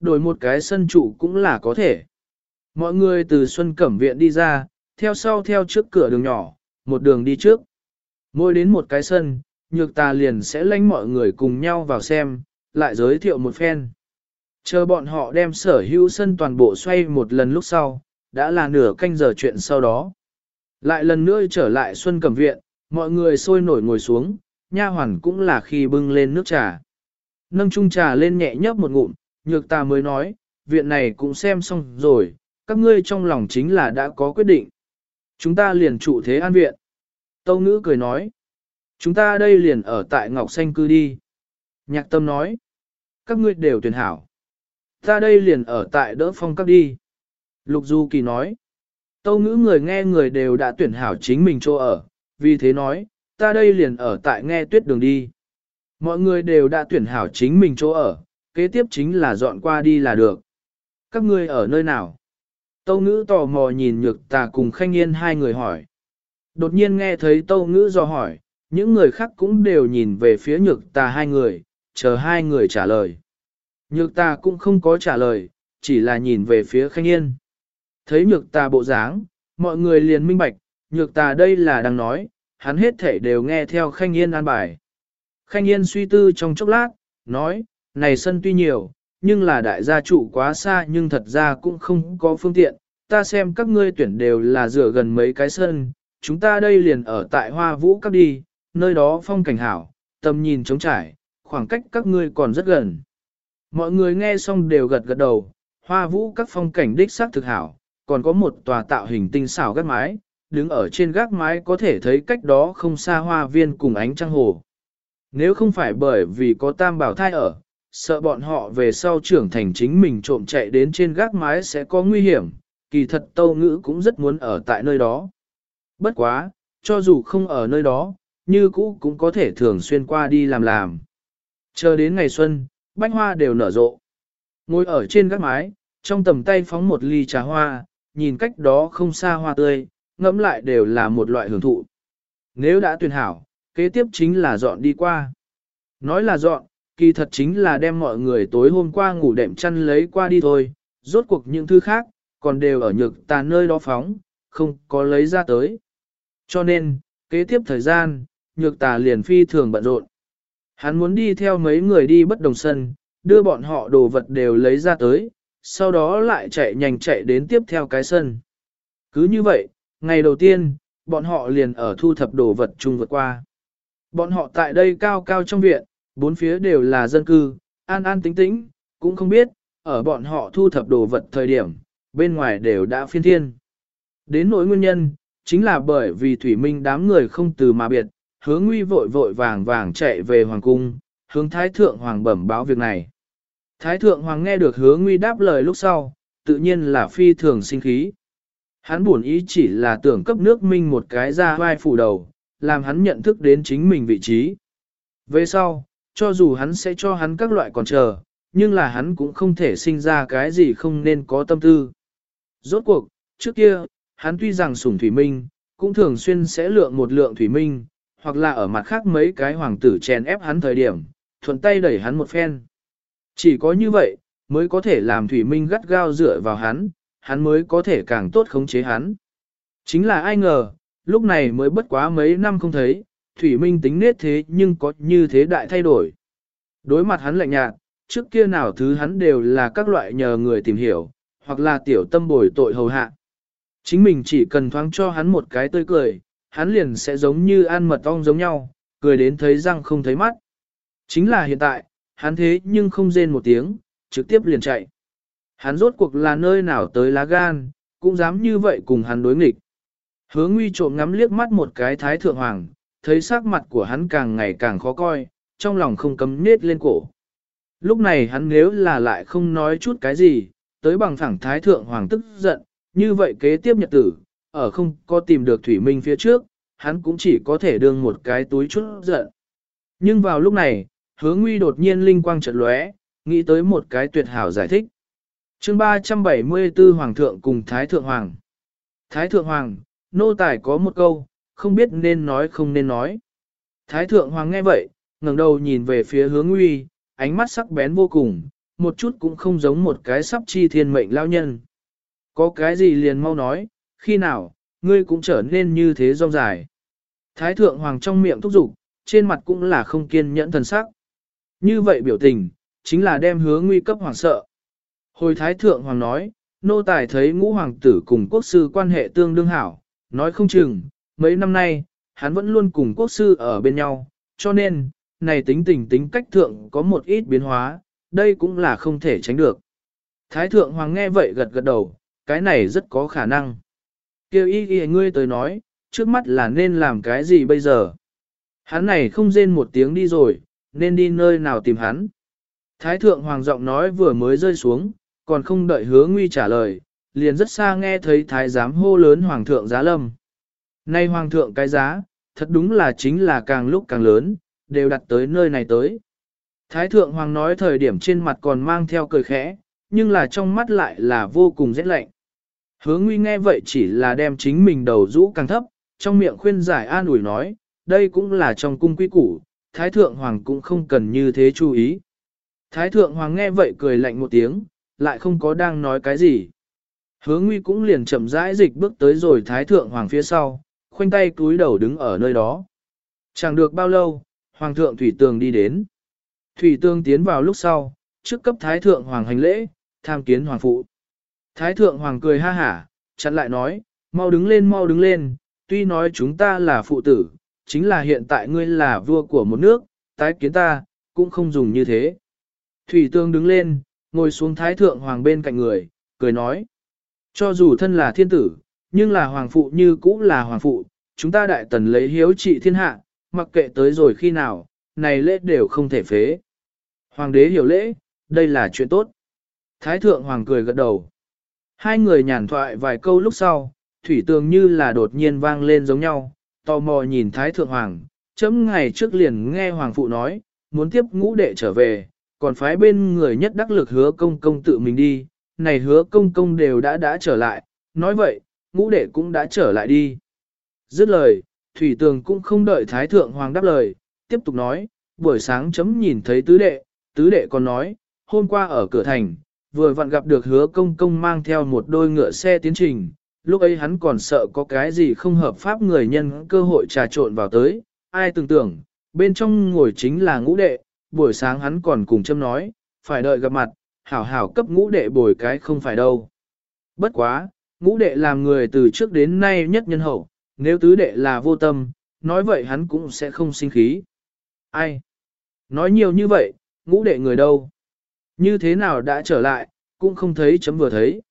đổi một cái sân trụ cũng là có thể. Mọi người từ Xuân Cẩm Viện đi ra, theo sau theo trước cửa đường nhỏ, một đường đi trước. Mỗi đến một cái sân, nhược ta liền sẽ lãnh mọi người cùng nhau vào xem, lại giới thiệu một phen. Chờ bọn họ đem sở hữu sân toàn bộ xoay một lần lúc sau, đã là nửa canh giờ chuyện sau đó. Lại lần nữa trở lại Xuân Cẩm Viện, mọi người sôi nổi ngồi xuống, nha hoàn cũng là khi bưng lên nước trà. Nâng chung trà lên nhẹ nhấp một ngụm, nhược ta mới nói, viện này cũng xem xong rồi, các ngươi trong lòng chính là đã có quyết định. Chúng ta liền trụ thế an viện. Tâu ngữ cười nói, chúng ta đây liền ở tại Ngọc Xanh cư đi. Nhạc tâm nói, các ngươi đều tuyển hảo. Ta đây liền ở tại đỡ phong các đi. Lục Du Kỳ nói, tâu ngữ người nghe người đều đã tuyển hảo chính mình chỗ ở, vì thế nói, ta đây liền ở tại nghe tuyết đường đi. Mọi người đều đã tuyển hảo chính mình chỗ ở, kế tiếp chính là dọn qua đi là được. Các ngươi ở nơi nào? Tâu ngữ tò mò nhìn nhược tà cùng khanh yên hai người hỏi. Đột nhiên nghe thấy tâu ngữ do hỏi, những người khác cũng đều nhìn về phía nhược tà hai người, chờ hai người trả lời. Nhược tà cũng không có trả lời, chỉ là nhìn về phía khanh yên. Thấy nhược tà bộ dáng, mọi người liền minh bạch, nhược tà đây là đang nói, hắn hết thể đều nghe theo khanh yên an bài. Khanh yên suy tư trong chốc lát, nói, này sân tuy nhiều, nhưng là đại gia trụ quá xa nhưng thật ra cũng không có phương tiện, ta xem các ngươi tuyển đều là rửa gần mấy cái sân, chúng ta đây liền ở tại hoa vũ các đi, nơi đó phong cảnh hảo, tầm nhìn trống trải, khoảng cách các ngươi còn rất gần. Mọi người nghe xong đều gật gật đầu, hoa vũ các phong cảnh đích xác thực hảo, còn có một tòa tạo hình tinh xảo gác mái, đứng ở trên gác mái có thể thấy cách đó không xa hoa viên cùng ánh trăng hồ. Nếu không phải bởi vì có tam bảo thai ở, sợ bọn họ về sau trưởng thành chính mình trộm chạy đến trên gác mái sẽ có nguy hiểm, kỳ thật tâu ngữ cũng rất muốn ở tại nơi đó. Bất quá, cho dù không ở nơi đó, như cũ cũng có thể thường xuyên qua đi làm làm. Chờ đến ngày xuân, bánh hoa đều nở rộ. Ngồi ở trên gác mái, trong tầm tay phóng một ly trà hoa, nhìn cách đó không xa hoa tươi, ngẫm lại đều là một loại hưởng thụ. Nếu đã tuyển hảo, kế tiếp chính là dọn đi qua. Nói là dọn, kỳ thật chính là đem mọi người tối hôm qua ngủ đệm chăn lấy qua đi thôi, rốt cuộc những thứ khác, còn đều ở nhược tà nơi đó phóng, không có lấy ra tới. Cho nên, kế tiếp thời gian, nhược tà liền phi thường bận rộn. Hắn muốn đi theo mấy người đi bất đồng sân, đưa bọn họ đồ vật đều lấy ra tới, sau đó lại chạy nhanh chạy đến tiếp theo cái sân. Cứ như vậy, ngày đầu tiên, bọn họ liền ở thu thập đồ vật chung vượt qua. Bọn họ tại đây cao cao trong viện, bốn phía đều là dân cư, an an tĩnh tĩnh, cũng không biết, ở bọn họ thu thập đồ vật thời điểm, bên ngoài đều đã phiên thiên. Đến nỗi nguyên nhân, chính là bởi vì thủy minh đám người không từ mà biệt, hướng nguy vội vội vàng vàng chạy về hoàng cung, hướng thái thượng hoàng bẩm báo việc này. Thái thượng hoàng nghe được hứa nguy đáp lời lúc sau, tự nhiên là phi thường sinh khí. Hắn buồn ý chỉ là tưởng cấp nước minh một cái ra vai phủ đầu, làm hắn nhận thức đến chính mình vị trí. Về sau, cho dù hắn sẽ cho hắn các loại còn chờ, nhưng là hắn cũng không thể sinh ra cái gì không nên có tâm tư. Rốt cuộc, trước kia, hắn tuy rằng sủng thủy minh, cũng thường xuyên sẽ lượng một lượng thủy minh, hoặc là ở mặt khác mấy cái hoàng tử chèn ép hắn thời điểm, thuận tay đẩy hắn một phen. Chỉ có như vậy, mới có thể làm thủy minh gắt gao dựa vào hắn, hắn mới có thể càng tốt khống chế hắn. Chính là ai ngờ, lúc này mới bất quá mấy năm không thấy, thủy minh tính nết thế nhưng có như thế đại thay đổi. Đối mặt hắn lạnh nhạt, trước kia nào thứ hắn đều là các loại nhờ người tìm hiểu, hoặc là tiểu tâm bồi tội hầu hạ. Chính mình chỉ cần thoáng cho hắn một cái tươi cười, hắn liền sẽ giống như ăn mật ong giống nhau, cười đến thấy răng không thấy mắt. Chính là hiện tại, hắn thế nhưng không rên một tiếng, trực tiếp liền chạy. Hắn rốt cuộc là nơi nào tới lá gan, cũng dám như vậy cùng hắn đối nghịch. Hứa nguy trộm ngắm liếc mắt một cái thái thượng hoàng, thấy sắc mặt của hắn càng ngày càng khó coi, trong lòng không cấm nết lên cổ. Lúc này hắn nếu là lại không nói chút cái gì, tới bằng phẳng thái thượng hoàng tức giận, như vậy kế tiếp nhật tử, ở không có tìm được thủy minh phía trước, hắn cũng chỉ có thể đương một cái túi chút giận. Nhưng vào lúc này, hứa nguy đột nhiên linh quang chợt lóe, nghĩ tới một cái tuyệt hảo giải thích. chương 374 Hoàng thượng cùng Thái Thượng Hoàng. Thái Thượng Hoàng, nô tài có một câu, không biết nên nói không nên nói. Thái Thượng Hoàng nghe vậy, ngẩng đầu nhìn về phía hướng nguy, ánh mắt sắc bén vô cùng, một chút cũng không giống một cái sắp chi thiên mệnh lao nhân. Có cái gì liền mau nói, khi nào, ngươi cũng trở nên như thế rong dài. Thái thượng hoàng trong miệng thúc giục, trên mặt cũng là không kiên nhẫn thần sắc. Như vậy biểu tình, chính là đem hứa nguy cấp hoàng sợ. Hồi thái thượng hoàng nói, nô tài thấy ngũ hoàng tử cùng quốc sư quan hệ tương đương hảo, nói không chừng, mấy năm nay, hắn vẫn luôn cùng quốc sư ở bên nhau, cho nên, này tính tình tính cách thượng có một ít biến hóa, đây cũng là không thể tránh được. Thái thượng hoàng nghe vậy gật gật đầu, cái này rất có khả năng. Kêu y y ngươi tới nói, trước mắt là nên làm cái gì bây giờ? Hắn này không rên một tiếng đi rồi, nên đi nơi nào tìm hắn? Thái thượng hoàng giọng nói vừa mới rơi xuống, còn không đợi hứa nguy trả lời, liền rất xa nghe thấy thái giám hô lớn hoàng thượng giá lâm. Nay hoàng thượng cái giá, thật đúng là chính là càng lúc càng lớn, đều đặt tới nơi này tới. Thái thượng hoàng nói thời điểm trên mặt còn mang theo cười khẽ, nhưng là trong mắt lại là vô cùng rét lạnh. Hứa nguy nghe vậy chỉ là đem chính mình đầu rũ càng thấp, trong miệng khuyên giải an ủi nói, đây cũng là trong cung quy củ, Thái thượng hoàng cũng không cần như thế chú ý. Thái thượng hoàng nghe vậy cười lạnh một tiếng, lại không có đang nói cái gì. Hứa nguy cũng liền chậm rãi dịch bước tới rồi thái thượng hoàng phía sau, khoanh tay cúi đầu đứng ở nơi đó. Chẳng được bao lâu, hoàng thượng thủy tường đi đến. Thủy tường tiến vào lúc sau, trước cấp thái thượng hoàng hành lễ, tham kiến hoàng phụ. Thái thượng hoàng cười ha hả, chặn lại nói, mau đứng lên mau đứng lên, tuy nói chúng ta là phụ tử, chính là hiện tại ngươi là vua của một nước, tái kiến ta, cũng không dùng như thế. Thủy tương đứng lên, ngồi xuống thái thượng hoàng bên cạnh người, cười nói. Cho dù thân là thiên tử, nhưng là hoàng phụ như cũ là hoàng phụ, chúng ta đại tần lấy hiếu trị thiên hạ, mặc kệ tới rồi khi nào, này lễ đều không thể phế. Hoàng đế hiểu lễ, đây là chuyện tốt. Thái thượng hoàng cười gật đầu. Hai người nhàn thoại vài câu lúc sau, thủy tường như là đột nhiên vang lên giống nhau, tò mò nhìn thái thượng hoàng, chấm ngày trước liền nghe hoàng phụ nói, muốn tiếp ngũ đệ trở về, còn phái bên người nhất đắc lực hứa công công tự mình đi, này hứa công công đều đã đã trở lại, nói vậy, ngũ đệ cũng đã trở lại đi. Dứt lời, Thủy Tường cũng không đợi Thái Thượng Hoàng đáp lời, tiếp tục nói, buổi sáng chấm nhìn thấy tứ đệ, tứ đệ còn nói, hôm qua ở cửa thành, vừa vặn gặp được hứa công công mang theo một đôi ngựa xe tiến trình, lúc ấy hắn còn sợ có cái gì không hợp pháp người nhân cơ hội trà trộn vào tới, ai tưởng tưởng, bên trong ngồi chính là ngũ đệ, buổi sáng hắn còn cùng châm nói, phải đợi gặp mặt, hảo hảo cấp ngũ đệ bồi cái không phải đâu. Bất quá, ngũ đệ làm người từ trước đến nay nhất nhân hậu, nếu tứ đệ là vô tâm, nói vậy hắn cũng sẽ không sinh khí. Ai? Nói nhiều như vậy, ngũ đệ người đâu? Như thế nào đã trở lại, cũng không thấy chấm vừa thấy.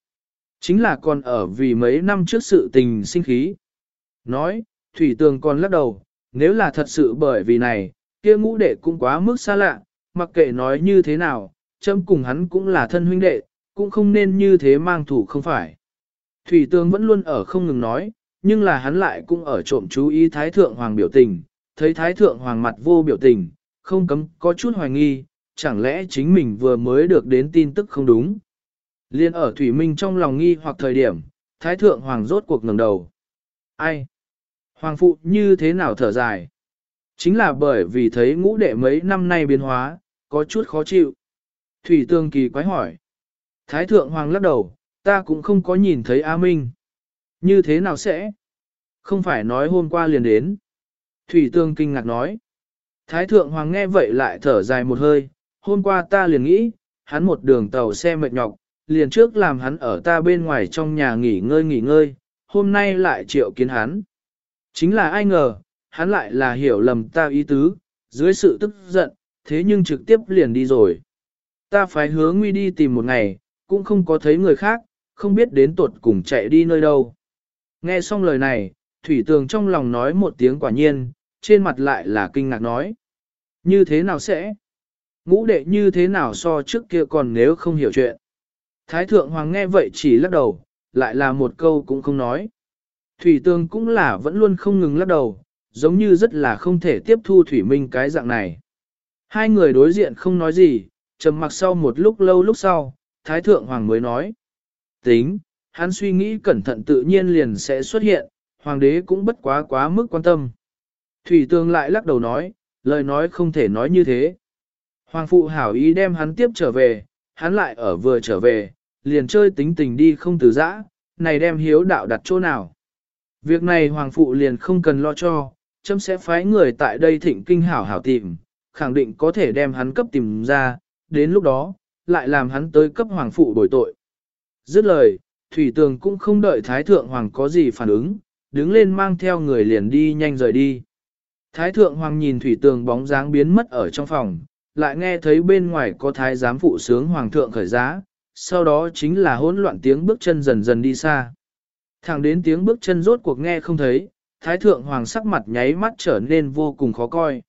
Chính là còn ở vì mấy năm trước sự tình sinh khí. Nói, Thủy Tường còn lắc đầu, nếu là thật sự bởi vì này, kia ngũ đệ cũng quá mức xa lạ, mặc kệ nói như thế nào, chấm cùng hắn cũng là thân huynh đệ, cũng không nên như thế mang thủ không phải. Thủy tướng vẫn luôn ở không ngừng nói, nhưng là hắn lại cũng ở trộm chú ý Thái Thượng Hoàng biểu tình, thấy Thái Thượng Hoàng mặt vô biểu tình, không cấm có chút hoài nghi, chẳng lẽ chính mình vừa mới được đến tin tức không đúng. Liên ở Thủy Minh trong lòng nghi hoặc thời điểm, Thái Thượng Hoàng rốt cuộc ngẩng đầu. Ai? Hoàng phụ như thế nào thở dài? Chính là bởi vì thấy ngũ đệ mấy năm nay biến hóa, có chút khó chịu. Thủy Tương kỳ quái hỏi. Thái Thượng Hoàng lắc đầu, ta cũng không có nhìn thấy A Minh. Như thế nào sẽ? Không phải nói hôm qua liền đến. Thủy Tương kinh ngạc nói. Thái Thượng Hoàng nghe vậy lại thở dài một hơi, hôm qua ta liền nghĩ, hắn một đường tàu xe mệt nhọc, liền trước làm hắn ở ta bên ngoài trong nhà nghỉ ngơi nghỉ ngơi, hôm nay lại triệu kiến hắn. Chính là ai ngờ, hắn lại là hiểu lầm ta ý tứ, dưới sự tức giận, thế nhưng trực tiếp liền đi rồi. Ta phải hứa nguy đi tìm một ngày, cũng không có thấy người khác, không biết đến tuột cùng chạy đi nơi đâu. Nghe xong lời này, Thủy Tường trong lòng nói một tiếng quả nhiên, trên mặt lại là kinh ngạc nói. Như thế nào sẽ? Ngũ đệ như thế nào so trước kia còn nếu không hiểu chuyện? Thái Thượng Hoàng nghe vậy chỉ lắc đầu, lại là một câu cũng không nói. Thủy Tường cũng là vẫn luôn không ngừng lắc đầu, giống như rất là không thể tiếp thu Thủy Minh cái dạng này. Hai người đối diện không nói gì, trầm mặc sau một lúc lâu lúc sau, Thái Thượng Hoàng mới nói. Tính, hắn suy nghĩ cẩn thận tự nhiên liền sẽ xuất hiện, Hoàng đế cũng bất quá quá mức quan tâm. Thủy Tương lại lắc đầu nói, lời nói không thể nói như thế. Hoàng phụ hảo ý đem hắn tiếp trở về, hắn lại ở vừa trở về, liền chơi tính tình đi không từ giã, này đem hiếu đạo đặt chỗ nào. Việc này hoàng phụ liền không cần lo cho, chấm sẽ phái người tại đây thịnh kinh hảo hảo tìm, khẳng định có thể đem hắn cấp tìm ra, đến lúc đó, lại làm hắn tới cấp hoàng phụ bồi tội. Dứt lời, Thủy Tường cũng không đợi Thái Thượng Hoàng có gì phản ứng, đứng lên mang theo người liền đi nhanh rời đi. Thái Thượng Hoàng nhìn Thủy Tường bóng dáng biến mất ở trong phòng, lại nghe thấy bên ngoài có Thái giám phụ sướng Hoàng thượng khởi giá, sau đó chính là hỗn loạn tiếng bước chân dần dần đi xa. Thẳng đến tiếng bước chân rốt cuộc nghe không thấy, Thái Thượng Hoàng sắc mặt nháy mắt trở nên vô cùng khó coi.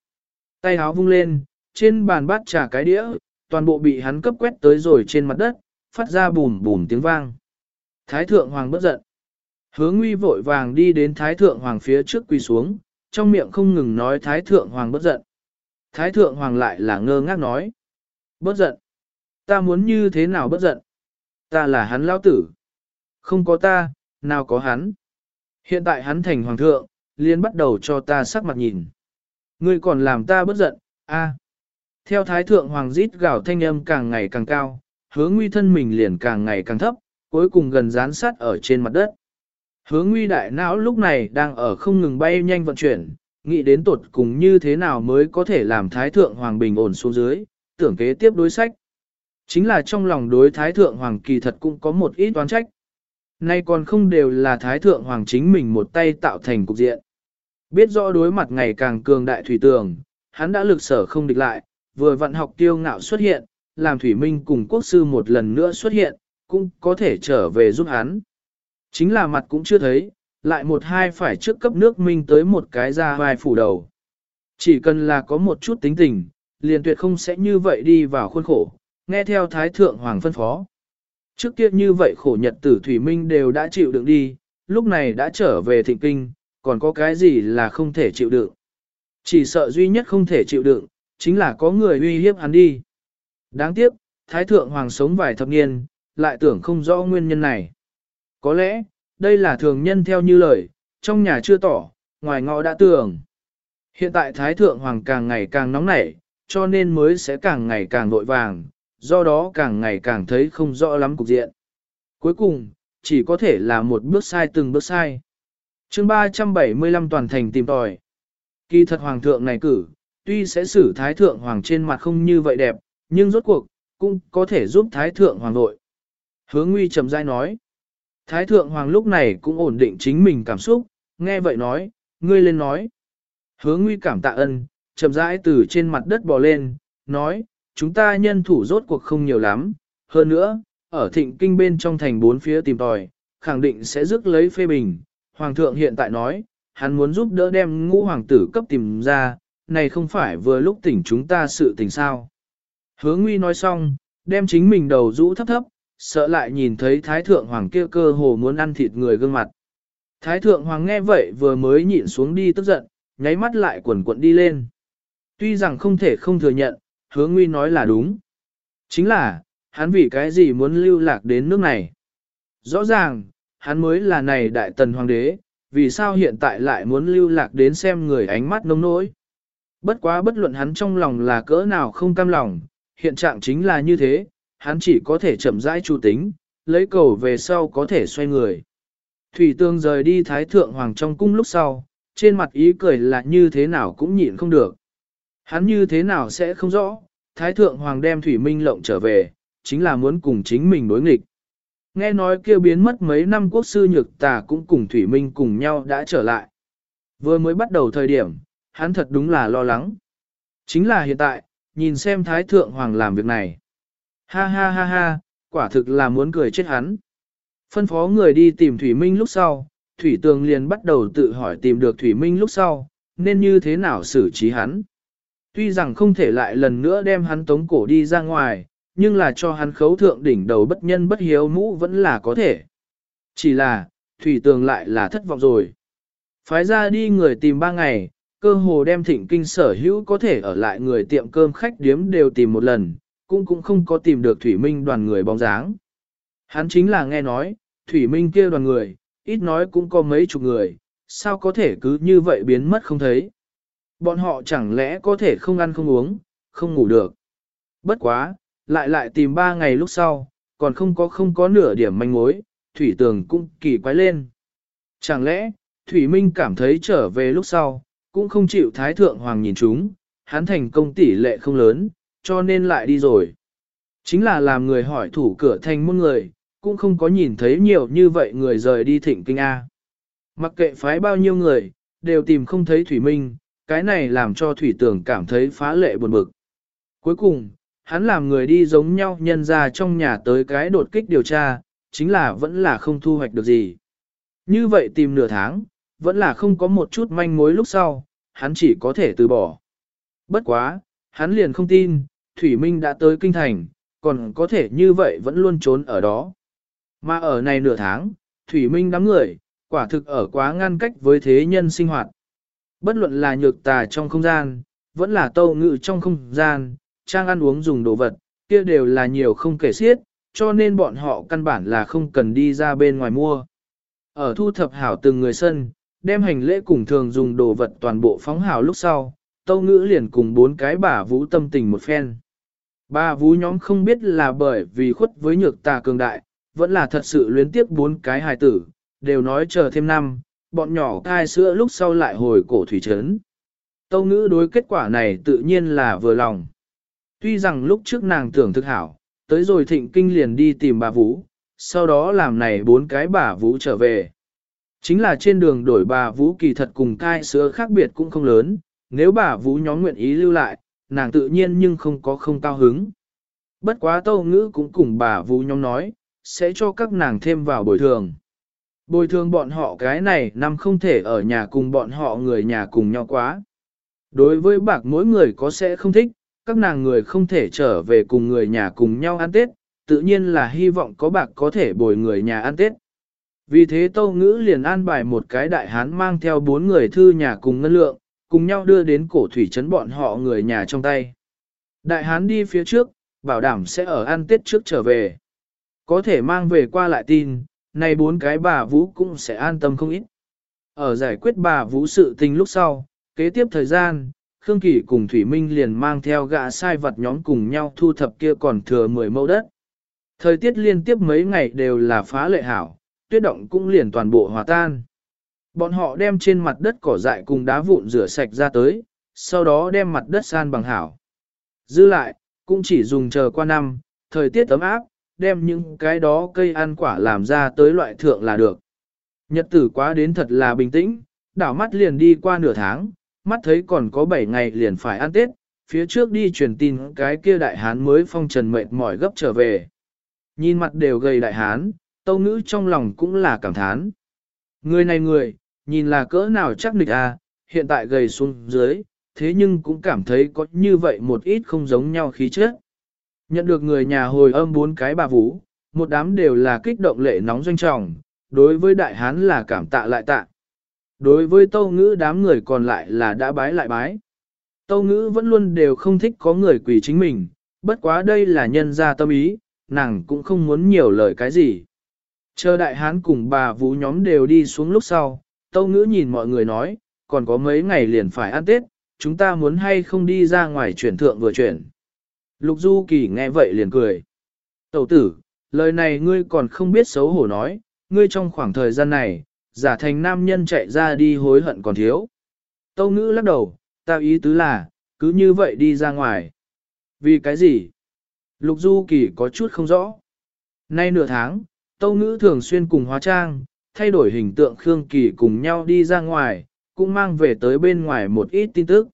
Tay áo vung lên, trên bàn bát trà cái đĩa, toàn bộ bị hắn cấp quét tới rồi trên mặt đất, phát ra bùm bùm tiếng vang. Thái Thượng Hoàng bất giận. Hứa nguy vội vàng đi đến Thái Thượng Hoàng phía trước quỳ xuống, trong miệng không ngừng nói Thái Thượng Hoàng bất giận. Thái Thượng Hoàng lại là ngơ ngác nói. Bất giận. Ta muốn như thế nào bất giận? Ta là hắn lao tử. Không có ta, nào có hắn. Hiện tại hắn thành hoàng thượng, liền bắt đầu cho ta sắc mặt nhìn. Ngươi còn làm ta bất giận, a. Theo thái thượng hoàng rít gào thanh âm càng ngày càng cao, hứa nguy thân mình liền càng ngày càng thấp, cuối cùng gần dán sát ở trên mặt đất. Hứa nguy đại não lúc này đang ở không ngừng bay nhanh vận chuyển, nghĩ đến tột cùng như thế nào mới có thể làm thái thượng hoàng bình ổn xuống dưới, tưởng kế tiếp đối sách. Chính là trong lòng đối thái thượng hoàng kỳ thật cũng có một ít toán trách. Nay còn không đều là thái thượng hoàng chính mình một tay tạo thành cục diện. Biết rõ đối mặt ngày càng cường đại thủy tường, hắn đã lực sở không địch lại, vừa vận học tiêu ngạo xuất hiện, làm thủy minh cùng quốc sư một lần nữa xuất hiện, cũng có thể trở về giúp hắn. Chính là mặt cũng chưa thấy, lại một hai phải trước cấp nước minh tới một cái ra vai phủ đầu. Chỉ cần là có một chút tính tình, liền tuyệt không sẽ như vậy đi vào khuôn khổ, nghe theo Thái Thượng Hoàng phân phó. Trước kia như vậy khổ nhật tử Thủy Minh đều đã chịu đựng đi, lúc này đã trở về thịnh kinh, còn có cái gì là không thể chịu đựng. Chỉ sợ duy nhất không thể chịu đựng, chính là có người uy hiếp hắn đi. Đáng tiếc, Thái Thượng Hoàng sống vài thập niên, lại tưởng không rõ nguyên nhân này. Có lẽ, đây là thường nhân theo như lời, trong nhà chưa tỏ, ngoài ngõ đã tưởng. Hiện tại Thái Thượng Hoàng càng ngày càng nóng nảy, cho nên mới sẽ càng ngày càng vội vàng, do đó càng ngày càng thấy không rõ lắm cục diện. Cuối cùng, chỉ có thể là một bước sai từng bước sai. chương 375 toàn thành tìm tòi. Kỳ thật hoàng thượng này cử, tuy sẽ xử thái thượng hoàng trên mặt không như vậy đẹp, nhưng rốt cuộc, cũng có thể giúp thái thượng hoàng nội. Hướng nguy trầm dai nói. Thái thượng hoàng lúc này cũng ổn định chính mình cảm xúc, nghe vậy nói, ngươi lên nói. Hướng nguy cảm tạ ân, chậm rãi từ trên mặt đất bò lên, nói, chúng ta nhân thủ rốt cuộc không nhiều lắm, hơn nữa, ở thịnh kinh bên trong thành bốn phía tìm tòi, khẳng định sẽ rước lấy phê bình. Hoàng thượng hiện tại nói, hắn muốn giúp đỡ đem ngũ hoàng tử cấp tìm ra, này không phải vừa lúc tỉnh chúng ta sự tình sao. Hứa nguy nói xong, đem chính mình đầu rũ thấp thấp, sợ lại nhìn thấy thái thượng hoàng kia cơ hồ muốn ăn thịt người gương mặt. Thái thượng hoàng nghe vậy vừa mới nhịn xuống đi tức giận, nháy mắt lại quẩn quẩn đi lên. Tuy rằng không thể không thừa nhận, hứa nguy nói là đúng. Chính là, hắn vì cái gì muốn lưu lạc đến nước này? Rõ ràng, hắn mới là này đại tần hoàng đế, vì sao hiện tại lại muốn lưu lạc đến xem người ánh mắt nông nỗi? Bất quá bất luận hắn trong lòng là cỡ nào không cam lòng, hiện trạng chính là như thế, hắn chỉ có thể chậm rãi chu tính, lấy cầu về sau có thể xoay người. Thủy tương rời đi thái thượng hoàng trong cung lúc sau, trên mặt ý cười là như thế nào cũng nhịn không được. Hắn như thế nào sẽ không rõ, Thái Thượng Hoàng đem Thủy Minh lộng trở về, chính là muốn cùng chính mình đối nghịch. Nghe nói kêu biến mất mấy năm quốc sư nhược tà cũng cùng Thủy Minh cùng nhau đã trở lại. Vừa mới bắt đầu thời điểm, hắn thật đúng là lo lắng. Chính là hiện tại, nhìn xem Thái Thượng Hoàng làm việc này. Ha ha ha ha, quả thực là muốn cười chết hắn. Phân phó người đi tìm Thủy Minh lúc sau, Thủy Tường liền bắt đầu tự hỏi tìm được Thủy Minh lúc sau, nên như thế nào xử trí hắn. Tuy rằng không thể lại lần nữa đem hắn tống cổ đi ra ngoài, nhưng là cho hắn khấu thượng đỉnh đầu bất nhân bất hiếu mũ vẫn là có thể. Chỉ là, Thủy Tường lại là thất vọng rồi. Phái ra đi người tìm ba ngày, cơ hồ đem thịnh kinh sở hữu có thể ở lại người tiệm cơm khách điếm đều tìm một lần, cũng cũng không có tìm được Thủy Minh đoàn người bóng dáng. Hắn chính là nghe nói, Thủy Minh kia đoàn người, ít nói cũng có mấy chục người, sao có thể cứ như vậy biến mất không thấy. Bọn họ chẳng lẽ có thể không ăn không uống, không ngủ được. Bất quá, lại lại tìm ba ngày lúc sau, còn không có không có nửa điểm manh mối, Thủy Tường cũng kỳ quái lên. Chẳng lẽ, Thủy Minh cảm thấy trở về lúc sau, cũng không chịu Thái Thượng Hoàng nhìn chúng, hắn thành công tỷ lệ không lớn, cho nên lại đi rồi. Chính là làm người hỏi thủ cửa thành môn người, cũng không có nhìn thấy nhiều như vậy người rời đi thịnh kinh A. Mặc kệ phái bao nhiêu người, đều tìm không thấy Thủy Minh, cái này làm cho Thủy Tường cảm thấy phá lệ buồn bực. Cuối cùng, hắn làm người đi giống nhau nhân ra trong nhà tới cái đột kích điều tra, chính là vẫn là không thu hoạch được gì. Như vậy tìm nửa tháng, vẫn là không có một chút manh mối lúc sau, hắn chỉ có thể từ bỏ. Bất quá, hắn liền không tin, Thủy Minh đã tới kinh thành, còn có thể như vậy vẫn luôn trốn ở đó. Mà ở này nửa tháng, Thủy Minh đám người, quả thực ở quá ngăn cách với thế nhân sinh hoạt. Bất luận là nhược tà trong không gian, vẫn là tâu ngự trong không gian, trang ăn uống dùng đồ vật, kia đều là nhiều không kể xiết, cho nên bọn họ căn bản là không cần đi ra bên ngoài mua. Ở thu thập hảo từng người sân, đem hành lễ cùng thường dùng đồ vật toàn bộ phóng hảo lúc sau, tâu ngữ liền cùng bốn cái bà vũ tâm tình một phen. Bà vũ nhóm không biết là bởi vì khuất với nhược tà cường đại, vẫn là thật sự luyến tiếc bốn cái hài tử, đều nói chờ thêm năm, bọn nhỏ cai sữa lúc sau lại hồi cổ thủy trấn. Tâu ngữ đối kết quả này tự nhiên là vừa lòng. Tuy rằng lúc trước nàng tưởng thực hảo, tới rồi thịnh kinh liền đi tìm bà Vũ, sau đó làm này bốn cái bà Vũ trở về. Chính là trên đường đổi bà Vũ kỳ thật cùng cai sữa khác biệt cũng không lớn, nếu bà Vũ nhóm nguyện ý lưu lại, nàng tự nhiên nhưng không có không cao hứng. Bất quá tâu ngữ cũng cùng bà Vũ nhóm nói, sẽ cho các nàng thêm vào bồi thường. Bồi thường bọn họ cái này năm không thể ở nhà cùng bọn họ người nhà cùng nhau quá. Đối với bạc mỗi người có sẽ không thích, các nàng người không thể trở về cùng người nhà cùng nhau ăn Tết, tự nhiên là hy vọng có bạc có thể bồi người nhà ăn Tết. Vì thế Tâu Ngữ liền an bài một cái đại hán mang theo bốn người thư nhà cùng ngân lượng, cùng nhau đưa đến cổ thủy trấn bọn họ người nhà trong tay. Đại hán đi phía trước, bảo đảm sẽ ở ăn Tết trước trở về. Có thể mang về qua lại tin, này bốn cái bà Vũ cũng sẽ an tâm không ít. Ở giải quyết bà Vũ sự tình lúc sau, kế tiếp thời gian, Khương Kỳ cùng Thủy Minh liền mang theo gã sai vật nhóm cùng nhau thu thập kia còn thừa 10 mẫu đất. Thời tiết liên tiếp mấy ngày đều là phá lệ hảo, tuyết động cũng liền toàn bộ hòa tan. Bọn họ đem trên mặt đất cỏ dại cùng đá vụn rửa sạch ra tới, sau đó đem mặt đất san bằng hảo. Dư lại, cũng chỉ dùng chờ qua năm, thời tiết ấm áp, đem những cái đó cây ăn quả làm ra tới loại thượng là được. Nhật tử quá đến thật là bình tĩnh, đảo mắt liền đi qua nửa tháng, mắt thấy còn có 7 ngày liền phải ăn Tết, phía trước đi truyền tin cái kia đại hán mới phong trần mệt mỏi gấp trở về. Nhìn mặt đều gầy đại hán, tâu ngữ trong lòng cũng là cảm thán. Người này người, nhìn là cỡ nào chắc địch à, hiện tại gầy xuống dưới, thế nhưng cũng cảm thấy có như vậy một ít không giống nhau khí chất. Nhận được người nhà hồi âm bốn cái bà vũ, một đám đều là kích động lệ nóng doanh trọng, đối với đại hán là cảm tạ lại tạ. Đối với tâu ngữ đám người còn lại là đã bái lại bái. Tâu ngữ vẫn luôn đều không thích có người quỷ chính mình, bất quá đây là nhân gia tâm ý, nàng cũng không muốn nhiều lời cái gì. Chờ đại hán cùng bà vũ nhóm đều đi xuống lúc sau, tâu ngữ nhìn mọi người nói, còn có mấy ngày liền phải ăn Tết, chúng ta muốn hay không đi ra ngoài chuyển thượng vừa chuyển. Lục Du Kỳ nghe vậy liền cười. Tẩu tử, lời này ngươi còn không biết xấu hổ nói, ngươi trong khoảng thời gian này, giả thành nam nhân chạy ra đi hối hận còn thiếu. Tâu ngữ lắc đầu, ta ý tứ là, cứ như vậy đi ra ngoài. Vì cái gì? Lục Du Kỳ có chút không rõ. Nay nửa tháng, Tâu ngữ thường xuyên cùng hóa trang, thay đổi hình tượng Khương Kỳ cùng nhau đi ra ngoài, cũng mang về tới bên ngoài một ít tin tức.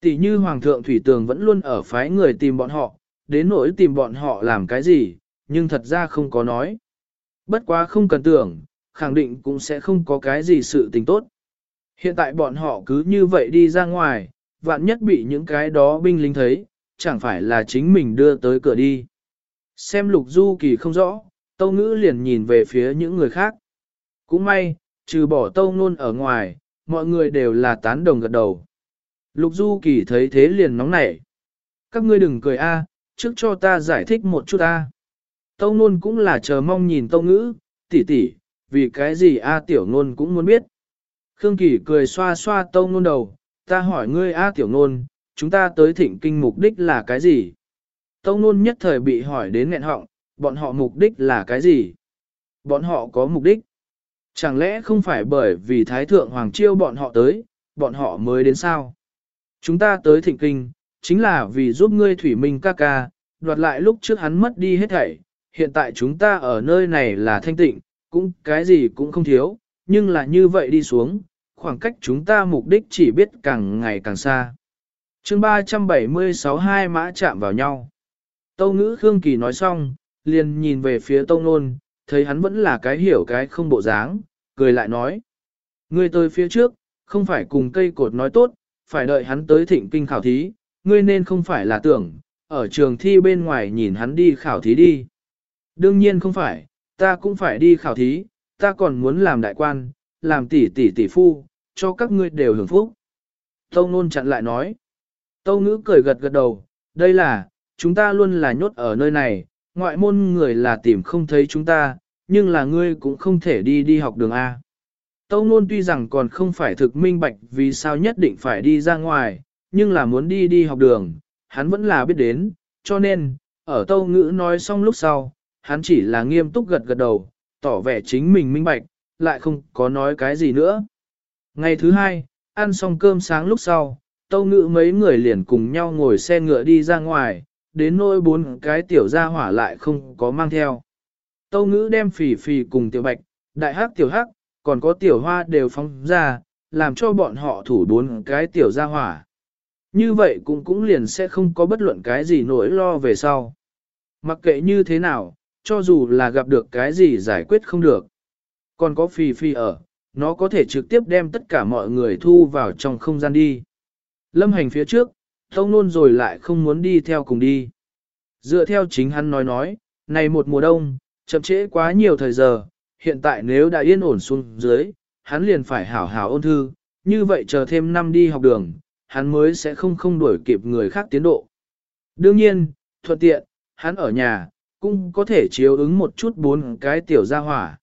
Tỷ như Hoàng thượng Thủy Tường vẫn luôn ở phái người tìm bọn họ, đến nỗi tìm bọn họ làm cái gì, nhưng thật ra không có nói. Bất quá không cần tưởng, khẳng định cũng sẽ không có cái gì sự tình tốt. Hiện tại bọn họ cứ như vậy đi ra ngoài, vạn nhất bị những cái đó binh lính thấy, chẳng phải là chính mình đưa tới cửa đi. Xem lục du kỳ không rõ, tâu ngữ liền nhìn về phía những người khác. Cũng may, trừ bỏ tâu nôn ở ngoài, mọi người đều là tán đồng gật đầu. Lục du kỳ thấy thế liền nóng nảy. Các ngươi đừng cười a, trước cho ta giải thích một chút a. Tâu nôn cũng là chờ mong nhìn tâu ngữ, tỷ tỷ, vì cái gì A tiểu nôn cũng muốn biết. Khương Kỳ cười xoa xoa tâu nôn đầu, ta hỏi ngươi A tiểu nôn, chúng ta tới thịnh kinh mục đích là cái gì? Tâu nôn nhất thời bị hỏi đến nghẹn họng, bọn họ mục đích là cái gì? Bọn họ có mục đích. Chẳng lẽ không phải bởi vì Thái Thượng Hoàng Chiêu bọn họ tới, bọn họ mới đến sao? Chúng ta tới thịnh kinh, chính là vì giúp ngươi thủy minh ca ca, đoạt lại lúc trước hắn mất đi hết thảy. Hiện tại chúng ta ở nơi này là thanh tịnh, cũng cái gì cũng không thiếu, nhưng là như vậy đi xuống, khoảng cách chúng ta mục đích chỉ biết càng ngày càng xa. chương 376 hai mã chạm vào nhau. Tâu ngữ Khương Kỳ nói xong, liền nhìn về phía Tông Nôn, thấy hắn vẫn là cái hiểu cái không bộ dáng, cười lại nói. Ngươi tới phía trước, không phải cùng cây cột nói tốt, phải đợi hắn tới thịnh kinh khảo thí, ngươi nên không phải là tưởng, ở trường thi bên ngoài nhìn hắn đi khảo thí đi. Đương nhiên không phải, ta cũng phải đi khảo thí, ta còn muốn làm đại quan, làm tỷ tỷ tỷ phu, cho các ngươi đều hưởng phúc. Tâu nôn chặn lại nói. Tâu ngữ cười gật gật đầu, đây là, chúng ta luôn là nhốt ở nơi này, ngoại môn người là tìm không thấy chúng ta, nhưng là ngươi cũng không thể đi đi học đường A. Tâu nôn tuy rằng còn không phải thực minh bạch vì sao nhất định phải đi ra ngoài, nhưng là muốn đi đi học đường, hắn vẫn là biết đến, cho nên, ở tâu ngữ nói xong lúc sau, hắn chỉ là nghiêm túc gật gật đầu, tỏ vẻ chính mình minh bạch, lại không có nói cái gì nữa. Ngày thứ hai, ăn xong cơm sáng lúc sau, tâu ngữ mấy người liền cùng nhau ngồi xe ngựa đi ra ngoài, đến nỗi bốn cái tiểu gia hỏa lại không có mang theo. Tâu ngữ đem phỉ phỉ cùng tiểu bạch, đại hắc tiểu hắc, còn có tiểu hoa đều phóng ra, làm cho bọn họ thủ bốn cái tiểu gia hỏa. Như vậy cũng cũng liền sẽ không có bất luận cái gì nỗi lo về sau. Mặc kệ như thế nào, cho dù là gặp được cái gì giải quyết không được. Còn có phi phi ở, nó có thể trực tiếp đem tất cả mọi người thu vào trong không gian đi. Lâm hành phía trước, thông Nôn rồi lại không muốn đi theo cùng đi. Dựa theo chính hắn nói nói, này một mùa đông, chậm trễ quá nhiều thời giờ, hiện tại nếu đã yên ổn xuống dưới, hắn liền phải hảo hảo ôn thư, như vậy chờ thêm năm đi học đường, hắn mới sẽ không không đuổi kịp người khác tiến độ. Đương nhiên, thuận tiện, hắn ở nhà, cũng có thể chiếu ứng một chút bốn cái tiểu gia hỏa.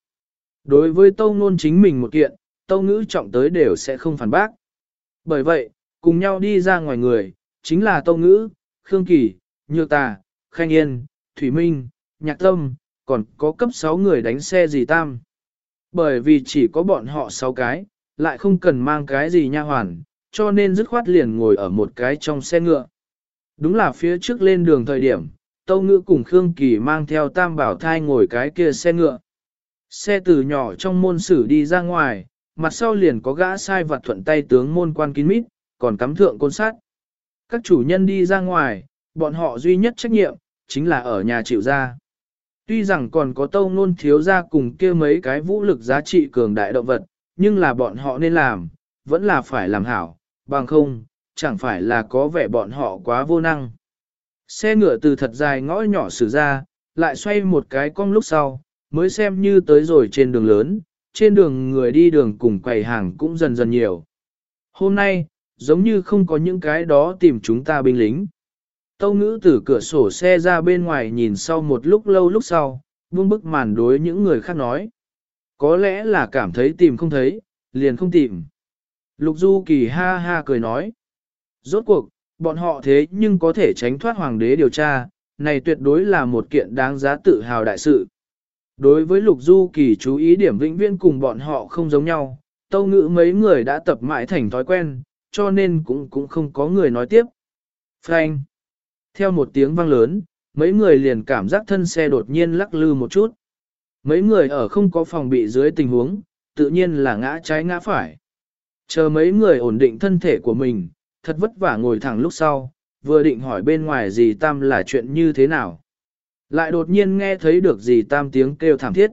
Đối với tâu ngôn chính mình một kiện, tâu ngữ trọng tới đều sẽ không phản bác. Bởi vậy, cùng nhau đi ra ngoài người, chính là tâu ngữ, Khương Kỳ, Nhược Tà, Khanh Yên, Thủy Minh, Nhạc Tâm, còn có cấp 6 người đánh xe gì tam. Bởi vì chỉ có bọn họ 6 cái, lại không cần mang cái gì nha hoàn, cho nên dứt khoát liền ngồi ở một cái trong xe ngựa. Đúng là phía trước lên đường thời điểm, Tâu Ngữ cùng Khương Kỳ mang theo tam bảo thai ngồi cái kia xe ngựa. Xe từ nhỏ trong môn sử đi ra ngoài, mặt sau liền có gã sai vặt thuận tay tướng môn quan kín mít, còn cắm thượng côn sát. Các chủ nhân đi ra ngoài, bọn họ duy nhất trách nhiệm, chính là ở nhà chịu ra. Tuy rằng còn có tâu nôn thiếu ra cùng kia mấy cái vũ lực giá trị cường đại động vật, nhưng là bọn họ nên làm, vẫn là phải làm hảo, bằng không, chẳng phải là có vẻ bọn họ quá vô năng. Xe ngựa từ thật dài ngõ nhỏ xử ra, lại xoay một cái cong lúc sau, mới xem như tới rồi trên đường lớn, trên đường người đi đường cùng quầy hàng cũng dần dần nhiều. Hôm nay, giống như không có những cái đó tìm chúng ta binh lính. Tâu ngữ từ cửa sổ xe ra bên ngoài nhìn sau một lúc lâu lúc sau, buông bức màn đối những người khác nói. Có lẽ là cảm thấy tìm không thấy, liền không tìm. Lục Du Kỳ ha ha cười nói. Rốt cuộc, bọn họ thế nhưng có thể tránh thoát hoàng đế điều tra, này tuyệt đối là một kiện đáng giá tự hào đại sự. Đối với Lục Du Kỳ chú ý điểm vĩnh viễn cùng bọn họ không giống nhau, tâu ngữ mấy người đã tập mãi thành thói quen, cho nên cũng cũng không có người nói tiếp. Frank. Theo một tiếng vang lớn, mấy người liền cảm giác thân xe đột nhiên lắc lư một chút. Mấy người ở không có phòng bị dưới tình huống, tự nhiên là ngã trái ngã phải. Chờ mấy người ổn định thân thể của mình, thật vất vả ngồi thẳng lúc sau, vừa định hỏi bên ngoài dì Tam là chuyện như thế nào. Lại đột nhiên nghe thấy được dì Tam tiếng kêu thảm thiết.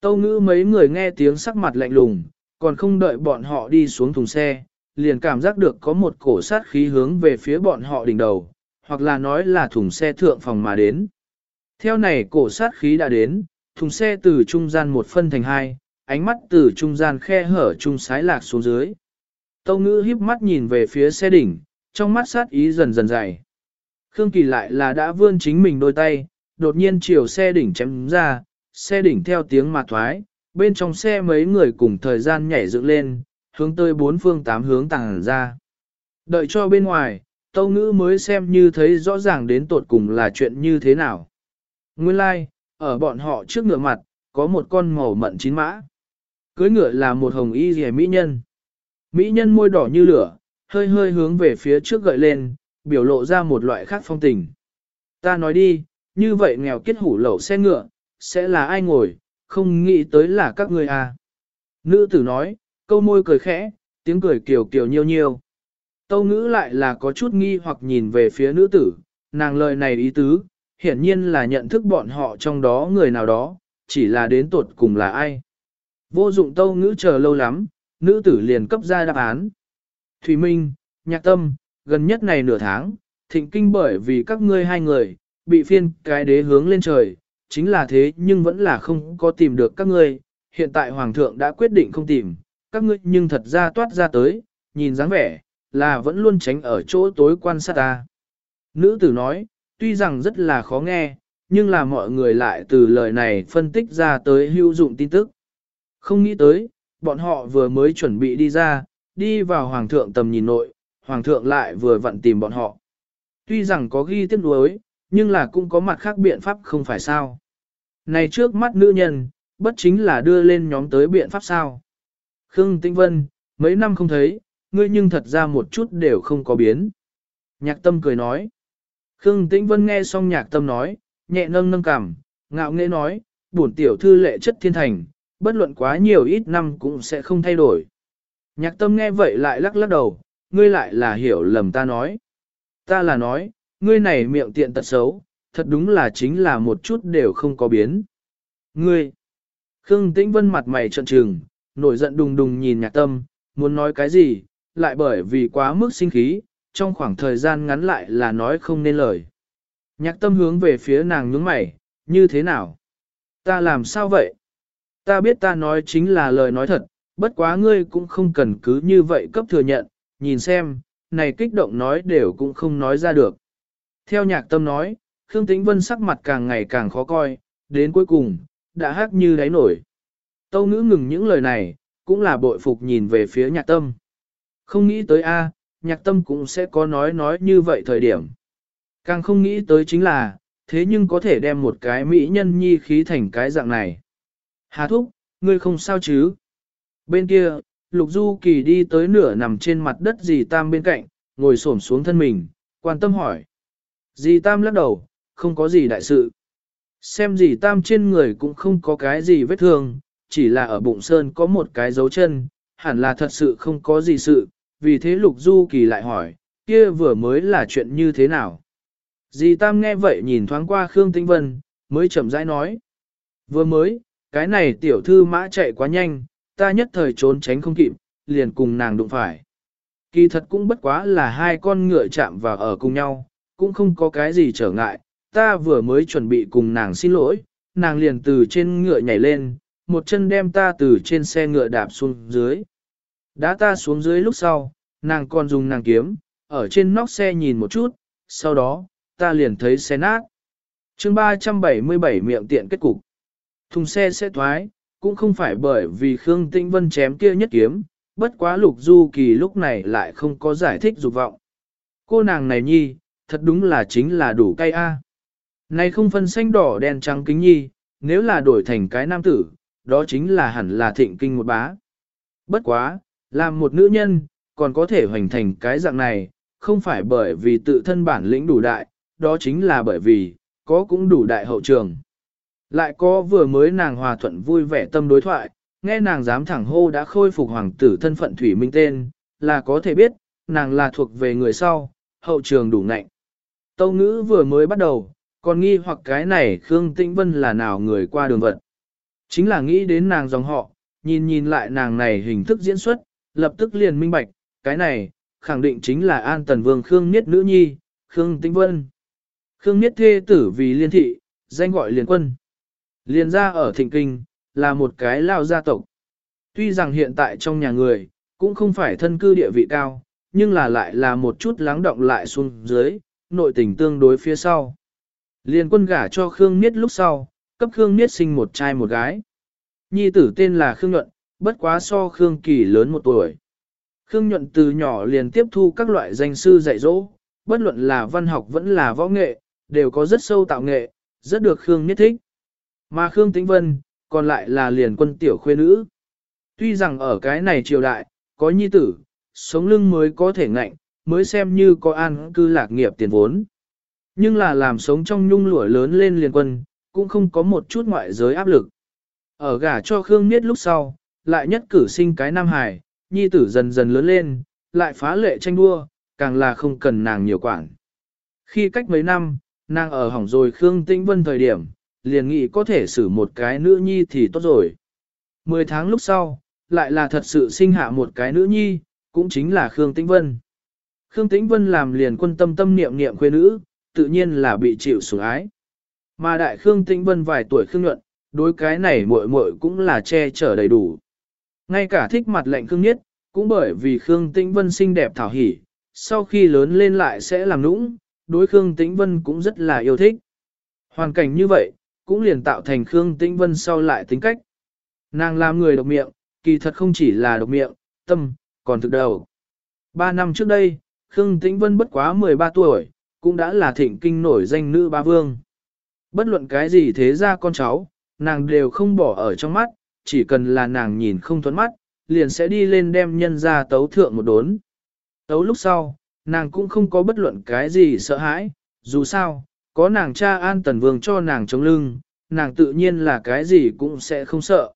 Tâu ngữ mấy người nghe tiếng sắc mặt lạnh lùng, còn không đợi bọn họ đi xuống thùng xe, liền cảm giác được có một cổ sát khí hướng về phía bọn họ đỉnh đầu, hoặc là nói là thùng xe thượng phòng mà đến. Theo này cổ sát khí đã đến, thùng xe từ trung gian một phân thành hai, ánh mắt từ trung gian khe hở trung sái lạc xuống dưới. Tâu ngữ híp mắt nhìn về phía xe đỉnh, trong mắt sát ý dần dần dày. Khương Kỳ lại là đã vươn chính mình đôi tay, đột nhiên chiều xe đỉnh chém ra, xe đỉnh theo tiếng mà thoái, bên trong xe mấy người cùng thời gian nhảy dựng lên, hướng tới bốn phương tám hướng tàng ra. Đợi cho bên ngoài, tâu ngữ mới xem như thấy rõ ràng đến tột cùng là chuyện như thế nào. Nguyên lai, like, ở bọn họ trước ngựa mặt, có một con màu mận chín mã. Cưới ngựa là một hồng y rẻ mỹ nhân. Mỹ nhân môi đỏ như lửa, hơi hơi hướng về phía trước gợi lên, biểu lộ ra một loại khác phong tình. Ta nói đi, như vậy nghèo kết hủ lẩu xe ngựa, sẽ là ai ngồi, không nghĩ tới là các ngươi à. Nữ tử nói, câu môi cười khẽ, tiếng cười kiều kiều nhiêu nhiêu. Tâu ngữ lại là có chút nghi hoặc nhìn về phía nữ tử, nàng lời này ý tứ, hiển nhiên là nhận thức bọn họ trong đó người nào đó, chỉ là đến tuột cùng là ai. Vô dụng tâu ngữ chờ lâu lắm, nữ tử liền cấp ra đáp án. Thủy Minh, nhạc tâm, gần nhất này nửa tháng, thịnh kinh bởi vì các ngươi hai người, bị phiên cái đế hướng lên trời, chính là thế nhưng vẫn là không có tìm được các ngươi, hiện tại Hoàng thượng đã quyết định không tìm, các ngươi nhưng thật ra toát ra tới, nhìn dáng vẻ, là vẫn luôn tránh ở chỗ tối quan sát ta. Nữ tử nói, tuy rằng rất là khó nghe, nhưng là mọi người lại từ lời này phân tích ra tới hữu dụng tin tức. Không nghĩ tới, bọn họ vừa mới chuẩn bị đi ra, đi vào hoàng thượng tầm nhìn nội, hoàng thượng lại vừa vặn tìm bọn họ. Tuy rằng có ghi tiếc nuối, nhưng là cũng có mặt khác biện pháp không phải sao. Này trước mắt nữ nhân, bất chính là đưa lên nhóm tới biện pháp sao. Khương Tĩnh Vân, mấy năm không thấy, ngươi nhưng thật ra một chút đều không có biến. Nhạc tâm cười nói. Khương Tĩnh Vân nghe xong nhạc tâm nói, nhẹ nâng nâng cằm, ngạo nghễ nói, bổn tiểu thư lệ chất thiên thành, bất luận quá nhiều ít năm cũng sẽ không thay đổi. Nhạc tâm nghe vậy lại lắc lắc đầu, ngươi lại là hiểu lầm ta nói. Ta là nói, ngươi này miệng tiện tật xấu, thật đúng là chính là một chút đều không có biến. Ngươi! Khương Tĩnh Vân mặt mày trợn trừng, nổi giận đùng đùng nhìn nhạc tâm, muốn nói cái gì, lại bởi vì quá mức sinh khí, trong khoảng thời gian ngắn lại là nói không nên lời. Nhạc tâm hướng về phía nàng nhướng mày, như thế nào? Ta làm sao vậy? Ta biết ta nói chính là lời nói thật, bất quá ngươi cũng không cần cứ như vậy cấp thừa nhận, nhìn xem, này kích động nói đều cũng không nói ra được. Theo nhạc tâm nói, Khương Tĩnh Vân sắc mặt càng ngày càng khó coi, đến cuối cùng, đã hát như đáy nổi. Tâu ngữ ngừng những lời này, cũng là bội phục nhìn về phía nhạc tâm. Không nghĩ tới A, nhạc tâm cũng sẽ có nói nói như vậy thời điểm. Càng không nghĩ tới chính là, thế nhưng có thể đem một cái mỹ nhân nhi khí thành cái dạng này. Hà thúc, ngươi không sao chứ? Bên kia, Lục Du Kỳ đi tới nửa nằm trên mặt đất dì Tam bên cạnh, ngồi xổm xuống thân mình, quan tâm hỏi. Dì Tam lắc đầu, không có gì đại sự. Xem dì Tam trên người cũng không có cái gì vết thương, chỉ là ở bụng sơn có một cái dấu chân, hẳn là thật sự không có gì sự, vì thế Lục Du Kỳ lại hỏi, kia vừa mới là chuyện như thế nào? Dì Tam nghe vậy nhìn thoáng qua Khương Tinh Vân, mới chậm rãi nói. Vừa mới, cái này tiểu thư mã chạy quá nhanh, ta nhất thời trốn tránh không kịp, liền cùng nàng đụng phải. Kỳ thật cũng bất quá là hai con ngựa chạm vào ở cùng nhau, cũng không có cái gì trở ngại, ta vừa mới chuẩn bị cùng nàng xin lỗi, nàng liền từ trên ngựa nhảy lên, một chân đem ta từ trên xe ngựa đạp xuống dưới. Đã ta xuống dưới lúc sau, nàng còn dùng nàng kiếm, ở trên nóc xe nhìn một chút, sau đó, ta liền thấy xe nát. chương 377 miệng tiện kết cục. Thùng xe sẽ thoái, cũng không phải bởi vì Khương Tĩnh Vân chém kia nhất kiếm, bất quá lục du kỳ lúc này lại không có giải thích dục vọng. Cô nàng này nhi, thật đúng là chính là đủ cay a. Này không phân xanh đỏ đen trắng kính nhi, nếu là đổi thành cái nam tử, đó chính là hẳn là thịnh kinh một bá. Bất quá, làm một nữ nhân, còn có thể hoành thành cái dạng này, không phải bởi vì tự thân bản lĩnh đủ đại, đó chính là bởi vì, có cũng đủ đại hậu trường. Lại có vừa mới nàng hòa thuận vui vẻ tâm đối thoại, nghe nàng dám thẳng hô đã khôi phục hoàng tử thân phận Thủy Minh tên, là có thể biết, nàng là thuộc về người sau, hậu trường đủ nạnh. Tâu ngữ vừa mới bắt đầu, còn nghi hoặc cái này Khương Tĩnh Vân là nào người qua đường vận. Chính là nghĩ đến nàng dòng họ, nhìn nhìn lại nàng này hình thức diễn xuất, lập tức liền minh bạch, cái này, khẳng định chính là An Tần Vương Khương Niết Nữ Nhi, Khương Tĩnh Vân. Khương Niết thê tử vì liên thị, danh gọi liền quân. Liền ra ở Thịnh Kinh, là một cái lao gia tộc. Tuy rằng hiện tại trong nhà người, cũng không phải thân cư địa vị cao, nhưng là lại là một chút lắng động lại xuống dưới, nội tình tương đối phía sau. Liên quân gả cho Khương Niết lúc sau, cấp Khương Niết sinh một trai một gái. Nhi tử tên là Khương Nhuận, bất quá so Khương Kỳ lớn một tuổi. Khương Nhuận từ nhỏ liền tiếp thu các loại danh sư dạy dỗ, bất luận là văn học vẫn là võ nghệ, đều có rất sâu tạo nghệ, rất được Khương Niết thích. Mà Khương Tĩnh Vân, còn lại là liền quân tiểu khuê nữ. Tuy rằng ở cái này triều đại, có nhi tử, sống lưng mới có thể ngạnh, mới xem như có an cư lạc nghiệp tiền vốn. Nhưng là làm sống trong nhung lụa lớn lên liền quân, cũng không có một chút ngoại giới áp lực. Ở gả cho Khương Niết lúc sau, lại nhất cử sinh cái Nam Hải, nhi tử dần dần lớn lên, lại phá lệ tranh đua, càng là không cần nàng nhiều quản. Khi cách mấy năm, nàng ở hỏng rồi Khương Tĩnh Vân thời điểm, liền nghĩ có thể xử một cái nữ nhi thì tốt rồi. Mười tháng lúc sau, lại là thật sự sinh hạ một cái nữ nhi, cũng chính là Khương Tĩnh Vân. Khương Tĩnh Vân làm liền quân tâm tâm niệm niệm quê nữ, tự nhiên là bị chịu sủng ái. Mà đại Khương Tĩnh Vân vài tuổi Khương Nhuận, đối cái này muội muội cũng là che chở đầy đủ. Ngay cả thích mặt lệnh Khương Niết, cũng bởi vì Khương Tĩnh Vân xinh đẹp thảo hỉ, sau khi lớn lên lại sẽ làm nũng, đối Khương Tĩnh Vân cũng rất là yêu thích. Hoàn cảnh như vậy, cũng liền tạo thành Khương Tĩnh Vân sau lại tính cách. Nàng làm người độc miệng, kỳ thật không chỉ là độc miệng, tâm, còn thực đầu. Ba năm trước đây, Khương Tĩnh Vân bất quá 13 tuổi, cũng đã là thịnh kinh nổi danh nữ ba vương. Bất luận cái gì thế ra con cháu, nàng đều không bỏ ở trong mắt, chỉ cần là nàng nhìn không thuẫn mắt, liền sẽ đi lên đem nhân ra tấu thượng một đốn. Tấu lúc sau, nàng cũng không có bất luận cái gì sợ hãi, dù sao, có nàng cha an tần vương cho nàng chống lưng, nàng tự nhiên là cái gì cũng sẽ không sợ.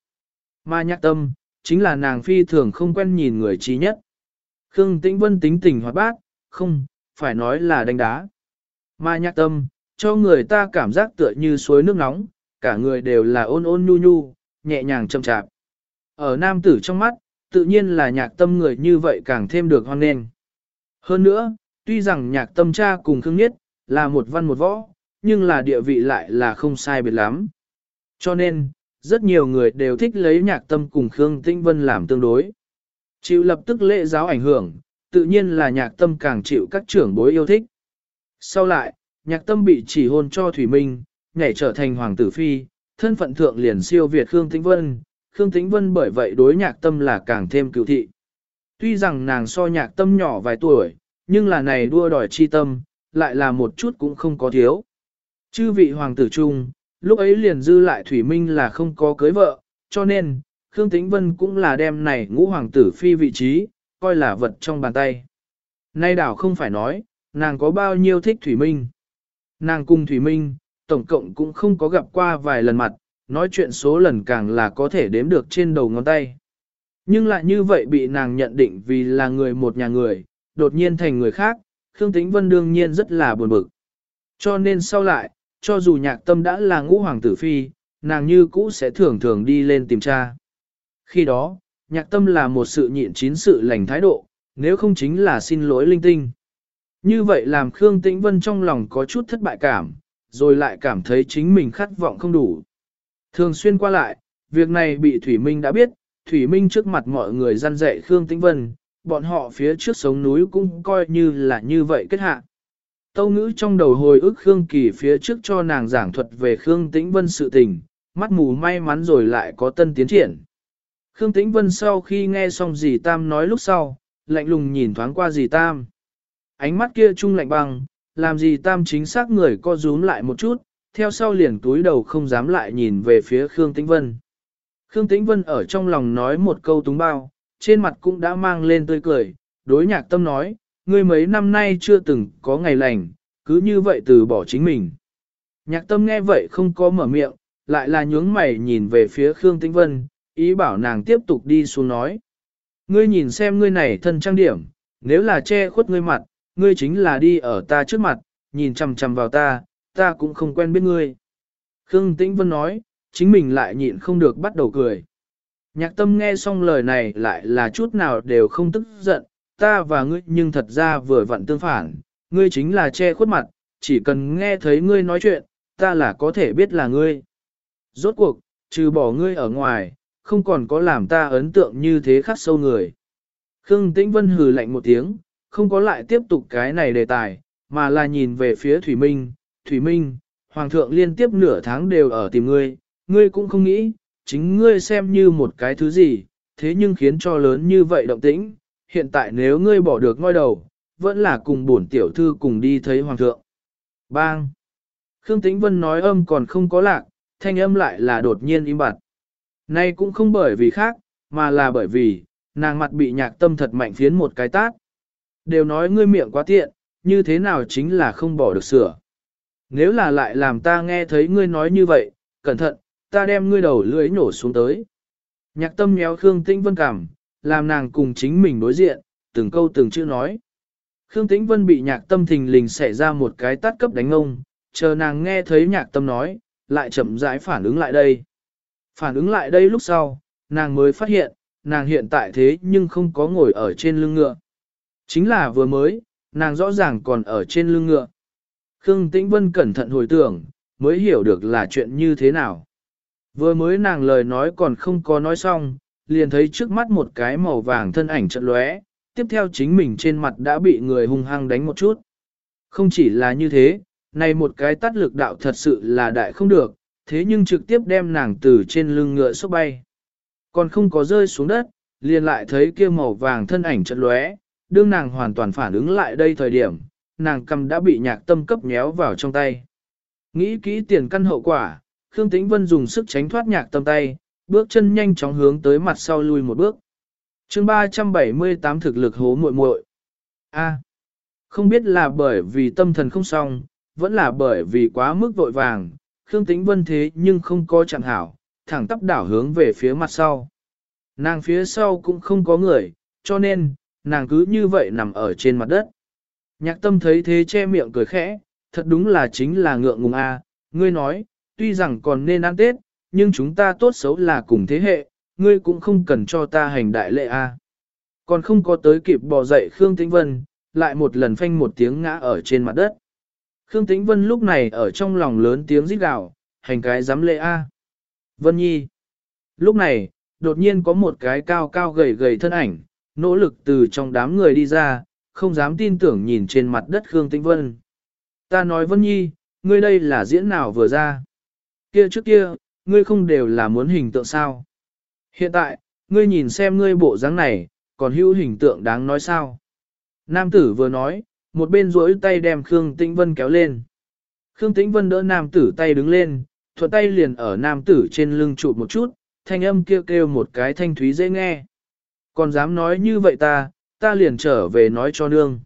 Mà nhạc tâm, chính là nàng phi thường không quen nhìn người trí nhất. Khương Tĩnh Vân tính tình hoạt bát, không, phải nói là đánh đá. Mà nhạc tâm, cho người ta cảm giác tựa như suối nước nóng, cả người đều là ôn ôn nhu nhu, nhẹ nhàng chậm chạp. Ở nam tử trong mắt, tự nhiên là nhạc tâm người như vậy càng thêm được hoan nghênh. Hơn nữa, tuy rằng nhạc tâm cha cùng Khương Nhất là một văn một võ, nhưng là địa vị lại là không sai biệt lắm. Cho nên, rất nhiều người đều thích lấy nhạc tâm cùng Khương Tĩnh Vân làm tương đối. Chịu lập tức lễ giáo ảnh hưởng, tự nhiên là nhạc tâm càng chịu các trưởng bối yêu thích. Sau lại, nhạc tâm bị chỉ hôn cho Thủy Minh, nhảy trở thành hoàng tử phi, thân phận thượng liền siêu Việt Khương Tĩnh Vân, Khương Tĩnh Vân bởi vậy đối nhạc tâm là càng thêm cựu thị. Tuy rằng nàng so nhạc tâm nhỏ vài tuổi, nhưng là này đua đòi chi tâm, lại là một chút cũng không có thiếu. Chư vị hoàng tử Trung lúc ấy liền dư lại Thủy Minh là không có cưới vợ, cho nên, Khương Tĩnh Vân cũng là đem này ngũ hoàng tử phi vị trí, coi là vật trong bàn tay. Nay đảo không phải nói, nàng có bao nhiêu thích Thủy Minh. Nàng cùng Thủy Minh, tổng cộng cũng không có gặp qua vài lần mặt, nói chuyện số lần càng là có thể đếm được trên đầu ngón tay. Nhưng lại như vậy bị nàng nhận định vì là người một nhà người, đột nhiên thành người khác, Khương Tĩnh Vân đương nhiên rất là buồn bực. Cho nên sau lại, cho dù nhạc tâm đã là ngũ hoàng tử phi, nàng như cũ sẽ thường thường đi lên tìm cha. Khi đó, nhạc tâm là một sự nhịn chín sự lành thái độ, nếu không chính là xin lỗi linh tinh. Như vậy làm Khương Tĩnh Vân trong lòng có chút thất bại cảm, rồi lại cảm thấy chính mình khát vọng không đủ. Thường xuyên qua lại, việc này bị Thủy Minh đã biết, Thủy Minh trước mặt mọi người gian dạy Khương Tĩnh Vân, bọn họ phía trước sống núi cũng coi như là như vậy kết hạ. Tâu ngữ trong đầu hồi ức Khương Kỳ phía trước cho nàng giảng thuật về Khương Tĩnh Vân sự tình, mắt mù may mắn rồi lại có tân tiến triển. Khương Tĩnh Vân sau khi nghe xong dì Tam nói lúc sau, lạnh lùng nhìn thoáng qua dì Tam. Ánh mắt kia trung lạnh băng, làm gì Tam chính xác người co rúm lại một chút, theo sau liền túi đầu không dám lại nhìn về phía Khương Tĩnh Vân. Khương Tĩnh Vân ở trong lòng nói một câu túng bao, trên mặt cũng đã mang lên tươi cười, đối nhạc tâm nói, ngươi mấy năm nay chưa từng có ngày lành, cứ như vậy từ bỏ chính mình. Nhạc tâm nghe vậy không có mở miệng, lại là nhướng mày nhìn về phía Khương Tĩnh Vân, ý bảo nàng tiếp tục đi xuống nói. Ngươi nhìn xem ngươi này thân trang điểm, nếu là che khuất ngươi mặt, ngươi chính là đi ở ta trước mặt, nhìn chằm chằm vào ta, ta cũng không quen biết ngươi. Khương Tĩnh Vân nói, chính mình lại nhịn không được bắt đầu cười. Nhạc tâm nghe xong lời này lại là chút nào đều không tức giận, ta và ngươi nhưng thật ra vừa vặn tương phản, ngươi chính là che khuất mặt, chỉ cần nghe thấy ngươi nói chuyện, ta là có thể biết là ngươi. Rốt cuộc, trừ bỏ ngươi ở ngoài, không còn có làm ta ấn tượng như thế khắc sâu người. Khương Tĩnh Vân hừ lạnh một tiếng, không có lại tiếp tục cái này đề tài, mà là nhìn về phía Thủy Minh. Thủy Minh, Hoàng thượng liên tiếp nửa tháng đều ở tìm ngươi, ngươi cũng không nghĩ, chính ngươi xem như một cái thứ gì, thế nhưng khiến cho lớn như vậy động tĩnh, hiện tại nếu ngươi bỏ được ngôi đầu, vẫn là cùng bổn tiểu thư cùng đi thấy hoàng thượng. Bang! Khương Tĩnh Vân nói âm còn không có lạc, thanh âm lại là đột nhiên im bặt. Nay cũng không bởi vì khác, mà là bởi vì, nàng mặt bị nhạc tâm thật mạnh phiến một cái tát. Đều nói ngươi miệng quá tiện, như thế nào chính là không bỏ được sửa. Nếu là lại làm ta nghe thấy ngươi nói như vậy, cẩn thận, ta đem ngươi đầu lưỡi nổ xuống tới. Nhạc tâm nhéo Khương Tĩnh Vân cảm, làm nàng cùng chính mình đối diện, từng câu từng chữ nói. Khương Tĩnh Vân bị nhạc tâm thình lình xảy ra một cái tát cấp đánh ông, chờ nàng nghe thấy nhạc tâm nói, lại chậm rãi phản ứng lại đây. Phản ứng lại đây lúc sau, nàng mới phát hiện, nàng hiện tại thế nhưng không có ngồi ở trên lưng ngựa. Chính là vừa mới, nàng rõ ràng còn ở trên lưng ngựa. Khương Tĩnh Vân cẩn thận hồi tưởng, mới hiểu được là chuyện như thế nào. Vừa mới nàng lời nói còn không có nói xong, liền thấy trước mắt một cái màu vàng thân ảnh trận lóe, tiếp theo chính mình trên mặt đã bị người hung hăng đánh một chút. Không chỉ là như thế, này một cái tắt lực đạo thật sự là đại không được, thế nhưng trực tiếp đem nàng từ trên lưng ngựa sốc bay. Còn không có rơi xuống đất, liền lại thấy kia màu vàng thân ảnh trận lóe, đương nàng hoàn toàn phản ứng lại đây thời điểm, nàng cầm đã bị nhạc tâm cấp nhéo vào trong tay. Nghĩ kỹ tiền căn hậu quả, Khương Tĩnh Vân dùng sức tránh thoát nhạc tâm tay, bước chân nhanh chóng hướng tới mặt sau lui một bước. chương 378 thực lực hố muội muội A. không biết là bởi vì tâm thần không xong, vẫn là bởi vì quá mức vội vàng, Khương Tĩnh Vân thế nhưng không có chẳng hảo, thẳng tắp đảo hướng về phía mặt sau. Nàng phía sau cũng không có người, cho nên, nàng cứ như vậy nằm ở trên mặt đất. Nhạc tâm thấy thế che miệng cười khẽ, thật đúng là chính là ngượng ngùng a. ngươi nói, tuy rằng còn nên ăn Tết, nhưng chúng ta tốt xấu là cùng thế hệ, ngươi cũng không cần cho ta hành đại lệ a. Còn không có tới kịp bò dậy Khương Tĩnh Vân, lại một lần phanh một tiếng ngã ở trên mặt đất. Khương Tĩnh Vân lúc này ở trong lòng lớn tiếng rít gào, hành cái dám lệ a. Vân Nhi. Lúc này, đột nhiên có một cái cao cao gầy gầy thân ảnh, nỗ lực từ trong đám người đi ra, không dám tin tưởng nhìn trên mặt đất Khương Tĩnh Vân. Ta nói Vân Nhi, ngươi đây là diễn nào vừa ra? Kia trước kia, ngươi không đều là muốn hình tượng sao? Hiện tại, ngươi nhìn xem ngươi bộ dáng này, còn hữu hình tượng đáng nói sao? Nam tử vừa nói, một bên duỗi tay đem Khương Tĩnh Vân kéo lên. Khương Tĩnh Vân đỡ nam tử tay đứng lên, thuận tay liền ở nam tử trên lưng chụp một chút, thanh âm kêu kêu một cái thanh thúy dễ nghe. Còn dám nói như vậy ta, ta liền trở về nói cho nương.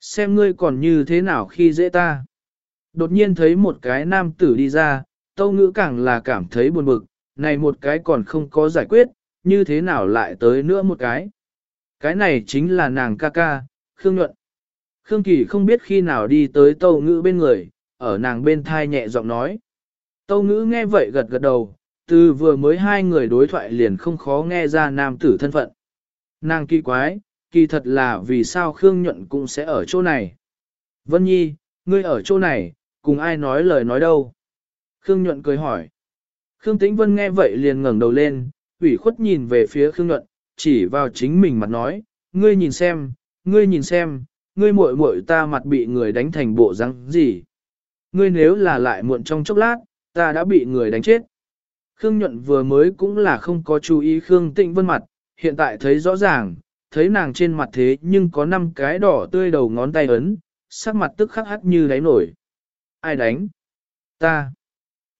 Xem ngươi còn như thế nào khi dễ ta. Đột nhiên thấy một cái nam tử đi ra, tâu ngữ càng là cảm thấy buồn bực, này một cái còn không có giải quyết, như thế nào lại tới nữa một cái. Cái này chính là nàng ca ca, Khương Nhuận. Khương Kỳ không biết khi nào đi tới tâu ngữ bên người, ở nàng bên thai nhẹ giọng nói. Tâu ngữ nghe vậy gật gật đầu, từ vừa mới hai người đối thoại liền không khó nghe ra nam tử thân phận. Nàng kỳ quái, kỳ thật là vì sao Khương Nhuận cũng sẽ ở chỗ này. Vân Nhi, ngươi ở chỗ này, cùng ai nói lời nói đâu? Khương Nhuận cười hỏi. Khương Tĩnh Vân nghe vậy liền ngẩng đầu lên, ủy khuất nhìn về phía Khương Nhuận, chỉ vào chính mình mặt nói, ngươi nhìn xem, ngươi nhìn xem, ngươi muội muội ta mặt bị người đánh thành bộ răng gì. Ngươi nếu là lại muộn trong chốc lát, ta đã bị người đánh chết. Khương Nhuận vừa mới cũng là không có chú ý Khương Tĩnh Vân mặt, hiện tại thấy rõ ràng, thấy nàng trên mặt thế nhưng có năm cái đỏ tươi đầu ngón tay ấn, sắc mặt tức khắc hắc như đáy nổi. Ai đánh? Ta.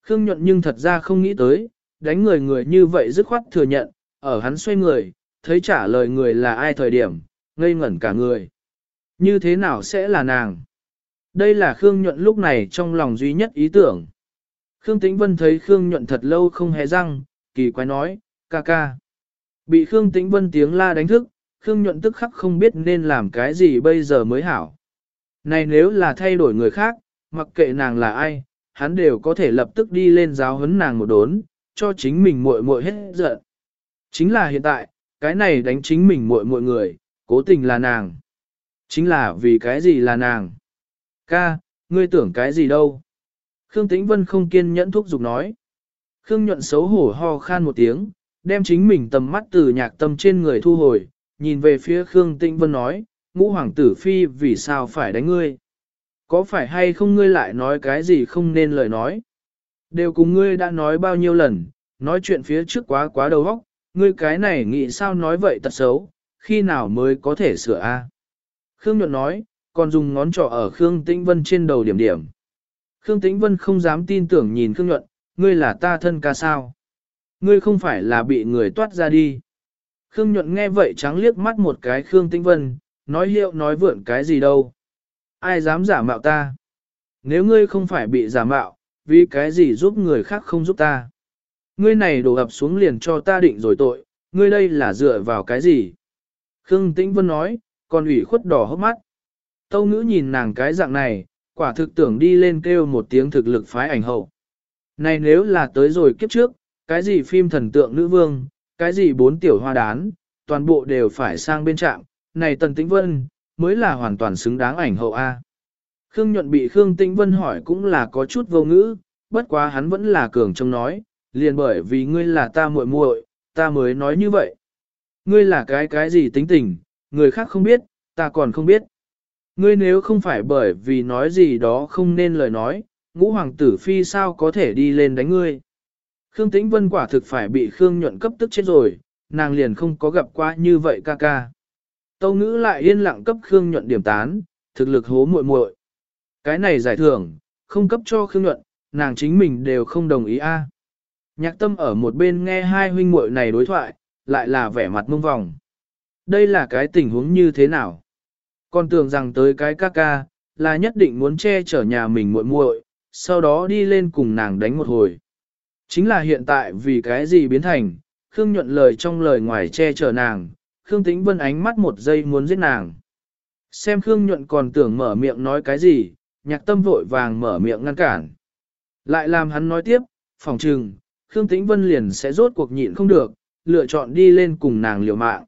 Khương nhuận nhưng thật ra không nghĩ tới, đánh người người như vậy dứt khoát thừa nhận, ở hắn xoay người, thấy trả lời người là ai thời điểm, ngây ngẩn cả người. Như thế nào sẽ là nàng? Đây là Khương nhuận lúc này trong lòng duy nhất ý tưởng. Khương Tĩnh Vân thấy Khương nhuận thật lâu không hề răng, kỳ quái nói, ca ca. Bị Khương Tĩnh Vân tiếng la đánh thức, Khương nhuận tức khắc không biết nên làm cái gì bây giờ mới hảo. Này nếu là thay đổi người khác, mặc kệ nàng là ai, hắn đều có thể lập tức đi lên giáo huấn nàng một đốn, cho chính mình muội muội hết giận. Chính là hiện tại, cái này đánh chính mình muội muội người, cố tình là nàng. Chính là vì cái gì là nàng? Ca, ngươi tưởng cái gì đâu? Khương Tĩnh Vân không kiên nhẫn thúc giục nói. Khương nhuận xấu hổ ho khan một tiếng, đem chính mình tầm mắt từ nhạc tâm trên người thu hồi, nhìn về phía Khương Tĩnh Vân nói, ngũ hoàng tử phi vì sao phải đánh ngươi? Có phải hay không ngươi lại nói cái gì không nên lời nói? Đều cùng ngươi đã nói bao nhiêu lần, nói chuyện phía trước quá quá đầu óc, ngươi cái này nghĩ sao nói vậy tật xấu, khi nào mới có thể sửa a? Khương Nhuận nói, còn dùng ngón trỏ ở Khương Tĩnh Vân trên đầu điểm điểm. Khương Tĩnh Vân không dám tin tưởng nhìn Khương Nhuận, ngươi là ta thân ca sao? Ngươi không phải là bị người toát ra đi. Khương Nhuận nghe vậy trắng liếc mắt một cái Khương Tĩnh Vân, nói hiệu nói vượn cái gì đâu. Ai dám giả mạo ta? Nếu ngươi không phải bị giả mạo, vì cái gì giúp người khác không giúp ta? Ngươi này đổ ập xuống liền cho ta định rồi tội, ngươi đây là dựa vào cái gì? Khương Tĩnh Vân nói, còn ủy khuất đỏ hốc mắt. Tâu ngữ nhìn nàng cái dạng này, quả thực tưởng đi lên kêu một tiếng thực lực phái ảnh hậu. Này nếu là tới rồi kiếp trước, cái gì phim thần tượng nữ vương, cái gì bốn tiểu hoa đán, toàn bộ đều phải sang bên trạm, này Tần Tĩnh Vân, mới là hoàn toàn xứng đáng ảnh hậu A. Khương nhuận bị Khương Tĩnh Vân hỏi cũng là có chút vô ngữ, bất quá hắn vẫn là cường trong nói, liền bởi vì ngươi là ta muội muội, ta mới nói như vậy. Ngươi là cái cái gì tính tình, người khác không biết, ta còn không biết. Ngươi nếu không phải bởi vì nói gì đó không nên lời nói, ngũ hoàng tử phi sao có thể đi lên đánh ngươi. Khương Tĩnh Vân quả thực phải bị Khương nhuận cấp tức chết rồi, nàng liền không có gặp qua như vậy ca ca. Tâu ngữ lại yên lặng cấp Khương nhuận điểm tán, thực lực hố muội muội. Cái này giải thưởng, không cấp cho Khương nhuận, nàng chính mình đều không đồng ý a. Nhạc tâm ở một bên nghe hai huynh muội này đối thoại, lại là vẻ mặt mông vòng. Đây là cái tình huống như thế nào? Con tưởng rằng tới cái ca ca, là nhất định muốn che chở nhà mình muội muội, sau đó đi lên cùng nàng đánh một hồi. Chính là hiện tại vì cái gì biến thành, Khương nhuận lời trong lời ngoài che chở nàng, Khương Tĩnh Vân ánh mắt một giây muốn giết nàng. Xem Khương nhuận còn tưởng mở miệng nói cái gì, nhạc tâm vội vàng mở miệng ngăn cản. Lại làm hắn nói tiếp, phòng trừng, Khương Tĩnh Vân liền sẽ rốt cuộc nhịn không được, lựa chọn đi lên cùng nàng liều mạng.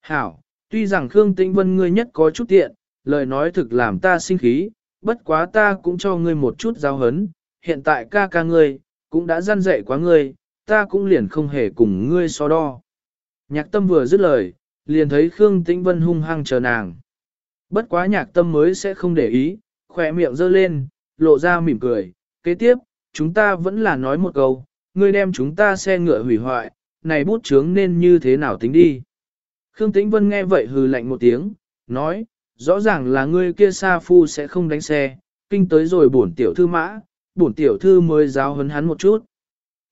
Hảo, tuy rằng Khương Tĩnh Vân ngươi nhất có chút tiện, lời nói thực làm ta sinh khí, bất quá ta cũng cho ngươi một chút giáo hấn, hiện tại ca ca ngươi, cũng đã gian dạy quá ngươi, ta cũng liền không hề cùng ngươi so đo. Nhạc tâm vừa dứt lời, liền thấy Khương Tĩnh Vân hung hăng chờ nàng. Bất quá nhạc tâm mới sẽ không để ý, khỏe miệng giơ lên, lộ ra mỉm cười. Kế tiếp, chúng ta vẫn là nói một câu, ngươi đem chúng ta xe ngựa hủy hoại, này bút chướng nên như thế nào tính đi. Khương Tĩnh Vân nghe vậy hừ lạnh một tiếng, nói, rõ ràng là ngươi kia sa phu sẽ không đánh xe, kinh tới rồi bổn tiểu thư mã, bổn tiểu thư mới giáo hấn hắn một chút.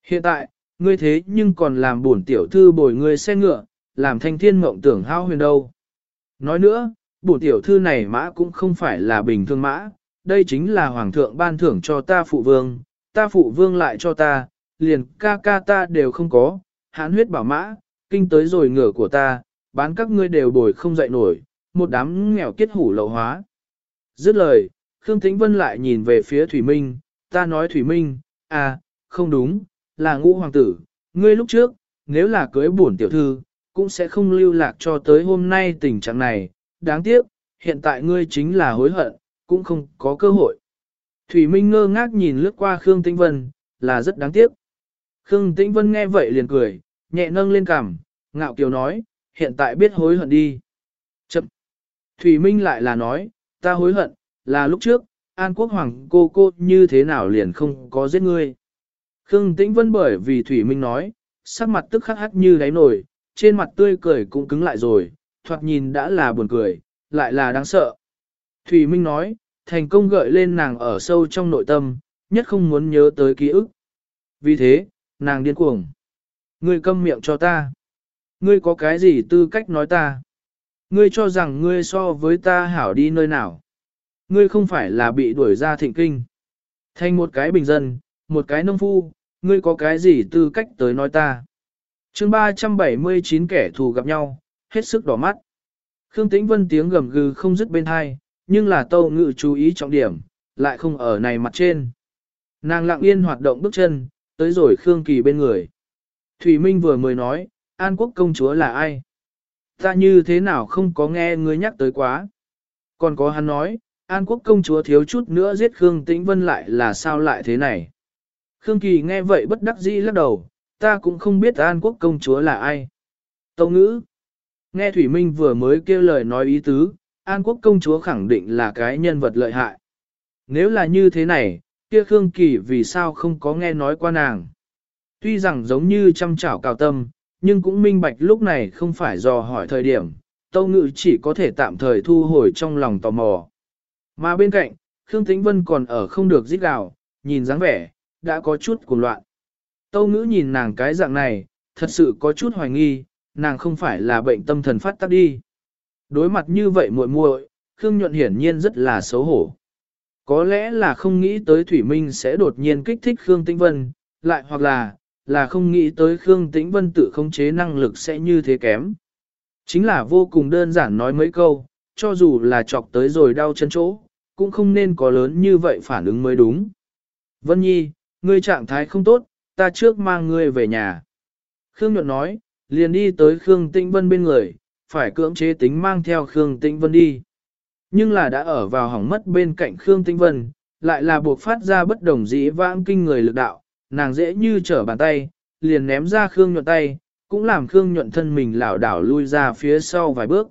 Hiện tại, ngươi thế nhưng còn làm bổn tiểu thư bồi ngươi xe ngựa, làm thanh thiên mộng tưởng hao huyền đâu. Nói nữa, bổn tiểu thư này mã cũng không phải là bình thường mã, đây chính là hoàng thượng ban thưởng cho ta phụ vương, ta phụ vương lại cho ta, liền ca ca ta đều không có, hán huyết bảo mã, kinh tới rồi ngựa của ta, bán các ngươi đều bồi không dậy nổi, một đám nghèo kiết hủ lậu hóa. Dứt lời, Khương Thính Vân lại nhìn về phía Thủy Minh, ta nói Thủy Minh, à, không đúng, là ngũ hoàng tử, ngươi lúc trước, nếu là cưới bổn tiểu thư, cũng sẽ không lưu lạc cho tới hôm nay tình trạng này, đáng tiếc, hiện tại ngươi chính là hối hận, cũng không có cơ hội. Thủy Minh ngơ ngác nhìn lướt qua Khương Tĩnh Vân, là rất đáng tiếc. Khương Tĩnh Vân nghe vậy liền cười, nhẹ nâng lên cằm, ngạo kiều nói, hiện tại biết hối hận đi. Chậm. Thủy Minh lại là nói, ta hối hận, là lúc trước, An Quốc Hoàng cô cô như thế nào liền không có giết ngươi. Khương Tĩnh Vân bởi vì Thủy Minh nói, sắc mặt tức khắc hắt như đáy nổi, trên mặt tươi cười cũng cứng lại rồi, thoạt nhìn đã là buồn cười, lại là đáng sợ. Thủy Minh nói, thành công gợi lên nàng ở sâu trong nội tâm, nhất không muốn nhớ tới ký ức. Vì thế, nàng điên cuồng. Ngươi câm miệng cho ta. Ngươi có cái gì tư cách nói ta? Ngươi cho rằng ngươi so với ta hảo đi nơi nào? Ngươi không phải là bị đuổi ra thịnh kinh. Thành một cái bình dân, một cái nông phu, ngươi có cái gì tư cách tới nói ta? chương 379 kẻ thù gặp nhau, hết sức đỏ mắt. Khương Tĩnh Vân tiếng gầm gừ không dứt bên hai, nhưng là tâu ngự chú ý trọng điểm, lại không ở này mặt trên. Nàng lặng yên hoạt động bước chân, tới rồi Khương Kỳ bên người. Thủy Minh vừa mới nói, An Quốc công chúa là ai? Ta như thế nào không có nghe ngươi nhắc tới quá? Còn có hắn nói, An Quốc công chúa thiếu chút nữa giết Khương Tĩnh Vân lại là sao lại thế này? Khương Kỳ nghe vậy bất đắc dĩ lắc đầu, ta cũng không biết An Quốc công chúa là ai. Tâu ngữ. Nghe Thủy Minh vừa mới kêu lời nói ý tứ, An Quốc công chúa khẳng định là cái nhân vật lợi hại. Nếu là như thế này, kia Khương Kỳ vì sao không có nghe nói qua nàng. Tuy rằng giống như chăm chảo cào tâm, nhưng cũng minh bạch lúc này không phải do hỏi thời điểm, Tâu Ngữ chỉ có thể tạm thời thu hồi trong lòng tò mò. Mà bên cạnh, Khương Tĩnh Vân còn ở không được giết gào, nhìn dáng vẻ, đã có chút cuồng loạn. Tâu Ngữ nhìn nàng cái dạng này, thật sự có chút hoài nghi, nàng không phải là bệnh tâm thần phát tác đi. Đối mặt như vậy muội muội, Khương Nhuận hiển nhiên rất là xấu hổ. Có lẽ là không nghĩ tới Thủy Minh sẽ đột nhiên kích thích Khương Tĩnh Vân, lại hoặc là, là không nghĩ tới Khương Tĩnh Vân tự khống chế năng lực sẽ như thế kém. Chính là vô cùng đơn giản nói mấy câu, cho dù là chọc tới rồi đau chân chỗ, cũng không nên có lớn như vậy phản ứng mới đúng. Vân Nhi, ngươi trạng thái không tốt, ta trước mang ngươi về nhà. Khương Nhuận nói, liền đi tới Khương Tĩnh Vân bên người, phải cưỡng chế tính mang theo Khương Tĩnh Vân đi. Nhưng là đã ở vào hỏng mất bên cạnh Khương Tĩnh Vân, lại là buộc phát ra bất đồng dĩ vãng kinh người lực đạo, nàng dễ như trở bàn tay, liền ném ra Khương Nhuận tay, cũng làm Khương Nhuận thân mình lảo đảo lui ra phía sau vài bước.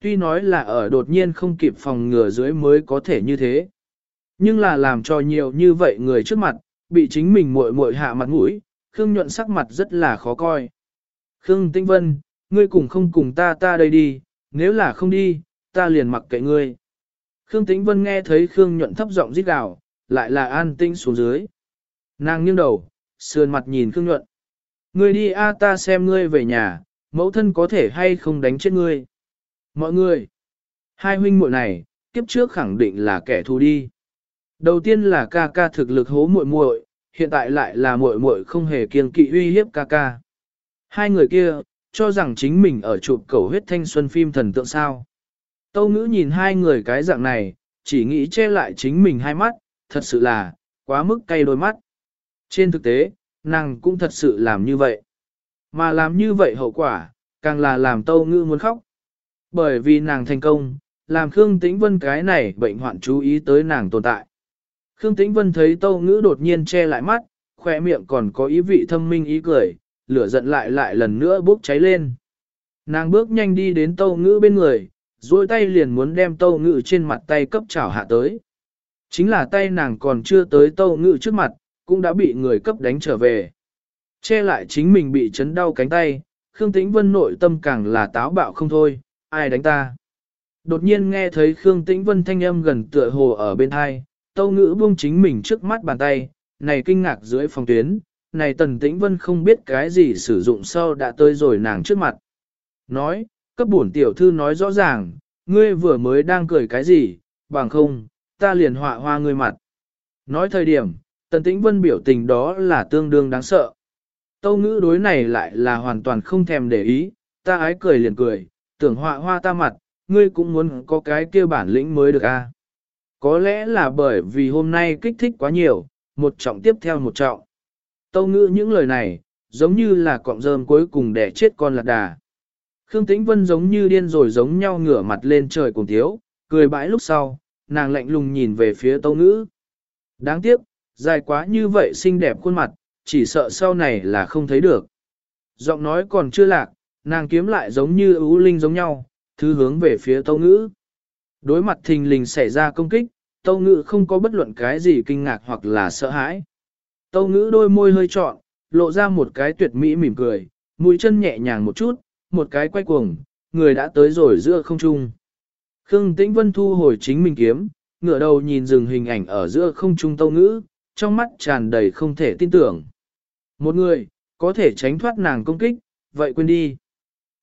Tuy nói là ở đột nhiên không kịp phòng ngừa dưới mới có thể như thế. Nhưng là làm cho nhiều như vậy người trước mặt, bị chính mình muội muội hạ mặt mũi, Khương Nhuận sắc mặt rất là khó coi. Khương Tinh Vân, ngươi cùng không cùng ta ta đây đi, nếu là không đi, ta liền mặc kệ ngươi. Khương Tĩnh Vân nghe thấy Khương Nhuận thấp giọng rít gào, lại là an tinh xuống dưới. Nàng nghiêng đầu, sườn mặt nhìn Khương Nhuận. Ngươi đi a ta xem ngươi về nhà, mẫu thân có thể hay không đánh chết ngươi. Mọi người, hai huynh muội này, kiếp trước khẳng định là kẻ thù đi. Đầu tiên là ca ca thực lực hố muội muội, hiện tại lại là muội muội không hề kiêng kỵ uy hiếp ca ca. Hai người kia, cho rằng chính mình ở chụp cầu huyết thanh xuân phim thần tượng sao. Tâu ngữ nhìn hai người cái dạng này, chỉ nghĩ che lại chính mình hai mắt, thật sự là, quá mức cay đôi mắt. Trên thực tế, nàng cũng thật sự làm như vậy. Mà làm như vậy hậu quả, càng là làm tâu ngữ muốn khóc. Bởi vì nàng thành công, làm Khương Tĩnh Vân cái này bệnh hoạn chú ý tới nàng tồn tại. Khương Tĩnh Vân thấy tâu ngữ đột nhiên che lại mắt, khỏe miệng còn có ý vị thâm minh ý cười, lửa giận lại lại lần nữa bốc cháy lên. Nàng bước nhanh đi đến tâu ngữ bên người, duỗi tay liền muốn đem tâu ngữ trên mặt tay cấp chảo hạ tới. Chính là tay nàng còn chưa tới tâu ngữ trước mặt, cũng đã bị người cấp đánh trở về. Che lại chính mình bị chấn đau cánh tay, Khương Tĩnh Vân nội tâm càng là táo bạo không thôi, ai đánh ta. Đột nhiên nghe thấy Khương Tĩnh Vân thanh âm gần tựa hồ ở bên hai, tâu ngữ buông chính mình trước mắt bàn tay, này kinh ngạc dưới phòng tuyến, này Tần Tĩnh Vân không biết cái gì sử dụng sau đã tới rồi nàng trước mặt. Nói, cấp bổn tiểu thư nói rõ ràng, ngươi vừa mới đang cười cái gì, bằng không, ta liền họa hoa ngươi mặt. Nói thời điểm, Tần Tĩnh Vân biểu tình đó là tương đương đáng sợ. Tâu ngữ đối này lại là hoàn toàn không thèm để ý, ta ái cười liền cười, tưởng họa hoa ta mặt, ngươi cũng muốn có cái kia bản lĩnh mới được a. Có lẽ là bởi vì hôm nay kích thích quá nhiều, một trọng tiếp theo một trọng. Tâu ngữ những lời này, giống như là cọng rơm cuối cùng để chết con lạc đà. Khương Tĩnh Vân giống như điên rồi giống nhau ngửa mặt lên trời cùng thiếu, cười bãi lúc sau, nàng lạnh lùng nhìn về phía tâu ngữ. Đáng tiếc, dài quá như vậy xinh đẹp khuôn mặt, chỉ sợ sau này là không thấy được. Giọng nói còn chưa lạc, nàng kiếm lại giống như ưu linh giống nhau, thứ hướng về phía tâu ngữ. Đối mặt thình lình xảy ra công kích, tâu ngữ không có bất luận cái gì kinh ngạc hoặc là sợ hãi. Tâu ngữ đôi môi hơi trọn, lộ ra một cái tuyệt mỹ mỉm cười, mũi chân nhẹ nhàng một chút, một cái quay cuồng, người đã tới rồi giữa không trung. Khương Tĩnh Vân thu hồi chính mình kiếm, ngửa đầu nhìn dừng hình ảnh ở giữa không trung tâu ngữ, trong mắt tràn đầy không thể tin tưởng. Một người, có thể tránh thoát nàng công kích, vậy quên đi.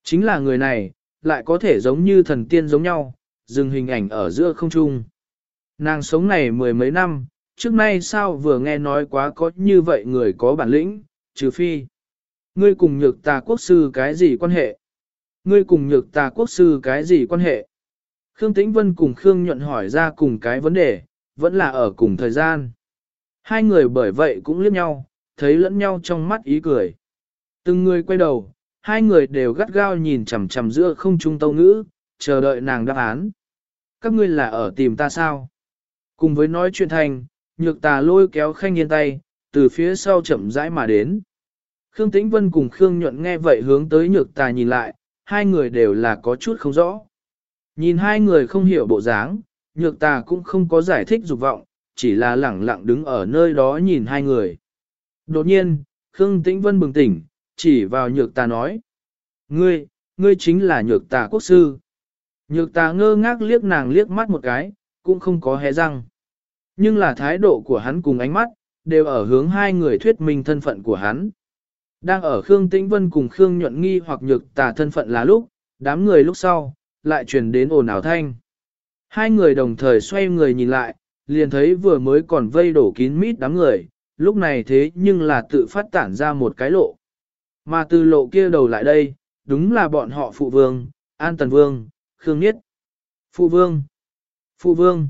Chính là người này, lại có thể giống như thần tiên giống nhau, dừng hình ảnh ở giữa không trung. Nàng sống này mười mấy năm, trước nay sao vừa nghe nói quá có như vậy người có bản lĩnh, trừ phi. Ngươi cùng nhược tà quốc sư cái gì quan hệ? Ngươi cùng nhược tà quốc sư cái gì quan hệ? Khương Tĩnh Vân cùng Khương Nhuận hỏi ra cùng cái vấn đề, vẫn là ở cùng thời gian. Hai người bởi vậy cũng liếc nhau, thấy lẫn nhau trong mắt ý cười. Từng người quay đầu, hai người đều gắt gao nhìn chằm chằm giữa không trung tâu ngữ, chờ đợi nàng đáp án. Các ngươi là ở tìm ta sao? Cùng với nói chuyện thành, nhược tà lôi kéo khanh yên tay, từ phía sau chậm rãi mà đến. Khương Tĩnh Vân cùng Khương Nhuận nghe vậy hướng tới nhược tà nhìn lại, hai người đều là có chút không rõ. Nhìn hai người không hiểu bộ dáng, nhược tà cũng không có giải thích dục vọng, chỉ là lẳng lặng đứng ở nơi đó nhìn hai người. Đột nhiên, Khương Tĩnh Vân bừng tỉnh, chỉ vào nhược tà nói. Ngươi, ngươi chính là nhược tà quốc sư. Nhược tà ngơ ngác liếc nàng liếc mắt một cái, cũng không có hé răng. Nhưng là thái độ của hắn cùng ánh mắt, đều ở hướng hai người thuyết minh thân phận của hắn. Đang ở Khương Tĩnh Vân cùng Khương Nhuận Nghi hoặc nhược tà thân phận là lúc, đám người lúc sau, lại truyền đến ồn ào thanh. Hai người đồng thời xoay người nhìn lại, liền thấy vừa mới còn vây đổ kín mít đám người, lúc này thế nhưng là tự phát tản ra một cái lộ. Mà từ lộ kia đầu lại đây, đúng là bọn họ Phụ Vương, An Tần Vương, Khương Niết. Phụ Vương, Phụ Vương.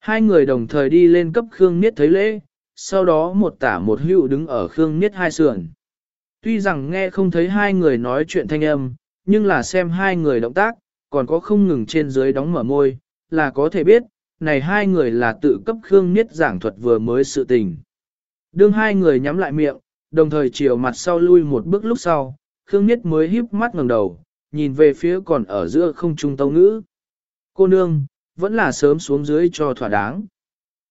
Hai người đồng thời đi lên cấp Khương Niết thấy lễ, sau đó một tả một hữu đứng ở Khương Niết hai sườn. Tuy rằng nghe không thấy hai người nói chuyện thanh âm, nhưng là xem hai người động tác, còn có không ngừng trên dưới đóng mở môi, là có thể biết, này hai người là tự cấp Khương Niết giảng thuật vừa mới sự tình. Đương hai người nhắm lại miệng, đồng thời chiều mặt sau lui một bước lúc sau, Khương Niết mới híp mắt ngẩng đầu, nhìn về phía còn ở giữa không trung tâu ngữ. Cô nương, vẫn là sớm xuống dưới cho thỏa đáng.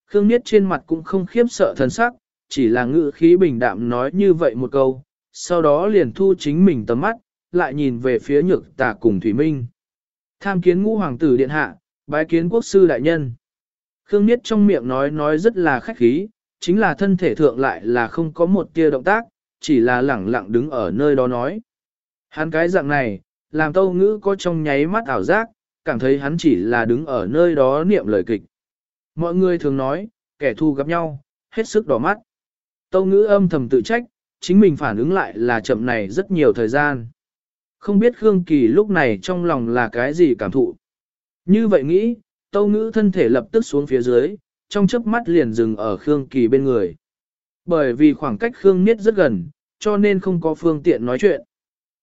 Khương Niết trên mặt cũng không khiếp sợ thần sắc, chỉ là ngữ khí bình đạm nói như vậy một câu, sau đó liền thu chính mình tầm mắt, lại nhìn về phía nhược tà cùng Thủy Minh. Tham kiến ngũ hoàng tử điện hạ, bái kiến quốc sư đại nhân. Khương Niết trong miệng nói nói rất là khách khí, chính là thân thể thượng lại là không có một tia động tác, chỉ là lẳng lặng đứng ở nơi đó nói. Hắn cái dạng này, làm tâu ngữ có trong nháy mắt ảo giác, cảm thấy hắn chỉ là đứng ở nơi đó niệm lời kịch. Mọi người thường nói, kẻ thù gặp nhau, hết sức đỏ mắt. Tâu ngữ âm thầm tự trách, chính mình phản ứng lại là chậm này rất nhiều thời gian. Không biết Khương Kỳ lúc này trong lòng là cái gì cảm thụ. Như vậy nghĩ, tâu ngữ thân thể lập tức xuống phía dưới, trong chớp mắt liền dừng ở Khương Kỳ bên người. Bởi vì khoảng cách Khương Niết rất gần, cho nên không có phương tiện nói chuyện.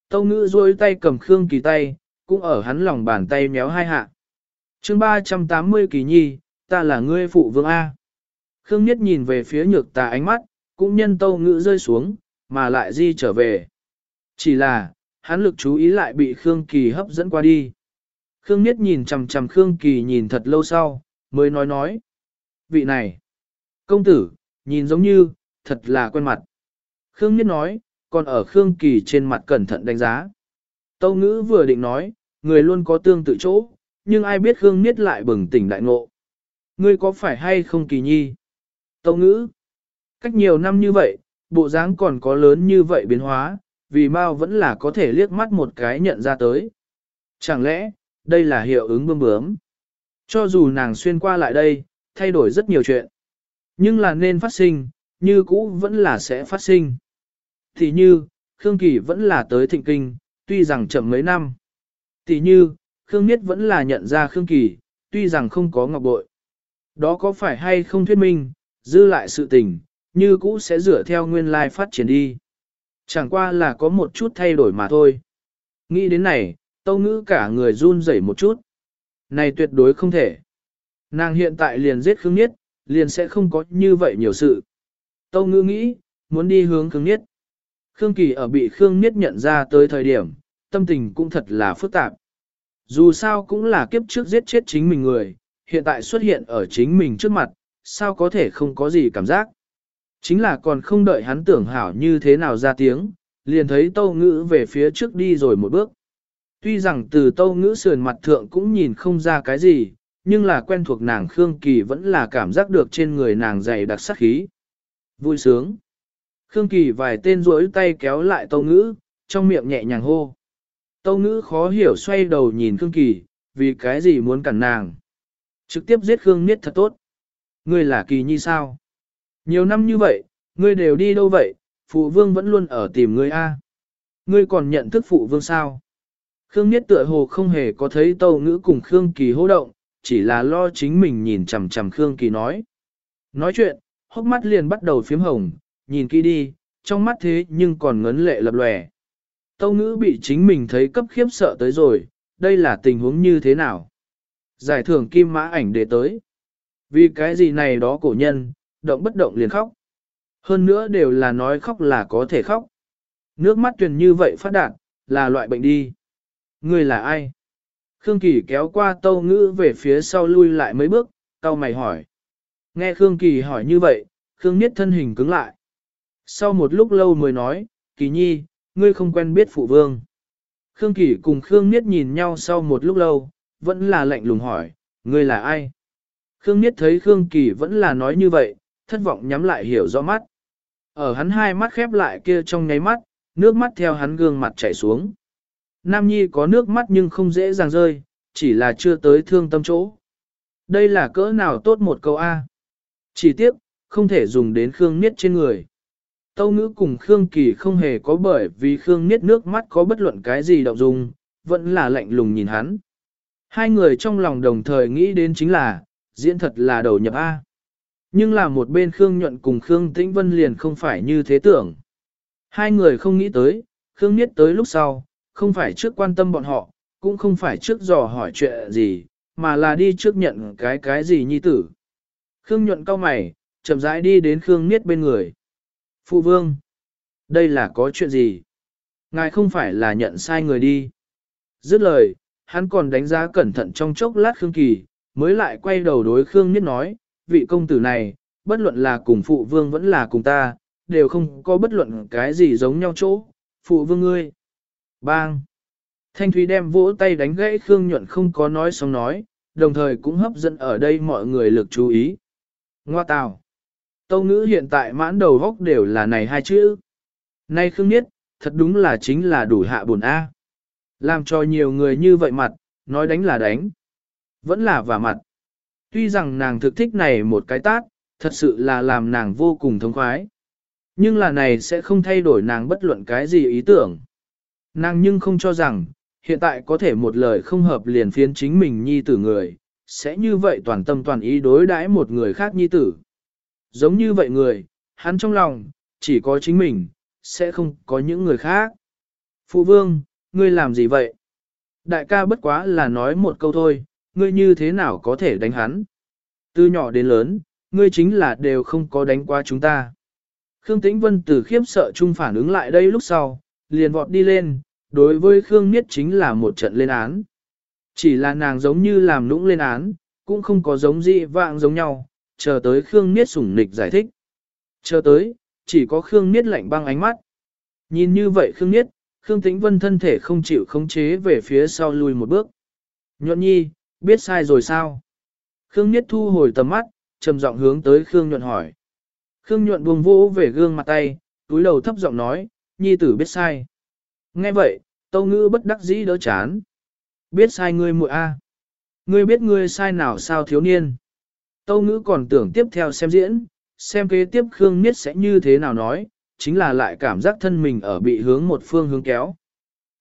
Tâu ngữ duỗi tay cầm Khương Kỳ tay, cũng ở hắn lòng bàn tay méo hai hạ. chương 380 Kỳ Nhi, ta là ngươi phụ vương A. Khương Niết nhìn về phía nhược tà ánh mắt, cũng nhân tâu ngữ rơi xuống, mà lại di trở về. Chỉ là, hắn lực chú ý lại bị Khương Kỳ hấp dẫn qua đi. Khương Niết nhìn chằm chằm Khương Kỳ nhìn thật lâu sau, mới nói nói. Vị này, công tử, nhìn giống như, thật là quen mặt. Khương Niết nói, còn ở Khương Kỳ trên mặt cẩn thận đánh giá. Tâu ngữ vừa định nói, người luôn có tương tự chỗ, nhưng ai biết Khương Niết lại bừng tỉnh đại ngộ. Ngươi có phải hay không Kỳ Nhi? Tâu ngữ, cách nhiều năm như vậy, bộ dáng còn có lớn như vậy biến hóa, vì Mao vẫn là có thể liếc mắt một cái nhận ra tới. Chẳng lẽ, đây là hiệu ứng bơm bướm? Cho dù nàng xuyên qua lại đây, thay đổi rất nhiều chuyện. Nhưng là nên phát sinh, như cũ vẫn là sẽ phát sinh. Thì như, Khương Kỳ vẫn là tới thịnh kinh, tuy rằng chậm mấy năm. Thì như, Khương Niết vẫn là nhận ra Khương Kỳ, tuy rằng không có ngọc bội. Đó có phải hay không thuyết minh, dư lại sự tình, như cũ sẽ dựa theo nguyên lai phát triển đi. Chẳng qua là có một chút thay đổi mà thôi. Nghĩ đến này, tâu ngữ cả người run rẩy một chút. Này tuyệt đối không thể. Nàng hiện tại liền giết Khương Niết, liền sẽ không có như vậy nhiều sự. Tâu ngữ nghĩ, muốn đi hướng Khương Niết. Khương Kỳ ở bị Khương Niết nhận ra tới thời điểm, tâm tình cũng thật là phức tạp. Dù sao cũng là kiếp trước giết chết chính mình người, hiện tại xuất hiện ở chính mình trước mặt, sao có thể không có gì cảm giác. Chính là còn không đợi hắn tưởng hảo như thế nào ra tiếng, liền thấy tâu ngữ về phía trước đi rồi một bước. Tuy rằng từ tâu ngữ sườn mặt thượng cũng nhìn không ra cái gì, nhưng là quen thuộc nàng Khương Kỳ vẫn là cảm giác được trên người nàng dày đặc sắc khí. Vui sướng. Khương Kỳ vài tên rỗi tay kéo lại tâu ngữ, trong miệng nhẹ nhàng hô. Tâu ngữ khó hiểu xoay đầu nhìn Khương Kỳ, vì cái gì muốn cản nàng. Trực tiếp giết Khương Niết thật tốt. Ngươi là Kỳ Nhi sao? Nhiều năm như vậy, ngươi đều đi đâu vậy? Phụ vương vẫn luôn ở tìm ngươi a. Ngươi còn nhận thức phụ vương sao? Khương Niết tựa hồ không hề có thấy tâu ngữ cùng Khương Kỳ hô động, chỉ là lo chính mình nhìn chằm chằm Khương Kỳ nói. Nói chuyện, hốc mắt liền bắt đầu phím hồng, nhìn kỹ đi, trong mắt thế nhưng còn ngấn lệ lập lòe. Tâu ngữ bị chính mình thấy cấp khiếp sợ tới rồi, đây là tình huống như thế nào? Giải thưởng kim mã ảnh để tới. Vì cái gì này đó cổ nhân, động bất động liền khóc. Hơn nữa đều là nói khóc là có thể khóc. Nước mắt tuyền như vậy phát đạt, là loại bệnh đi. Người là ai? Khương Kỳ kéo qua tâu ngữ về phía sau lui lại mấy bước, tâu mày hỏi. Nghe Khương Kỳ hỏi như vậy, Khương Niết thân hình cứng lại. Sau một lúc lâu mới nói, Kỳ nhi, ngươi không quen biết phụ vương. Khương Kỳ cùng Khương Niết nhìn nhau sau một lúc lâu, vẫn là lạnh lùng hỏi, ngươi là ai? Khương Niết thấy Khương Kỳ vẫn là nói như vậy, thất vọng nhắm lại hiểu rõ mắt. Ở hắn hai mắt khép lại kia trong nháy mắt, nước mắt theo hắn gương mặt chảy xuống. Nam Nhi có nước mắt nhưng không dễ dàng rơi, chỉ là chưa tới thương tâm chỗ. Đây là cỡ nào tốt một câu A. Chỉ tiếc, không thể dùng đến Khương Niết trên người. Tâu ngữ cùng Khương Kỳ không hề có bởi vì Khương Niết nước mắt có bất luận cái gì động dung, vẫn là lạnh lùng nhìn hắn. Hai người trong lòng đồng thời nghĩ đến chính là, diễn thật là đầu nhập A. Nhưng là một bên Khương Nhuận cùng Khương Tĩnh Vân liền không phải như thế tưởng. Hai người không nghĩ tới, Khương Niết tới lúc sau, không phải trước quan tâm bọn họ, cũng không phải trước dò hỏi chuyện gì, mà là đi trước nhận cái cái gì nhi tử. Khương Nhuận cao mày, chậm rãi đi đến Khương Niết bên người. Phụ vương, đây là có chuyện gì? Ngài không phải là nhận sai người đi. Dứt lời, hắn còn đánh giá cẩn thận trong chốc lát Khương Kỳ, mới lại quay đầu đối Khương Niết nói, vị công tử này, bất luận là cùng phụ vương vẫn là cùng ta, đều không có bất luận cái gì giống nhau chỗ, phụ vương ngươi. Bang! Thanh Thúy đem vỗ tay đánh gãy Khương Nhuận không có nói xong nói, đồng thời cũng hấp dẫn ở đây mọi người lực chú ý. Ngoa tào! Tâu ngữ hiện tại mãn đầu góc đều là này hai chữ. Nay Khương Niết, thật đúng là chính là đủ hạ buồn A. Làm cho nhiều người như vậy mặt, nói đánh là đánh. Vẫn là vả mặt. Tuy rằng nàng thực thích này một cái tát, thật sự là làm nàng vô cùng thống khoái. Nhưng là này sẽ không thay đổi nàng bất luận cái gì ý tưởng. Nàng nhưng không cho rằng, hiện tại có thể một lời không hợp liền phiến chính mình nhi tử người, sẽ như vậy toàn tâm toàn ý đối đãi một người khác nhi tử. Giống như vậy người, hắn trong lòng, chỉ có chính mình, sẽ không có những người khác. Phụ vương, ngươi làm gì vậy? Đại ca bất quá là nói một câu thôi, ngươi như thế nào có thể đánh hắn? Từ nhỏ đến lớn, ngươi chính là đều không có đánh qua chúng ta. Khương Tĩnh Vân từ khiếp sợ chung phản ứng lại đây lúc sau, liền vọt đi lên, đối với Khương Niết chính là một trận lên án. Chỉ là nàng giống như làm nũng lên án, cũng không có giống dị vạng giống nhau, chờ tới Khương Niết sủng nịch giải thích. Chờ tới, chỉ có Khương Niết lạnh băng ánh mắt. Nhìn như vậy Khương Niết, Khương Tĩnh Vân thân thể không chịu khống chế về phía sau lùi một bước. Nhuận nhi, biết sai rồi sao? Khương Niết thu hồi tầm mắt, trầm giọng hướng tới Khương Nhuận hỏi. Khương Nhuận buông vỗ về gương mặt tay, túi đầu thấp giọng nói, nhi tử biết sai. Nghe vậy, tâu ngữ bất đắc dĩ đỡ chán. Biết sai ngươi muội a Ngươi biết ngươi sai nào sao thiếu niên. Tâu ngữ còn tưởng tiếp theo xem diễn, xem kế tiếp Khương Niết sẽ như thế nào nói, chính là lại cảm giác thân mình ở bị hướng một phương hướng kéo.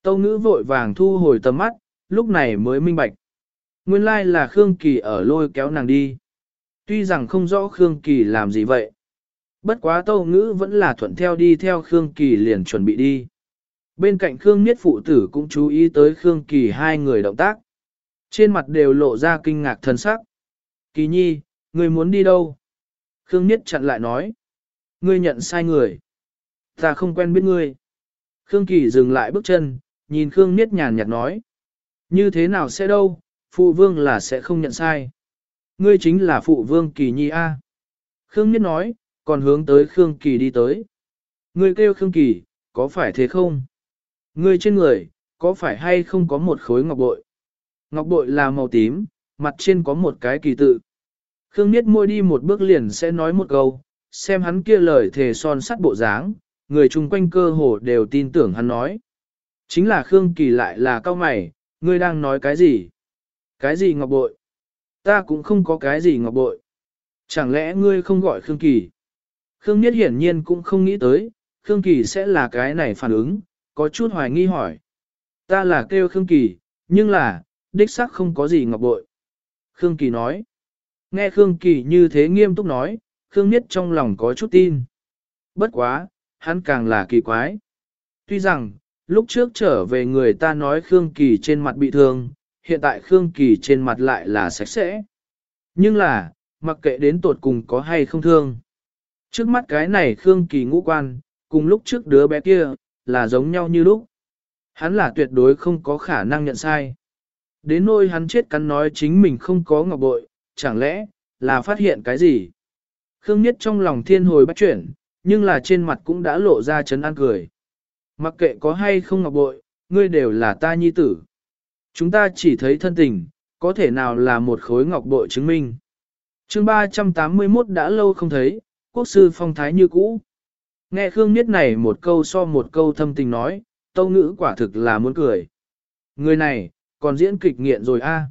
Tâu ngữ vội vàng thu hồi tầm mắt, lúc này mới minh bạch. Nguyên lai là Khương Kỳ ở lôi kéo nàng đi. Tuy rằng không rõ Khương Kỳ làm gì vậy. Bất quá tâu ngữ vẫn là thuận theo đi theo Khương Kỳ liền chuẩn bị đi. Bên cạnh Khương Niết phụ tử cũng chú ý tới Khương Kỳ hai người động tác. Trên mặt đều lộ ra kinh ngạc thân sắc. Kỳ nhi, người muốn đi đâu? Khương Niết chặn lại nói. Ngươi nhận sai người. Ta không quen biết ngươi. Khương Kỳ dừng lại bước chân, nhìn Khương Niết nhàn nhạt nói. Như thế nào sẽ đâu, phụ vương là sẽ không nhận sai. Ngươi chính là phụ vương Kỳ nhi A. Khương Niết nói, còn hướng tới Khương Kỳ đi tới. Ngươi kêu Khương Kỳ, có phải thế không? Ngươi trên người, có phải hay không có một khối ngọc bội? Ngọc bội là màu tím, mặt trên có một cái kỳ tự. Khương Niết môi đi một bước liền sẽ nói một câu, xem hắn kia lời thề son sắt bộ dáng, người chung quanh cơ hồ đều tin tưởng hắn nói. Chính là Khương Kỳ lại là cao mày, ngươi đang nói cái gì? Cái gì ngọc bội? Ta cũng không có cái gì ngọc bội. Chẳng lẽ ngươi không gọi Khương Kỳ? Khương Niết hiển nhiên cũng không nghĩ tới, Khương Kỳ sẽ là cái này phản ứng, có chút hoài nghi hỏi. Ta là kêu Khương Kỳ, nhưng là, đích xác không có gì ngọc bội. Khương Kỳ nói. Nghe Khương Kỳ như thế nghiêm túc nói, Khương Niết trong lòng có chút tin. Bất quá, hắn càng là kỳ quái. Tuy rằng, lúc trước trở về người ta nói Khương Kỳ trên mặt bị thương, hiện tại Khương Kỳ trên mặt lại là sạch sẽ. Nhưng là, mặc kệ đến tột cùng có hay không thương. Trước mắt cái này Khương Kỳ ngũ quan, cùng lúc trước đứa bé kia, là giống nhau như lúc. Hắn là tuyệt đối không có khả năng nhận sai. Đến nỗi hắn chết cắn nói chính mình không có ngọc bội, chẳng lẽ, là phát hiện cái gì? Khương Nhất trong lòng thiên hồi bắt chuyển, nhưng là trên mặt cũng đã lộ ra chấn an cười. Mặc kệ có hay không ngọc bội, ngươi đều là ta nhi tử. Chúng ta chỉ thấy thân tình, có thể nào là một khối ngọc bội chứng minh. chương 381 đã lâu không thấy, quốc sư phong thái như cũ. Nghe Khương Niết này một câu so một câu thâm tình nói, tâu ngữ quả thực là muốn cười. Người này, còn diễn kịch nghiện rồi a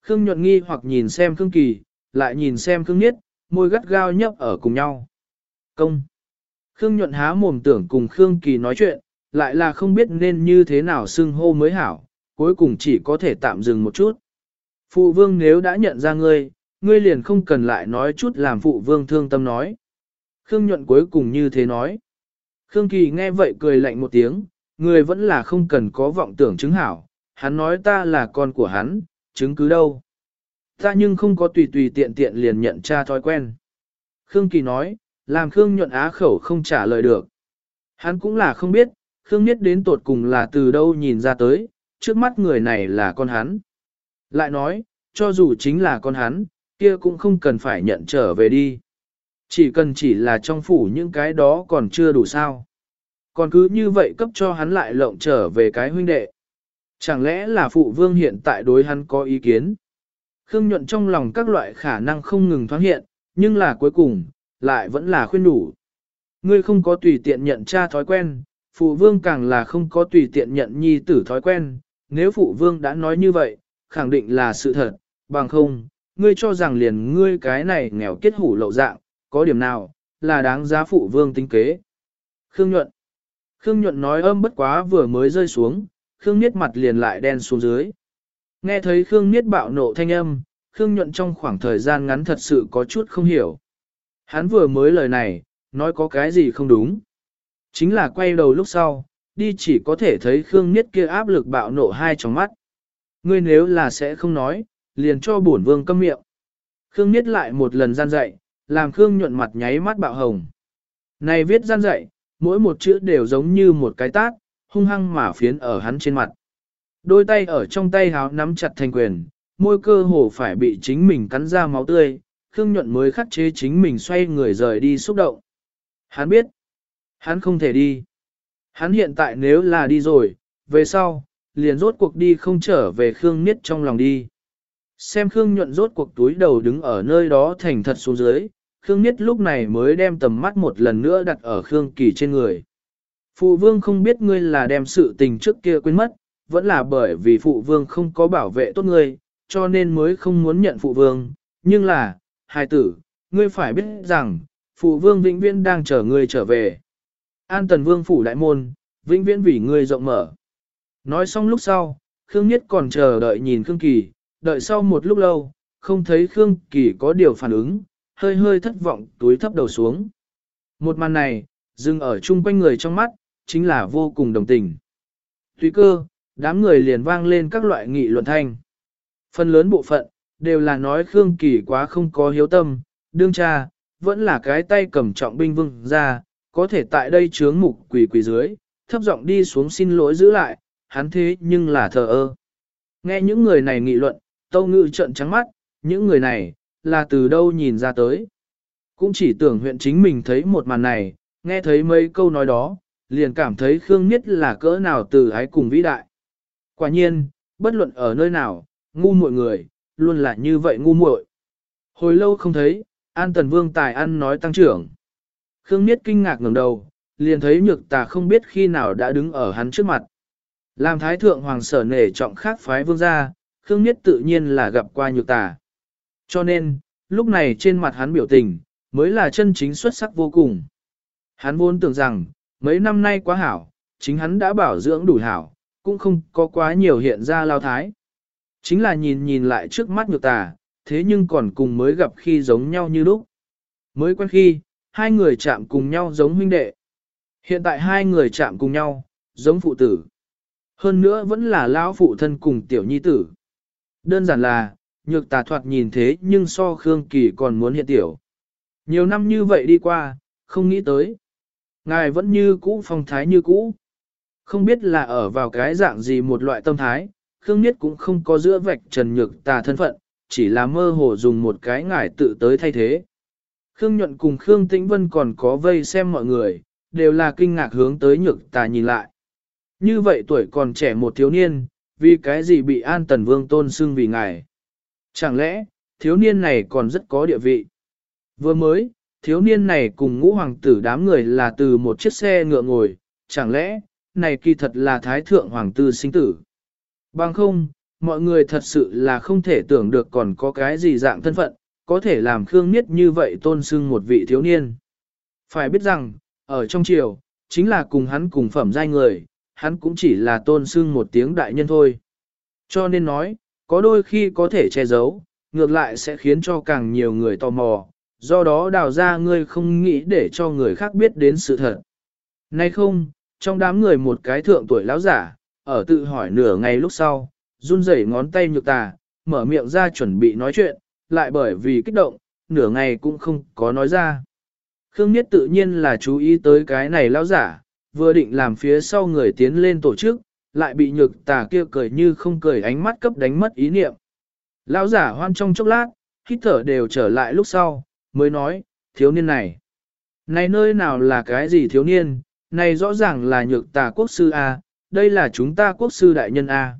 Khương nhuận nghi hoặc nhìn xem Khương Kỳ, lại nhìn xem Khương Niết, môi gắt gao nhấp ở cùng nhau. Công. Khương nhuận há mồm tưởng cùng Khương Kỳ nói chuyện, lại là không biết nên như thế nào xưng hô mới hảo, cuối cùng chỉ có thể tạm dừng một chút. Phụ vương nếu đã nhận ra ngươi, ngươi liền không cần lại nói chút làm phụ vương thương tâm nói. Khương nhuận cuối cùng như thế nói. Khương Kỳ nghe vậy cười lạnh một tiếng, người vẫn là không cần có vọng tưởng chứng hảo, hắn nói ta là con của hắn, chứng cứ đâu. Ta nhưng không có tùy tùy tiện tiện liền nhận cha thói quen. Khương Kỳ nói, làm Khương nhuận á khẩu không trả lời được. Hắn cũng là không biết, Khương Nhất đến tột cùng là từ đâu nhìn ra tới, trước mắt người này là con hắn. Lại nói, cho dù chính là con hắn, kia cũng không cần phải nhận trở về đi. Chỉ cần chỉ là trong phủ những cái đó còn chưa đủ sao. Còn cứ như vậy cấp cho hắn lại lộng trở về cái huynh đệ. Chẳng lẽ là phụ vương hiện tại đối hắn có ý kiến? Khương nhuận trong lòng các loại khả năng không ngừng thoáng hiện, nhưng là cuối cùng, lại vẫn là khuyên đủ. Ngươi không có tùy tiện nhận cha thói quen, phụ vương càng là không có tùy tiện nhận nhi tử thói quen, nếu phụ vương đã nói như vậy, khẳng định là sự thật, bằng không, ngươi cho rằng liền ngươi cái này nghèo kết hủ lậu dạng, có điểm nào, là đáng giá phụ vương tính kế. Khương nhuận Khương nhuận nói âm bất quá vừa mới rơi xuống, Khương Niết mặt liền lại đen xuống dưới. Nghe thấy Khương Niết bạo nộ thanh âm, Khương nhuận trong khoảng thời gian ngắn thật sự có chút không hiểu. Hắn vừa mới lời này, nói có cái gì không đúng. Chính là quay đầu lúc sau, đi chỉ có thể thấy Khương Niết kia áp lực bạo nộ hai trong mắt. Ngươi nếu là sẽ không nói, liền cho bổn vương câm miệng. Khương Niết lại một lần gian dạy, làm Khương nhuận mặt nháy mắt bạo hồng. Này viết gian dạy, mỗi một chữ đều giống như một cái tát, hung hăng mà phiến ở hắn trên mặt. Đôi tay ở trong tay háo nắm chặt thành quyền, môi cơ hồ phải bị chính mình cắn ra máu tươi, Khương nhuận mới khắc chế chính mình xoay người rời đi xúc động. Hắn biết, hắn không thể đi. Hắn hiện tại nếu là đi rồi, về sau, liền rốt cuộc đi không trở về Khương Niết trong lòng đi. Xem Khương nhuận rốt cuộc túi đầu đứng ở nơi đó thành thật xuống dưới, Khương Niết lúc này mới đem tầm mắt một lần nữa đặt ở Khương Kỳ trên người. Phụ vương không biết ngươi là đem sự tình trước kia quên mất, vẫn là bởi vì phụ vương không có bảo vệ tốt ngươi, cho nên mới không muốn nhận phụ vương. Nhưng là, hài tử, ngươi phải biết rằng, phụ vương vĩnh viễn đang chờ ngươi trở về. An tần vương phủ đại môn, vĩnh viễn vì ngươi rộng mở. Nói xong lúc sau, Khương Niết còn chờ đợi nhìn Khương Kỳ, đợi sau một lúc lâu, không thấy Khương Kỳ có điều phản ứng, hơi hơi thất vọng túi thấp đầu xuống. Một màn này, dừng ở chung quanh người trong mắt, chính là vô cùng đồng tình. Tuy cơ, đám người liền vang lên các loại nghị luận thanh. Phần lớn bộ phận, đều là nói Khương Kỳ quá không có hiếu tâm, đương cha, vẫn là cái tay cầm trọng binh vương ra, có thể tại đây chướng mục quỷ quỷ dưới, thấp giọng đi xuống xin lỗi giữ lại, hắn thế nhưng là thờ ơ. Nghe những người này nghị luận, tâu ngự trận trắng mắt, những người này, là từ đâu nhìn ra tới. Cũng chỉ tưởng huyện chính mình thấy một màn này, nghe thấy mấy câu nói đó, liền cảm thấy Khương Niết là cỡ nào từ ái cùng vĩ đại. Quả nhiên, bất luận ở nơi nào, ngu muội người, luôn là như vậy ngu muội. Hồi lâu không thấy, An Tần Vương tài ăn nói tăng trưởng. Khương Niết kinh ngạc ngẩng đầu, liền thấy nhược tà không biết khi nào đã đứng ở hắn trước mặt. Làm thái thượng hoàng sở nể trọng khác phái vương gia, Khương Niết tự nhiên là gặp qua nhược tà. Cho nên, lúc này trên mặt hắn biểu tình, mới là chân chính xuất sắc vô cùng. Hắn vốn tưởng rằng, mấy năm nay quá hảo, chính hắn đã bảo dưỡng đủ hảo, cũng không có quá nhiều hiện ra lao thái. Chính là nhìn nhìn lại trước mắt nhược tà, thế nhưng còn cùng mới gặp khi giống nhau như lúc. Mới quen khi, hai người chạm cùng nhau giống huynh đệ. Hiện tại hai người chạm cùng nhau, giống phụ tử. Hơn nữa vẫn là lão phụ thân cùng tiểu nhi tử. Đơn giản là, nhược tà thoạt nhìn thế nhưng so Khương Kỳ còn muốn hiện tiểu. Nhiều năm như vậy đi qua, không nghĩ tới. Ngài vẫn như cũ phong thái như cũ. Không biết là ở vào cái dạng gì một loại tâm thái, Khương Niết cũng không có giữa vạch trần nhược tà thân phận, chỉ là mơ hồ dùng một cái ngài tự tới thay thế. Khương Nhuận cùng Khương Tĩnh Vân còn có vây xem mọi người, đều là kinh ngạc hướng tới nhược tà nhìn lại. Như vậy tuổi còn trẻ một thiếu niên, vì cái gì bị an tần vương tôn xưng vì ngài? Chẳng lẽ, thiếu niên này còn rất có địa vị? Vừa mới, thiếu niên này cùng ngũ hoàng tử đám người là từ một chiếc xe ngựa ngồi, chẳng lẽ, này kỳ thật là thái thượng hoàng tư sinh tử? Bằng không, mọi người thật sự là không thể tưởng được còn có cái gì dạng thân phận, có thể làm Khương Niết như vậy tôn xưng một vị thiếu niên. Phải biết rằng, ở trong triều, chính là cùng hắn cùng phẩm giai người, hắn cũng chỉ là tôn sưng một tiếng đại nhân thôi. Cho nên nói, có đôi khi có thể che giấu, ngược lại sẽ khiến cho càng nhiều người tò mò, do đó đào ra ngươi không nghĩ để cho người khác biết đến sự thật. Nay không, trong đám người một cái thượng tuổi lão giả, ở tự hỏi nửa ngày lúc sau, run rẩy ngón tay nhược tà, mở miệng ra chuẩn bị nói chuyện, lại bởi vì kích động, nửa ngày cũng không có nói ra. Khương Niết tự nhiên là chú ý tới cái này lão giả, vừa định làm phía sau người tiến lên tổ chức, lại bị nhược tà kia cười như không cười ánh mắt cấp đánh mất ý niệm. Lão giả hoan trong chốc lát, hít thở đều trở lại lúc sau, mới nói, thiếu niên này. Này nơi nào là cái gì thiếu niên, này rõ ràng là nhược tà quốc sư A, đây là chúng ta quốc sư đại nhân A.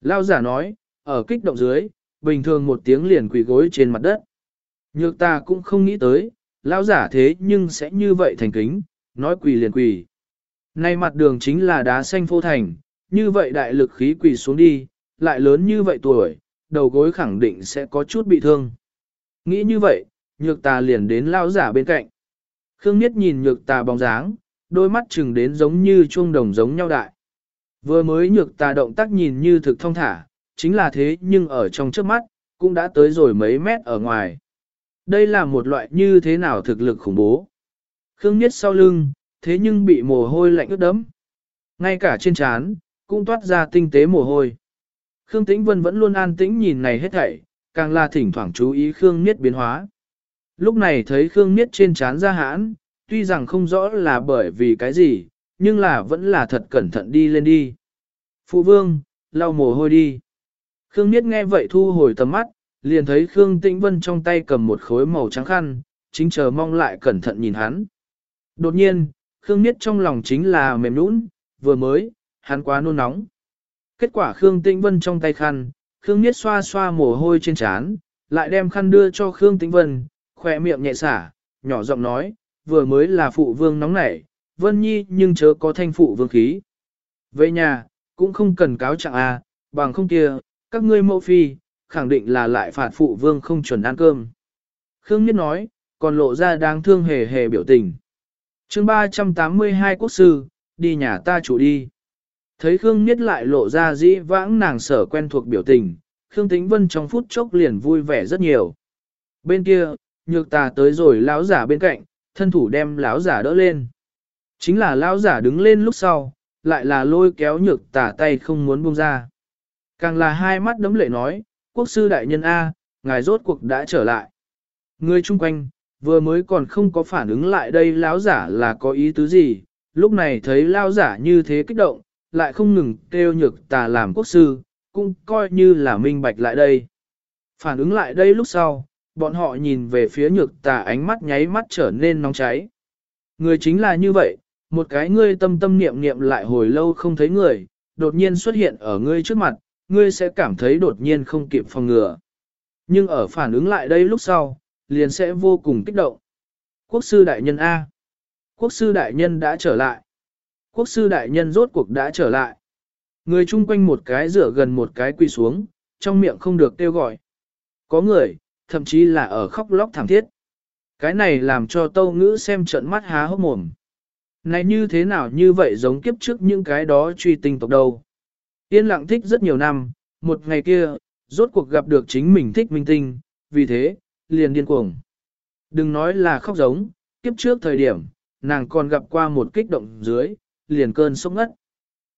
Lão giả nói, ở kích động dưới, bình thường một tiếng liền quỳ gối trên mặt đất. Nhược tà cũng không nghĩ tới, lão giả thế nhưng sẽ như vậy thành kính, nói quỳ liền quỳ. Nay mặt đường chính là đá xanh phô thành, như vậy đại lực khí quỳ xuống đi, lại lớn như vậy tuổi, đầu gối khẳng định sẽ có chút bị thương. Nghĩ như vậy, nhược tà liền đến lao giả bên cạnh. Khương Niết nhìn nhược tà bóng dáng, đôi mắt chừng đến giống như chuông đồng giống nhau đại. Vừa mới nhược tà động tác nhìn như thực thông thả, chính là thế nhưng ở trong trước mắt, cũng đã tới rồi mấy mét ở ngoài. Đây là một loại như thế nào thực lực khủng bố. Khương Niết sau lưng, thế nhưng bị mồ hôi lạnh ướt đẫm. Ngay cả trên trán, cũng toát ra tinh tế mồ hôi. Khương Tĩnh Vân vẫn luôn an tĩnh nhìn này hết thảy, càng là thỉnh thoảng chú ý Khương Niết biến hóa. Lúc này thấy Khương Niết trên trán ra hãn, tuy rằng không rõ là bởi vì cái gì, nhưng là vẫn là thật cẩn thận đi lên đi. Phụ vương, lau mồ hôi đi. Khương Niết nghe vậy thu hồi tầm mắt, liền thấy Khương Tĩnh Vân trong tay cầm một khối màu trắng khăn, chính chờ mong lại cẩn thận nhìn hắn. Đột nhiên, Khương Niết trong lòng chính là mềm nũng, vừa mới, hắn quá nôn nóng. Kết quả Khương Tĩnh Vân trong tay khăn, Khương Niết xoa xoa mồ hôi trên trán, lại đem khăn đưa cho Khương Tĩnh Vân, khỏe miệng nhẹ xả, nhỏ giọng nói, vừa mới là phụ vương nóng nảy, Vân Nhi nhưng chớ có thanh phụ vương khí. Về nhà, cũng không cần cáo trạng à, bằng không kia, các ngươi mẫu phi, khẳng định là lại phạt phụ vương không chuẩn ăn cơm. Khương Niết nói, còn lộ ra đáng thương hề hề biểu tình chương 382 quốc sư, đi nhà ta chủ đi. Thấy Khương Niết lại lộ ra dĩ vãng nàng sở quen thuộc biểu tình, Khương Tĩnh Vân trong phút chốc liền vui vẻ rất nhiều. Bên kia, nhược tà tới rồi lão giả bên cạnh, thân thủ đem lão giả đỡ lên. Chính là lão giả đứng lên lúc sau, lại là lôi kéo nhược tà tay không muốn buông ra. Càng là hai mắt đấm lệ nói, quốc sư đại nhân A, ngài rốt cuộc đã trở lại. Người chung quanh, vừa mới còn không có phản ứng lại đây lão giả là có ý tứ gì, lúc này thấy lão giả như thế kích động, lại không ngừng kêu nhược tà làm quốc sư, cũng coi như là minh bạch lại đây. Phản ứng lại đây lúc sau, bọn họ nhìn về phía nhược tà ánh mắt nháy mắt trở nên nóng cháy. Người chính là như vậy, một cái ngươi tâm tâm niệm niệm lại hồi lâu không thấy người, đột nhiên xuất hiện ở ngươi trước mặt, ngươi sẽ cảm thấy đột nhiên không kịp phòng ngừa. Nhưng ở phản ứng lại đây lúc sau, liền sẽ vô cùng kích động. Quốc sư đại nhân A. Quốc sư đại nhân đã trở lại. Quốc sư đại nhân rốt cuộc đã trở lại. Người chung quanh một cái rửa gần một cái quỳ xuống, trong miệng không được kêu gọi. Có người, thậm chí là ở khóc lóc thảm thiết. Cái này làm cho tâu ngữ xem trận mắt há hốc mồm. Này như thế nào như vậy giống kiếp trước những cái đó truy tinh tộc đâu. Yên lặng thích rất nhiều năm, một ngày kia, rốt cuộc gặp được chính mình thích minh tinh, vì thế, liền điên cuồng. Đừng nói là khóc giống, kiếp trước thời điểm, nàng còn gặp qua một kích động dưới, liền cơn sốc ngất.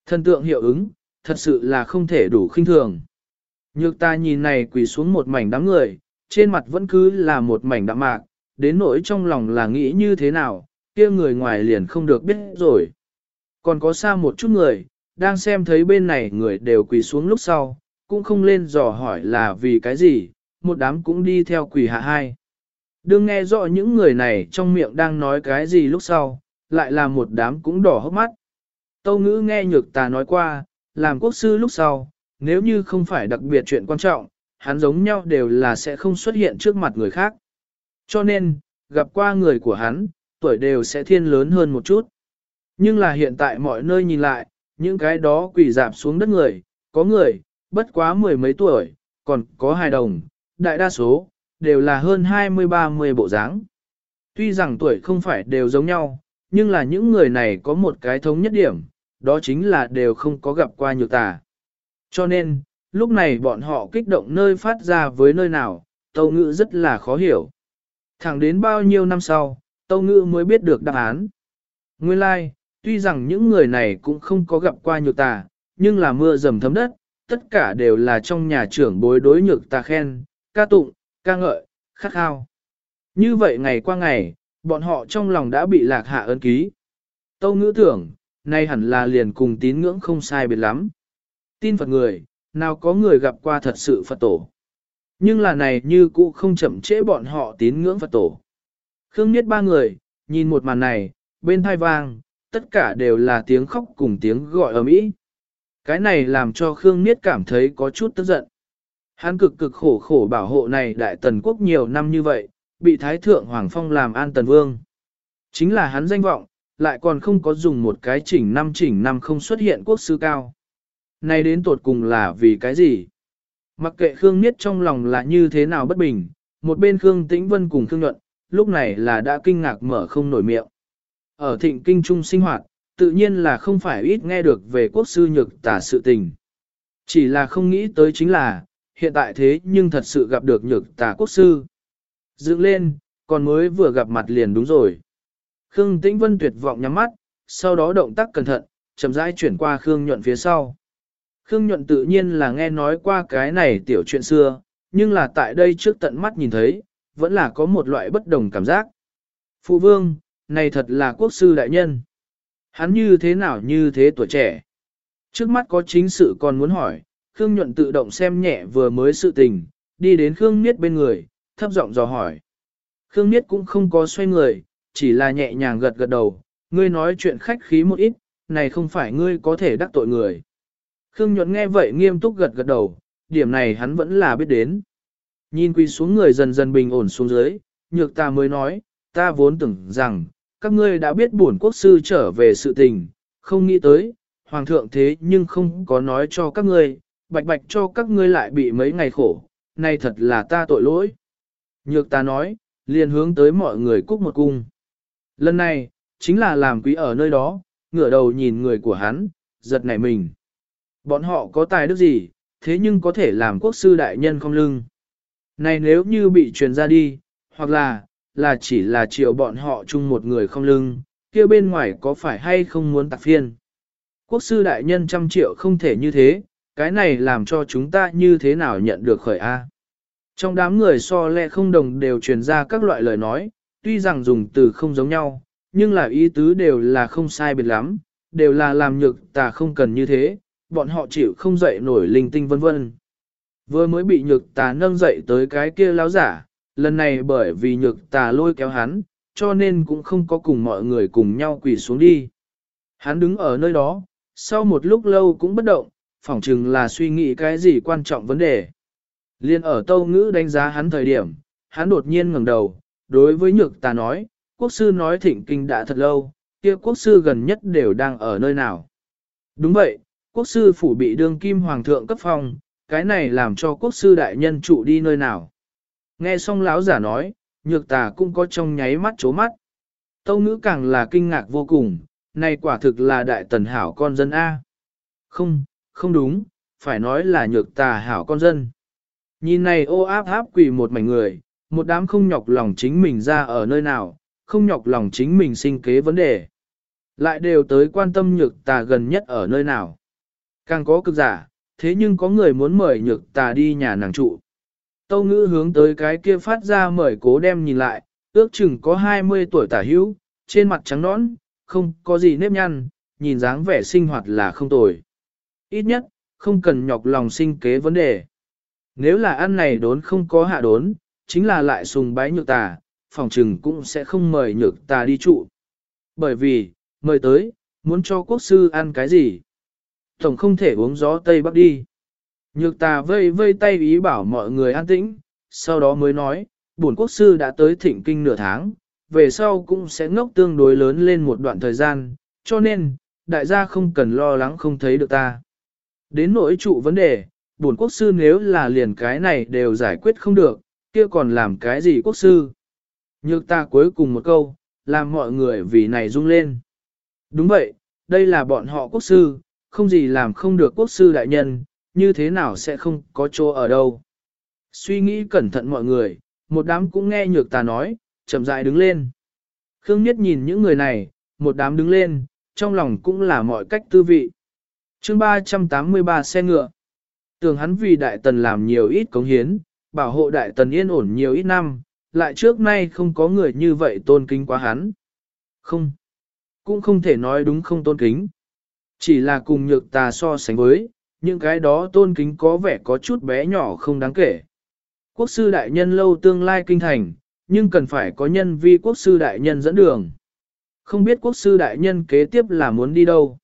Thần tượng hiệu ứng, thật sự là không thể đủ khinh thường. Nhược ta nhìn này quỳ xuống một mảnh đám người, trên mặt vẫn cứ là một mảnh đạm mạc, đến nỗi trong lòng là nghĩ như thế nào, kia người ngoài liền không được biết rồi. Còn có xa một chút người, đang xem thấy bên này người đều quỳ xuống lúc sau, cũng không lên dò hỏi là vì cái gì, một đám cũng đi theo quỷ hạ hai. Đương nghe rõ những người này trong miệng đang nói cái gì lúc sau, lại là một đám cũng đỏ hốc mắt. Tâu ngữ nghe nhược tà nói qua, làm quốc sư lúc sau, nếu như không phải đặc biệt chuyện quan trọng, hắn giống nhau đều là sẽ không xuất hiện trước mặt người khác. Cho nên, gặp qua người của hắn, tuổi đều sẽ thiên lớn hơn một chút. Nhưng là hiện tại mọi nơi nhìn lại, những cái đó quỷ dạp xuống đất người, có người, bất quá mười mấy tuổi, còn có hài đồng, đại đa số, đều là hơn 20-30 bộ dáng. Tuy rằng tuổi không phải đều giống nhau, nhưng là những người này có một cái thống nhất điểm, đó chính là đều không có gặp qua nhược tà. Cho nên, lúc này bọn họ kích động nơi phát ra với nơi nào, tâu ngữ rất là khó hiểu. Thẳng đến bao nhiêu năm sau, tâu ngữ mới biết được đáp án. Nguyên lai, like, tuy rằng những người này cũng không có gặp qua nhược tà, nhưng là mưa dầm thấm đất, tất cả đều là trong nhà trưởng bối đối nhược tà khen, ca tụng, ca ngợi, khát khao. Như vậy ngày qua ngày, bọn họ trong lòng đã bị lạc hạ ấn ký. Tâu ngữ tưởng, nay hẳn là liền cùng tín ngưỡng không sai biệt lắm. Tin Phật người, nào có người gặp qua thật sự Phật tổ. Nhưng là này như cũ không chậm trễ bọn họ tín ngưỡng Phật tổ. Khương Niết ba người, nhìn một màn này, bên thai vang, tất cả đều là tiếng khóc cùng tiếng gọi ở mỹ. Cái này làm cho Khương Niết cảm thấy có chút tức giận. Hắn cực cực khổ khổ bảo hộ này đại tần quốc nhiều năm như vậy, bị Thái Thượng Hoàng Phong làm an tần vương. Chính là hắn danh vọng, lại còn không có dùng một cái chỉnh năm chỉnh năm không xuất hiện quốc sư cao. Này đến tột cùng là vì cái gì? Mặc kệ Khương Niết trong lòng là như thế nào bất bình, một bên Khương Tĩnh Vân cùng Khương Nhuận, lúc này là đã kinh ngạc mở không nổi miệng. Ở thịnh kinh trung sinh hoạt, tự nhiên là không phải ít nghe được về quốc sư nhược tả sự tình. Chỉ là không nghĩ tới chính là, hiện tại thế nhưng thật sự gặp được nhược tả quốc sư. Dựng lên, còn mới vừa gặp mặt liền đúng rồi. Khương Tĩnh Vân tuyệt vọng nhắm mắt, sau đó động tác cẩn thận, chậm rãi chuyển qua Khương Nhuận phía sau. Khương Nhuận tự nhiên là nghe nói qua cái này tiểu chuyện xưa, nhưng là tại đây trước tận mắt nhìn thấy, vẫn là có một loại bất đồng cảm giác. Phụ vương, này thật là quốc sư đại nhân. Hắn như thế nào như thế tuổi trẻ? Trước mắt có chính sự còn muốn hỏi, Khương Nhuận tự động xem nhẹ vừa mới sự tình, đi đến Khương Niết bên người, thấp giọng dò hỏi. Khương Niết cũng không có xoay người, chỉ là nhẹ nhàng gật gật đầu, ngươi nói chuyện khách khí một ít, này không phải ngươi có thể đắc tội người. Khương Nhuận nghe vậy nghiêm túc gật gật đầu, điểm này hắn vẫn là biết đến. Nhìn quỳ xuống người dần dần bình ổn xuống dưới, nhược ta mới nói, ta vốn tưởng rằng, các ngươi đã biết bổn quốc sư trở về sự tình, không nghĩ tới, hoàng thượng thế nhưng không có nói cho các ngươi, bạch bạch cho các ngươi lại bị mấy ngày khổ, nay thật là ta tội lỗi. Nhược ta nói, liền hướng tới mọi người cúc một cung. Lần này, chính là làm quý ở nơi đó, ngửa đầu nhìn người của hắn, giật nảy mình. Bọn họ có tài đức gì, thế nhưng có thể làm quốc sư đại nhân không lưng. Này nếu như bị truyền ra đi, hoặc là, là chỉ là triệu bọn họ chung một người không lưng, kia bên ngoài có phải hay không muốn tạc phiên. Quốc sư đại nhân trăm triệu không thể như thế, cái này làm cho chúng ta như thế nào nhận được khởi A. Trong đám người so lẹ không đồng đều truyền ra các loại lời nói, tuy rằng dùng từ không giống nhau, nhưng là ý tứ đều là không sai biệt lắm, đều là làm nhược tà không cần như thế, bọn họ chịu không dậy nổi linh tinh vân vân. Vừa mới bị nhược tà nâng dậy tới cái kia láo giả, lần này bởi vì nhược tà lôi kéo hắn, cho nên cũng không có cùng mọi người cùng nhau quỳ xuống đi. Hắn đứng ở nơi đó, sau một lúc lâu cũng bất động, phỏng chừng là suy nghĩ cái gì quan trọng vấn đề. Liên ở tâu ngữ đánh giá hắn thời điểm, hắn đột nhiên ngẩng đầu, đối với nhược tà nói, quốc sư nói thịnh kinh đã thật lâu, kia quốc sư gần nhất đều đang ở nơi nào. Đúng vậy, quốc sư phủ bị đương kim hoàng thượng cấp phong, cái này làm cho quốc sư đại nhân trụ đi nơi nào. Nghe xong lão giả nói, nhược tà cũng có trong nháy mắt chố mắt. Tâu ngữ càng là kinh ngạc vô cùng, này quả thực là đại tần hảo con dân A. Không, không đúng, phải nói là nhược tà hảo con dân. Nhìn này ô áp áp quỷ một mảnh người, một đám không nhọc lòng chính mình ra ở nơi nào, không nhọc lòng chính mình sinh kế vấn đề. Lại đều tới quan tâm nhược tà gần nhất ở nơi nào. Càng có cực giả, thế nhưng có người muốn mời nhược tà đi nhà nàng trụ. Tâu ngữ hướng tới cái kia phát ra mời cố đem nhìn lại, ước chừng có 20 tuổi tả hữu, trên mặt trắng nõn, không có gì nếp nhăn, nhìn dáng vẻ sinh hoạt là không tồi. Ít nhất, không cần nhọc lòng sinh kế vấn đề. Nếu là ăn này đốn không có hạ đốn, chính là lại sùng bái nhược tà, phòng trừng cũng sẽ không mời nhược tà đi trụ. Bởi vì, mời tới, muốn cho quốc sư ăn cái gì? Tổng không thể uống gió Tây Bắc đi. Nhược tà vây vây tay ý bảo mọi người an tĩnh, sau đó mới nói, bổn quốc sư đã tới thịnh kinh nửa tháng, về sau cũng sẽ ngốc tương đối lớn lên một đoạn thời gian, cho nên, đại gia không cần lo lắng không thấy được ta. Đến nỗi trụ vấn đề, bổn quốc sư nếu là liền cái này đều giải quyết không được, kia còn làm cái gì quốc sư? Nhược ta cuối cùng một câu, làm mọi người vì này rung lên. Đúng vậy, đây là bọn họ quốc sư, không gì làm không được quốc sư đại nhân, như thế nào sẽ không có chỗ ở đâu. Suy nghĩ cẩn thận mọi người, một đám cũng nghe nhược ta nói, chậm rãi đứng lên. Khương Nhất nhìn những người này, một đám đứng lên, trong lòng cũng là mọi cách tư vị chương 383 xe ngựa. Tưởng hắn vì đại tần làm nhiều ít cống hiến, bảo hộ đại tần yên ổn nhiều ít năm, lại trước nay không có người như vậy tôn kính quá hắn. Không, cũng không thể nói đúng không tôn kính. Chỉ là cùng nhược tà so sánh với, những cái đó tôn kính có vẻ có chút bé nhỏ không đáng kể. Quốc sư đại nhân lâu tương lai kinh thành, nhưng cần phải có nhân vi quốc sư đại nhân dẫn đường. Không biết quốc sư đại nhân kế tiếp là muốn đi đâu.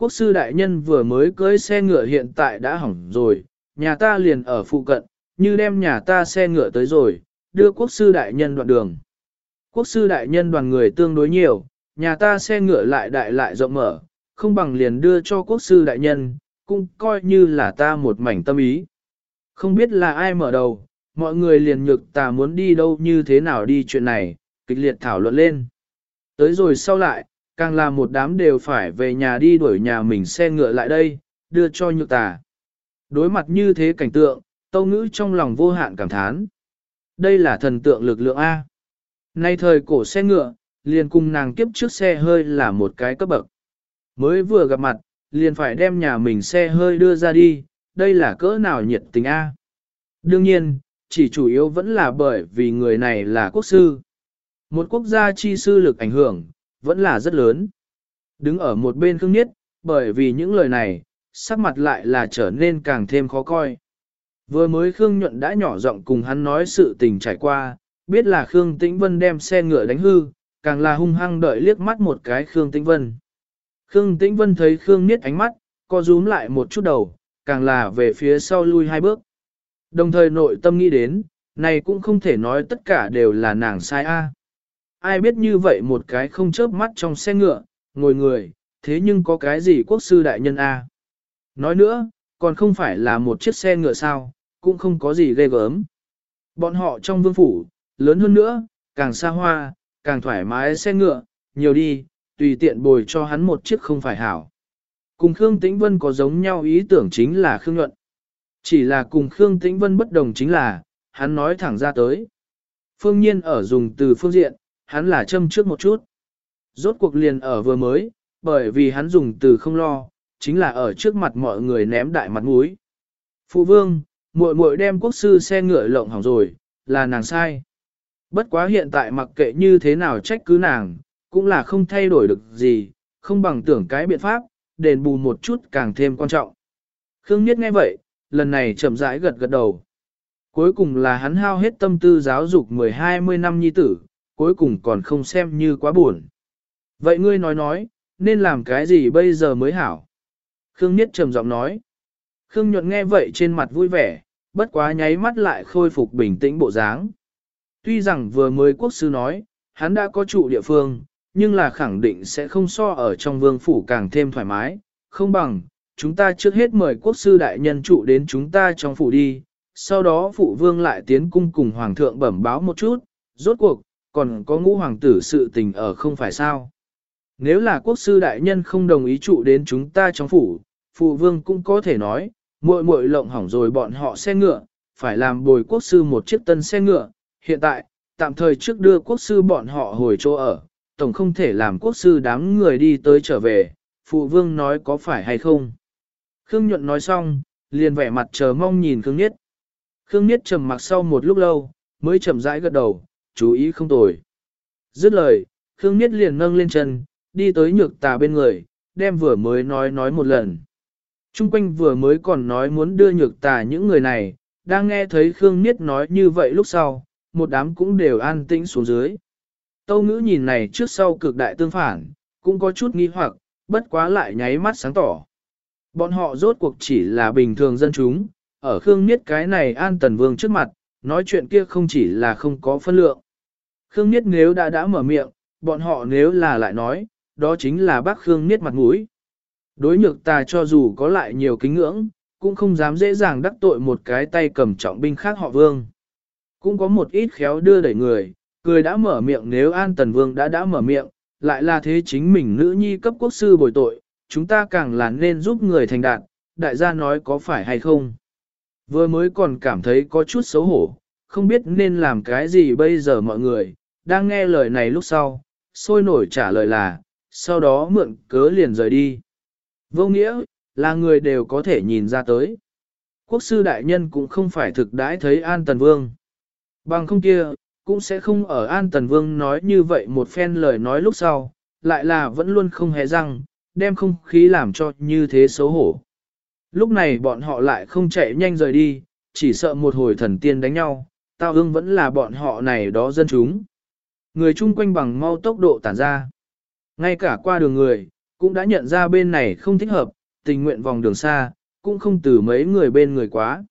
Quốc sư đại nhân vừa mới cưới xe ngựa hiện tại đã hỏng rồi, nhà ta liền ở phụ cận, như đem nhà ta xe ngựa tới rồi, đưa quốc sư đại nhân đoạn đường. Quốc sư đại nhân đoàn người tương đối nhiều, nhà ta xe ngựa lại đại lại rộng mở, không bằng liền đưa cho quốc sư đại nhân, cũng coi như là ta một mảnh tâm ý. Không biết là ai mở đầu, mọi người liền nhược ta muốn đi đâu như thế nào đi chuyện này, kịch liệt thảo luận lên. Tới rồi sau lại, càng là một đám đều phải về nhà đi đuổi nhà mình xe ngựa lại đây, đưa cho nhược tà. Đối mặt như thế cảnh tượng, tâu ngữ trong lòng vô hạn cảm thán. Đây là thần tượng lực lượng A. Nay thời cổ xe ngựa, liền cùng nàng kiếp trước xe hơi là một cái cấp bậc. Mới vừa gặp mặt, liền phải đem nhà mình xe hơi đưa ra đi, đây là cỡ nào nhiệt tình A. Đương nhiên, chỉ chủ yếu vẫn là bởi vì người này là quốc sư. Một quốc gia chi sư lực ảnh hưởng, vẫn là rất lớn. Đứng ở một bên khương niết, bởi vì những lời này, sắc mặt lại là trở nên càng thêm khó coi. Vừa mới Khương Nhuận đã nhỏ giọng cùng hắn nói sự tình trải qua, biết là Khương Tĩnh Vân đem xe ngựa đánh hư, càng là hung hăng đợi liếc mắt một cái Khương Tĩnh Vân. Khương Tĩnh Vân thấy Khương Niết ánh mắt, co rúm lại một chút đầu, càng là về phía sau lui hai bước. Đồng thời nội tâm nghĩ đến, này cũng không thể nói tất cả đều là nàng sai a. Ai biết như vậy một cái không chớp mắt trong xe ngựa, ngồi người, thế nhưng có cái gì quốc sư đại nhân a? Nói nữa, còn không phải là một chiếc xe ngựa sao, cũng không có gì ghê gớm. Bọn họ trong vương phủ, lớn hơn nữa, càng xa hoa, càng thoải mái xe ngựa, nhiều đi, tùy tiện bồi cho hắn một chiếc không phải hảo. Cùng Khương Tĩnh Vân có giống nhau ý tưởng chính là Khương Nhuận. Chỉ là cùng Khương Tĩnh Vân bất đồng chính là, hắn nói thẳng ra tới. Phương nhiên ở dùng từ phương diện, hắn là châm trước một chút. Rốt cuộc liền ở vừa mới, bởi vì hắn dùng từ không lo, chính là ở trước mặt mọi người ném đại mặt mũi. Phụ vương, muội muội đem quốc sư xe ngựa lộng hỏng rồi, là nàng sai. Bất quá hiện tại mặc kệ như thế nào trách cứ nàng, cũng là không thay đổi được gì, không bằng tưởng cái biện pháp, đền bù một chút càng thêm quan trọng. Khương Niết nghe vậy, lần này chậm rãi gật gật đầu. Cuối cùng là hắn hao hết tâm tư giáo dục 10-20 năm nhi tử, cuối cùng còn không xem như quá buồn. Vậy ngươi nói nói, nên làm cái gì bây giờ mới hảo? Khương Niết trầm giọng nói. Khương Nhuận nghe vậy trên mặt vui vẻ, bất quá nháy mắt lại khôi phục bình tĩnh bộ dáng. Tuy rằng vừa mới quốc sư nói, hắn đã có trụ địa phương, nhưng là khẳng định sẽ không so ở trong vương phủ càng thêm thoải mái, không bằng, chúng ta trước hết mời quốc sư đại nhân trụ đến chúng ta trong phủ đi, sau đó phụ vương lại tiến cung cùng hoàng thượng bẩm báo một chút, rốt cuộc, còn có ngũ hoàng tử sự tình ở không phải sao. Nếu là quốc sư đại nhân không đồng ý trụ đến chúng ta trong phủ, phụ vương cũng có thể nói, muội muội lộng hỏng rồi bọn họ xe ngựa, phải làm bồi quốc sư một chiếc tân xe ngựa, hiện tại, tạm thời trước đưa quốc sư bọn họ hồi chỗ ở, tổng không thể làm quốc sư đám người đi tới trở về, phụ vương nói có phải hay không. Khương Nhuận nói xong, liền vẻ mặt chờ mong nhìn Khương Niết. Khương Niết trầm mặc sau một lúc lâu, mới chậm rãi gật đầu, chú ý không tồi. Dứt lời, Khương Niết liền nâng lên chân, đi tới nhược tà bên người, đem vừa mới nói nói một lần. Trung quanh vừa mới còn nói muốn đưa nhược tà những người này, đang nghe thấy Khương Niết nói như vậy lúc sau, một đám cũng đều an tĩnh xuống dưới. Tâu ngữ nhìn này trước sau cực đại tương phản, cũng có chút nghi hoặc, bất quá lại nháy mắt sáng tỏ. Bọn họ rốt cuộc chỉ là bình thường dân chúng, ở Khương Niết cái này an tần vương trước mặt, nói chuyện kia không chỉ là không có phân lượng. Khương Niết nếu đã đã mở miệng, bọn họ nếu là lại nói, đó chính là bác Khương Niết mặt mũi. Đối nhược ta cho dù có lại nhiều kính ngưỡng, cũng không dám dễ dàng đắc tội một cái tay cầm trọng binh khác họ vương. Cũng có một ít khéo đưa đẩy người, cười đã mở miệng nếu An Tần Vương đã đã mở miệng, lại là thế chính mình nữ nhi cấp quốc sư bồi tội, chúng ta càng là nên giúp người thành đạt, đại gia nói có phải hay không. Vừa mới còn cảm thấy có chút xấu hổ, không biết nên làm cái gì bây giờ mọi người, đang nghe lời này lúc sau, sôi nổi trả lời là, sau đó mượn cớ liền rời đi. Vô nghĩa, là người đều có thể nhìn ra tới. Quốc sư đại nhân cũng không phải thực đãi thấy An Tần Vương. Bằng không kia, cũng sẽ không ở An Tần Vương nói như vậy một phen lời nói lúc sau, lại là vẫn luôn không hề răng, đem không khí làm cho như thế xấu hổ. Lúc này bọn họ lại không chạy nhanh rời đi, chỉ sợ một hồi thần tiên đánh nhau, tao ương vẫn là bọn họ này đó dân chúng. Người chung quanh bằng mau tốc độ tản ra. Ngay cả qua đường người, cũng đã nhận ra bên này không thích hợp, tình nguyện vòng đường xa, cũng không từ mấy người bên người quá.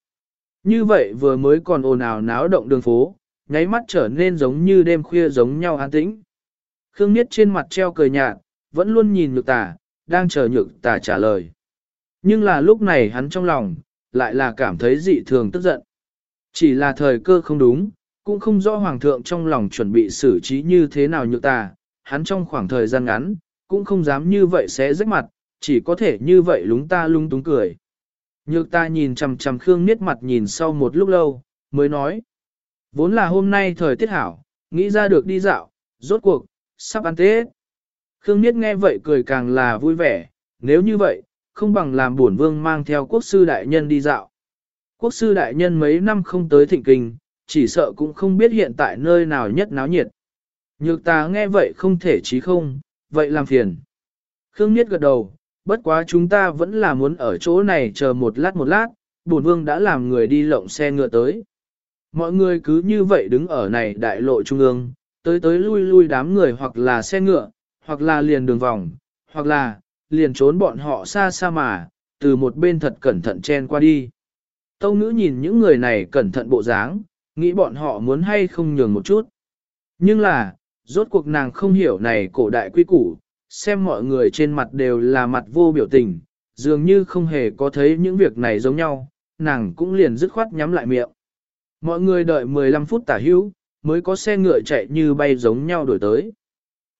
Như vậy vừa mới còn ồn ào náo động đường phố, nháy mắt trở nên giống như đêm khuya giống nhau an tĩnh. Khương Niết trên mặt treo cười nhạt, vẫn luôn nhìn nhược tà, đang chờ nhược tà trả lời. Nhưng là lúc này hắn trong lòng, lại là cảm thấy dị thường tức giận. Chỉ là thời cơ không đúng, cũng không rõ hoàng thượng trong lòng chuẩn bị xử trí như thế nào nhược ta, hắn trong khoảng thời gian ngắn, cũng không dám như vậy sẽ rách mặt, chỉ có thể như vậy lúng ta lung túng cười. Nhược ta nhìn chằm chằm Khương Niết mặt nhìn sau một lúc lâu, mới nói. Vốn là hôm nay thời tiết hảo, nghĩ ra được đi dạo, rốt cuộc, sắp ăn Tết. Khương Niết nghe vậy cười càng là vui vẻ, nếu như vậy, không bằng làm bổn vương mang theo quốc sư đại nhân đi dạo. Quốc sư đại nhân mấy năm không tới thịnh kinh, chỉ sợ cũng không biết hiện tại nơi nào nhất náo nhiệt. Nhược ta nghe vậy không thể chí không, vậy làm phiền. Khương Niết gật đầu, bất quá chúng ta vẫn là muốn ở chỗ này chờ một lát một lát, bổn vương đã làm người đi lộng xe ngựa tới. Mọi người cứ như vậy đứng ở này đại lộ trung ương, tới tới lui lui đám người hoặc là xe ngựa, hoặc là liền đường vòng, hoặc là liền trốn bọn họ xa xa mà, từ một bên thật cẩn thận chen qua đi. Tâu ngữ nhìn những người này cẩn thận bộ dáng, nghĩ bọn họ muốn hay không nhường một chút. Nhưng là, rốt cuộc nàng không hiểu này cổ đại quy củ, xem mọi người trên mặt đều là mặt vô biểu tình, dường như không hề có thấy những việc này giống nhau, nàng cũng liền dứt khoát nhắm lại miệng. Mọi người đợi 15 phút tả hữu, mới có xe ngựa chạy như bay giống nhau đổi tới.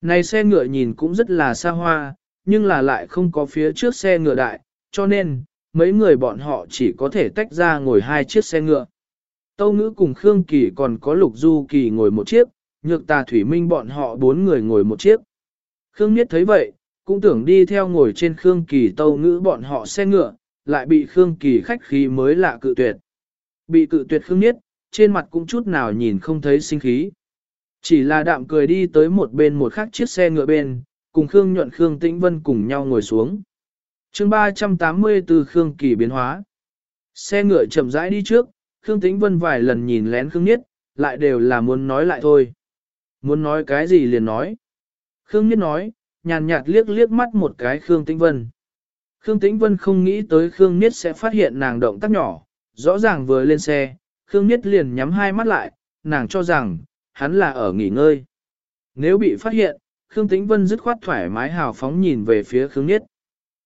Này xe ngựa nhìn cũng rất là xa hoa, nhưng là lại không có phía trước xe ngựa đại, cho nên, mấy người bọn họ chỉ có thể tách ra ngồi hai chiếc xe ngựa. Tâu ngữ cùng Khương Kỳ còn có Lục Du Kỳ ngồi một chiếc, nhược tà Thủy Minh bọn họ bốn người ngồi một chiếc. Khương Niết thấy vậy, cũng tưởng đi theo ngồi trên Khương Kỳ tâu ngữ bọn họ xe ngựa, lại bị Khương Kỳ khách khí mới lạ cự tuyệt. Bị cự tuyệt Khương Niết, trên mặt cũng chút nào nhìn không thấy sinh khí. Chỉ là đạm cười đi tới một bên một khác chiếc xe ngựa bên, cùng Khương nhuận Khương Tĩnh Vân cùng nhau ngồi xuống. chương 384 Khương Kỳ biến hóa. Xe ngựa chậm rãi đi trước, Khương Tĩnh Vân vài lần nhìn lén Khương Nhiết, lại đều là muốn nói lại thôi. Muốn nói cái gì liền nói. Khương Nhiết nói, nhàn nhạt liếc liếc mắt một cái Khương Tĩnh Vân. Khương Tĩnh Vân không nghĩ tới Khương Nhiết sẽ phát hiện nàng động tác nhỏ, rõ ràng vừa lên xe, Khương Nhiết liền nhắm hai mắt lại, nàng cho rằng, hắn là ở nghỉ ngơi. Nếu bị phát hiện, Khương Tĩnh Vân dứt khoát thoải mái hào phóng nhìn về phía Khương Nhiết.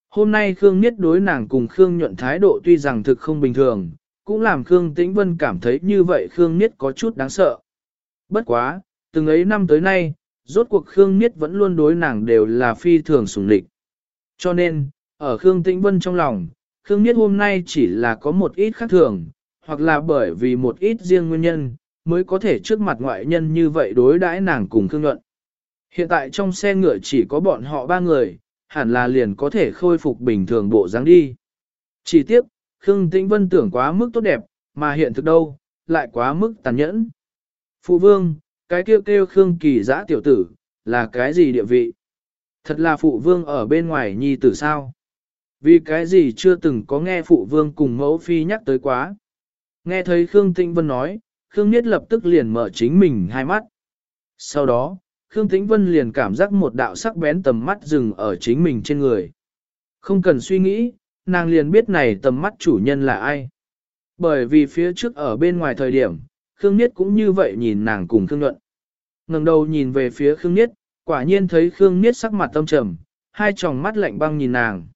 Hôm nay Khương Nhiết đối nàng cùng Khương nhuận thái độ tuy rằng thực không bình thường, cũng làm Khương Tĩnh Vân cảm thấy như vậy Khương Niết có chút đáng sợ. Bất quá, từng ấy năm tới nay, rốt cuộc Khương Niết vẫn luôn đối nàng đều là phi thường sủng lịch. Cho nên, ở Khương Tĩnh Vân trong lòng, Khương Niết hôm nay chỉ là có một ít khác thường, hoặc là bởi vì một ít riêng nguyên nhân, mới có thể trước mặt ngoại nhân như vậy đối đãi nàng cùng Khương Nhuận. Hiện tại trong xe ngựa chỉ có bọn họ ba người, hẳn là liền có thể khôi phục bình thường bộ dáng đi. Chỉ tiếp, Khương Tĩnh Vân tưởng quá mức tốt đẹp, mà hiện thực đâu, lại quá mức tàn nhẫn. Phụ vương, cái kêu kêu Khương Kỳ giã tiểu tử, là cái gì địa vị? Thật là phụ vương ở bên ngoài nhi tử sao? Vì cái gì chưa từng có nghe phụ vương cùng mẫu phi nhắc tới quá? Nghe thấy Khương Tĩnh Vân nói, Khương Niết lập tức liền mở chính mình hai mắt. Sau đó, Khương Tĩnh Vân liền cảm giác một đạo sắc bén tầm mắt dừng ở chính mình trên người. Không cần suy nghĩ, nàng liền biết này tầm mắt chủ nhân là ai. Bởi vì phía trước ở bên ngoài thời điểm, Khương Niết cũng như vậy nhìn nàng cùng Khương Nhuận. ngẩng đầu nhìn về phía Khương Niết, quả nhiên thấy Khương Niết sắc mặt tâm trầm, hai tròng mắt lạnh băng nhìn nàng.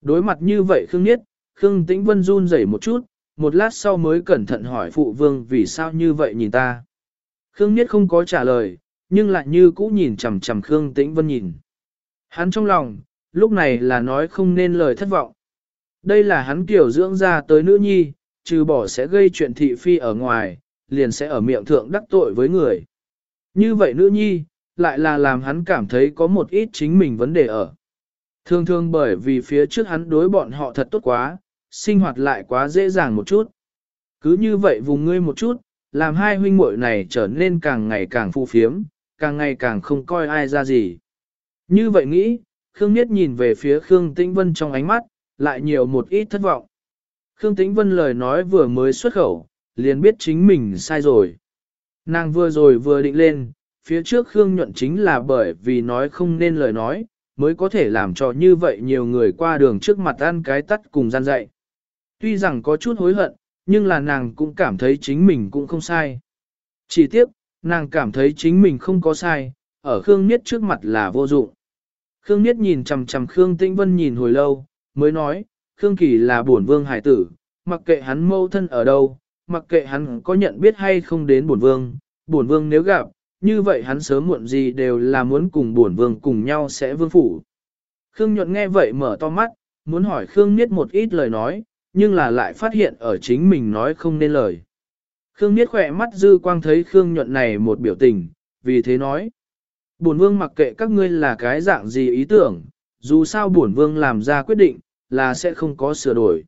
Đối mặt như vậy Khương Niết, Khương Tĩnh Vân run rẩy một chút, một lát sau mới cẩn thận hỏi phụ vương vì sao như vậy nhìn ta. Khương Niết không có trả lời, nhưng lại như cũ nhìn chằm chằm Khương Tĩnh Vân nhìn. Hắn trong lòng, lúc này là nói không nên lời thất vọng. Đây là hắn kiểu dưỡng ra tới nữ nhi, trừ bỏ sẽ gây chuyện thị phi ở ngoài, liền sẽ ở miệng thượng đắc tội với người. Như vậy nữ nhi, lại là làm hắn cảm thấy có một ít chính mình vấn đề ở. Thường thường bởi vì phía trước hắn đối bọn họ thật tốt quá, sinh hoạt lại quá dễ dàng một chút. Cứ như vậy vùng ngươi một chút, làm hai huynh muội này trở nên càng ngày càng phù phiếm, càng ngày càng không coi ai ra gì. Như vậy nghĩ, Khương Niết nhìn về phía Khương Tĩnh Vân trong ánh mắt, lại nhiều một ít thất vọng. Khương Tĩnh Vân lời nói vừa mới xuất khẩu, liền biết chính mình sai rồi. Nàng vừa rồi vừa định lên, phía trước Khương Nhuận chính là bởi vì nói không nên lời nói, mới có thể làm cho như vậy nhiều người qua đường trước mặt ăn cái tắt cùng gian dạy. Tuy rằng có chút hối hận, nhưng là nàng cũng cảm thấy chính mình cũng không sai. Chỉ tiếc, nàng cảm thấy chính mình không có sai, ở Khương Niết trước mặt là vô dụng. Khương Niết nhìn chằm chằm Khương Tĩnh Vân nhìn hồi lâu, mới nói, Khương Kỳ là bổn vương hải tử, mặc kệ hắn mâu thân ở đâu, mặc kệ hắn có nhận biết hay không đến bổn vương, bổn vương nếu gặp, như vậy hắn sớm muộn gì đều là muốn cùng bổn vương cùng nhau sẽ vương phủ. Khương Nhuận nghe vậy mở to mắt, muốn hỏi Khương Niết một ít lời nói, nhưng là lại phát hiện ở chính mình nói không nên lời. Khương Niết khỏe mắt dư quang thấy Khương Nhuận này một biểu tình, vì thế nói. Bổn vương mặc kệ các ngươi là cái dạng gì ý tưởng, dù sao bổn vương làm ra quyết định, là sẽ không có sửa đổi.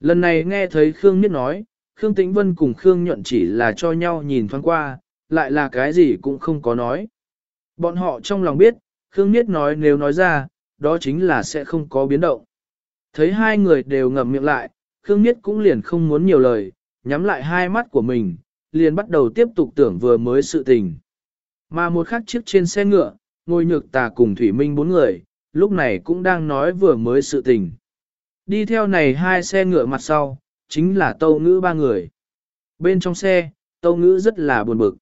Lần này nghe thấy Khương Niết nói, Khương Tĩnh Vân cùng Khương Nhuận chỉ là cho nhau nhìn thoáng qua, lại là cái gì cũng không có nói. Bọn họ trong lòng biết, Khương Niết nói nếu nói ra, đó chính là sẽ không có biến động. Thấy hai người đều ngậm miệng lại, Khương Niết cũng liền không muốn nhiều lời, nhắm lại hai mắt của mình, liền bắt đầu tiếp tục tưởng vừa mới sự tình. Mà một khắc chiếc trên xe ngựa, ngồi nhược tà cùng Thủy Minh bốn người, lúc này cũng đang nói vừa mới sự tình. Đi theo này hai xe ngựa mặt sau, chính là tâu ngữ ba người. Bên trong xe, tâu ngữ rất là buồn bực.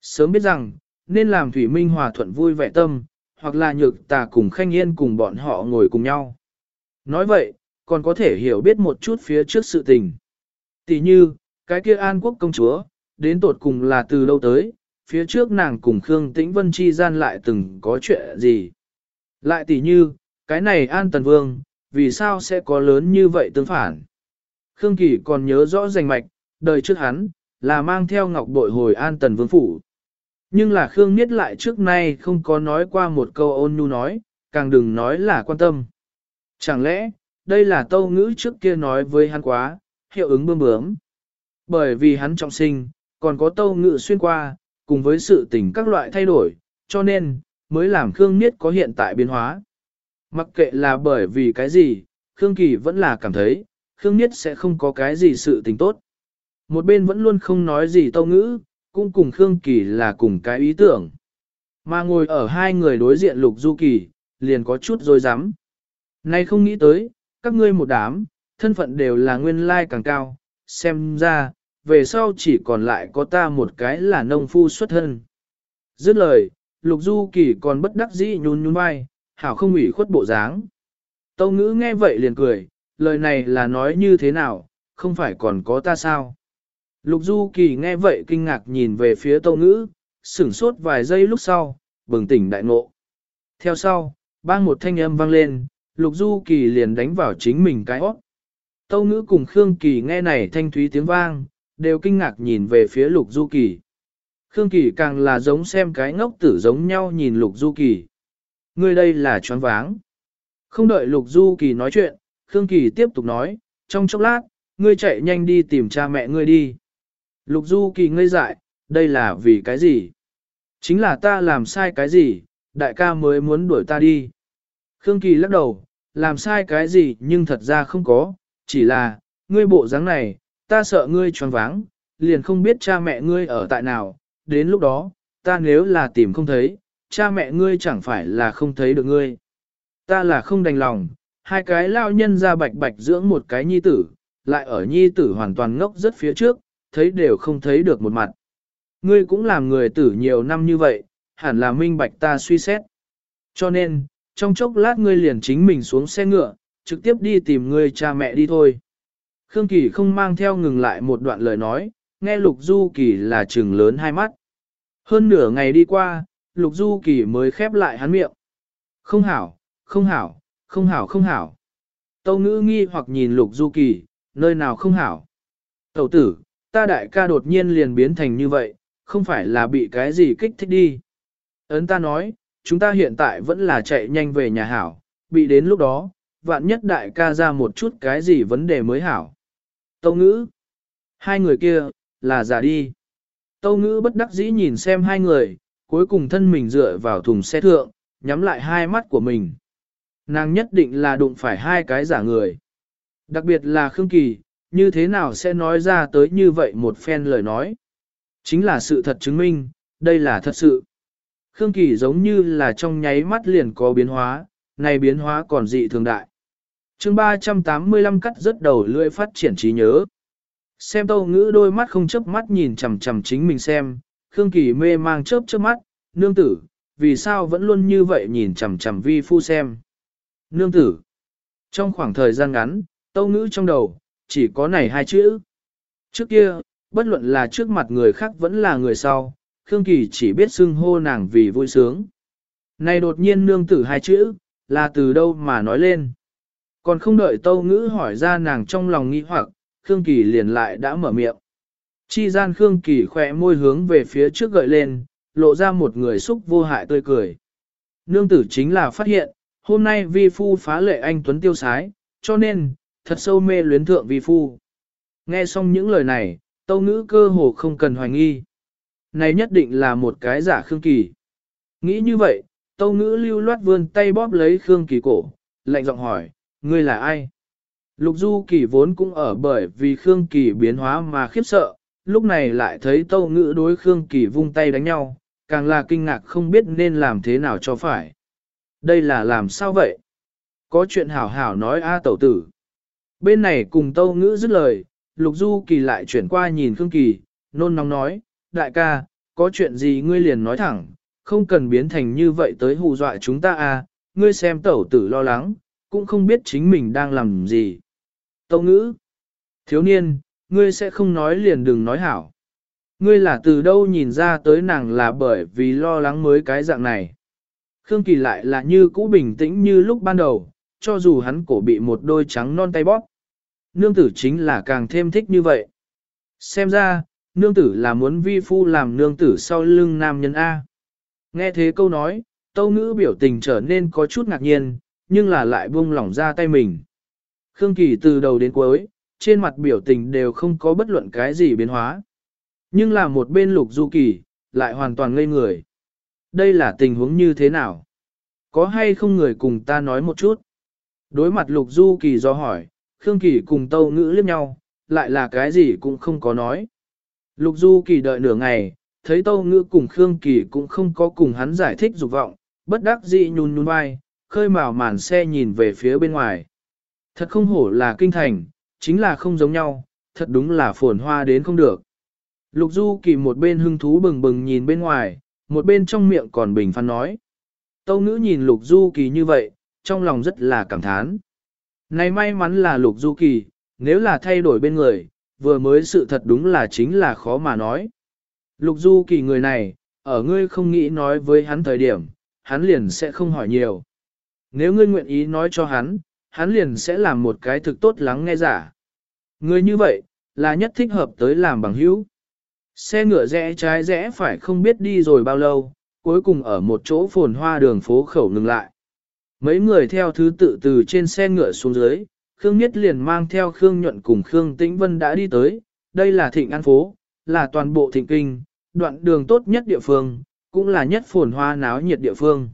Sớm biết rằng, nên làm Thủy Minh hòa thuận vui vẻ tâm, hoặc là nhược tà cùng khanh yên cùng bọn họ ngồi cùng nhau. Nói vậy, còn có thể hiểu biết một chút phía trước sự tình. Tỷ như, cái kia An Quốc công chúa, đến tột cùng là từ đâu tới, phía trước nàng cùng Khương Tĩnh Vân chi gian lại từng có chuyện gì. Lại tỷ như, cái này An Tần Vương, vì sao sẽ có lớn như vậy tương phản. Khương Kỳ còn nhớ rõ rành mạch, đời trước hắn, là mang theo ngọc bội hồi An Tần Vương Phủ. Nhưng là Khương Niết lại trước nay không có nói qua một câu ôn nhu nói, càng đừng nói là quan tâm. Chẳng lẽ, đây là tâu ngữ trước kia nói với hắn quá, hiệu ứng bơm bướm. Bởi vì hắn trọng sinh, còn có tâu ngữ xuyên qua, cùng với sự tình các loại thay đổi, cho nên, mới làm Khương Niết có hiện tại biến hóa. Mặc kệ là bởi vì cái gì, Khương Kỳ vẫn là cảm thấy, Khương Niết sẽ không có cái gì sự tình tốt. Một bên vẫn luôn không nói gì tâu ngữ, cũng cùng Khương Kỳ là cùng cái ý tưởng. Mà ngồi ở hai người đối diện Lục Du Kỳ, liền có chút dối rắm Nay không nghĩ tới, các ngươi một đám, thân phận đều là nguyên lai càng cao, xem ra, về sau chỉ còn lại có ta một cái là nông phu xuất thân. Dứt lời, Lục Du Kỳ còn bất đắc dĩ nhún nhún vai, hảo không ủy khuất bộ dáng. Tâu ngữ nghe vậy liền cười, lời này là nói như thế nào, không phải còn có ta sao? Lục Du Kỳ nghe vậy kinh ngạc nhìn về phía tâu ngữ, sửng sốt vài giây lúc sau, bừng tỉnh đại ngộ. Theo sau, bang một thanh âm vang lên, Lục Du Kỳ liền đánh vào chính mình cái óc. Tâu ngữ cùng Khương Kỳ nghe này thanh thúy tiếng vang, đều kinh ngạc nhìn về phía Lục Du Kỳ. Khương Kỳ càng là giống xem cái ngốc tử giống nhau nhìn Lục Du Kỳ. Ngươi đây là choáng váng. Không đợi Lục Du Kỳ nói chuyện, Khương Kỳ tiếp tục nói, trong chốc lát, ngươi chạy nhanh đi tìm cha mẹ ngươi đi. Lục Du Kỳ ngây dại, đây là vì cái gì? Chính là ta làm sai cái gì, đại ca mới muốn đuổi ta đi. Khương Kỳ lắc đầu, làm sai cái gì nhưng thật ra không có, chỉ là, ngươi bộ dáng này, ta sợ ngươi choáng váng, liền không biết cha mẹ ngươi ở tại nào, đến lúc đó, ta nếu là tìm không thấy, cha mẹ ngươi chẳng phải là không thấy được ngươi. Ta là không đành lòng, hai cái lao nhân ra bạch bạch dưỡng một cái nhi tử, lại ở nhi tử hoàn toàn ngốc rất phía trước, thấy đều không thấy được một mặt. Ngươi cũng làm người tử nhiều năm như vậy, hẳn là minh bạch ta suy xét. Cho nên, trong chốc lát ngươi liền chính mình xuống xe ngựa, trực tiếp đi tìm ngươi cha mẹ đi thôi. Khương Kỳ không mang theo ngừng lại một đoạn lời nói, nghe Lục Du Kỳ là trừng lớn hai mắt. Hơn nửa ngày đi qua, Lục Du Kỳ mới khép lại hắn miệng. Không hảo, không hảo, không hảo không hảo. Tâu ngữ nghi hoặc nhìn Lục Du Kỳ, nơi nào không hảo. Tẩu tử, ta đại ca đột nhiên liền biến thành như vậy, không phải là bị cái gì kích thích đi. Ấn ta nói, chúng ta hiện tại vẫn là chạy nhanh về nhà hảo, bị đến lúc đó, vạn nhất đại ca ra một chút cái gì vấn đề mới hảo. Tâu ngữ, hai người kia, là giả đi. Tâu ngữ bất đắc dĩ nhìn xem hai người, cuối cùng thân mình dựa vào thùng xe thượng, nhắm lại hai mắt của mình. Nàng nhất định là đụng phải hai cái giả người. Đặc biệt là Khương Kỳ, như thế nào sẽ nói ra tới như vậy một phen lời nói. Chính là sự thật chứng minh, đây là thật sự. Khương Kỳ giống như là trong nháy mắt liền có biến hóa, này biến hóa còn dị thường đại. chương 385 cắt rất đầu lưỡi phát triển trí nhớ. Xem tâu ngữ đôi mắt không chớp mắt nhìn chầm chầm chính mình xem, Khương Kỳ mê mang chớp chớp mắt, nương tử, vì sao vẫn luôn như vậy nhìn chầm chầm vi phu xem. Nương tử, trong khoảng thời gian ngắn, tâu ngữ trong đầu, chỉ có này hai chữ. Trước kia, bất luận là trước mặt người khác vẫn là người sau, Khương Kỳ chỉ biết xưng hô nàng vì vui sướng. Này đột nhiên nương tử hai chữ, là từ đâu mà nói lên. Còn không đợi tâu ngữ hỏi ra nàng trong lòng nghi hoặc, Khương Kỳ liền lại đã mở miệng. Chi gian Khương Kỳ khỏe môi hướng về phía trước gợi lên, lộ ra một người xúc vô hại tươi cười. Nương tử chính là phát hiện, hôm nay vi phu phá lệ anh Tuấn tiêu sái, cho nên, thật sâu mê luyến thượng vi phu. Nghe xong những lời này, tâu ngữ cơ hồ không cần hoài nghi. Này nhất định là một cái giả Khương Kỳ. Nghĩ như vậy, tâu ngữ lưu loát vươn tay bóp lấy Khương Kỳ cổ, lạnh giọng hỏi, ngươi là ai? Lục Du Kỳ vốn cũng ở bởi vì Khương Kỳ biến hóa mà khiếp sợ, lúc này lại thấy tâu ngữ đối Khương Kỳ vung tay đánh nhau, càng là kinh ngạc không biết nên làm thế nào cho phải. Đây là làm sao vậy? Có chuyện hảo hảo nói A tẩu tử. Bên này cùng tâu ngữ dứt lời, Lục Du Kỳ lại chuyển qua nhìn Khương Kỳ, nôn nóng nói, đại ca, có chuyện gì ngươi liền nói thẳng, không cần biến thành như vậy tới hù dọa chúng ta à, ngươi xem tẩu tử lo lắng, cũng không biết chính mình đang làm gì. Tâu ngữ, thiếu niên, ngươi sẽ không nói liền đừng nói hảo. Ngươi là từ đâu nhìn ra tới nàng là bởi vì lo lắng mới cái dạng này. Khương Kỳ lại là như cũ bình tĩnh như lúc ban đầu, cho dù hắn cổ bị một đôi trắng non tay bóp. Nương tử chính là càng thêm thích như vậy. Xem ra, nương tử là muốn vi phu làm nương tử sau lưng nam nhân A. Nghe thế câu nói, tâu ngữ biểu tình trở nên có chút ngạc nhiên, nhưng là lại buông lỏng ra tay mình. Khương Kỳ từ đầu đến cuối, trên mặt biểu tình đều không có bất luận cái gì biến hóa. Nhưng là một bên lục du kỳ, lại hoàn toàn ngây người. Đây là tình huống như thế nào? Có hay không người cùng ta nói một chút? Đối mặt lục du kỳ do hỏi, Khương Kỳ cùng tâu ngữ liếc nhau, lại là cái gì cũng không có nói. Lục du kỳ đợi nửa ngày, thấy tâu ngữ cùng Khương Kỳ cũng không có cùng hắn giải thích dục vọng, bất đắc dĩ nhún nhún vai, khơi mào màn xe nhìn về phía bên ngoài. Thật không hổ là kinh thành, chính là không giống nhau, thật đúng là phồn hoa đến không được. Lục Du Kỳ một bên hưng thú bừng bừng nhìn bên ngoài, một bên trong miệng còn bình phán nói. Tâu ngữ nhìn Lục Du Kỳ như vậy, trong lòng rất là cảm thán. Này may mắn là Lục Du Kỳ, nếu là thay đổi bên người, vừa mới sự thật đúng là chính là khó mà nói. Lục Du Kỳ người này, ở ngươi không nghĩ nói với hắn thời điểm, hắn liền sẽ không hỏi nhiều. Nếu ngươi nguyện ý nói cho hắn, hắn liền sẽ làm một cái thực tốt lắng nghe giả. Người như vậy, là nhất thích hợp tới làm bằng hữu. Xe ngựa rẽ trái rẽ phải không biết đi rồi bao lâu, cuối cùng ở một chỗ phồn hoa đường phố khẩu ngừng lại. Mấy người theo thứ tự từ trên xe ngựa xuống dưới, Khương Nhất liền mang theo Khương Nhuận cùng Khương Tĩnh Vân đã đi tới, đây là thịnh an phố, là toàn bộ thịnh kinh, đoạn đường tốt nhất địa phương, cũng là nhất phồn hoa náo nhiệt địa phương.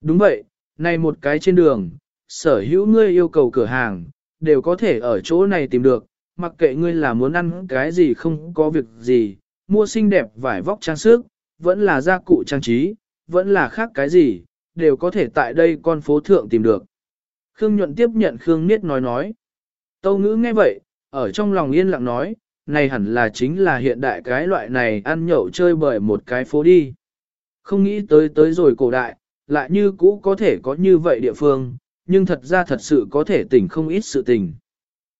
Đúng vậy, này một cái trên đường, sở hữu ngươi yêu cầu cửa hàng, đều có thể ở chỗ này tìm được, mặc kệ ngươi là muốn ăn cái gì không có việc gì, mua xinh đẹp vải vóc trang sức, vẫn là gia cụ trang trí, vẫn là khác cái gì, đều có thể tại đây con phố thượng tìm được. Khương Nhuận tiếp nhận Khương Niết nói nói. Tâu ngữ nghe vậy, ở trong lòng yên lặng nói, này hẳn là chính là hiện đại cái loại này ăn nhậu chơi bởi một cái phố đi. Không nghĩ tới tới rồi cổ đại, lại như cũ có thể có như vậy địa phương, nhưng thật ra thật sự có thể tỉnh không ít sự tình.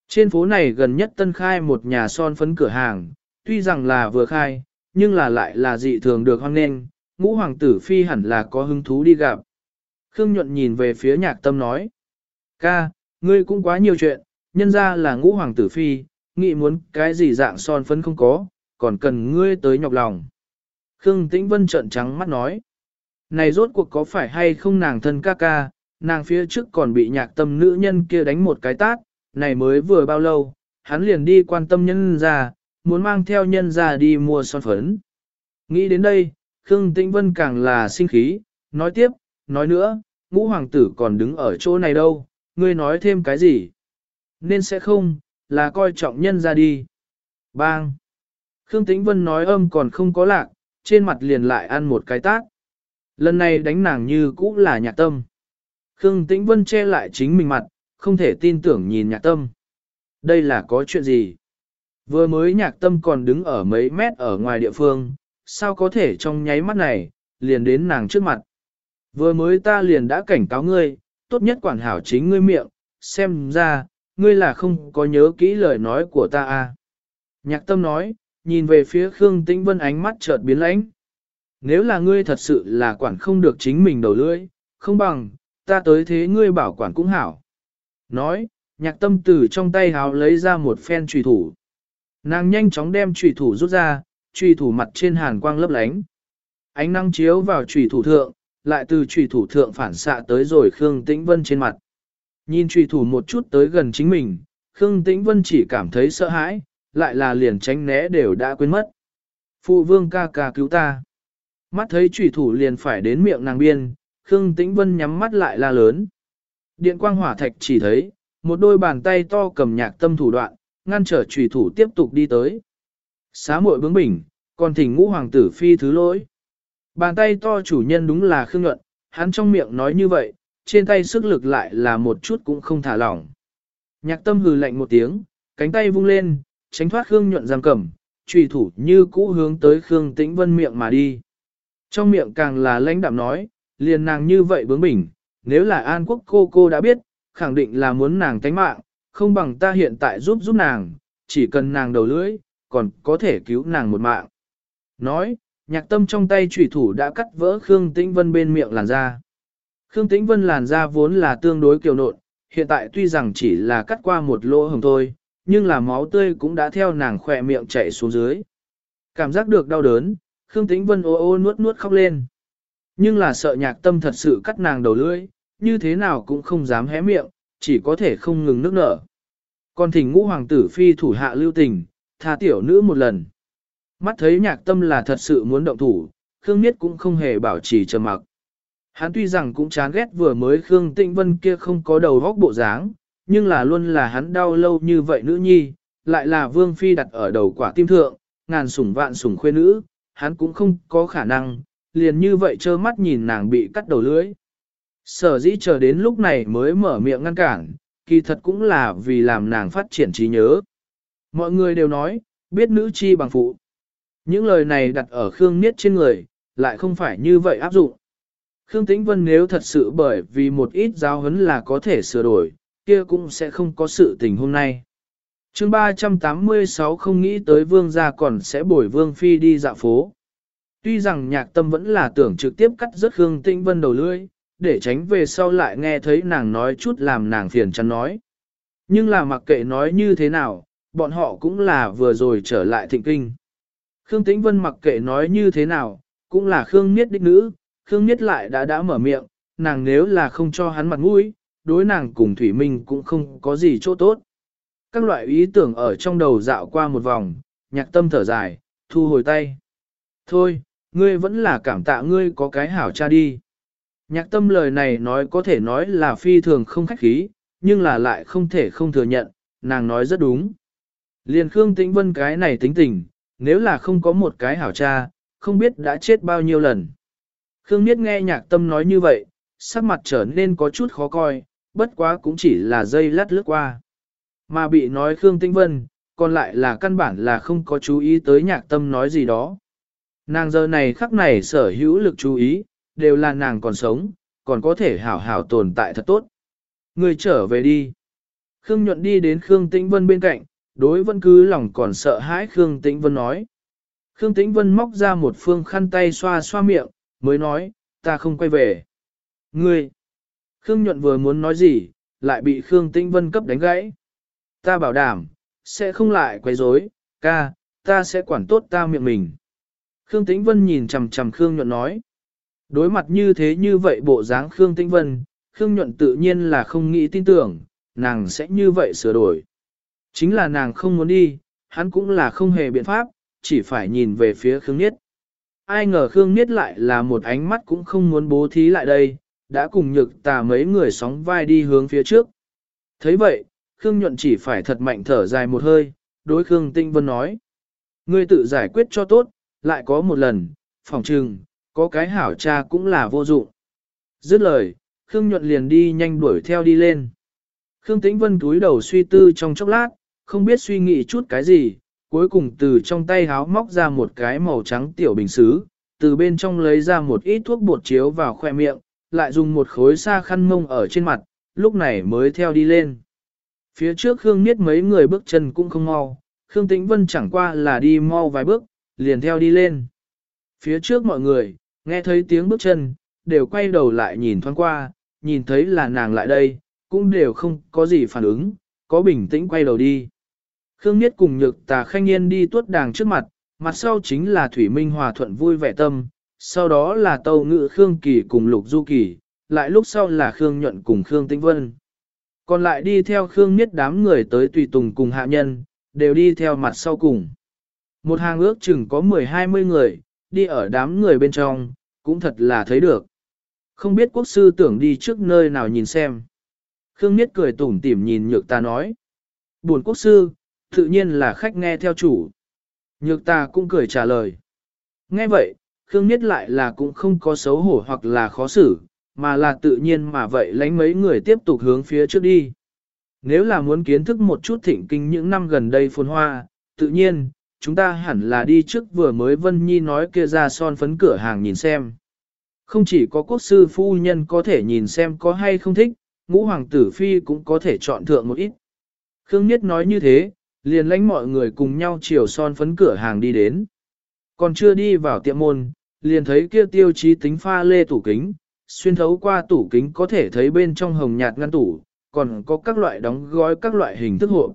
Trên phố này gần nhất tân khai một nhà son phấn cửa hàng, tuy rằng là vừa khai, nhưng là lại là dị thường được hoan nghênh, ngũ hoàng tử phi hẳn là có hứng thú đi gặp. Khương nhuận nhìn về phía nhạc tâm nói, ca, ngươi cũng quá nhiều chuyện, nhân ra là ngũ hoàng tử phi, nghĩ muốn cái gì dạng son phấn không có, còn cần ngươi tới nhọc lòng. Khương Tĩnh Vân trợn trắng mắt nói, này rốt cuộc có phải hay không nàng thân ca ca, nàng phía trước còn bị nhạc tâm nữ nhân kia đánh một cái tát, này mới vừa bao lâu, hắn liền đi quan tâm nhân ra, muốn mang theo nhân ra đi mua son phấn. Nghĩ đến đây, Khương Tĩnh Vân càng là sinh khí, nói tiếp, nói nữa, ngũ hoàng tử còn đứng ở chỗ này đâu, ngươi nói thêm cái gì? Nên sẽ không, là coi trọng nhân ra đi. Bang! Khương Tĩnh Vân nói âm còn không có lạc, trên mặt liền lại ăn một cái tát. Lần này đánh nàng như cũ là nhạc tâm. Khương Tĩnh Vân che lại chính mình mặt, không thể tin tưởng nhìn nhạc tâm. Đây là có chuyện gì? Vừa mới nhạc tâm còn đứng ở mấy mét ở ngoài địa phương, sao có thể trong nháy mắt này, liền đến nàng trước mặt. Vừa mới ta liền đã cảnh cáo ngươi, tốt nhất quản hảo chính ngươi miệng, xem ra, ngươi là không có nhớ kỹ lời nói của ta à. Nhạc tâm nói, nhìn về phía Khương Tĩnh Vân ánh mắt chợt biến lãnh. Nếu là ngươi thật sự là quản không được chính mình đầu lưỡi, không bằng, ta tới thế ngươi bảo quản cũng hảo. Nói, nhạc tâm từ trong tay háo lấy ra một phen trùy thủ. Nàng nhanh chóng đem trùy thủ rút ra, trùy thủ mặt trên hàn quang lấp lánh. Ánh năng chiếu vào trùy thủ thượng, lại từ trùy thủ thượng phản xạ tới rồi Khương Tĩnh Vân trên mặt. Nhìn trùy thủ một chút tới gần chính mình, Khương Tĩnh Vân chỉ cảm thấy sợ hãi, lại là liền tránh né đều đã quên mất. Phụ vương ca ca cứu ta. Mắt thấy trùy thủ liền phải đến miệng nàng biên, Khương Tĩnh Vân nhắm mắt lại la lớn. Điện quang hỏa thạch chỉ thấy, một đôi bàn tay to cầm nhạc tâm thủ đoạn, ngăn trở trùy thủ tiếp tục đi tới. Xá muội bướng bỉnh, còn thỉnh ngũ hoàng tử phi thứ lỗi. Bàn tay to chủ nhân đúng là Khương Nhuận, hắn trong miệng nói như vậy, trên tay sức lực lại là một chút cũng không thả lỏng. Nhạc tâm hừ lạnh một tiếng, cánh tay vung lên, tránh thoát Khương Nhuận giam cầm, trùy thủ như cũ hướng tới Khương Tĩnh Vân miệng mà đi. Trong miệng càng là lãnh đạm nói, liền nàng như vậy bướng bỉnh, nếu là An Quốc cô cô đã biết, khẳng định là muốn nàng tánh mạng, không bằng ta hiện tại giúp giúp nàng, chỉ cần nàng đầu lưỡi, còn có thể cứu nàng một mạng. Nói, nhạc tâm trong tay trùy thủ đã cắt vỡ Khương Tĩnh Vân bên miệng làn da. Khương Tĩnh Vân làn da vốn là tương đối kiều nộn, hiện tại tuy rằng chỉ là cắt qua một lỗ hồng thôi, nhưng là máu tươi cũng đã theo nàng khỏe miệng chảy xuống dưới. Cảm giác được đau đớn, Khương Tĩnh Vân ô ô nuốt nuốt khóc lên. Nhưng là sợ nhạc tâm thật sự cắt nàng đầu lưỡi, như thế nào cũng không dám hé miệng, chỉ có thể không ngừng nước nở. Còn thỉnh ngũ hoàng tử phi thủ hạ lưu tình, tha tiểu nữ một lần. Mắt thấy nhạc tâm là thật sự muốn động thủ, Khương Niết cũng không hề bảo trì trầm mặc. Hắn tuy rằng cũng chán ghét vừa mới Khương Tịnh Vân kia không có đầu góc bộ dáng, nhưng là luôn là hắn đau lâu như vậy nữ nhi, lại là vương phi đặt ở đầu quả tim thượng, ngàn sủng vạn sủng khuê nữ, hắn cũng không có khả năng, liền như vậy trơ mắt nhìn nàng bị cắt đầu lưỡi. Sở dĩ chờ đến lúc này mới mở miệng ngăn cản, kỳ thật cũng là vì làm nàng phát triển trí nhớ. Mọi người đều nói, biết nữ chi bằng phụ. Những lời này đặt ở Khương Niết trên người, lại không phải như vậy áp dụng. Khương Tĩnh Vân nếu thật sự bởi vì một ít giáo huấn là có thể sửa đổi, kia cũng sẽ không có sự tình hôm nay. chương 386 không nghĩ tới vương gia còn sẽ bồi vương phi đi dạo phố. Tuy rằng nhạc tâm vẫn là tưởng trực tiếp cắt rất Khương Tĩnh Vân đầu lưỡi, để tránh về sau lại nghe thấy nàng nói chút làm nàng phiền chắn nói. Nhưng là mặc kệ nói như thế nào, bọn họ cũng là vừa rồi trở lại thịnh kinh. Khương Tĩnh Vân mặc kệ nói như thế nào, cũng là Khương Niết đích nữ, Khương Niết lại đã đã mở miệng, nàng nếu là không cho hắn mặt mũi, đối nàng cùng Thủy Minh cũng không có gì chỗ tốt. Các loại ý tưởng ở trong đầu dạo qua một vòng, nhạc tâm thở dài, thu hồi tay. Thôi, ngươi vẫn là cảm tạ ngươi có cái hảo cha đi. Nhạc tâm lời này nói có thể nói là phi thường không khách khí, nhưng là lại không thể không thừa nhận, nàng nói rất đúng. Liền Khương Tĩnh Vân cái này tính tình, nếu là không có một cái hảo cha, không biết đã chết bao nhiêu lần. Khương Niết nghe nhạc tâm nói như vậy, sắc mặt trở nên có chút khó coi, bất quá cũng chỉ là dây lát lướt qua. Mà bị nói Khương Tĩnh Vân, còn lại là căn bản là không có chú ý tới nhạc tâm nói gì đó. Nàng giờ này khắc này sở hữu lực chú ý, đều là nàng còn sống, còn có thể hảo hảo tồn tại thật tốt. Người trở về đi. Khương nhuận đi đến Khương Tĩnh Vân bên cạnh, đối vẫn cứ lòng còn sợ hãi Khương Tĩnh Vân nói. Khương Tĩnh Vân móc ra một phương khăn tay xoa xoa miệng, mới nói, ta không quay về. Ngươi! Khương nhuận vừa muốn nói gì, lại bị Khương Tĩnh Vân cấp đánh gãy. Ta bảo đảm, sẽ không lại quấy rối, ca, ta sẽ quản tốt ta miệng mình. Khương Tĩnh Vân nhìn chằm chằm Khương Nhuận nói. Đối mặt như thế như vậy bộ dáng Khương Tĩnh Vân, Khương Nhuận tự nhiên là không nghĩ tin tưởng, nàng sẽ như vậy sửa đổi. Chính là nàng không muốn đi, hắn cũng là không hề biện pháp, chỉ phải nhìn về phía Khương Niết. Ai ngờ Khương Niết lại là một ánh mắt cũng không muốn bố thí lại đây, đã cùng nhược tà mấy người sóng vai đi hướng phía trước. thấy vậy, Khương Nhuận chỉ phải thật mạnh thở dài một hơi, đối Khương Tinh Vân nói. Ngươi tự giải quyết cho tốt, lại có một lần, phòng trừng, có cái hảo cha cũng là vô dụng. Dứt lời, Khương Nhuận liền đi nhanh đuổi theo đi lên. Khương Tĩnh Vân túi đầu suy tư trong chốc lát, không biết suy nghĩ chút cái gì, cuối cùng từ trong tay háo móc ra một cái màu trắng tiểu bình xứ, từ bên trong lấy ra một ít thuốc bột chiếu vào khoe miệng, lại dùng một khối sa khăn mông ở trên mặt, lúc này mới theo đi lên. Phía trước Khương Niết mấy người bước chân cũng không mau, Khương Tĩnh Vân chẳng qua là đi mau vài bước, liền theo đi lên. Phía trước mọi người, nghe thấy tiếng bước chân, đều quay đầu lại nhìn thoáng qua, nhìn thấy là nàng lại đây, cũng đều không có gì phản ứng, có bình tĩnh quay đầu đi. Khương Niết cùng nhược tà khanh yên đi tuốt đàng trước mặt, mặt sau chính là Thủy Minh Hòa Thuận vui vẻ tâm, sau đó là Tâu Ngự Khương Kỳ cùng Lục Du Kỳ, lại lúc sau là Khương Nhuận cùng Khương Tĩnh Vân. Còn lại đi theo Khương Niết đám người tới tùy tùng cùng hạ nhân, đều đi theo mặt sau cùng. Một hàng ước chừng có 10-20 người, đi ở đám người bên trong, cũng thật là thấy được. Không biết quốc sư tưởng đi trước nơi nào nhìn xem. Khương Niết cười tủm tỉm nhìn nhược ta nói. Buồn quốc sư, tự nhiên là khách nghe theo chủ. Nhược ta cũng cười trả lời. Nghe vậy, Khương Niết lại là cũng không có xấu hổ hoặc là khó xử, mà là tự nhiên mà vậy lánh mấy người tiếp tục hướng phía trước đi. Nếu là muốn kiến thức một chút thịnh kinh những năm gần đây phồn hoa, tự nhiên, chúng ta hẳn là đi trước vừa mới Vân Nhi nói kia ra son phấn cửa hàng nhìn xem. Không chỉ có quốc sư phu nhân có thể nhìn xem có hay không thích, ngũ hoàng tử phi cũng có thể chọn thượng một ít. Khương Nhất nói như thế, liền lãnh mọi người cùng nhau chiều son phấn cửa hàng đi đến. Còn chưa đi vào tiệm môn, liền thấy kia tiêu chí tính pha lê tủ kính, xuyên thấu qua tủ kính có thể thấy bên trong hồng nhạt ngăn tủ, còn có các loại đóng gói các loại hình thức hộp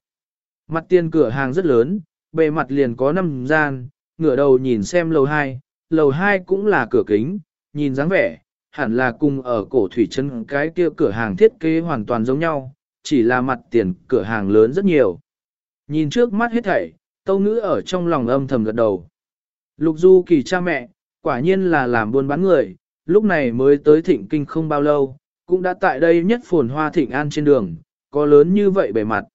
Mặt tiền cửa hàng rất lớn, bề mặt liền có năm gian, ngửa đầu nhìn xem lầu 2, lầu 2 cũng là cửa kính, nhìn dáng vẻ, hẳn là cùng ở cổ thủy chân cái kia cửa hàng thiết kế hoàn toàn giống nhau, chỉ là mặt tiền cửa hàng lớn rất nhiều. Nhìn trước mắt hết thảy, tâu ngữ ở trong lòng âm thầm gật đầu. Lục du kỳ cha mẹ, quả nhiên là làm buôn bán người, lúc này mới tới thịnh kinh không bao lâu, cũng đã tại đây nhất phồn hoa thịnh an trên đường, có lớn như vậy bề mặt.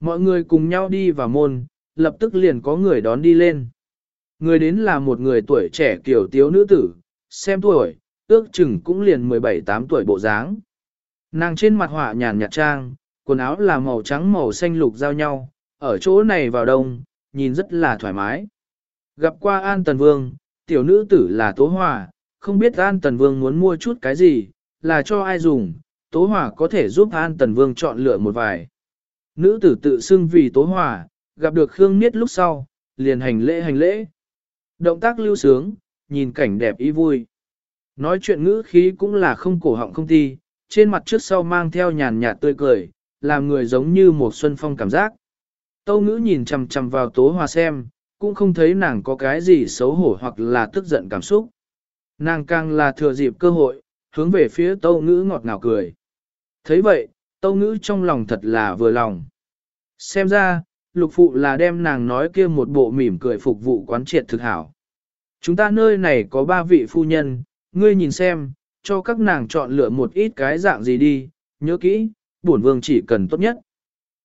Mọi người cùng nhau đi vào môn, lập tức liền có người đón đi lên. Người đến là một người tuổi trẻ kiểu tiếu nữ tử, xem tuổi, ước chừng cũng liền 17-8 tuổi bộ dáng. Nàng trên mặt họa nhàn nhạt trang, quần áo là màu trắng màu xanh lục giao nhau, ở chỗ này vào đông, nhìn rất là thoải mái. Gặp qua An Tần Vương, tiểu nữ tử là Tố Hòa, không biết An Tần Vương muốn mua chút cái gì, là cho ai dùng, Tố Hòa có thể giúp An Tần Vương chọn lựa một vài. Nữ tử tự xưng vì Tố Hòa, gặp được Khương Niết lúc sau, liền hành lễ hành lễ. Động tác lưu sướng, nhìn cảnh đẹp ý vui. Nói chuyện ngữ khí cũng là không cổ họng không thi, trên mặt trước sau mang theo nhàn nhạt tươi cười, làm người giống như một xuân phong cảm giác. Tâu ngữ nhìn chầm chầm vào tố hòa xem, cũng không thấy nàng có cái gì xấu hổ hoặc là tức giận cảm xúc. Nàng càng là thừa dịp cơ hội, hướng về phía tâu ngữ ngọt ngào cười. thấy vậy, tâu ngữ trong lòng thật là vừa lòng. Xem ra, lục phụ là đem nàng nói kia một bộ mỉm cười phục vụ quán triệt thực hảo. Chúng ta nơi này có ba vị phu nhân, ngươi nhìn xem, cho các nàng chọn lựa một ít cái dạng gì đi, nhớ kỹ, bổn vương chỉ cần tốt nhất.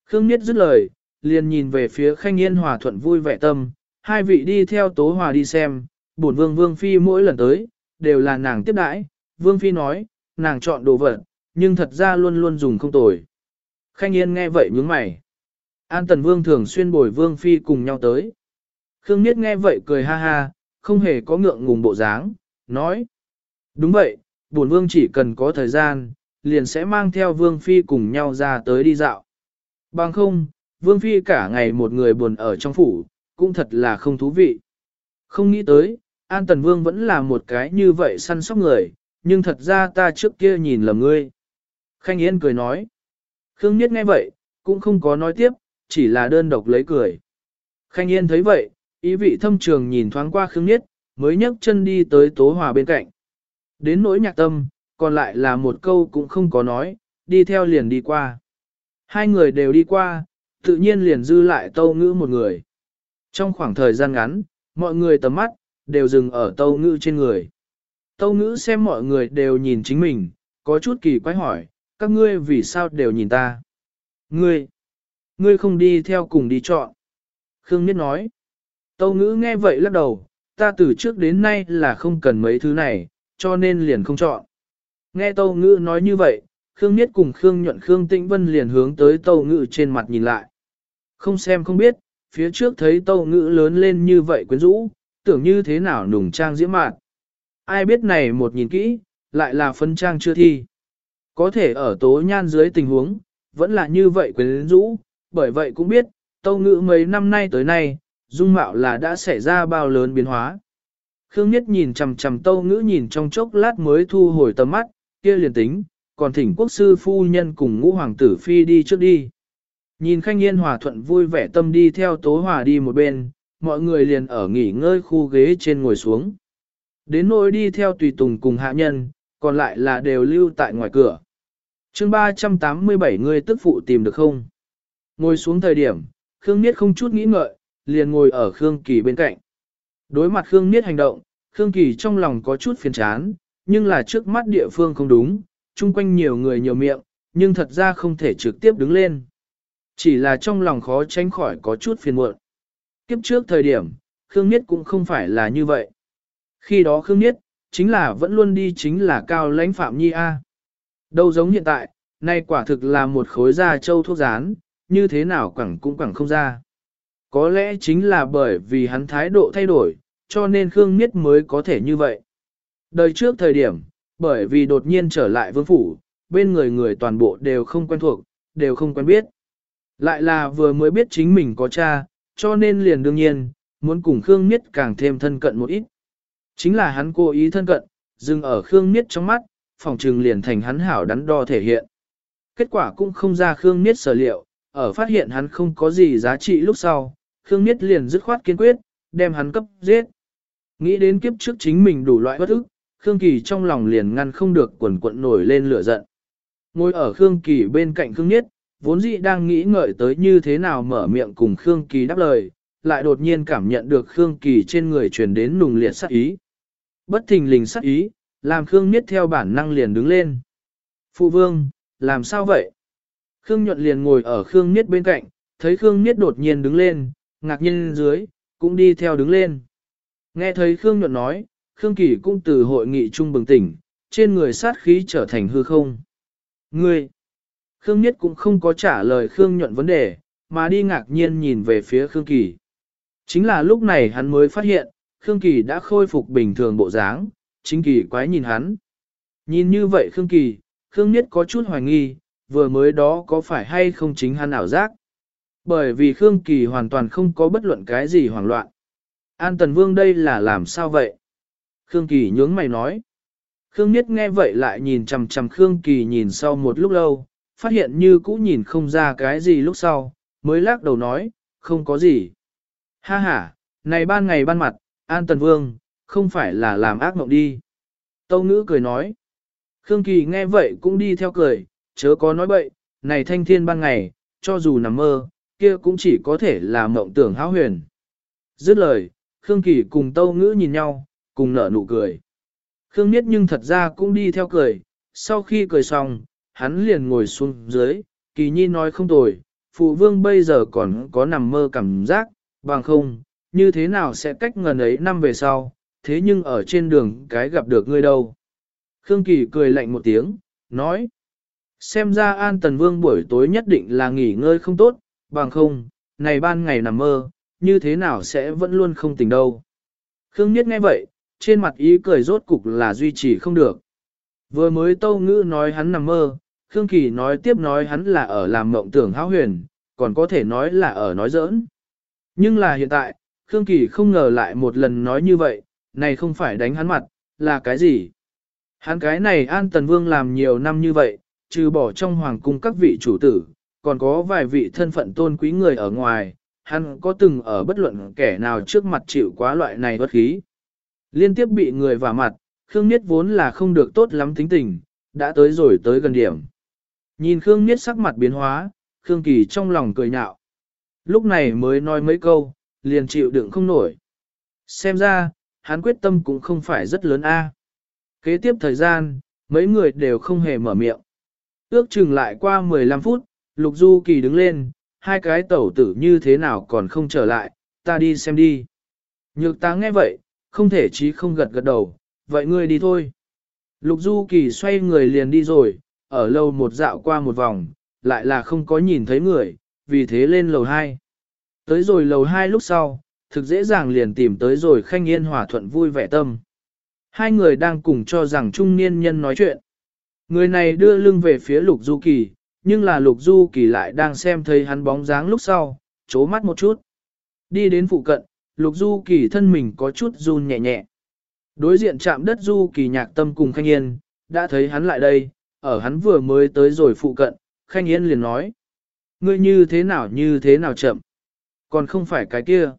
Khương Niết dứt lời, liền nhìn về phía khanh yên hòa thuận vui vẻ tâm, hai vị đi theo tố hòa đi xem, bổn vương vương phi mỗi lần tới, đều là nàng tiếp đãi, Vương Phi nói, nàng chọn đồ vật, nhưng thật ra luôn luôn dùng không tồi. Khanh Yên nghe vậy nhướng mày. An Tần Vương thường xuyên bồi Vương Phi cùng nhau tới. Khương Niết nghe vậy cười ha ha, không hề có ngượng ngùng bộ dáng, nói. Đúng vậy, bổn Vương chỉ cần có thời gian, liền sẽ mang theo Vương Phi cùng nhau ra tới đi dạo. Bằng không, Vương Phi cả ngày một người buồn ở trong phủ, cũng thật là không thú vị. Không nghĩ tới, An Tần Vương vẫn là một cái như vậy săn sóc người, nhưng thật ra ta trước kia nhìn lầm ngươi. Khanh Yên cười nói. Khương Niết nghe vậy, cũng không có nói tiếp, chỉ là đơn độc lấy cười. Khanh Yên thấy vậy, ý vị thâm trường nhìn thoáng qua Khương Nhiết, mới nhấc chân đi tới Tố Hòa bên cạnh. Đến nỗi nhạc tâm, còn lại là một câu cũng không có nói, đi theo liền đi qua. Hai người đều đi qua, tự nhiên liền dư lại tâu ngữ một người. Trong khoảng thời gian ngắn, mọi người tầm mắt, đều dừng ở tâu ngữ trên người. Tâu ngữ xem mọi người đều nhìn chính mình, có chút kỳ quái hỏi, các ngươi vì sao đều nhìn ta? Ngươi, ngươi không đi theo cùng đi chọn. Khương Miết nói, tâu ngữ nghe vậy lắc đầu, ta từ trước đến nay là không cần mấy thứ này, cho nên liền không chọn. Nghe tâu ngữ nói như vậy, Khương Miết cùng Khương nhuận Khương Tĩnh Vân liền hướng tới tâu ngữ trên mặt nhìn lại. Không xem không biết, phía trước thấy tâu ngữ lớn lên như vậy quyến rũ, tưởng như thế nào nùng trang diễm mạn. Ai biết này một nhìn kỹ, lại là phân trang chưa thi. Có thể ở tố nhan dưới tình huống, vẫn là như vậy quyến rũ, bởi vậy cũng biết, tâu ngữ mấy năm nay tới nay, dung mạo là đã xảy ra bao lớn biến hóa. Khương Nhất nhìn chằm chằm tâu ngữ nhìn trong chốc lát mới thu hồi tầm mắt, kia liền tính, còn thỉnh quốc sư phu nhân cùng ngũ hoàng tử phi đi trước đi. Nhìn khanh yên hòa thuận vui vẻ tâm đi theo tố hòa đi một bên, mọi người liền ở nghỉ ngơi khu ghế trên ngồi xuống. Đến nỗi đi theo tùy tùng cùng hạ nhân, còn lại là đều lưu tại ngoài cửa. chương 387 người tức phụ tìm được không? Ngồi xuống thời điểm, Khương Niết không chút nghĩ ngợi, liền ngồi ở Khương Kỳ bên cạnh. Đối mặt Khương Niết hành động, Khương Kỳ trong lòng có chút phiền chán, nhưng là trước mắt địa phương không đúng, chung quanh nhiều người nhiều miệng, nhưng thật ra không thể trực tiếp đứng lên. Chỉ là trong lòng khó tránh khỏi có chút phiền muộn. Kiếp trước thời điểm, Khương Niết cũng không phải là như vậy. Khi đó Khương Niết, chính là vẫn luôn đi chính là cao lãnh phạm nhi A. Đâu giống hiện tại, nay quả thực là một khối da châu thuốc rán, như thế nào quẳng cũng quẳng không ra. Có lẽ chính là bởi vì hắn thái độ thay đổi, cho nên Khương Niết mới có thể như vậy. Đời trước thời điểm, bởi vì đột nhiên trở lại vương phủ, bên người người toàn bộ đều không quen thuộc, đều không quen biết. Lại là vừa mới biết chính mình có cha, cho nên liền đương nhiên, muốn cùng Khương Niết càng thêm thân cận một ít. Chính là hắn cố ý thân cận, dừng ở Khương Niết trong mắt, phòng trừng liền thành hắn hảo đắn đo thể hiện. Kết quả cũng không ra Khương Niết sở liệu, ở phát hiện hắn không có gì giá trị lúc sau, Khương Niết liền dứt khoát kiên quyết, đem hắn cấp giết. Nghĩ đến kiếp trước chính mình đủ loại bất ức, Khương Kỳ trong lòng liền ngăn không được quần quận nổi lên lửa giận. Ngồi ở Khương Kỳ bên cạnh Khương Niết, vốn dĩ đang nghĩ ngợi tới như thế nào mở miệng cùng Khương Kỳ đáp lời, lại đột nhiên cảm nhận được Khương Kỳ trên người truyền đến nùng liệt sát ý. Bất thình lình sát ý, làm Khương Niết theo bản năng liền đứng lên. Phụ vương, làm sao vậy? Khương Nhuận liền ngồi ở Khương Niết bên cạnh, thấy Khương Niết đột nhiên đứng lên, ngạc nhiên dưới, cũng đi theo đứng lên. Nghe thấy Khương Nhuận nói, Khương Kỳ cũng từ hội nghị trung bừng tỉnh, trên người sát khí trở thành hư không. Ngươi! Khương Niết cũng không có trả lời Khương Nhuận vấn đề, mà đi ngạc nhiên nhìn về phía Khương Kỳ. Chính là lúc này hắn mới phát hiện, Khương Kỳ đã khôi phục bình thường bộ dáng, chính kỳ quái nhìn hắn. Nhìn như vậy Khương Kỳ, Khương Niết có chút hoài nghi, vừa mới đó có phải hay không chính hắn ảo giác. Bởi vì Khương Kỳ hoàn toàn không có bất luận cái gì hoảng loạn. An Tần Vương đây là làm sao vậy? Khương Kỳ nhướng mày nói. Khương Niết nghe vậy lại nhìn chằm chằm Khương Kỳ nhìn sau một lúc lâu, phát hiện như cũ nhìn không ra cái gì lúc sau, mới lắc đầu nói, không có gì. Ha ha, này ban ngày ban mặt, An Tần Vương, không phải là làm ác mộng đi. Tâu ngữ cười nói. Khương Kỳ nghe vậy cũng đi theo cười, chớ có nói bậy, này thanh thiên ban ngày, cho dù nằm mơ, kia cũng chỉ có thể là mộng tưởng hão huyền. Dứt lời, Khương Kỳ cùng Tâu ngữ nhìn nhau, cùng nở nụ cười. Khương Niết nhưng thật ra cũng đi theo cười, sau khi cười xong, hắn liền ngồi xuống dưới, Kỳ Nhi nói không tồi, phụ vương bây giờ còn có nằm mơ cảm giác, bằng không, như thế nào sẽ cách ngần ấy năm về sau, thế nhưng ở trên đường cái gặp được ngươi đâu. Khương Kỳ cười lạnh một tiếng, nói. Xem ra An Tần Vương buổi tối nhất định là nghỉ ngơi không tốt, bằng không, này ban ngày nằm mơ, như thế nào sẽ vẫn luôn không tỉnh đâu. Khương Niết nghe vậy, trên mặt ý cười rốt cục là duy trì không được. Vừa mới tâu ngữ nói hắn nằm mơ, Khương Kỳ nói tiếp nói hắn là ở làm mộng tưởng hão huyền, còn có thể nói là ở nói giỡn. Nhưng là hiện tại, Khương Kỳ không ngờ lại một lần nói như vậy, này không phải đánh hắn mặt, là cái gì? Hắn cái này An Tần Vương làm nhiều năm như vậy, trừ bỏ trong hoàng cung các vị chủ tử, còn có vài vị thân phận tôn quý người ở ngoài, hắn có từng ở bất luận kẻ nào trước mặt chịu quá loại này bất khí. Liên tiếp bị người vả mặt, Khương Niết vốn là không được tốt lắm tính tình, đã tới rồi tới gần điểm. Nhìn Khương Niết sắc mặt biến hóa, Khương Kỳ trong lòng cười nhạo. Lúc này mới nói mấy câu, liền chịu đựng không nổi. Xem ra, hắn quyết tâm cũng không phải rất lớn a. Kế tiếp thời gian, mấy người đều không hề mở miệng. Ước chừng lại qua 15 phút, Lục Du Kỳ đứng lên, hai cái tẩu tử như thế nào còn không trở lại, ta đi xem đi. Nhược ta nghe vậy, không thể chí không gật gật đầu, vậy ngươi đi thôi. Lục Du Kỳ xoay người liền đi rồi, ở lâu một dạo qua một vòng, lại là không có nhìn thấy người, vì thế lên lầu 2. Tới rồi lầu 2 lúc sau, thực dễ dàng liền tìm tới rồi khanh yên hòa thuận vui vẻ tâm. Hai người đang cùng cho rằng trung niên nhân nói chuyện. Người này đưa lưng về phía lục du kỳ, nhưng là lục du kỳ lại đang xem thấy hắn bóng dáng lúc sau, chố mắt một chút. Đi đến phụ cận, lục du kỳ thân mình có chút run nhẹ nhẹ. Đối diện chạm đất du kỳ nhạc tâm cùng khanh yên, đã thấy hắn lại đây, ở hắn vừa mới tới rồi phụ cận, khanh yên liền nói. Ngươi như thế nào như thế nào chậm, còn không phải cái kia.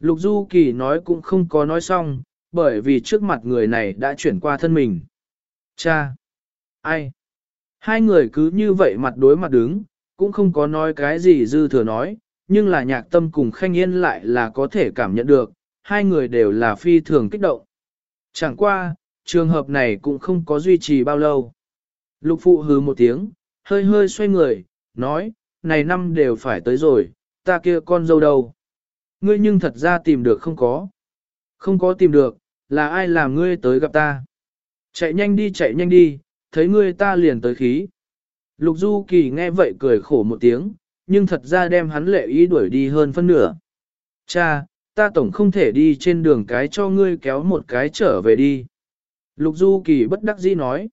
Lục du kỳ nói cũng không có nói xong, bởi vì trước mặt người này đã chuyển qua thân mình. Cha! Ai? Hai người cứ như vậy mặt đối mặt đứng, cũng không có nói cái gì dư thừa nói, nhưng là nhạc tâm cùng khanh yên lại là có thể cảm nhận được, hai người đều là phi thường kích động. Chẳng qua, trường hợp này cũng không có duy trì bao lâu. Lục phụ hứ một tiếng, hơi hơi xoay người, nói, này năm đều phải tới rồi, ta kia con dâu đâu. Ngươi nhưng thật ra tìm được không có. Không có tìm được, là ai làm ngươi tới gặp ta. Chạy nhanh đi chạy nhanh đi, thấy ngươi ta liền tới khí. Lục Du Kỳ nghe vậy cười khổ một tiếng, nhưng thật ra đem hắn lệ ý đuổi đi hơn phân nửa. Cha, ta tổng không thể đi trên đường cái cho ngươi kéo một cái trở về đi. Lục Du Kỳ bất đắc dĩ nói.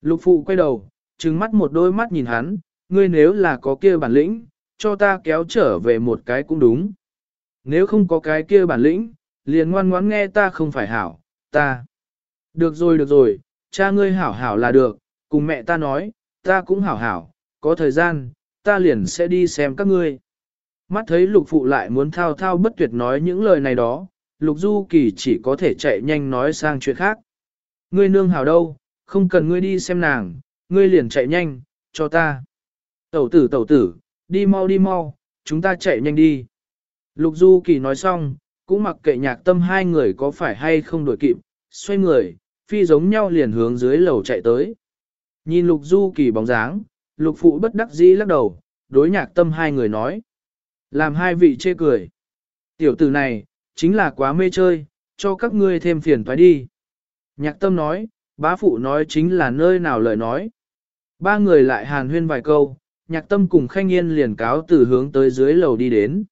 Lục Phụ quay đầu, trừng mắt một đôi mắt nhìn hắn, ngươi nếu là có kia bản lĩnh, cho ta kéo trở về một cái cũng đúng. Nếu không có cái kia bản lĩnh, liền ngoan ngoãn nghe ta không phải hảo, ta. Được rồi được rồi, cha ngươi hảo hảo là được, cùng mẹ ta nói, ta cũng hảo hảo, có thời gian, ta liền sẽ đi xem các ngươi. Mắt thấy lục phụ lại muốn thao thao bất tuyệt nói những lời này đó, lục du kỳ chỉ có thể chạy nhanh nói sang chuyện khác. Ngươi nương hảo đâu, không cần ngươi đi xem nàng, ngươi liền chạy nhanh, cho ta. Tẩu tử tẩu tử, đi mau đi mau, chúng ta chạy nhanh đi. Lục du kỳ nói xong, cũng mặc kệ nhạc tâm hai người có phải hay không đổi kịp, xoay người, phi giống nhau liền hướng dưới lầu chạy tới. Nhìn lục du kỳ bóng dáng, lục phụ bất đắc dĩ lắc đầu, đối nhạc tâm hai người nói. Làm hai vị chê cười. Tiểu tử này, chính là quá mê chơi, cho các ngươi thêm phiền phải đi. Nhạc tâm nói, bá phụ nói chính là nơi nào lời nói. Ba người lại hàn huyên vài câu, nhạc tâm cùng khanh yên liền cáo từ hướng tới dưới lầu đi đến.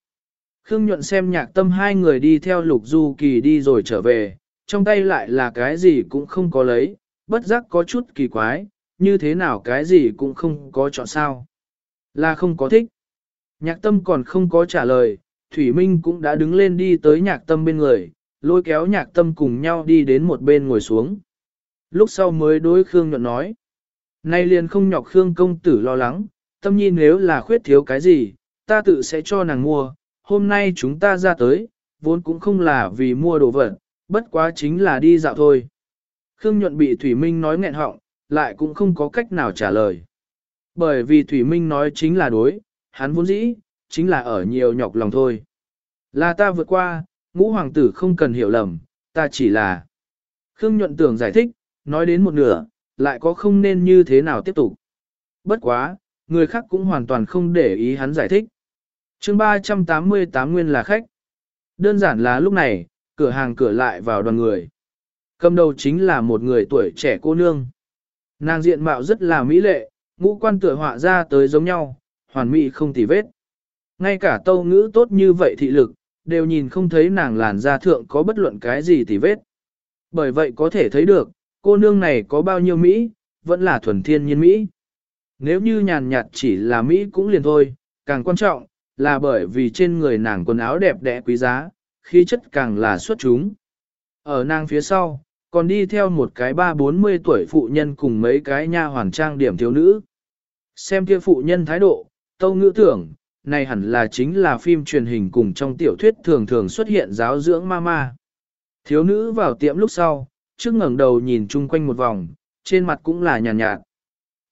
Khương nhuận xem nhạc tâm hai người đi theo lục du kỳ đi rồi trở về, trong tay lại là cái gì cũng không có lấy, bất giác có chút kỳ quái, như thế nào cái gì cũng không có chọn sao. Là không có thích. Nhạc tâm còn không có trả lời, Thủy Minh cũng đã đứng lên đi tới nhạc tâm bên người, lôi kéo nhạc tâm cùng nhau đi đến một bên ngồi xuống. Lúc sau mới đối Khương nhuận nói. Nay liền không nhọc Khương công tử lo lắng, tâm nhi nếu là khuyết thiếu cái gì, ta tự sẽ cho nàng mua, hôm nay chúng ta ra tới, vốn cũng không là vì mua đồ vật, bất quá chính là đi dạo thôi. Khương Nhuận bị Thủy Minh nói nghẹn họng, lại cũng không có cách nào trả lời. Bởi vì Thủy Minh nói chính là đối, hắn vốn dĩ, chính là ở nhiều nhọc lòng thôi. Là ta vượt qua, ngũ hoàng tử không cần hiểu lầm, ta chỉ là... Khương Nhuận tưởng giải thích, nói đến một nửa, lại có không nên như thế nào tiếp tục. Bất quá, người khác cũng hoàn toàn không để ý hắn giải thích. chương 388 nguyên là khách. Đơn giản là lúc này, cửa hàng cửa lại vào đoàn người. Cầm đầu chính là một người tuổi trẻ cô nương. Nàng diện mạo rất là mỹ lệ, ngũ quan tựa họa ra tới giống nhau, hoàn mỹ không tì vết. Ngay cả tâu ngữ tốt như vậy thị lực, đều nhìn không thấy nàng làn da thượng có bất luận cái gì tì vết. Bởi vậy có thể thấy được, cô nương này có bao nhiêu Mỹ, vẫn là thuần thiên nhiên Mỹ. Nếu như nhàn nhạt chỉ là Mỹ cũng liền thôi, càng quan trọng, là bởi vì trên người nàng quần áo đẹp đẽ quý giá, khí chất càng là xuất chúng. Ở nàng phía sau, còn đi theo một cái ba bốn mươi tuổi phụ nhân cùng mấy cái nha hoàn trang điểm thiếu nữ. Xem kia phụ nhân thái độ, tâu ngữ tưởng, này hẳn là chính là phim truyền hình cùng trong tiểu thuyết thường thường xuất hiện giáo dưỡng mama. Thiếu nữ vào tiệm lúc sau, trước ngẩng đầu nhìn chung quanh một vòng, trên mặt cũng là nhàn nhạt, nhạt.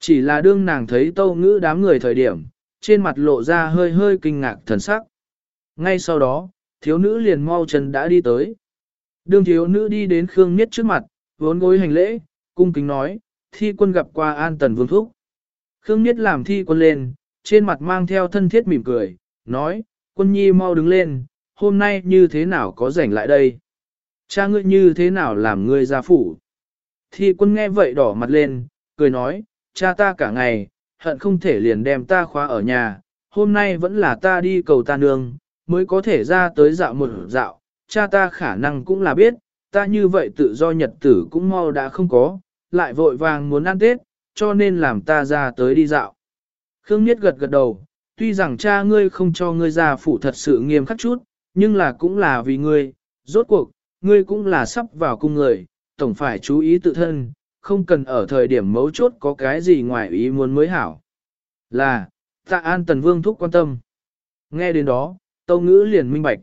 Chỉ là đương nàng thấy tâu ngữ đám người thời điểm, trên mặt lộ ra hơi hơi kinh ngạc thần sắc. Ngay sau đó, thiếu nữ liền mau chân đã đi tới. Đương thiếu nữ đi đến Khương Niết trước mặt, vốn gối hành lễ, cung kính nói, thi quân gặp qua an tần vương thúc. Khương Niết làm thi quân lên, trên mặt mang theo thân thiết mỉm cười, nói, quân nhi mau đứng lên, hôm nay như thế nào có rảnh lại đây? Cha ngươi như thế nào làm ngươi ra phủ? Thi quân nghe vậy đỏ mặt lên, cười nói, cha ta cả ngày, hận không thể liền đem ta khóa ở nhà, hôm nay vẫn là ta đi cầu ta nương, mới có thể ra tới dạo một dạo, cha ta khả năng cũng là biết, ta như vậy tự do nhật tử cũng mau đã không có, lại vội vàng muốn ăn Tết, cho nên làm ta ra tới đi dạo. Khương Niết gật gật đầu, tuy rằng cha ngươi không cho ngươi ra phủ thật sự nghiêm khắc chút, nhưng là cũng là vì ngươi, rốt cuộc, ngươi cũng là sắp vào cung người, tổng phải chú ý tự thân, không cần ở thời điểm mấu chốt có cái gì ngoài ý muốn mới hảo. Là, tạ an tần vương thúc quan tâm. Nghe đến đó, tâu ngữ liền minh bạch.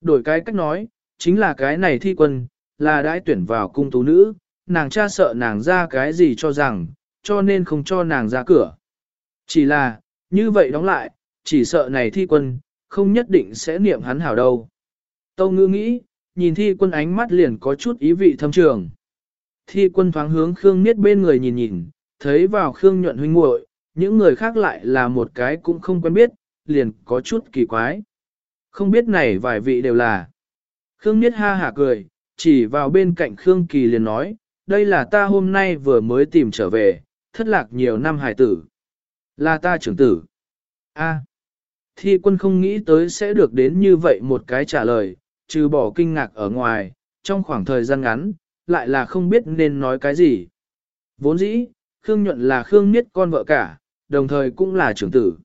Đổi cái cách nói, chính là cái này thi quân, là đãi tuyển vào cung tú nữ, nàng cha sợ nàng ra cái gì cho rằng, cho nên không cho nàng ra cửa. Chỉ là, như vậy đóng lại, chỉ sợ này thi quân, không nhất định sẽ niệm hắn hảo đâu. Tâu ngữ nghĩ, nhìn thi quân ánh mắt liền có chút ý vị thâm trường. Thi quân thoáng hướng Khương Niết bên người nhìn nhìn, thấy vào Khương nhuận huynh muội những người khác lại là một cái cũng không quen biết, liền có chút kỳ quái. Không biết này vài vị đều là. Khương Niết ha hả cười, chỉ vào bên cạnh Khương Kỳ liền nói, đây là ta hôm nay vừa mới tìm trở về, thất lạc nhiều năm hải tử. Là ta trưởng tử. A. Thi quân không nghĩ tới sẽ được đến như vậy một cái trả lời, trừ bỏ kinh ngạc ở ngoài, trong khoảng thời gian ngắn, lại là không biết nên nói cái gì. Vốn dĩ, Khương Nhuận là Khương Niết con vợ cả, đồng thời cũng là trưởng tử.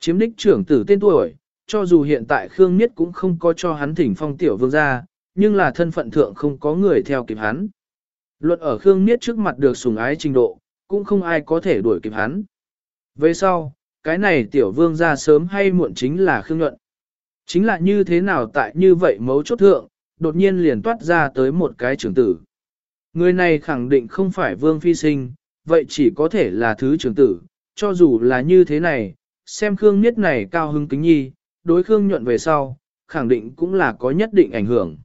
Chiếm đích trưởng tử tên tuổi, cho dù hiện tại Khương Niết cũng không có cho hắn thỉnh phong tiểu vương ra, nhưng là thân phận thượng không có người theo kịp hắn. Luận ở Khương Niết trước mặt được sủng ái trình độ, cũng không ai có thể đuổi kịp hắn. Về sau, cái này tiểu vương ra sớm hay muộn chính là Khương Nhuận. Chính là như thế nào tại như vậy mấu chốt thượng, đột nhiên liền toát ra tới một cái trưởng tử. Người này khẳng định không phải vương phi sinh, vậy chỉ có thể là thứ trưởng tử, cho dù là như thế này, xem Khương Niết này cao hưng kính nhi, đối Khương nhuận về sau, khẳng định cũng là có nhất định ảnh hưởng.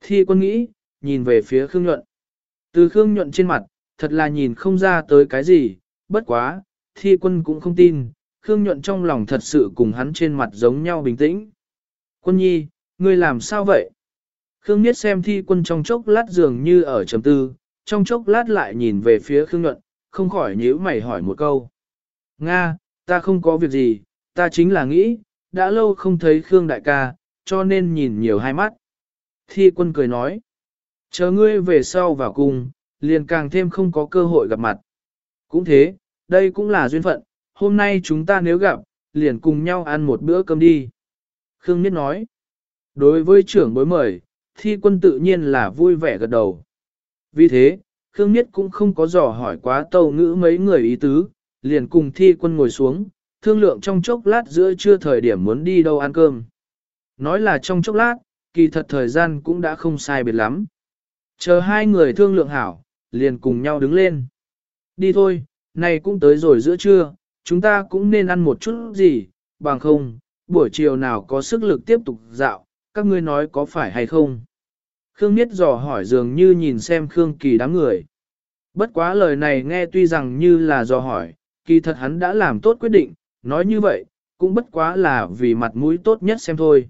Thi quân nghĩ, nhìn về phía Khương nhuận. Từ Khương nhuận trên mặt, thật là nhìn không ra tới cái gì, bất quá, thi quân cũng không tin, Khương nhuận trong lòng thật sự cùng hắn trên mặt giống nhau bình tĩnh. Quân nhi, ngươi làm sao vậy? Khương Niết xem thi quân trong chốc lát dường như ở chấm tư, trong chốc lát lại nhìn về phía Khương Nhuận, không khỏi nhíu mày hỏi một câu. Nga, ta không có việc gì, ta chính là nghĩ, đã lâu không thấy Khương đại ca, cho nên nhìn nhiều hai mắt. Thi quân cười nói, chờ ngươi về sau vào cùng, liền càng thêm không có cơ hội gặp mặt. Cũng thế, đây cũng là duyên phận, hôm nay chúng ta nếu gặp, liền cùng nhau ăn một bữa cơm đi. Khương Niết nói, đối với trưởng bối mời, thi quân tự nhiên là vui vẻ gật đầu. Vì thế, Khương Niết cũng không có dò hỏi quá tâu ngữ mấy người ý tứ, liền cùng thi quân ngồi xuống, thương lượng trong chốc lát giữa trưa thời điểm muốn đi đâu ăn cơm. Nói là trong chốc lát, kỳ thật thời gian cũng đã không sai biệt lắm. Chờ hai người thương lượng hảo, liền cùng nhau đứng lên. Đi thôi, này cũng tới rồi giữa trưa, chúng ta cũng nên ăn một chút gì, bằng không, buổi chiều nào có sức lực tiếp tục dạo, các ngươi nói có phải hay không. Khương Niết dò hỏi dường như nhìn xem Khương Kỳ đám người. Bất quá lời này nghe tuy rằng như là dò hỏi, kỳ thật hắn đã làm tốt quyết định, nói như vậy, cũng bất quá là vì mặt mũi tốt nhất xem thôi.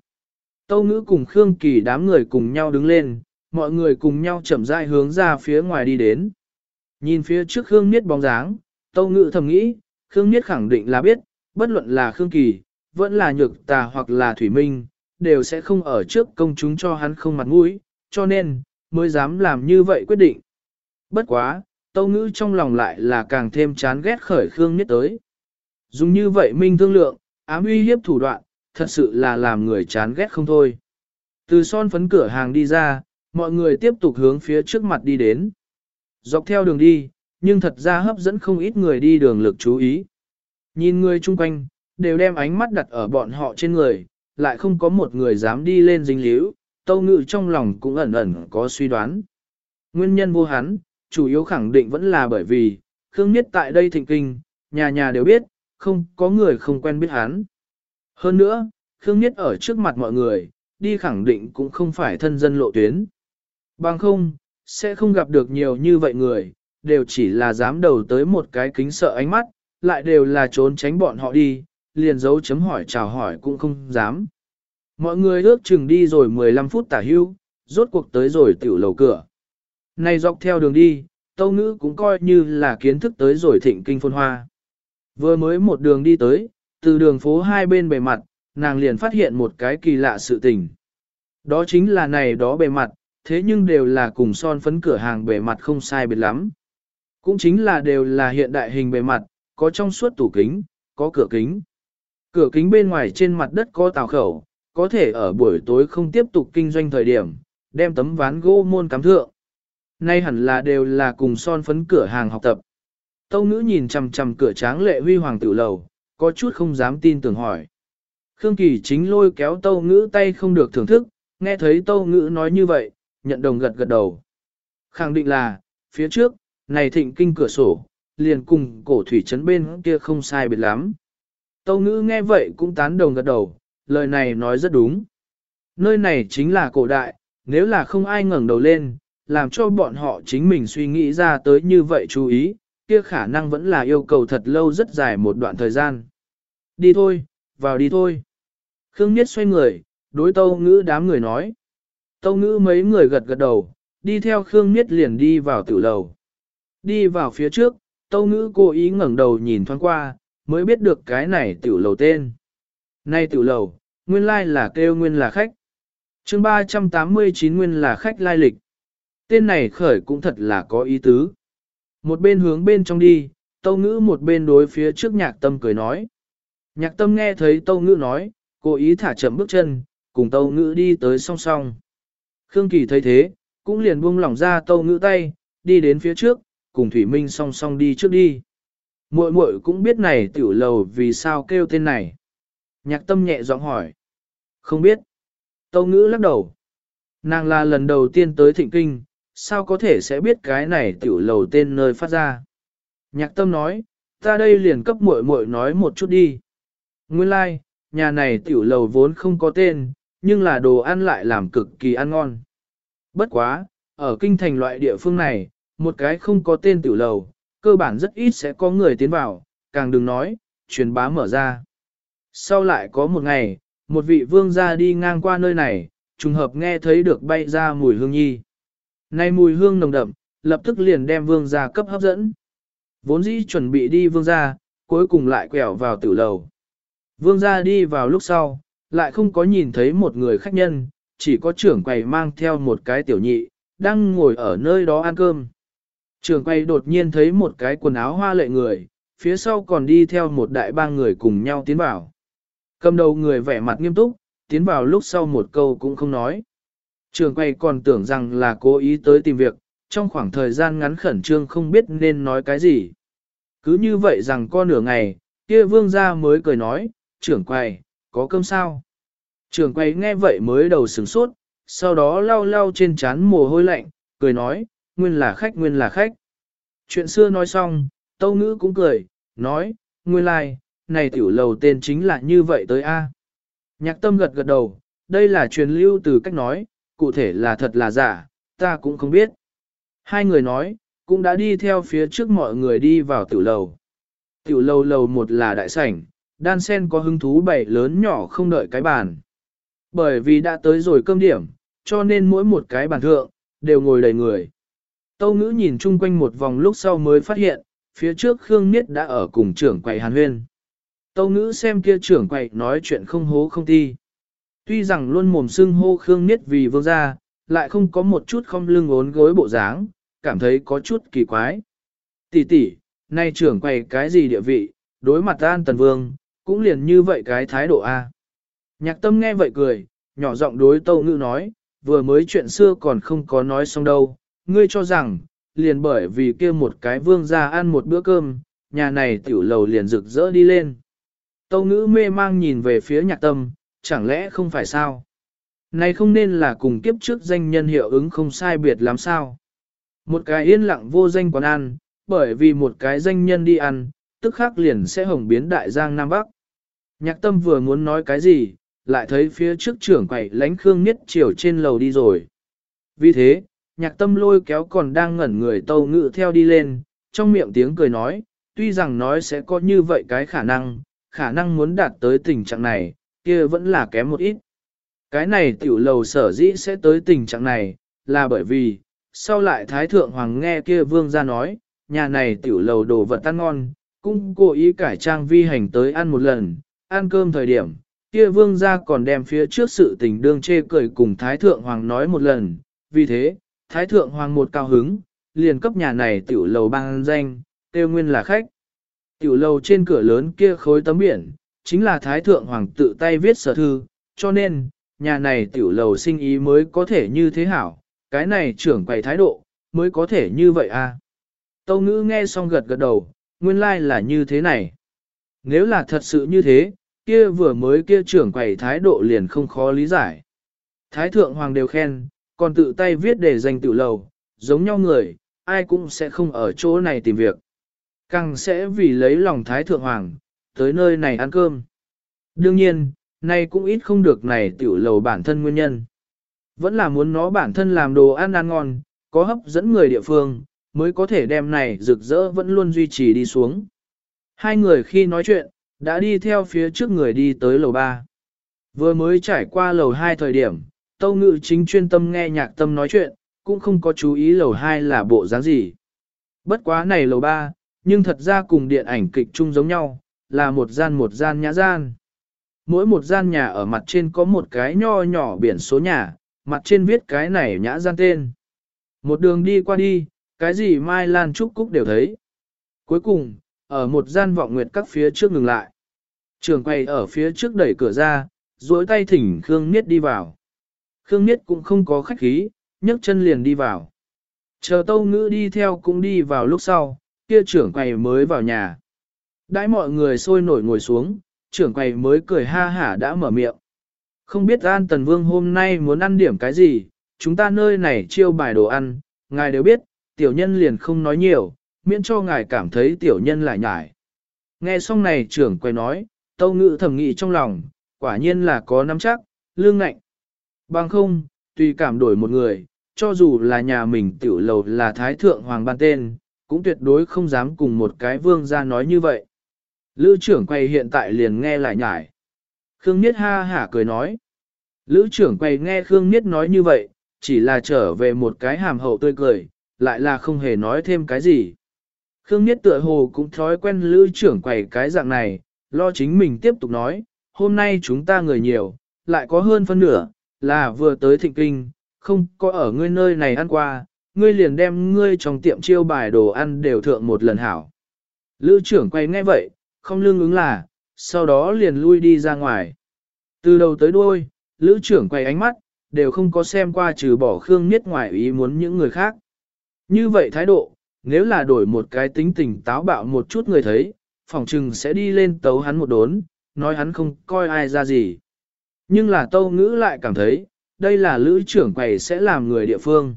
Tâu ngữ cùng Khương Kỳ đám người cùng nhau đứng lên, mọi người cùng nhau chậm rãi hướng ra phía ngoài đi đến. Nhìn phía trước Khương Niết bóng dáng, Tâu ngữ thầm nghĩ, Khương Niết khẳng định là biết, bất luận là Khương Kỳ, vẫn là Nhược Tà hoặc là Thủy Minh, đều sẽ không ở trước công chúng cho hắn không mặt mũi, cho nên, mới dám làm như vậy quyết định. Bất quá, Tâu ngữ trong lòng lại là càng thêm chán ghét khởi Khương Niết tới. Dùng như vậy minh thương lượng, ám uy hiếp thủ đoạn, thật sự là làm người chán ghét không thôi. Từ son phấn cửa hàng đi ra, mọi người tiếp tục hướng phía trước mặt đi đến. Dọc theo đường đi, nhưng thật ra hấp dẫn không ít người đi đường lực chú ý. Nhìn người chung quanh, đều đem ánh mắt đặt ở bọn họ trên người, lại không có một người dám đi lên dính líu, tâu ngự trong lòng cũng ẩn ẩn có suy đoán. Nguyên nhân vô hắn, chủ yếu khẳng định vẫn là bởi vì, Khương Niết tại đây thịnh kinh, nhà nhà đều biết, không có người không quen biết hắn. Hơn nữa, Khương Niết ở trước mặt mọi người, đi khẳng định cũng không phải thân dân lộ tuyến. Bằng không, sẽ không gặp được nhiều như vậy người, đều chỉ là dám đầu tới một cái kính sợ ánh mắt, lại đều là trốn tránh bọn họ đi, liền dấu chấm hỏi chào hỏi cũng không dám. Mọi người ước chừng đi rồi 15 phút tả hưu, rốt cuộc tới rồi tiểu lầu cửa. Này dọc theo đường đi, tâu ngữ cũng coi như là kiến thức tới rồi thịnh kinh phôn hoa. Vừa mới một đường đi tới, từ đường phố hai bên bề mặt, nàng liền phát hiện một cái kỳ lạ sự tình. Đó chính là này đó bề mặt, thế nhưng đều là cùng son phấn cửa hàng bề mặt không sai biệt lắm. Cũng chính là đều là hiện đại hình bề mặt, có trong suốt tủ kính, có cửa kính. Cửa kính bên ngoài trên mặt đất có tàu khẩu, có thể ở buổi tối không tiếp tục kinh doanh thời điểm, đem tấm ván gỗ môn cắm thượng. Nay hẳn là đều là cùng son phấn cửa hàng học tập. Tâu ngữ nhìn chầm chầm cửa tráng lệ huy hoàng tử lầu, có chút không dám tin tưởng hỏi. Khương Kỳ chính lôi kéo tâu ngữ tay không được thưởng thức, nghe thấy tâu ngữ nói như vậy, nhận đồng gật gật đầu. Khẳng định là, phía trước, này thịnh kinh cửa sổ, liền cùng cổ thủy trấn bên kia không sai biệt lắm. Tâu ngữ nghe vậy cũng tán đồng gật đầu, lời này nói rất đúng. Nơi này chính là cổ đại, nếu là không ai ngẩng đầu lên, làm cho bọn họ chính mình suy nghĩ ra tới như vậy chú ý, kia khả năng vẫn là yêu cầu thật lâu rất dài một đoạn thời gian. Đi thôi, vào đi thôi. Khương Niết xoay người, đối tâu ngữ đám người nói. Tâu ngữ mấy người gật gật đầu, đi theo Khương Niết liền đi vào tiểu lầu. Đi vào phía trước, tâu ngữ cố ý ngẩng đầu nhìn thoáng qua, mới biết được cái này tiểu lầu tên. Nay tiểu lầu, nguyên lai là kêu nguyên là khách. chương 389 nguyên là khách lai lịch. Tên này khởi cũng thật là có ý tứ. Một bên hướng bên trong đi, tâu ngữ một bên đối phía trước nhạc tâm cười nói. Nhạc tâm nghe thấy tâu ngữ nói, cố ý thả chậm bước chân, cùng tâu ngữ đi tới song song. Khương Kỳ thấy thế, cũng liền buông lỏng ra tâu ngữ tay, đi đến phía trước, cùng Thủy Minh song song đi trước đi. Muội muội cũng biết này tiểu lầu vì sao kêu tên này. Nhạc tâm nhẹ giọng hỏi. Không biết. Tâu ngữ lắc đầu. Nàng là lần đầu tiên tới thịnh kinh, sao có thể sẽ biết cái này tiểu lầu tên nơi phát ra. Nhạc tâm nói, ta đây liền cấp muội muội nói một chút đi. Nguyên lai, like, nhà này tiểu lầu vốn không có tên, nhưng là đồ ăn lại làm cực kỳ ăn ngon. Bất quá, ở kinh thành loại địa phương này, một cái không có tên tiểu lầu, cơ bản rất ít sẽ có người tiến vào, càng đừng nói, truyền bá mở ra. Sau lại có một ngày, một vị vương gia đi ngang qua nơi này, trùng hợp nghe thấy được bay ra mùi hương nhi nay mùi hương nồng đậm, lập tức liền đem vương gia cấp hấp dẫn. Vốn dĩ chuẩn bị đi vương gia, cuối cùng lại quẹo vào tử lầu. Vương gia đi vào lúc sau, lại không có nhìn thấy một người khách nhân, chỉ có trưởng quầy mang theo một cái tiểu nhị, đang ngồi ở nơi đó ăn cơm. Trưởng quầy đột nhiên thấy một cái quần áo hoa lệ người, phía sau còn đi theo một đại ba người cùng nhau tiến vào. Cầm đầu người vẻ mặt nghiêm túc, tiến vào lúc sau một câu cũng không nói. Trường quay còn tưởng rằng là cố ý tới tìm việc, trong khoảng thời gian ngắn khẩn trương không biết nên nói cái gì. Cứ như vậy rằng con nửa ngày, kia vương gia mới cười nói, trưởng quay, có cơm sao? Trưởng quay nghe vậy mới đầu sửng sốt, sau đó lau lau trên trán mồ hôi lạnh, cười nói, nguyên là khách nguyên là khách. Chuyện xưa nói xong, tâu ngữ cũng cười, nói, nguyên lai, like, này tiểu lầu tên chính là như vậy tới A. Nhạc tâm gật gật đầu, đây là truyền lưu từ cách nói, cụ thể là thật là giả, ta cũng không biết. Hai người nói, cũng đã đi theo phía trước mọi người đi vào tiểu lầu. Tiểu lầu lầu một là đại sảnh, đan sen có hứng thú bảy lớn nhỏ không đợi cái bàn. Bởi vì đã tới rồi cơm điểm, cho nên mỗi một cái bàn thượng, đều ngồi đầy người. Tâu ngữ nhìn chung quanh một vòng lúc sau mới phát hiện, phía trước Khương Niết đã ở cùng trưởng quầy Hàn Huyên. Tâu ngữ xem kia trưởng quầy nói chuyện không hố không ti. Tuy rằng luôn mồm xưng hô Khương Niết vì vương gia, lại không có một chút không lưng ốn gối bộ dáng, cảm thấy có chút kỳ quái. Tỷ tỷ, nay trưởng quầy cái gì địa vị, đối mặt an tần vương, cũng liền như vậy cái thái độ A. Nhạc tâm nghe vậy cười, nhỏ giọng đối tâu ngữ nói, vừa mới chuyện xưa còn không có nói xong đâu, ngươi cho rằng, liền bởi vì kia một cái vương ra ăn một bữa cơm, nhà này tiểu lầu liền rực rỡ đi lên. Tâu ngữ mê mang nhìn về phía nhạc tâm, chẳng lẽ không phải sao? Này không nên là cùng kiếp trước danh nhân hiệu ứng không sai biệt làm sao? Một cái yên lặng vô danh quán ăn, bởi vì một cái danh nhân đi ăn, tức khắc liền sẽ hồng biến đại giang Nam Bắc. Nhạc tâm vừa muốn nói cái gì, lại thấy phía trước trưởng quầy lánh Khương Niết chiều trên lầu đi rồi. Vì thế, nhạc tâm lôi kéo còn đang ngẩn người tâu ngự theo đi lên, trong miệng tiếng cười nói, tuy rằng nói sẽ có như vậy cái khả năng, khả năng muốn đạt tới tình trạng này, kia vẫn là kém một ít. Cái này tiểu lầu sở dĩ sẽ tới tình trạng này, là bởi vì, sau lại Thái Thượng Hoàng nghe kia vương ra nói, nhà này tiểu lầu đồ vật ăn ngon, cũng cố ý cải trang vi hành tới ăn một lần, ăn cơm thời điểm, kia vương ra còn đem phía trước sự tình đương chê cười cùng Thái Thượng Hoàng nói một lần, vì thế, Thái Thượng Hoàng một cao hứng, liền cấp nhà này tiểu lầu băng danh, tiêu nguyên là khách. Tiểu lầu trên cửa lớn kia khối tấm biển, chính là Thái Thượng Hoàng tự tay viết sở thư, cho nên, nhà này tiểu lầu sinh ý mới có thể như thế hảo, cái này trưởng quầy thái độ, mới có thể như vậy à. Tâu ngữ nghe xong gật gật đầu, nguyên lai like là như thế này. Nếu là thật sự như thế, kia vừa mới kia trưởng quầy thái độ liền không khó lý giải. Thái thượng hoàng đều khen, còn tự tay viết để danh tiểu lầu, giống nhau người, ai cũng sẽ không ở chỗ này tìm việc. Càng sẽ vì lấy lòng thái thượng hoàng, tới nơi này ăn cơm. Đương nhiên, nay cũng ít không được này tiểu lầu bản thân nguyên nhân. Vẫn là muốn nó bản thân làm đồ ăn ăn ngon, có hấp dẫn người địa phương, mới có thể đem này rực rỡ vẫn luôn duy trì đi xuống. Hai người khi nói chuyện, đã đi theo phía trước người đi tới lầu 3. Vừa mới trải qua lầu 2 thời điểm, Tâu Ngự chính chuyên tâm nghe nhạc tâm nói chuyện, cũng không có chú ý lầu 2 là bộ dáng gì. Bất quá này lầu 3, nhưng thật ra cùng điện ảnh kịch chung giống nhau, là một gian một gian nhã gian. Mỗi một gian nhà ở mặt trên có một cái nho nhỏ biển số nhà, mặt trên viết cái này nhã gian tên. Một đường đi qua đi, cái gì Mai Lan Trúc Cúc đều thấy. Cuối cùng, ở một gian vọng nguyệt các phía trước ngừng lại. Trường quay ở phía trước đẩy cửa ra, duỗi tay thỉnh Khương Niết đi vào. Khương Niết cũng không có khách khí, nhấc chân liền đi vào. Chờ tâu ngữ đi theo cũng đi vào lúc sau, kia trưởng quầy mới vào nhà. Đãi mọi người sôi nổi ngồi xuống, trưởng quầy mới cười ha hả đã mở miệng. Không biết An Tần Vương hôm nay muốn ăn điểm cái gì, chúng ta nơi này chiêu bài đồ ăn, ngài đều biết, tiểu nhân liền không nói nhiều, miễn cho ngài cảm thấy tiểu nhân lại nhải. Nghe xong này trưởng quầy nói, tâu ngự thẩm nghị trong lòng, quả nhiên là có nắm chắc, lương ngạnh. Bằng không, tùy cảm đổi một người, cho dù là nhà mình tiểu lầu là thái thượng hoàng ban tên, cũng tuyệt đối không dám cùng một cái vương ra nói như vậy. Lữ trưởng quay hiện tại liền nghe lại nhải. Khương Niết ha hả cười nói. Lữ trưởng quay nghe Khương Niết nói như vậy, chỉ là trở về một cái hàm hậu tươi cười, lại là không hề nói thêm cái gì. Khương Niết tựa hồ cũng thói quen lữ trưởng quầy cái dạng này, lo chính mình tiếp tục nói, hôm nay chúng ta người nhiều, lại có hơn phân nửa, là vừa tới thịnh kinh, không có ở ngươi nơi này ăn qua, ngươi liền đem ngươi trong tiệm chiêu bài đồ ăn đều thượng một lần hảo. Lữ trưởng quay nghe vậy, không lương ứng là, sau đó liền lui đi ra ngoài. Từ đầu tới đuôi, lữ trưởng quay ánh mắt, đều không có xem qua trừ bỏ Khương Niết ngoài ý muốn những người khác. Như vậy thái độ, nếu là đổi một cái tính tình táo bạo một chút người thấy, phỏng chừng sẽ đi lên tấu hắn một đốn, nói hắn không coi ai ra gì. Nhưng là tâu ngữ lại cảm thấy, đây là lữ trưởng quầy sẽ làm người địa phương.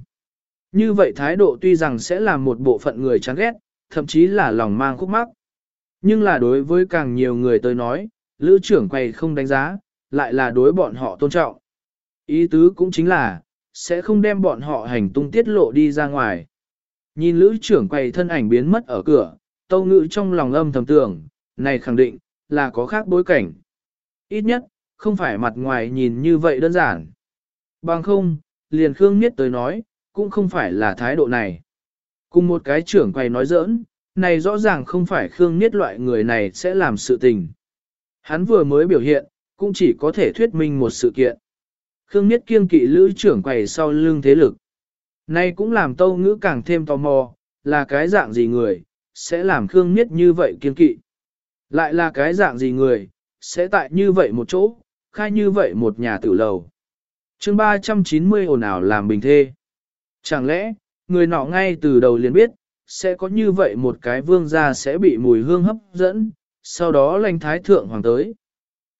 Như vậy thái độ tuy rằng sẽ làm một bộ phận người chán ghét, thậm chí là lòng mang khúc mắc. Nhưng là đối với càng nhiều người tới nói, lữ trưởng quầy không đánh giá, lại là đối bọn họ tôn trọng. Ý tứ cũng chính là, sẽ không đem bọn họ hành tung tiết lộ đi ra ngoài. Nhìn lữ trưởng quầy thân ảnh biến mất ở cửa, tâu ngữ trong lòng âm thầm tưởng, này khẳng định, là có khác bối cảnh. Ít nhất, không phải mặt ngoài nhìn như vậy đơn giản. Bằng không, liền Khương Niết tới nói, cũng không phải là thái độ này. Cùng một cái trưởng quầy nói giỡn, này rõ ràng không phải Khương Niết loại người này sẽ làm sự tình. Hắn vừa mới biểu hiện, cũng chỉ có thể thuyết minh một sự kiện. Khương Niết kiêng kỵ lữ trưởng quầy sau lưng thế lực. Này cũng làm tâu ngữ càng thêm tò mò, là cái dạng gì người, sẽ làm Khương Niết như vậy kiêng kỵ. Lại là cái dạng gì người, sẽ tại như vậy một chỗ, khai như vậy một nhà tử lầu. chương 390 ồn ào làm bình thê. Chẳng lẽ, người nọ ngay từ đầu liền biết, sẽ có như vậy một cái vương gia sẽ bị mùi hương hấp dẫn, sau đó lành thái thượng hoàng tới.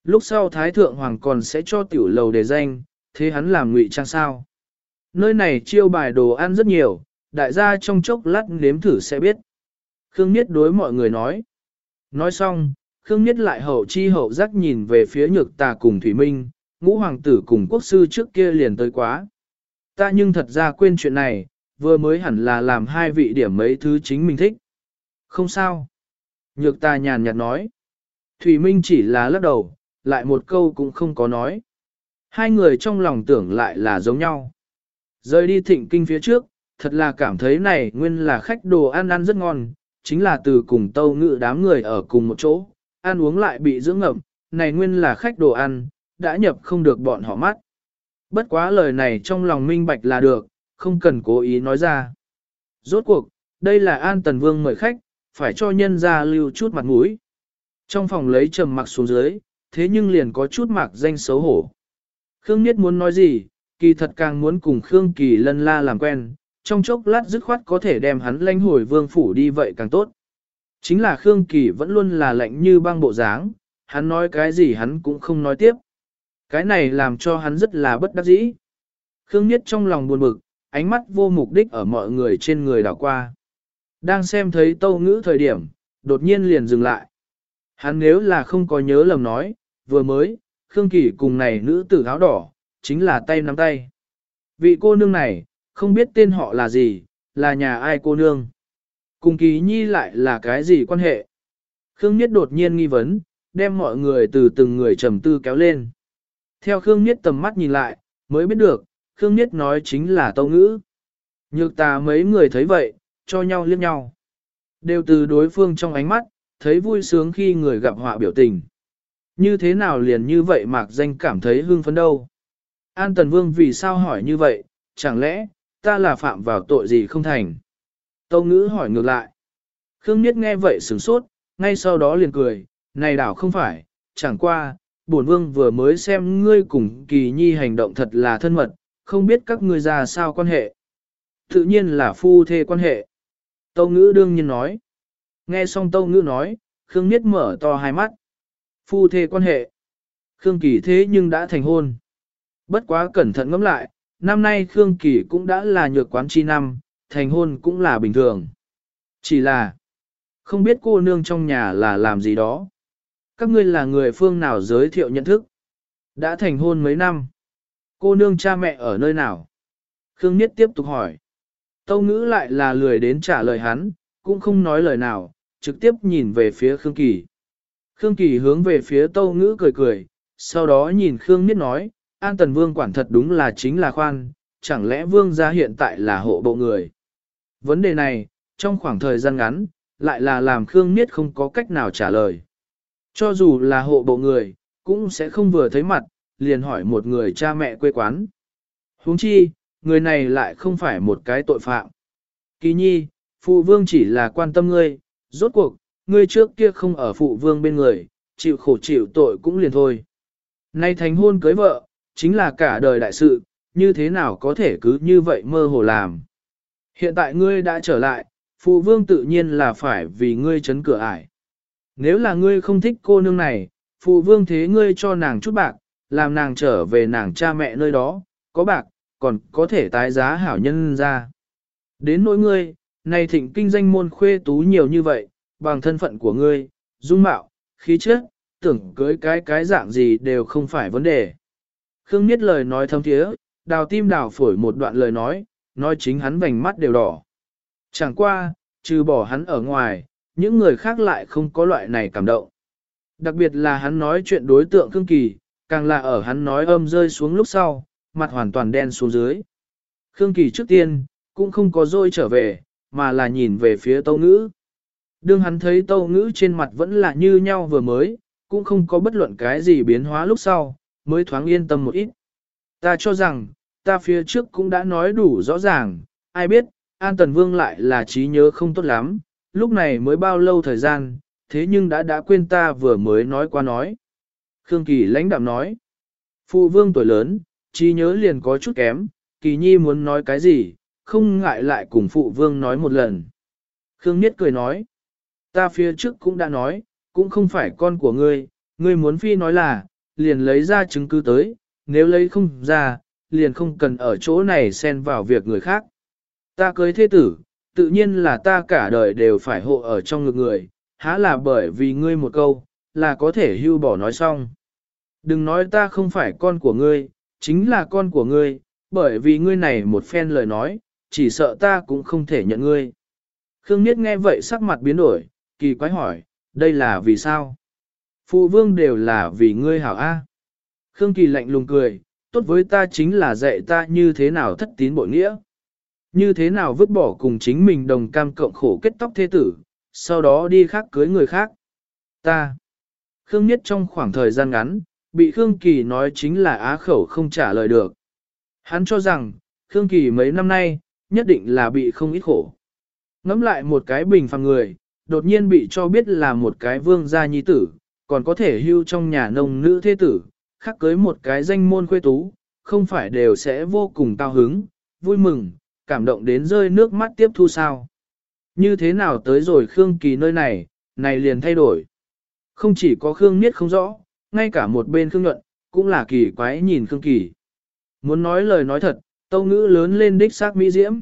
Lúc sau thái thượng hoàng còn sẽ cho tiểu lầu đề danh, thế hắn làm ngụy trang sao. Nơi này chiêu bài đồ ăn rất nhiều, đại gia trong chốc lát nếm thử sẽ biết. Khương Niết đối mọi người nói. Nói xong, Khương Niết lại hậu chi hậu giác nhìn về phía nhược tà cùng Thủy Minh, ngũ hoàng tử cùng quốc sư trước kia liền tới quá. Ta nhưng thật ra quên chuyện này, vừa mới hẳn là làm hai vị điểm mấy thứ chính mình thích. Không sao. Nhược ta nhàn nhạt nói. Thủy Minh chỉ là lắc đầu, lại một câu cũng không có nói. Hai người trong lòng tưởng lại là giống nhau. Rời đi thịnh kinh phía trước, thật là cảm thấy này nguyên là khách đồ ăn ăn rất ngon, chính là từ cùng tâu ngự đám người ở cùng một chỗ, ăn uống lại bị dưỡng ngậm, này nguyên là khách đồ ăn, đã nhập không được bọn họ mắt. Bất quá lời này trong lòng minh bạch là được, không cần cố ý nói ra. Rốt cuộc, đây là An Tần Vương mời khách, phải cho nhân ra lưu chút mặt mũi. Trong phòng lấy trầm mặc xuống dưới, thế nhưng liền có chút mặc danh xấu hổ. Khương Niết muốn nói gì, kỳ thật càng muốn cùng Khương Kỳ lân la làm quen, trong chốc lát dứt khoát có thể đem hắn lanh hồi vương phủ đi vậy càng tốt. Chính là Khương Kỳ vẫn luôn là lạnh như băng bộ dáng, hắn nói cái gì hắn cũng không nói tiếp. Cái này làm cho hắn rất là bất đắc dĩ. Khương Niết trong lòng buồn bực, ánh mắt vô mục đích ở mọi người trên người đảo qua. Đang xem thấy tâu ngữ thời điểm, đột nhiên liền dừng lại. Hắn nếu là không có nhớ lầm nói, vừa mới, Khương Kỳ cùng này nữ tử áo đỏ, chính là tay nắm tay. Vị cô nương này, không biết tên họ là gì, là nhà ai cô nương. Cùng Kỳ Nhi lại là cái gì quan hệ. Khương Niết đột nhiên nghi vấn, đem mọi người từ từng người trầm tư kéo lên. Theo Khương Niết tầm mắt nhìn lại, mới biết được, Khương Niết nói chính là tâu ngữ. Nhược tà mấy người thấy vậy, cho nhau liếc nhau. Đều từ đối phương trong ánh mắt, thấy vui sướng khi người gặp họa biểu tình. Như thế nào liền như vậy mạc danh cảm thấy hưng phấn đâu. An Tần Vương vì sao hỏi như vậy, chẳng lẽ, ta là phạm vào tội gì không thành? Tâu ngữ hỏi ngược lại. Khương Niết nghe vậy sửng sốt, ngay sau đó liền cười, này đảo không phải, chẳng qua, bổn vương vừa mới xem ngươi cùng kỳ nhi hành động thật là thân mật, không biết các ngươi già sao quan hệ. Tự nhiên là phu thê quan hệ. Tâu ngữ đương nhiên nói. Nghe xong tâu ngữ nói, Khương Niết mở to hai mắt. Phu thê quan hệ. Khương Kỳ thế nhưng đã thành hôn. Bất quá cẩn thận ngẫm lại, năm nay Khương Kỳ cũng đã là nhược quán chi năm, thành hôn cũng là bình thường. Chỉ là, không biết cô nương trong nhà là làm gì đó. Các ngươi là người phương nào giới thiệu nhận thức? Đã thành hôn mấy năm? Cô nương cha mẹ ở nơi nào? Khương Niết tiếp tục hỏi. Tâu ngữ lại là lười đến trả lời hắn, cũng không nói lời nào, trực tiếp nhìn về phía Khương Kỳ. Khương Kỳ hướng về phía tâu ngữ cười cười, sau đó nhìn Khương Niết nói, An Tần Vương quản thật đúng là chính là khoan, chẳng lẽ Vương gia hiện tại là hộ bộ người. Vấn đề này, trong khoảng thời gian ngắn, lại là làm Khương Niết không có cách nào trả lời. Cho dù là hộ bộ người, cũng sẽ không vừa thấy mặt, liền hỏi một người cha mẹ quê quán. huống chi, người này lại không phải một cái tội phạm. Kỳ nhi, phụ vương chỉ là quan tâm ngươi, rốt cuộc, ngươi trước kia không ở phụ vương bên người, chịu khổ chịu tội cũng liền thôi. Nay thành hôn cưới vợ, chính là cả đời đại sự, như thế nào có thể cứ như vậy mơ hồ làm. Hiện tại ngươi đã trở lại, phụ vương tự nhiên là phải vì ngươi chấn cửa ải. Nếu là ngươi không thích cô nương này, phụ vương thế ngươi cho nàng chút bạc, làm nàng trở về nàng cha mẹ nơi đó, có bạc, còn có thể tái giá hảo nhân ra. Đến nỗi ngươi, này thịnh kinh danh môn khuê tú nhiều như vậy, bằng thân phận của ngươi, dung mạo, khí chất, tưởng cưới cái cái dạng gì đều không phải vấn đề. Khương Niết lời nói thâm thiế, đào tim đào phổi một đoạn lời nói, nói chính hắn vành mắt đều đỏ. Chẳng qua, trừ bỏ hắn ở ngoài, những người khác lại không có loại này cảm động. Đặc biệt là hắn nói chuyện đối tượng Khương Kỳ, càng là ở hắn nói âm rơi xuống lúc sau, mặt hoàn toàn đen xuống dưới. Khương Kỳ trước tiên, cũng không có dôi trở về, mà là nhìn về phía tâu ngữ. Đương hắn thấy tâu ngữ trên mặt vẫn là như nhau vừa mới, cũng không có bất luận cái gì biến hóa lúc sau, mới thoáng yên tâm một ít. Ta cho rằng, ta phía trước cũng đã nói đủ rõ ràng, ai biết, An Tần Vương lại là trí nhớ không tốt lắm, lúc này mới bao lâu thời gian, thế nhưng đã đã quên ta vừa mới nói qua nói. Khương Kỳ lãnh đạm nói, Phụ Vương tuổi lớn, trí nhớ liền có chút kém, Kỳ Nhi muốn nói cái gì, không ngại lại cùng Phụ Vương nói một lần. Khương Niết cười nói, ta phía trước cũng đã nói, cũng không phải con của ngươi, ngươi muốn phi nói là, liền lấy ra chứng cứ tới, nếu lấy không ra, liền không cần ở chỗ này xen vào việc người khác. Ta cưới thế tử, tự nhiên là ta cả đời đều phải hộ ở trong ngực người, há là bởi vì ngươi một câu, là có thể hưu bỏ nói xong. Đừng nói ta không phải con của ngươi, chính là con của ngươi, bởi vì ngươi này một phen lời nói, chỉ sợ ta cũng không thể nhận ngươi. Khương Niết nghe vậy sắc mặt biến đổi, kỳ quái hỏi, đây là vì sao? Phụ vương đều là vì ngươi hảo A. Khương Kỳ lạnh lùng cười, tốt với ta chính là dạy ta như thế nào thất tín bội nghĩa. Như thế nào vứt bỏ cùng chính mình đồng cam cộng khổ kết tóc thế tử, sau đó đi khác cưới người khác. Ta. Khương Niết trong khoảng thời gian ngắn, bị Khương Kỳ nói chính là á khẩu không trả lời được. Hắn cho rằng, Khương Kỳ mấy năm nay, nhất định là bị không ít khổ. Ngắm lại một cái bình phàm người, đột nhiên bị cho biết là một cái vương gia nhi tử, còn có thể hưu trong nhà nông nữ thế tử, khác cưới một cái danh môn khuê tú, không phải đều sẽ vô cùng cao hứng, vui mừng, cảm động đến rơi nước mắt tiếp thu sao. Như thế nào tới rồi Khương Kỳ nơi này, này liền thay đổi. Không chỉ có Khương Niết không rõ, ngay cả một bên Khương Nhuận, cũng là kỳ quái nhìn Khương Kỳ. Muốn nói lời nói thật, tâu ngữ lớn lên đích xác mỹ diễm.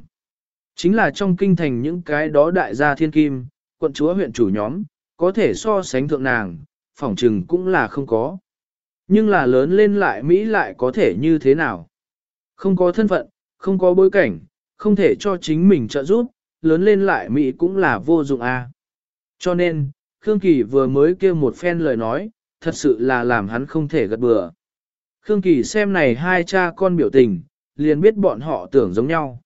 Chính là trong kinh thành những cái đó đại gia thiên kim, quận chúa huyện chủ nhóm, có thể so sánh thượng nàng, phỏng trừng cũng là không có. Nhưng là lớn lên lại Mỹ lại có thể như thế nào? Không có thân phận, không có bối cảnh, không thể cho chính mình trợ giúp, lớn lên lại Mỹ cũng là vô dụng a. À. Cho nên, Khương Kỳ vừa mới kêu một phen lời nói, thật sự là làm hắn không thể gật bừa. Khương Kỳ xem này hai cha con biểu tình, liền biết bọn họ tưởng giống nhau.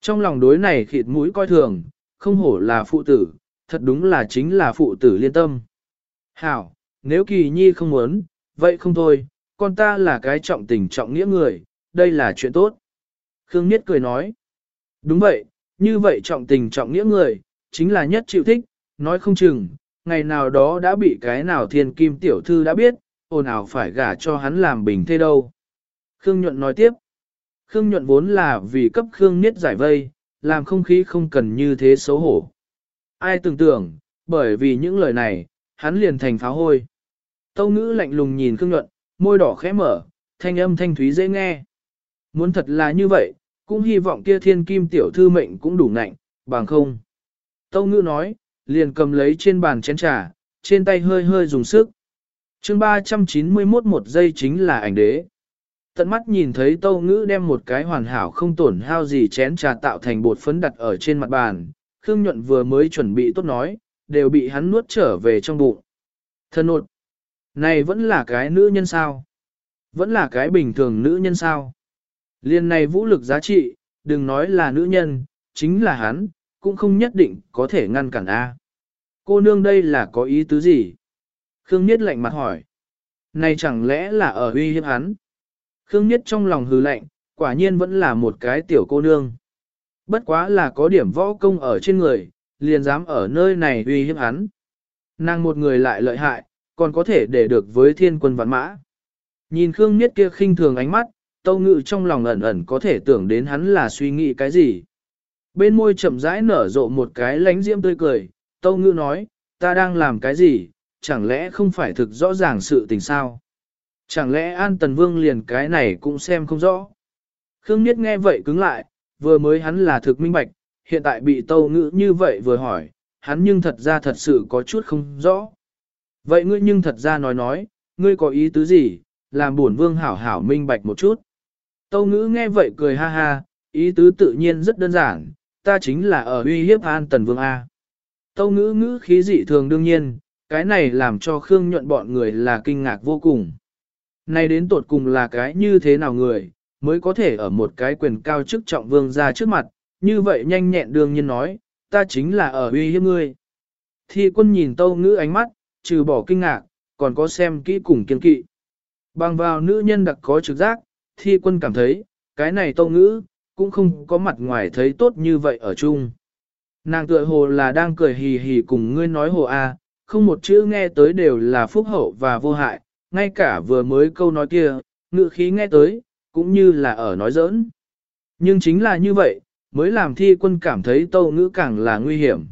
Trong lòng đối này khịt mũi coi thường, không hổ là phụ tử, thật đúng là chính là phụ tử liên tâm. Hảo, nếu Kỳ Nhi không muốn, vậy không thôi, con ta là cái trọng tình trọng nghĩa người, đây là chuyện tốt. Khương Niết cười nói. Đúng vậy, như vậy trọng tình trọng nghĩa người, chính là nhất chịu thích, nói không chừng, ngày nào đó đã bị cái nào thiên kim tiểu thư đã biết, ồn ào phải gả cho hắn làm bình thế đâu. Khương Nhuận nói tiếp. Khương Nhuận vốn là vì cấp Khương Niết giải vây, làm không khí không cần như thế xấu hổ. Ai tưởng tưởng, bởi vì những lời này, hắn liền thành pháo hôi. Tâu ngữ lạnh lùng nhìn Khương Nhuận, môi đỏ khẽ mở, thanh âm thanh thúy dễ nghe. Muốn thật là như vậy, cũng hy vọng kia thiên kim tiểu thư mệnh cũng đủ nạnh, bằng không. Tâu ngữ nói, liền cầm lấy trên bàn chén trà, trên tay hơi hơi dùng sức. chương 391 một giây chính là ảnh đế. Tận mắt nhìn thấy tâu ngữ đem một cái hoàn hảo không tổn hao gì chén trà tạo thành bột phấn đặt ở trên mặt bàn, Khương Nhuận vừa mới chuẩn bị tốt nói, đều bị hắn nuốt trở về trong bụng. Thân nột, này vẫn là cái nữ nhân sao? Vẫn là cái bình thường nữ nhân sao? Liên này vũ lực giá trị, đừng nói là nữ nhân, chính là hắn, cũng không nhất định có thể ngăn cản A. Cô nương đây là có ý tứ gì? Khương Niết lạnh mặt hỏi. Này chẳng lẽ là ở uy hiếp hắn? Khương Niết trong lòng hừ lạnh, quả nhiên vẫn là một cái tiểu cô nương. Bất quá là có điểm võ công ở trên người, liền dám ở nơi này uy hiếp hắn. Nàng một người lại lợi hại, còn có thể để được với thiên quân vạn mã. Nhìn Khương Niết kia khinh thường ánh mắt, tâu ngự trong lòng ẩn ẩn có thể tưởng đến hắn là suy nghĩ cái gì. Bên môi chậm rãi nở rộ một cái lánh diễm tươi cười, tâu Ngư nói, ta đang làm cái gì, chẳng lẽ không phải thực rõ ràng sự tình sao? Chẳng lẽ An Tần Vương liền cái này cũng xem không rõ? Khương Niết nghe vậy cứng lại, vừa mới hắn là thực minh bạch, hiện tại bị tâu ngữ như vậy vừa hỏi, hắn nhưng thật ra thật sự có chút không rõ. Vậy ngươi nhưng thật ra nói nói, ngươi có ý tứ gì, làm buồn vương hảo hảo minh bạch một chút. Tâu ngữ nghe vậy cười ha ha, ý tứ tự nhiên rất đơn giản, ta chính là ở uy hiếp an tần vương A. Tâu ngữ ngữ khí dị thường đương nhiên, cái này làm cho Khương nhuận bọn người là kinh ngạc vô cùng. Này đến tột cùng là cái như thế nào người, mới có thể ở một cái quyền cao chức trọng vương ra trước mặt, như vậy nhanh nhẹn đương nhiên nói, ta chính là ở uy hiếp ngươi. Thi quân nhìn tâu ngữ ánh mắt, trừ bỏ kinh ngạc, còn có xem kỹ cùng kiên kỵ. Bằng vào nữ nhân đặc có trực giác, thi quân cảm thấy, cái này tâu ngữ, cũng không có mặt ngoài thấy tốt như vậy ở chung. Nàng tựa hồ là đang cười hì hì cùng ngươi nói hồ a, không một chữ nghe tới đều là phúc hậu và vô hại, ngay cả vừa mới câu nói kia, ngữ khí nghe tới, cũng như là ở nói giỡn. Nhưng chính là như vậy, mới làm thi quân cảm thấy tâu ngữ càng là nguy hiểm.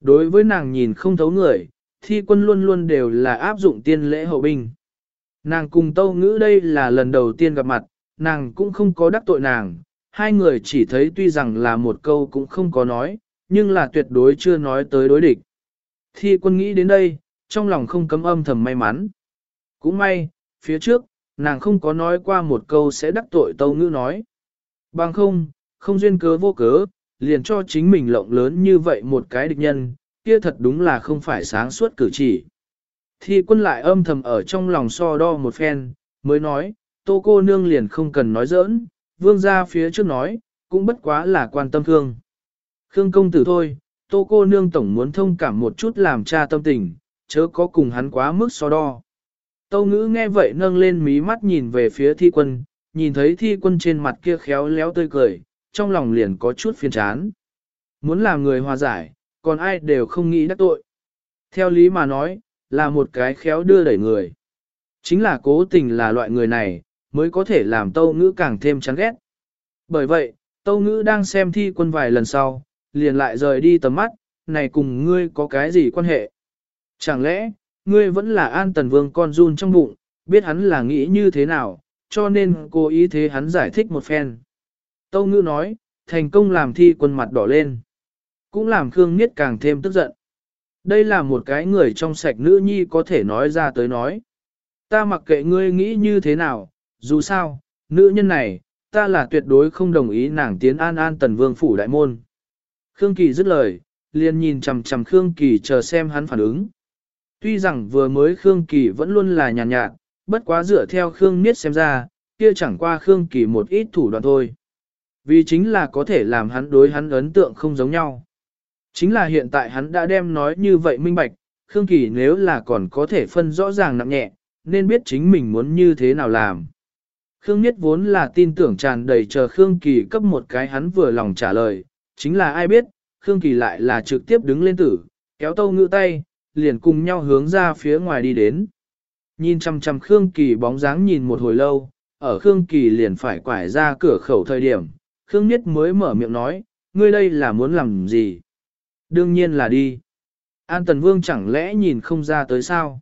Đối với nàng nhìn không thấu người, thi quân luôn luôn đều là áp dụng tiên lễ hậu binh. Nàng cùng tâu ngữ đây là lần đầu tiên gặp mặt, nàng cũng không có đắc tội nàng, hai người chỉ thấy tuy rằng là một câu cũng không có nói, nhưng là tuyệt đối chưa nói tới đối địch. Thi quân nghĩ đến đây, trong lòng không cấm âm thầm may mắn. Cũng may, phía trước, nàng không có nói qua một câu sẽ đắc tội tâu ngữ nói. Bằng không, không duyên cớ vô cớ, liền cho chính mình lộng lớn như vậy một cái địch nhân, kia thật đúng là không phải sáng suốt cử chỉ. Thi quân lại âm thầm ở trong lòng so đo một phen, mới nói, tô cô nương liền không cần nói giỡn, vương ra phía trước nói, cũng bất quá là quan tâm thương. Khương công tử thôi, tô cô nương tổng muốn thông cảm một chút làm cha tâm tình, chớ có cùng hắn quá mức so đo. Tâu ngữ nghe vậy nâng lên mí mắt nhìn về phía thi quân, nhìn thấy thi quân trên mặt kia khéo léo tươi cười, trong lòng liền có chút phiền chán. Muốn làm người hòa giải, còn ai đều không nghĩ đắc tội. Theo lý mà nói, là một cái khéo đưa đẩy người. Chính là cố tình là loại người này, mới có thể làm tâu ngữ càng thêm chán ghét. Bởi vậy, tâu ngữ đang xem thi quân vài lần sau, liền lại rời đi tầm mắt, này cùng ngươi có cái gì quan hệ? Chẳng lẽ, ngươi vẫn là an tần vương con run trong bụng, biết hắn là nghĩ như thế nào, cho nên cố ý thế hắn giải thích một phen. Tâu ngữ nói, thành công làm thi quân mặt đỏ lên. Cũng làm Khương Niết càng thêm tức giận. Đây là một cái người trong sạch nữ nhi có thể nói ra tới nói. Ta mặc kệ ngươi nghĩ như thế nào, dù sao, nữ nhân này, ta là tuyệt đối không đồng ý nàng tiến an an tần vương phủ đại môn. Khương Kỳ dứt lời, liền nhìn chằm chằm Khương Kỳ chờ xem hắn phản ứng. Tuy rằng vừa mới Khương Kỳ vẫn luôn là nhàn nhạt, nhạt, bất quá dựa theo Khương Niết xem ra, kia chẳng qua Khương Kỳ một ít thủ đoạn thôi. Vì chính là có thể làm hắn đối hắn ấn tượng không giống nhau. Chính là hiện tại hắn đã đem nói như vậy minh bạch, Khương Kỳ nếu là còn có thể phân rõ ràng nặng nhẹ, nên biết chính mình muốn như thế nào làm. Khương Niết vốn là tin tưởng tràn đầy chờ Khương Kỳ cấp một cái hắn vừa lòng trả lời, chính là ai biết, Khương Kỳ lại là trực tiếp đứng lên tử, kéo tâu ngữ tay, liền cùng nhau hướng ra phía ngoài đi đến. Nhìn chăm chăm Khương Kỳ bóng dáng nhìn một hồi lâu, ở Khương Kỳ liền phải quải ra cửa khẩu thời điểm, Khương Niết mới mở miệng nói, ngươi đây là muốn làm gì? Đương nhiên là đi. An Tần Vương chẳng lẽ nhìn không ra tới sao?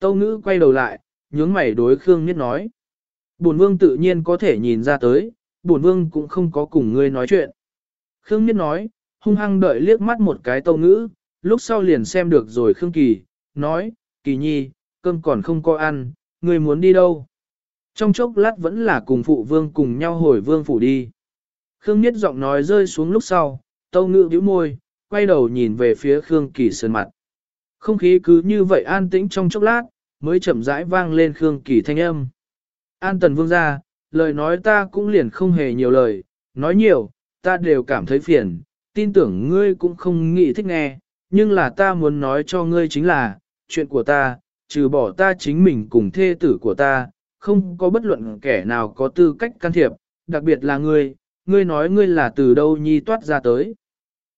Tâu ngữ quay đầu lại, nhướng mày đối Khương Niết nói. Bổn Vương tự nhiên có thể nhìn ra tới, Bổn Vương cũng không có cùng ngươi nói chuyện. Khương Niết nói, hung hăng đợi liếc mắt một cái tâu ngữ, lúc sau liền xem được rồi Khương Kỳ, nói, Kỳ nhi, cơm còn không có ăn, ngươi muốn đi đâu? Trong chốc lát vẫn là cùng phụ vương cùng nhau hồi vương phủ đi. Khương Niết giọng nói rơi xuống lúc sau, tâu ngữ bĩu môi, quay đầu nhìn về phía Khương Kỳ sơn mặt. Không khí cứ như vậy an tĩnh trong chốc lát, mới chậm rãi vang lên Khương Kỳ thanh âm. An tần vương ra, lời nói ta cũng liền không hề nhiều lời, nói nhiều, ta đều cảm thấy phiền, tin tưởng ngươi cũng không nghĩ thích nghe, nhưng là ta muốn nói cho ngươi chính là, chuyện của ta, trừ bỏ ta chính mình cùng thê tử của ta, không có bất luận kẻ nào có tư cách can thiệp, đặc biệt là ngươi, ngươi nói ngươi là từ đâu nhi toát ra tới.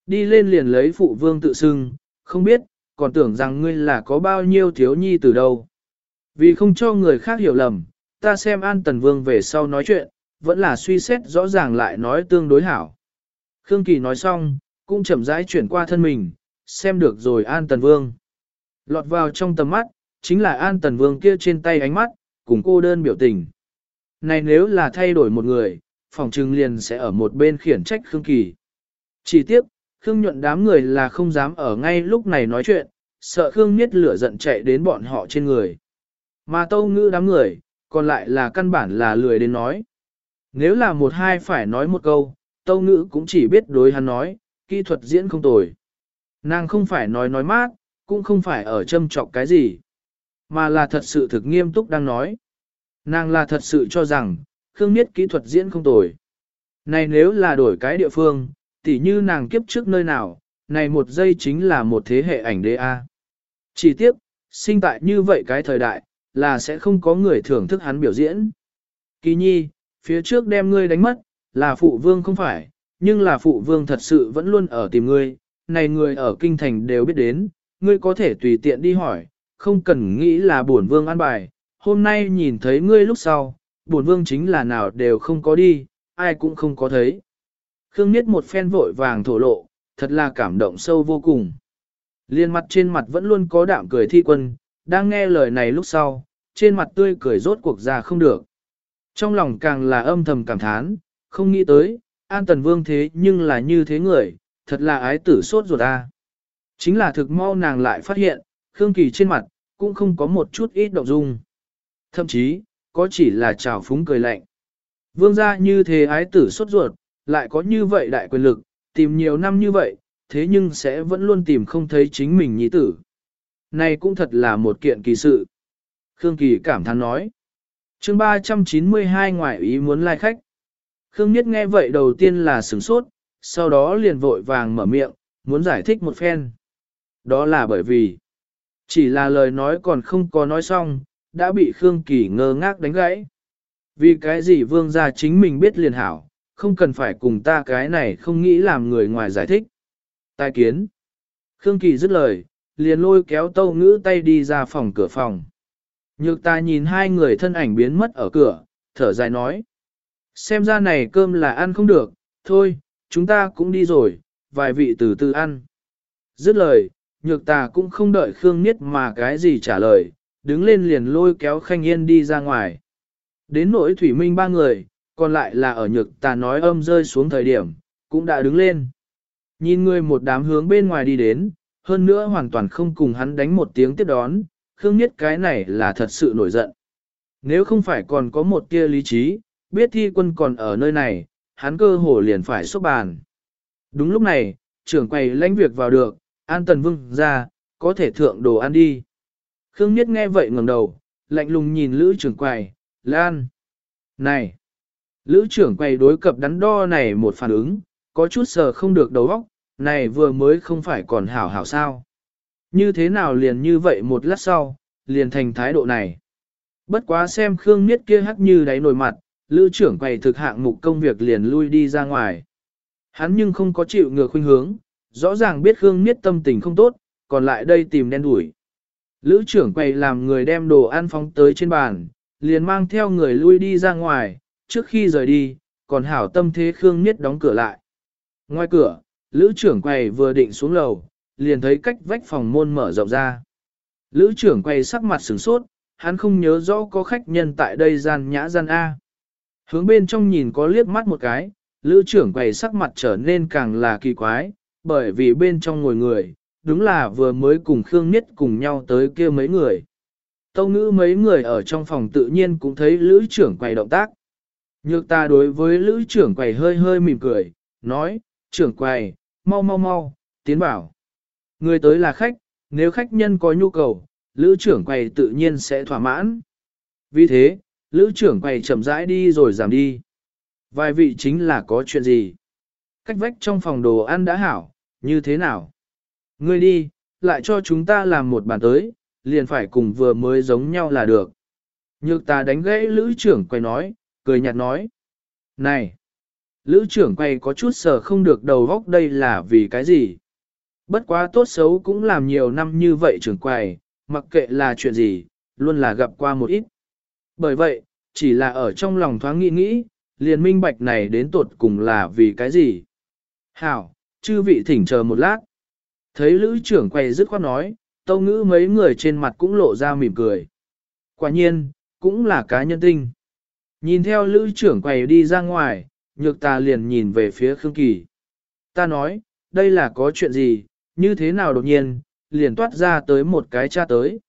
Đi lên liền lấy phụ vương tự xưng, không biết, còn tưởng rằng ngươi là có bao nhiêu thiếu nhi từ đâu. Vì không cho người khác hiểu lầm, ta xem an tần vương về sau nói chuyện, vẫn là suy xét rõ ràng lại nói tương đối hảo. Khương Kỳ nói xong, cũng chậm rãi chuyển qua thân mình, xem được rồi an tần vương. Lọt vào trong tầm mắt, chính là an tần vương kia trên tay ánh mắt, cùng cô đơn biểu tình. Này nếu là thay đổi một người, phòng trừng liền sẽ ở một bên khiển trách Khương Kỳ. Chỉ tiếc, Khương nhuận đám người là không dám ở ngay lúc này nói chuyện, sợ Khương Miết lửa giận chạy đến bọn họ trên người. Mà tâu ngữ đám người, còn lại là căn bản là lười đến nói. Nếu là một hai phải nói một câu, tâu ngữ cũng chỉ biết đối hắn nói, kỹ thuật diễn không tồi. Nàng không phải nói nói mát, cũng không phải ở châm trọc cái gì, mà là thật sự thực nghiêm túc đang nói. Nàng là thật sự cho rằng, Khương Niết kỹ thuật diễn không tồi. Này nếu là đổi cái địa phương, tỉ như nàng kiếp trước nơi nào, này một giây chính là một thế hệ ảnh đế A. Chỉ tiếc, sinh tại như vậy cái thời đại, là sẽ không có người thưởng thức hắn biểu diễn. Kỳ nhi, phía trước đem ngươi đánh mất, là phụ vương không phải, nhưng là phụ vương thật sự vẫn luôn ở tìm ngươi, này người ở kinh thành đều biết đến, ngươi có thể tùy tiện đi hỏi, không cần nghĩ là bổn vương an bài, hôm nay nhìn thấy ngươi lúc sau, bổn vương chính là nào đều không có đi, ai cũng không có thấy. Khương Niết một phen vội vàng thổ lộ, thật là cảm động sâu vô cùng. Liên mặt trên mặt vẫn luôn có đạm cười thi quân, đang nghe lời này lúc sau, trên mặt tươi cười rốt cuộc ra không được. Trong lòng càng là âm thầm cảm thán, không nghĩ tới, an tần vương thế nhưng là như thế người, thật là ái tử sốt ruột ta. Chính là thực mau nàng lại phát hiện, Khương Kỳ trên mặt, cũng không có một chút ít động dung. Thậm chí, có chỉ là trào phúng cười lạnh. Vương gia như thế ái tử sốt ruột, lại có như vậy đại quyền lực, tìm nhiều năm như vậy, thế nhưng sẽ vẫn luôn tìm không thấy chính mình nhi tử. Này cũng thật là một kiện kỳ sự. Khương Kỳ cảm thán nói chương 392 ngoại ý muốn lai khách. Khương Nhất nghe vậy đầu tiên là sửng sốt, sau đó liền vội vàng mở miệng, muốn giải thích một phen. Đó là bởi vì, chỉ là lời nói còn không có nói xong, đã bị Khương Kỳ ngơ ngác đánh gãy. Vì cái gì vương gia chính mình biết liền hảo, không cần phải cùng ta cái này không nghĩ làm người ngoài giải thích. Tài kiến. Khương Kỳ dứt lời, liền lôi kéo tâu ngữ tay đi ra phòng cửa phòng. Nhược ta nhìn hai người thân ảnh biến mất ở cửa, thở dài nói. Xem ra này cơm là ăn không được, thôi, chúng ta cũng đi rồi, vài vị từ từ ăn. Dứt lời, nhược ta cũng không đợi Khương Niết mà cái gì trả lời, đứng lên liền lôi kéo Khanh Yên đi ra ngoài. Đến nỗi Thủy Minh ba người, còn lại là ở nhược ta nói âm rơi xuống thời điểm, cũng đã đứng lên. Nhìn người một đám hướng bên ngoài đi đến, hơn nữa hoàn toàn không cùng hắn đánh một tiếng tiếp đón, Khương Niết cái này là thật sự nổi giận. Nếu không phải còn có một tia lý trí, biết thi quân còn ở nơi này, hắn cơ hồ liền phải xúc bàn. Đúng lúc này, trưởng quầy lãnh việc vào được, an tần vương ra, có thể thượng đồ ăn đi. Khương Niết nghe vậy ngẩng đầu, lạnh lùng nhìn lữ trưởng quầy, Lan. Này! Lữ trưởng quầy đối cập đắn đo này một phản ứng, có chút sờ không được đầu óc, này vừa mới không phải còn hảo hảo sao. Như thế nào liền như vậy một lát sau, liền thành thái độ này. Bất quá xem Khương Niết kia hắc như đáy nồi mặt, lữ trưởng quầy thực hạng mục công việc liền lui đi ra ngoài. Hắn nhưng không có chịu ngược khuynh hướng, rõ ràng biết Khương Niết tâm tình không tốt, còn lại đây tìm đen đuổi. Lữ trưởng quầy làm người đem đồ ăn phóng tới trên bàn, liền mang theo người lui đi ra ngoài, trước khi rời đi, còn hảo tâm thế Khương Niết đóng cửa lại. Ngoài cửa, Lữ trưởng quầy vừa định xuống lầu, liền thấy cách vách phòng môn mở rộng ra. Lữ trưởng quầy sắc mặt sửng sốt, hắn không nhớ rõ có khách nhân tại đây gian nhã gian A. Hướng bên trong nhìn có liếc mắt một cái, lữ trưởng quầy sắc mặt trở nên càng là kỳ quái, bởi vì bên trong ngồi người, đúng là vừa mới cùng Khương Niết cùng nhau tới kia mấy người. Tâu ngữ mấy người ở trong phòng tự nhiên cũng thấy lữ trưởng quầy động tác. Nhược ta đối với lữ trưởng quầy hơi hơi mỉm cười, nói, trưởng quầy, mau mau mau, tiến bảo. Người tới là khách, nếu khách nhân có nhu cầu, lữ trưởng quầy tự nhiên sẽ thỏa mãn. Vì thế, lữ trưởng quầy chậm rãi đi rồi giảm đi. Vài vị chính là có chuyện gì? Cách vách trong phòng đồ ăn đã hảo, như thế nào? Ngươi đi, lại cho chúng ta làm một bàn tới, liền phải cùng vừa mới giống nhau là được. Nhược ta đánh gãy lữ trưởng quay nói, cười nhạt nói. Này! Lữ trưởng quay có chút sờ không được đầu góc đây là vì cái gì? Bất quá tốt xấu cũng làm nhiều năm như vậy trưởng quầy, mặc kệ là chuyện gì, luôn là gặp qua một ít. Bởi vậy, chỉ là ở trong lòng thoáng nghĩ nghĩ, liền minh bạch này đến tột cùng là vì cái gì? Hảo, chư vị thỉnh chờ một lát. Thấy lữ trưởng quầy dứt khoát nói, tâu ngữ mấy người trên mặt cũng lộ ra mỉm cười. Quả nhiên, cũng là cá nhân tinh. Nhìn theo lữ trưởng quầy đi ra ngoài, nhược ta liền nhìn về phía Khương Kỳ. Ta nói, đây là có chuyện gì, như thế nào đột nhiên, liền toát ra tới một cái cha tới.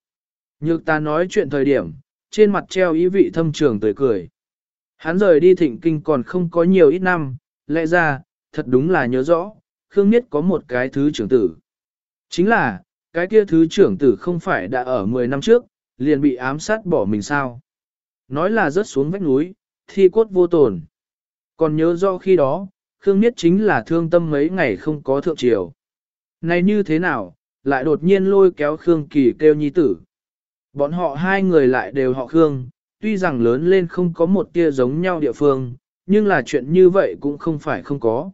Nhược ta nói chuyện thời điểm, trên mặt treo ý vị thâm trường tươi cười. Hắn rời đi thịnh kinh còn không có nhiều ít năm, lẽ ra, thật đúng là nhớ rõ, Khương Niết có một cái thứ trưởng tử. Chính là, cái kia thứ trưởng tử không phải đã ở 10 năm trước, liền bị ám sát bỏ mình sao. nói là rớt xuống vách núi, thi cốt vô tồn. Còn nhớ rõ khi đó, Khương Niết chính là thương tâm mấy ngày không có thượng triều. Này như thế nào, lại đột nhiên lôi kéo Khương Kỳ kêu nhi tử. Bọn họ hai người lại đều họ Khương, tuy rằng lớn lên không có một tia giống nhau địa phương, nhưng là chuyện như vậy cũng không phải không có.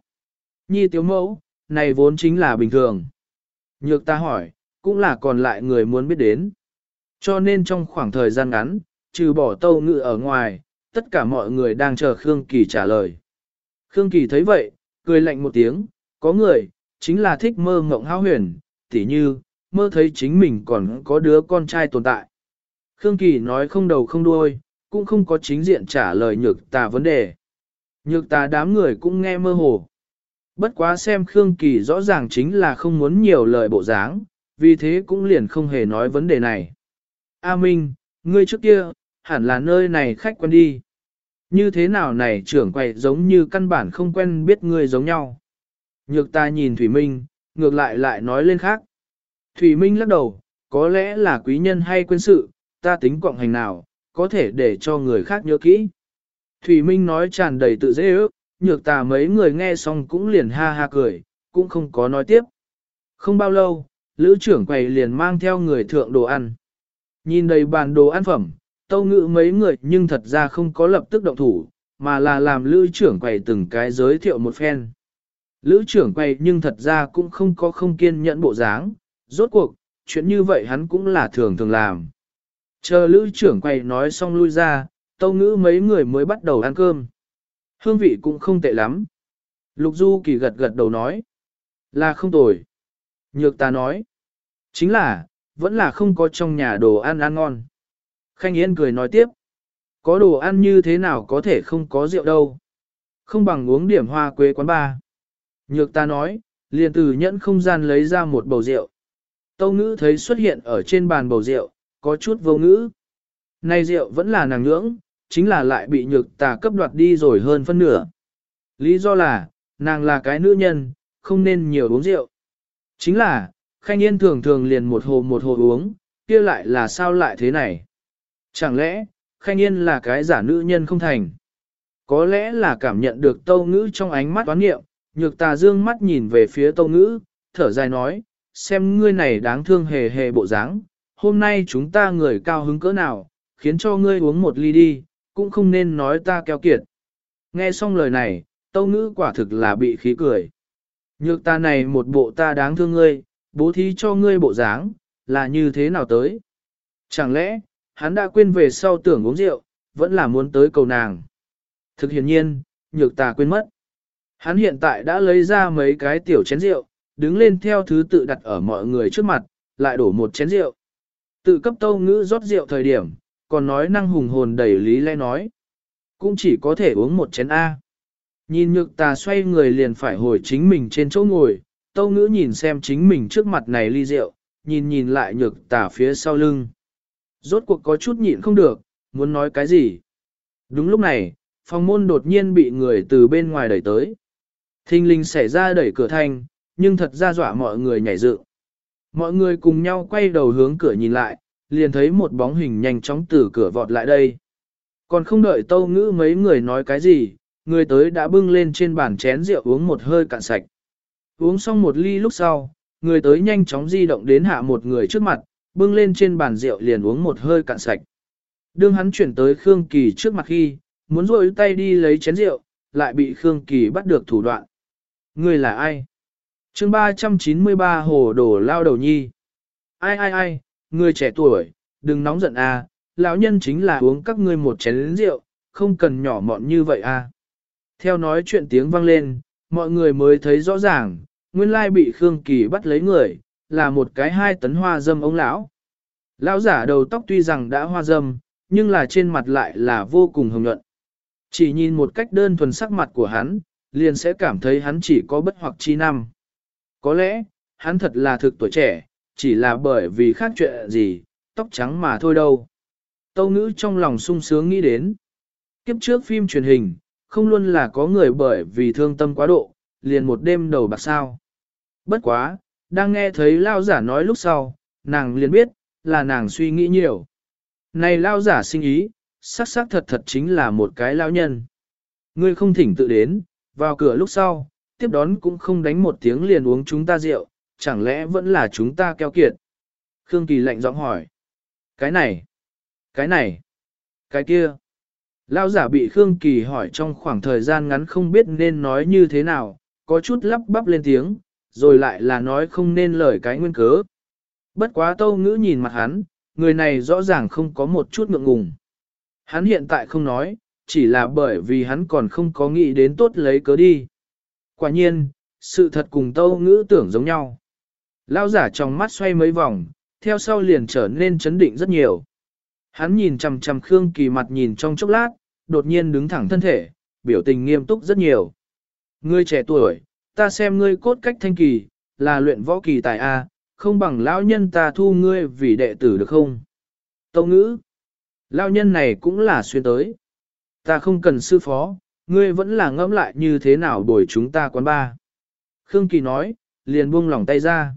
Nhi tiếu mẫu, này vốn chính là bình thường. Nhược ta hỏi, cũng là còn lại người muốn biết đến. Cho nên trong khoảng thời gian ngắn, trừ bỏ tâu ngự ở ngoài, tất cả mọi người đang chờ Khương Kỳ trả lời. Khương Kỳ thấy vậy, cười lạnh một tiếng, có người, chính là thích mơ ngộng hao huyền, tỉ như, mơ thấy chính mình còn có đứa con trai tồn tại. Khương Kỳ nói không đầu không đuôi, cũng không có chính diện trả lời nhược tà vấn đề. Nhược tà đám người cũng nghe mơ hồ. Bất quá xem Khương Kỳ rõ ràng chính là không muốn nhiều lời bộ dáng, vì thế cũng liền không hề nói vấn đề này. A Minh, ngươi trước kia, hẳn là nơi này khách quen đi. Như thế nào này trưởng quầy giống như căn bản không quen biết ngươi giống nhau. Nhược ta nhìn Thủy Minh, ngược lại lại nói lên khác. Thủy Minh lắc đầu, có lẽ là quý nhân hay quên sự, ta tính quọng hành nào, có thể để cho người khác nhớ kỹ. Thủy Minh nói tràn đầy tự dễ ước, nhược tà mấy người nghe xong cũng liền ha ha cười, cũng không có nói tiếp. Không bao lâu, lữ trưởng quầy liền mang theo người thượng đồ ăn. Nhìn đầy bàn đồ ăn phẩm, tâu ngữ mấy người nhưng thật ra không có lập tức động thủ, mà là làm lữ trưởng quầy từng cái giới thiệu một phen. Lữ trưởng quay nhưng thật ra cũng không có không kiên nhẫn bộ dáng, rốt cuộc, chuyện như vậy hắn cũng là thường thường làm. Chờ lữ trưởng quay nói xong lui ra, tâu ngữ mấy người mới bắt đầu ăn cơm. Hương vị cũng không tệ lắm. Lục Du kỳ gật gật đầu nói. Là không tồi. Nhược ta nói. Chính là, vẫn là không có trong nhà đồ ăn ăn ngon. Khanh Yên cười nói tiếp. Có đồ ăn như thế nào có thể không có rượu đâu. Không bằng uống điểm hoa quế quán ba. Nhược ta nói, liền từ nhẫn không gian lấy ra một bầu rượu. Tâu ngữ thấy xuất hiện ở trên bàn bầu rượu, có chút vô ngữ. Này rượu vẫn là nàng ngưỡng, chính là lại bị nhược tà cấp đoạt đi rồi hơn phân nửa. Lý do là, nàng là cái nữ nhân, không nên nhiều uống rượu. Chính là, Khanh Yên thường thường liền một hồ một hồ uống, kia lại là sao lại thế này? Chẳng lẽ, Khanh Yên là cái giả nữ nhân không thành? Có lẽ là cảm nhận được tâu ngữ trong ánh mắt toán nghiệm, nhược tà dương mắt nhìn về phía tâu ngữ, thở dài nói, xem ngươi này đáng thương hề hề bộ dáng. hôm nay chúng ta người cao hứng cỡ nào, khiến cho ngươi uống một ly đi, cũng không nên nói ta keo kiệt. Nghe xong lời này, tâu ngữ quả thực là bị khí cười. Nhược ta này một bộ ta đáng thương ngươi, bố thí cho ngươi bộ dáng, là như thế nào tới? Chẳng lẽ, hắn đã quên về sau tưởng uống rượu, vẫn là muốn tới cầu nàng. Thực hiện nhiên, nhược ta quên mất. Hắn hiện tại đã lấy ra mấy cái tiểu chén rượu, đứng lên theo thứ tự đặt ở mọi người trước mặt, lại đổ một chén rượu. Tự cấp tâu ngữ rót rượu thời điểm, còn nói năng hùng hồn đầy lý lẽ nói. Cũng chỉ có thể uống một chén A. Nhìn nhược tà xoay người liền phải hồi chính mình trên chỗ ngồi, tâu ngữ nhìn xem chính mình trước mặt này ly rượu, nhìn nhìn lại nhược tà phía sau lưng. Rốt cuộc có chút nhịn không được, muốn nói cái gì. Đúng lúc này, phòng môn đột nhiên bị người từ bên ngoài đẩy tới. Thinh linh xảy ra đẩy cửa thanh, nhưng thật ra dọa mọi người nhảy dựng. Mọi người cùng nhau quay đầu hướng cửa nhìn lại, liền thấy một bóng hình nhanh chóng từ cửa vọt lại đây. Còn không đợi tâu ngữ mấy người nói cái gì, người tới đã bưng lên trên bàn chén rượu uống một hơi cạn sạch. Uống xong một ly lúc sau, người tới nhanh chóng di động đến hạ một người trước mặt, bưng lên trên bàn rượu liền uống một hơi cạn sạch. Đương hắn chuyển tới Khương Kỳ trước mặt khi, muốn rôi tay đi lấy chén rượu, lại bị Khương Kỳ bắt được thủ đoạn. Người là ai? chương 393 Hồ Đồ Lao Đầu Nhi. Ai ai ai, người trẻ tuổi, đừng nóng giận à, lão nhân chính là uống các ngươi một chén rượu, không cần nhỏ mọn như vậy. À. Theo nói chuyện tiếng vang lên, mọi người mới thấy rõ ràng, nguyên lai bị Khương Kỳ bắt lấy người, là một cái hai tấn hoa dâm ông lão. Lão giả đầu tóc tuy rằng đã hoa dâm, nhưng là trên mặt lại là vô cùng hồng nhuận. Chỉ nhìn một cách đơn thuần sắc mặt của hắn, liền sẽ cảm thấy hắn chỉ có bất hoặc chi năm. Có lẽ, hắn thật là thực tuổi trẻ, chỉ là bởi vì khác chuyện gì, tóc trắng mà thôi đâu. Tâu ngữ trong lòng sung sướng nghĩ đến. Kiếp trước phim truyền hình, không luôn là có người bởi vì thương tâm quá độ, liền một đêm đầu bạc sao. Bất quá, đang nghe thấy lao giả nói lúc sau, nàng liền biết, là nàng suy nghĩ nhiều. Này lao giả sinh ý, sắc sắc thật thật chính là một cái lão nhân. Ngươi không thỉnh tự đến, vào cửa lúc sau, tiếp đón cũng không đánh một tiếng liền uống chúng ta rượu, chẳng lẽ vẫn là chúng ta keo kiệt? Khương Kỳ lạnh giọng hỏi. Cái này, cái này, cái kia. Lão giả bị Khương Kỳ hỏi trong khoảng thời gian ngắn không biết nên nói như thế nào, có chút lắp bắp lên tiếng, rồi lại là nói không nên lời cái nguyên cớ. Bất quá tâu ngữ nhìn mặt hắn, người này rõ ràng không có một chút ngượng ngùng. Hắn hiện tại không nói, chỉ là bởi vì hắn còn không có nghĩ đến tốt lấy cớ đi. Quả nhiên, sự thật cùng tâu ngữ tưởng giống nhau. Lao giả trong mắt xoay mấy vòng, theo sau liền trở nên chấn định rất nhiều. Hắn nhìn chằm chằm Khương Kỳ mặt nhìn trong chốc lát, đột nhiên đứng thẳng thân thể, biểu tình nghiêm túc rất nhiều. Ngươi trẻ tuổi, ta xem ngươi cốt cách thanh kỳ, là luyện võ kỳ tài A, không bằng lão nhân ta thu ngươi vì đệ tử được không? Tâu ngữ, lão nhân này cũng là xuyên tới. Ta không cần sư phó, ngươi vẫn là ngẫm lại như thế nào đổi chúng ta quán ba. Khương Kỳ nói, liền buông lỏng tay ra.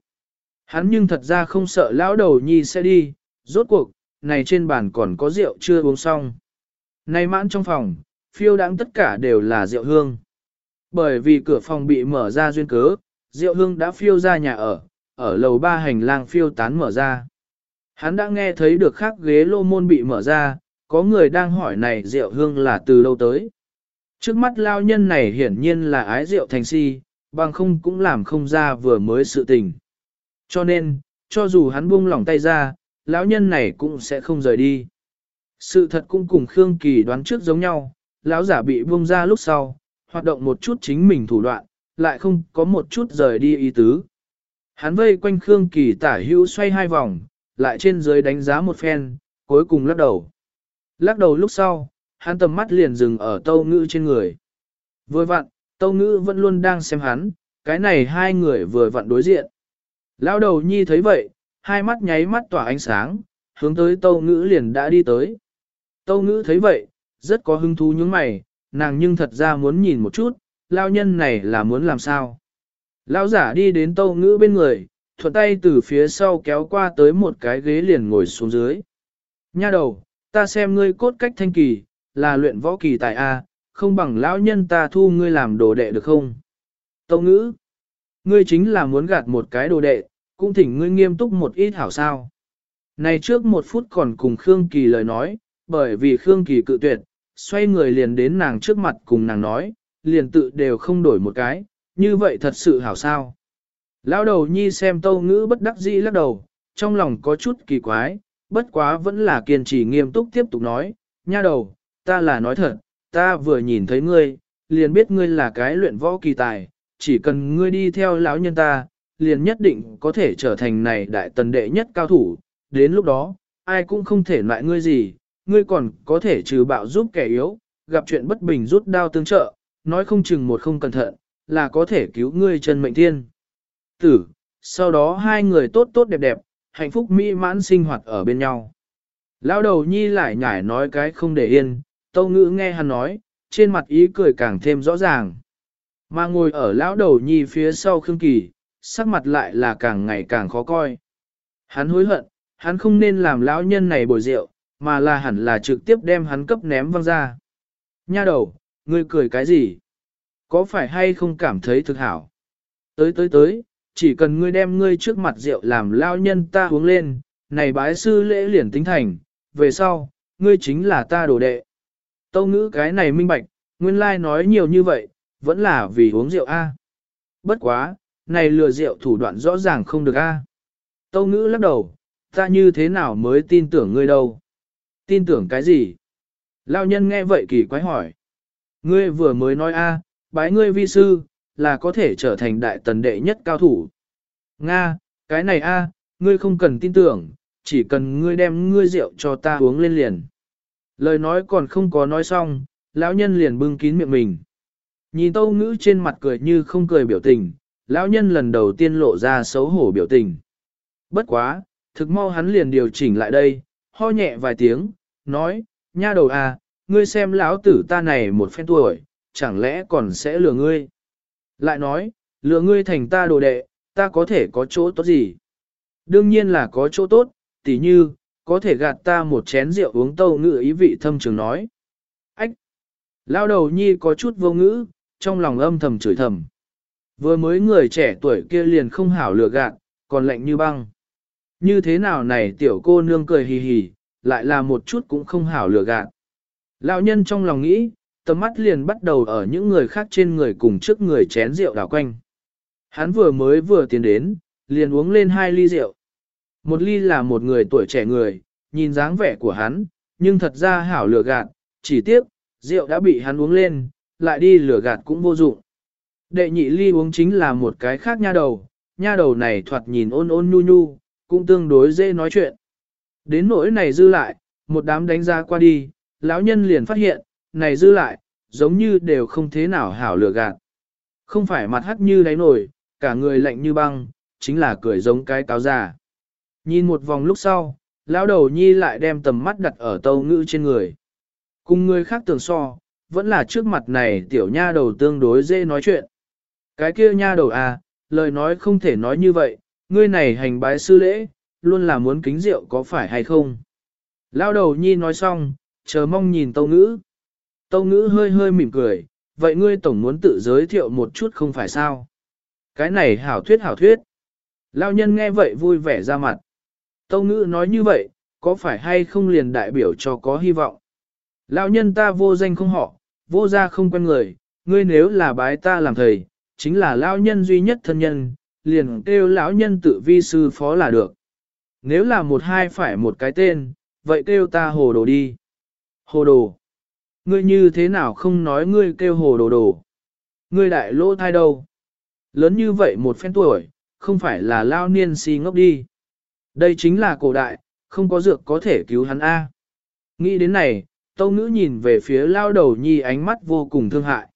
Hắn nhưng thật ra không sợ lão đầu nhi sẽ đi, rốt cuộc, này trên bàn còn có rượu chưa uống xong. Này mãn trong phòng, phiêu đáng tất cả đều là rượu hương. Bởi vì cửa phòng bị mở ra duyên cớ, rượu hương đã phiêu ra nhà ở, ở lầu ba hành lang phiêu tán mở ra. Hắn đã nghe thấy được khác ghế lô môn bị mở ra, có người đang hỏi này rượu hương là từ lâu tới. Trước mắt lao nhân này hiển nhiên là ái rượu thành si, bằng không cũng làm không ra vừa mới sự tình. Cho nên, cho dù hắn buông lỏng tay ra, lão nhân này cũng sẽ không rời đi. Sự thật cũng cùng Khương Kỳ đoán trước giống nhau, lão giả bị buông ra lúc sau, hoạt động một chút chính mình thủ đoạn, lại không có một chút rời đi ý tứ. Hắn vây quanh Khương Kỳ tả hữu xoay hai vòng, lại trên dưới đánh giá một phen, cuối cùng lắc đầu. Lắc đầu lúc sau, hắn tầm mắt liền dừng ở tâu ngữ trên người. Vừa vặn, tâu ngữ vẫn luôn đang xem hắn, cái này hai người vừa vặn đối diện. lao đầu nhi thấy vậy, hai mắt nháy mắt tỏa ánh sáng, hướng tới tâu ngữ liền đã đi tới. Tâu ngữ thấy vậy, rất có hứng thú những mày, nàng nhưng thật ra muốn nhìn một chút, lao nhân này là muốn làm sao. lao giả đi đến tâu ngữ bên người, thuận tay từ phía sau kéo qua tới một cái ghế liền ngồi xuống dưới. Nha đầu, ta xem ngươi cốt cách thanh kỳ, là luyện võ kỳ tại A, không bằng lão nhân ta thu ngươi làm đồ đệ được không? Tâu ngữ, ngươi chính là muốn gạt một cái đồ đệ, cũng thỉnh ngươi nghiêm túc một ít hảo sao. Này trước một phút còn cùng Khương Kỳ lời nói, bởi vì Khương Kỳ cự tuyệt, xoay người liền đến nàng trước mặt cùng nàng nói, liền tự đều không đổi một cái, như vậy thật sự hảo sao. Lão đầu nhi xem tâu ngữ bất đắc dĩ lắc đầu, trong lòng có chút kỳ quái, bất quá vẫn là kiên trì nghiêm túc tiếp tục nói, nha đầu, ta là nói thật, ta vừa nhìn thấy ngươi, liền biết ngươi là cái luyện võ kỳ tài, chỉ cần ngươi đi theo lão nhân ta, liền nhất định có thể trở thành này đại tần đệ nhất cao thủ, đến lúc đó, ai cũng không thể loại ngươi gì, ngươi còn có thể trừ bạo giúp kẻ yếu, gặp chuyện bất bình rút đao tương trợ, nói không chừng một không cẩn thận, là có thể cứu ngươi chân mệnh thiên. Tử, sau đó hai người tốt tốt đẹp đẹp, hạnh phúc mỹ mãn sinh hoạt ở bên nhau. Lão đầu nhi lại nhải nói cái không để yên, tâu ngữ nghe hắn nói, trên mặt ý cười càng thêm rõ ràng. Mà ngồi ở lão đầu nhi phía sau Khương Kỳ, sắc mặt lại là càng ngày càng khó coi. Hắn hối hận, hắn không nên làm lão nhân này bồi rượu, mà là hẳn là trực tiếp đem hắn cấp ném văng ra. Nha đầu, ngươi cười cái gì? Có phải hay không cảm thấy thực hảo? Tới tới tới, chỉ cần ngươi đem ngươi trước mặt rượu làm lao nhân ta uống lên, này bái sư lễ liền tính thành, về sau, ngươi chính là ta đồ đệ. Tâu ngữ cái này minh bạch, nguyên lai nói nhiều như vậy, vẫn là vì uống rượu A. Bất quá, này lừa rượu thủ đoạn rõ ràng không được A. Tâu ngữ lắc đầu, ta như thế nào mới tin tưởng ngươi đâu. Tin tưởng cái gì? Lao nhân nghe vậy kỳ quái hỏi. Ngươi vừa mới nói A, bái ngươi vi sư, là có thể trở thành đại tần đệ nhất cao thủ. Nga, cái này A, ngươi không cần tin tưởng, chỉ cần ngươi đem ngươi rượu cho ta uống lên liền. Lời nói còn không có nói xong, lão nhân liền bưng kín miệng mình. Nhìn tâu ngữ trên mặt cười như không cười biểu tình, lão nhân lần đầu tiên lộ ra xấu hổ biểu tình. Bất quá, thực mau hắn liền điều chỉnh lại đây, ho nhẹ vài tiếng, nói, nha đầu à, ngươi xem lão tử ta này một phen tuổi, chẳng lẽ còn sẽ lừa ngươi. Lại nói, lựa ngươi thành ta đồ đệ, ta có thể có chỗ tốt gì? Đương nhiên là có chỗ tốt, tỉ như, có thể gạt ta một chén rượu uống tâu ngự ý vị thâm trường nói. Ách! Lao đầu nhi có chút vô ngữ, trong lòng âm thầm chửi thầm. Vừa mới người trẻ tuổi kia liền không hảo lựa gạt, còn lạnh như băng. Như thế nào này tiểu cô nương cười hì hì, lại là một chút cũng không hảo lựa gạt. Lão nhân trong lòng nghĩ, tầm mắt liền bắt đầu ở những người khác trên người cùng trước người chén rượu đảo quanh. Hắn vừa mới vừa tiến đến, liền uống lên hai ly rượu. Một ly là một người tuổi trẻ người, nhìn dáng vẻ của hắn, nhưng thật ra hảo lừa gạt, chỉ tiếc, rượu đã bị hắn uống lên, lại đi lừa gạt cũng vô dụng. Đệ nhị ly uống chính là một cái khác nha đầu, nha đầu này thoạt nhìn ôn ôn nhu nhu, cũng tương đối dễ nói chuyện. Đến nỗi này dư lại, một đám đánh ra qua đi, lão nhân liền phát hiện, này dư lại, giống như đều không thế nào hảo lừa gạt. Không phải mặt hắt như đáy nổi, cả người lạnh như băng, chính là cười giống cái cáo già. Nhìn một vòng lúc sau, lão đầu nhi lại đem tầm mắt đặt ở tâu ngữ trên người. Cùng người khác tưởng so, vẫn là trước mặt này tiểu nha đầu tương đối dễ nói chuyện. Cái kia nha đầu à, lời nói không thể nói như vậy, ngươi này hành bái sư lễ, luôn là muốn kính rượu có phải hay không. Lão đầu nhi nói xong, chờ mong nhìn tâu ngữ. Tâu ngữ hơi hơi mỉm cười, vậy ngươi tổng muốn tự giới thiệu một chút không phải sao. Cái này hảo thuyết hảo thuyết. Lao nhân nghe vậy vui vẻ ra mặt. Tâu ngữ nói như vậy, có phải hay không liền đại biểu cho có hy vọng. Lão nhân ta vô danh không họ, vô gia không quen người, ngươi nếu là bái ta làm thầy, chính là lão nhân duy nhất thân nhân, liền kêu lão nhân tự vi sư phó là được. Nếu là một hai phải một cái tên, vậy kêu ta hồ đồ đi. Hồ đồ. Ngươi như thế nào không nói ngươi kêu hồ đồ đồ. Ngươi đại lỗ thai đâu. Lớn như vậy một phen tuổi, không phải là lao niên si ngốc đi. Đây chính là cổ đại, không có dược có thể cứu hắn A. Nghĩ đến này, tâu ngữ nhìn về phía lao đầu nhi ánh mắt vô cùng thương hại.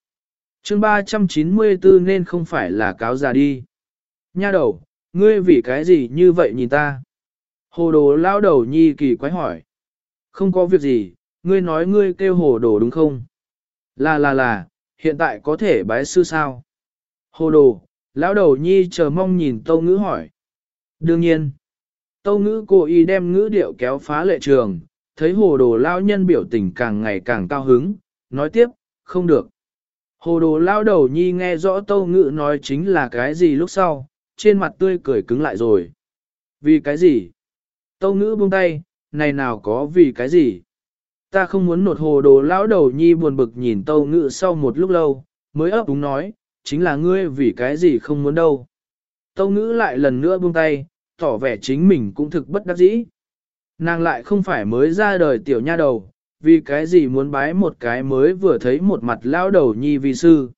chương 394 nên không phải là cáo già đi. Nha đầu, ngươi vì cái gì như vậy nhìn ta? Hồ đồ lao đầu nhi kỳ quái hỏi. Không có việc gì, ngươi nói ngươi kêu hồ đồ đúng không? Là là là, hiện tại có thể bái sư sao? Hồ đồ, lão đầu nhi chờ mong nhìn tâu ngữ hỏi. Đương nhiên, tâu ngữ cố ý đem ngữ điệu kéo phá lệ trường, thấy hồ đồ lao nhân biểu tình càng ngày càng cao hứng, nói tiếp, không được. Hồ đồ lao đầu nhi nghe rõ tâu ngữ nói chính là cái gì lúc sau, trên mặt tươi cười cứng lại rồi. Vì cái gì? Tâu ngữ buông tay, này nào có vì cái gì? Ta không muốn nột hồ đồ lão đầu nhi buồn bực nhìn tâu ngự sau một lúc lâu, mới ấp đúng nói, chính là ngươi vì cái gì không muốn đâu. Tâu ngữ lại lần nữa buông tay, tỏ vẻ chính mình cũng thực bất đắc dĩ. Nàng lại không phải mới ra đời tiểu nha đầu, vì cái gì muốn bái một cái mới vừa thấy một mặt lão đầu nhi vi sư.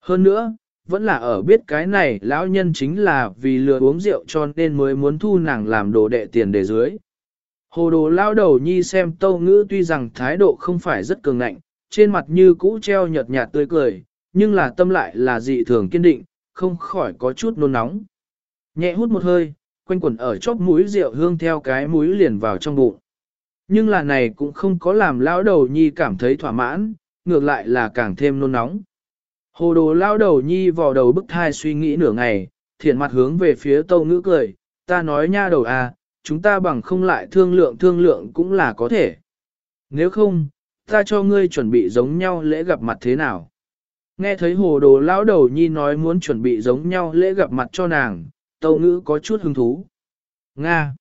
Hơn nữa, vẫn là ở biết cái này lão nhân chính là vì lừa uống rượu cho nên mới muốn thu nàng làm đồ đệ tiền để dưới. Hồ đồ lao đầu nhi xem tâu ngữ tuy rằng thái độ không phải rất cường ngạnh, trên mặt như cũ treo nhợt nhạt tươi cười, nhưng là tâm lại là dị thường kiên định, không khỏi có chút nôn nóng. Nhẹ hút một hơi, quanh quẩn ở chóp mũi rượu hương theo cái mũi liền vào trong bụng. Nhưng là này cũng không có làm lao đầu nhi cảm thấy thỏa mãn, ngược lại là càng thêm nôn nóng. Hồ đồ lao đầu nhi vò đầu bức thai suy nghĩ nửa ngày, thiện mặt hướng về phía tâu ngữ cười, ta nói nha đầu à, chúng ta bằng không lại thương lượng thương lượng cũng là có thể. Nếu không, ta cho ngươi chuẩn bị giống nhau lễ gặp mặt thế nào? Nghe thấy hồ đồ lão đầu nhi nói muốn chuẩn bị giống nhau lễ gặp mặt cho nàng, tâu ngữ có chút hứng thú. Nga!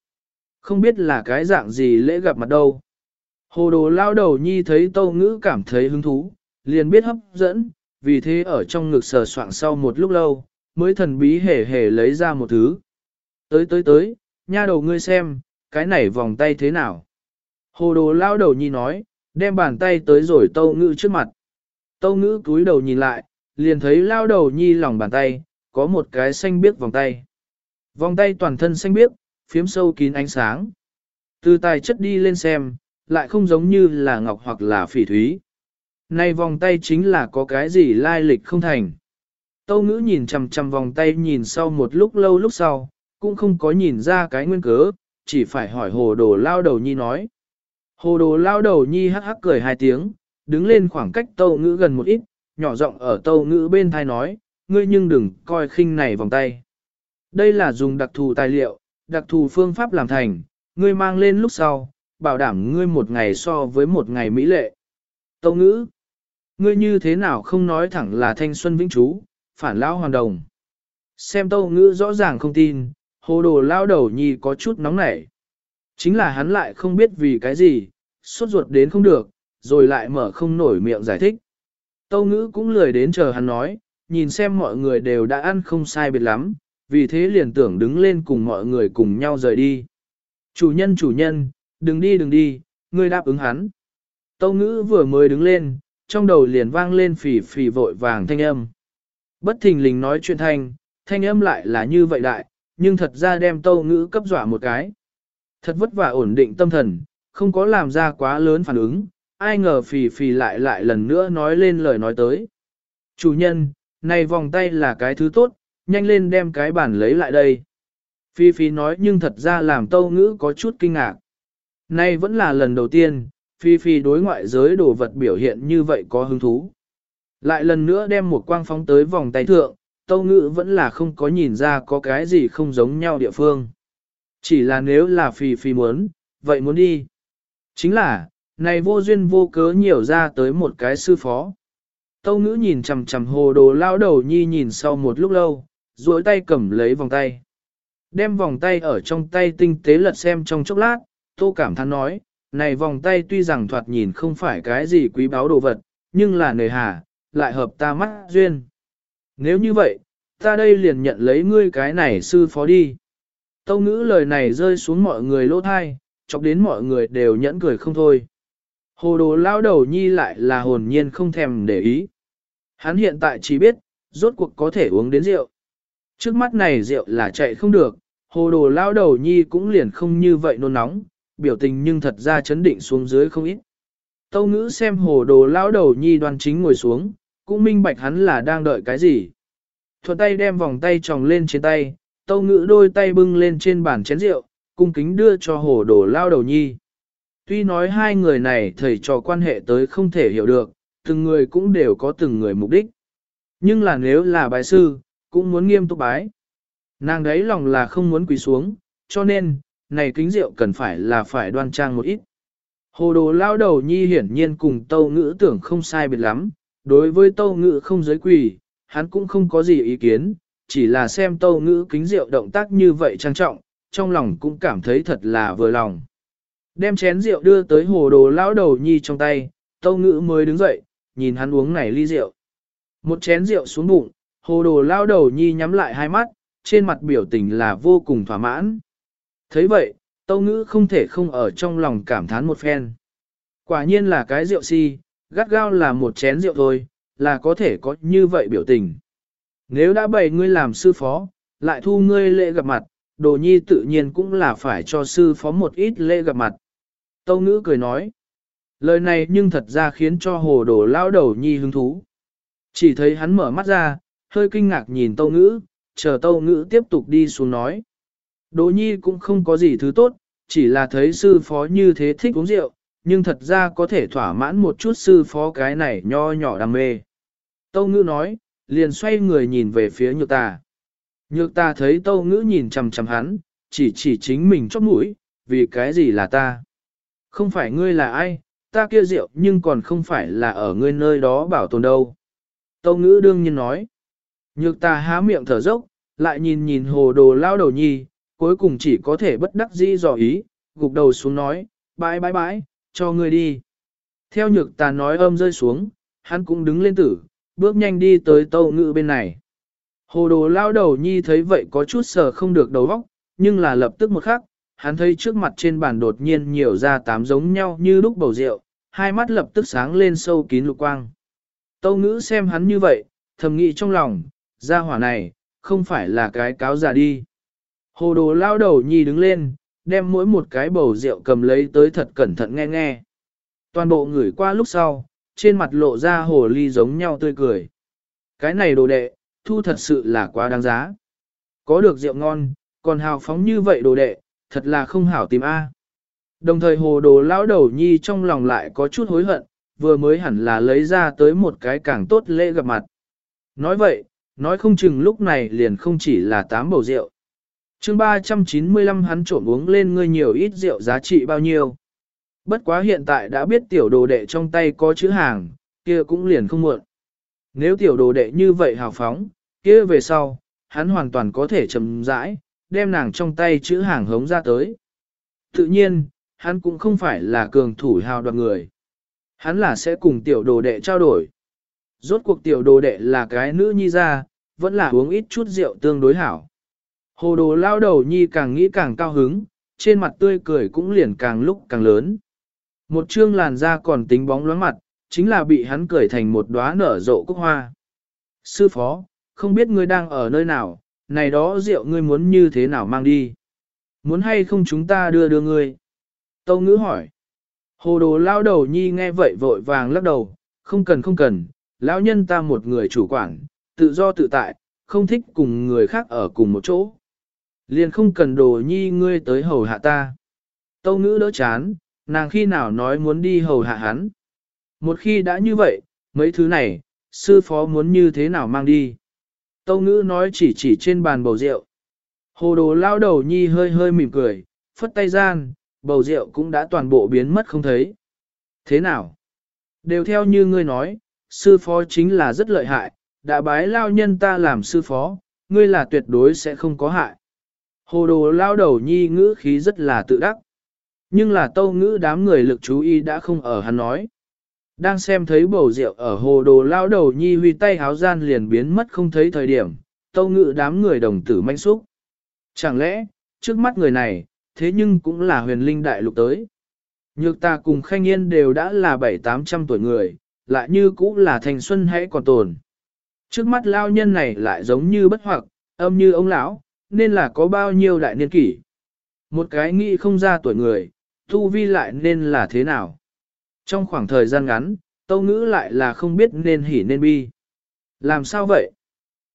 Không biết là cái dạng gì lễ gặp mặt đâu. Hồ đồ lão đầu nhi thấy tâu ngữ cảm thấy hứng thú, liền biết hấp dẫn, vì thế ở trong ngực sờ soạn sau một lúc lâu, mới thần bí hề hề lấy ra một thứ. Tới tới tới, nha đầu ngươi xem, cái này vòng tay thế nào? Hồ đồ lao đầu nhi nói, đem bàn tay tới rồi tâu ngữ trước mặt. Tâu ngữ cúi đầu nhìn lại, liền thấy lao đầu nhi lòng bàn tay, có một cái xanh biếc vòng tay. Vòng tay toàn thân xanh biếc, phiếm sâu kín ánh sáng. Từ tài chất đi lên xem, lại không giống như là ngọc hoặc là phỉ thúy. Này vòng tay chính là có cái gì lai lịch không thành. Tâu ngữ nhìn chầm chầm vòng tay nhìn sau một lúc lâu lúc sau, cũng không có nhìn ra cái nguyên cớ, chỉ phải hỏi hồ đồ lao đầu nhi nói. Hồ đồ lao đầu nhi hắc hắc cười hai tiếng, đứng lên khoảng cách tâu ngữ gần một ít, nhỏ giọng ở tâu ngữ bên thai nói, ngươi nhưng đừng coi khinh này vòng tay. Đây là dùng đặc thù tài liệu, đặc thù phương pháp làm thành, ngươi mang lên lúc sau, bảo đảm ngươi một ngày so với một ngày mỹ lệ. Tâu ngữ, ngươi như thế nào không nói thẳng là thanh xuân vĩnh chú, phản lão hoàn đồng. Xem tâu ngữ rõ ràng không tin, hồ đồ lao đầu nhi có chút nóng nảy. Chính là hắn lại không biết vì cái gì, sốt ruột đến không được, rồi lại mở không nổi miệng giải thích. Tâu ngữ cũng lười đến chờ hắn nói, nhìn xem mọi người đều đã ăn không sai biệt lắm, vì thế liền tưởng đứng lên cùng mọi người cùng nhau rời đi. Chủ nhân chủ nhân, đừng đi đừng đi, ngươi đáp ứng hắn. Tâu ngữ vừa mới đứng lên, trong đầu liền vang lên phì phì vội vàng thanh âm. Bất thình lình nói chuyện thanh, thanh âm lại là như vậy đại, nhưng thật ra đem tâu ngữ cấp dọa một cái. Thật vất vả ổn định tâm thần, không có làm ra quá lớn phản ứng, ai ngờ phì phì lại lại lần nữa nói lên lời nói tới. Chủ nhân, này vòng tay là cái thứ tốt, nhanh lên đem cái bản lấy lại đây. Phi Phi nói nhưng thật ra làm tâu ngữ có chút kinh ngạc. Nay vẫn là lần đầu tiên, Phi Phi đối ngoại giới đồ vật biểu hiện như vậy có hứng thú. Lại lần nữa đem một quang phóng tới vòng tay thượng, tâu ngữ vẫn là không có nhìn ra có cái gì không giống nhau địa phương. Chỉ là nếu là Phi Phi muốn, vậy muốn đi. Chính là, này vô duyên vô cớ nhiều ra tới một cái sư phó. Tâu ngữ nhìn chầm chầm hồ đồ lao đầu nhi nhìn sau một lúc lâu, duỗi tay cầm lấy vòng tay. Đem vòng tay ở trong tay tinh tế lật xem trong chốc lát, tô cảm thán nói, này vòng tay tuy rằng thoạt nhìn không phải cái gì quý báu đồ vật, nhưng là nề hà, lại hợp ta mắt duyên. Nếu như vậy, ta đây liền nhận lấy ngươi cái này sư phó đi. Tâu ngữ lời này rơi xuống mọi người lỗ thai, chọc đến mọi người đều nhẫn cười không thôi. Hồ đồ lao đầu nhi lại là hồn nhiên không thèm để ý. Hắn hiện tại chỉ biết, rốt cuộc có thể uống đến rượu. Trước mắt này rượu là chạy không được, hồ đồ lao đầu nhi cũng liền không như vậy nôn nóng, biểu tình nhưng thật ra chấn định xuống dưới không ít. Tâu ngữ xem hồ đồ lao đầu nhi đoan chính ngồi xuống, cũng minh bạch hắn là đang đợi cái gì. Thuận tay đem vòng tay tròng lên trên tay, tâu ngữ đôi tay bưng lên trên bàn chén rượu, cung kính đưa cho hồ đổ lao đầu nhi. Tuy nói hai người này thầy trò quan hệ tới không thể hiểu được, từng người cũng đều có từng người mục đích. Nhưng là nếu là bài sư, cũng muốn nghiêm túc bái. Nàng đấy lòng là không muốn quỳ xuống, cho nên, này kính rượu cần phải là phải đoan trang một ít. Hồ đồ lao đầu nhi hiển nhiên cùng tâu ngữ tưởng không sai biệt lắm, đối với tâu ngữ không giới quỷ, hắn cũng không có gì ý kiến, chỉ là xem tâu ngữ kính rượu động tác như vậy trang trọng, trong lòng cũng cảm thấy thật là vừa lòng. Đem chén rượu đưa tới hồ đồ lão đầu nhi trong tay, tâu ngữ mới đứng dậy, nhìn hắn uống này ly rượu. Một chén rượu xuống bụng, hồ đồ lao đầu nhi nhắm lại hai mắt, trên mặt biểu tình là vô cùng thỏa mãn. thấy vậy, tâu ngữ không thể không ở trong lòng cảm thán một phen. Quả nhiên là cái rượu si, gắt gao là một chén rượu thôi, là có thể có như vậy biểu tình. Nếu đã bày ngươi làm sư phó, lại thu ngươi lễ gặp mặt, đồ nhi tự nhiên cũng là phải cho sư phó một ít lễ gặp mặt. Tâu ngữ cười nói. Lời này nhưng thật ra khiến cho hồ đồ lao đầu nhi hứng thú. Chỉ thấy hắn mở mắt ra, hơi kinh ngạc nhìn tâu ngữ, chờ tâu ngữ tiếp tục đi xuống nói. Đồ nhi cũng không có gì thứ tốt, chỉ là thấy sư phó như thế thích uống rượu, nhưng thật ra có thể thỏa mãn một chút sư phó cái này nho nhỏ đam mê. Tâu ngữ nói, liền xoay người nhìn về phía nhược ta. Nhược ta thấy tâu ngữ nhìn chầm chầm hắn, chỉ chỉ chính mình chóp mũi, vì cái gì là ta. Không phải ngươi là ai, ta kia rượu nhưng còn không phải là ở ngươi nơi đó bảo tồn đâu. Tâu ngữ đương nhiên nói. Nhược ta há miệng thở dốc, lại nhìn nhìn hồ đồ lao đầu nhi, cuối cùng chỉ có thể bất đắc dĩ dò ý, gục đầu xuống nói, bãi bãi bãi, cho ngươi đi. Theo nhược ta nói âm rơi xuống, hắn cũng đứng lên tử, bước nhanh đi tới tâu ngự bên này. Hồ đồ lao đầu nhi thấy vậy có chút sờ không được đầu óc, nhưng là lập tức một khắc, hắn thấy trước mặt trên bàn đột nhiên nhiều ra tám giống nhau như lúc bầu rượu, hai mắt lập tức sáng lên sâu kín lục quang. Tâu ngữ xem hắn như vậy, thầm nghĩ trong lòng, ra hỏa này, không phải là cái cáo già đi. Hồ đồ lao đầu nhi đứng lên, đem mỗi một cái bầu rượu cầm lấy tới thật cẩn thận nghe nghe. Toàn bộ người qua lúc sau, trên mặt lộ ra hồ ly giống nhau tươi cười. Cái này đồ đệ, thu thật sự là quá đáng giá. Có được rượu ngon, còn hào phóng như vậy đồ đệ, thật là không hảo tìm A. Đồng thời hồ đồ lão đầu nhi trong lòng lại có chút hối hận, vừa mới hẳn là lấy ra tới một cái càng tốt lễ gặp mặt. Nói vậy, nói không chừng lúc này liền không chỉ là tám bầu rượu chương 395 hắn trộm uống lên ngươi nhiều ít rượu giá trị bao nhiêu. Bất quá hiện tại đã biết tiểu đồ đệ trong tay có chữ hàng, kia cũng liền không muộn. Nếu tiểu đồ đệ như vậy hào phóng, kia về sau, hắn hoàn toàn có thể trầm rãi, đem nàng trong tay chữ hàng hống ra tới. Tự nhiên, hắn cũng không phải là cường thủ hào đoạt người. Hắn là sẽ cùng tiểu đồ đệ trao đổi. Rốt cuộc tiểu đồ đệ là cái nữ nhi ra, vẫn là uống ít chút rượu tương đối hảo. Hồ đồ lao đầu nhi càng nghĩ càng cao hứng, trên mặt tươi cười cũng liền càng lúc càng lớn. Một trương làn da còn tính bóng loáng mặt, chính là bị hắn cười thành một đóa nở rộ cúc hoa. Sư phó, không biết ngươi đang ở nơi nào, này đó rượu ngươi muốn như thế nào mang đi? Muốn hay không chúng ta đưa đưa ngươi? Tâu ngữ hỏi. Hồ đồ lao đầu nhi nghe vậy vội vàng lắc đầu, không cần không cần, lão nhân ta một người chủ quản, tự do tự tại, không thích cùng người khác ở cùng một chỗ. Liền không cần đồ nhi ngươi tới hầu hạ ta. Tâu ngữ đỡ chán, nàng khi nào nói muốn đi hầu hạ hắn. Một khi đã như vậy, mấy thứ này, sư phó muốn như thế nào mang đi. Tâu ngữ nói chỉ chỉ trên bàn bầu rượu. Hồ đồ lao đầu nhi hơi hơi mỉm cười, phất tay gian, bầu rượu cũng đã toàn bộ biến mất không thấy. Thế nào? Đều theo như ngươi nói, sư phó chính là rất lợi hại, đã bái lao nhân ta làm sư phó, ngươi là tuyệt đối sẽ không có hại. Hồ đồ lao đầu nhi ngữ khí rất là tự đắc. Nhưng là tâu ngữ đám người lực chú ý đã không ở hắn nói. Đang xem thấy bầu rượu ở hồ đồ lao đầu nhi huy tay háo gian liền biến mất không thấy thời điểm, tâu ngữ đám người đồng tử manh xúc. Chẳng lẽ, trước mắt người này, thế nhưng cũng là huyền linh đại lục tới. Nhược ta cùng khanh yên đều đã là bảy tám trăm tuổi người, lại như cũng là thành xuân hãy còn tồn. Trước mắt lao nhân này lại giống như bất hoặc, âm như ông lão, nên là có bao nhiêu đại niên kỷ. Một cái nghĩ không ra tuổi người, thu vi lại nên là thế nào. Trong khoảng thời gian ngắn, tâu ngữ lại là không biết nên hỉ nên bi. Làm sao vậy?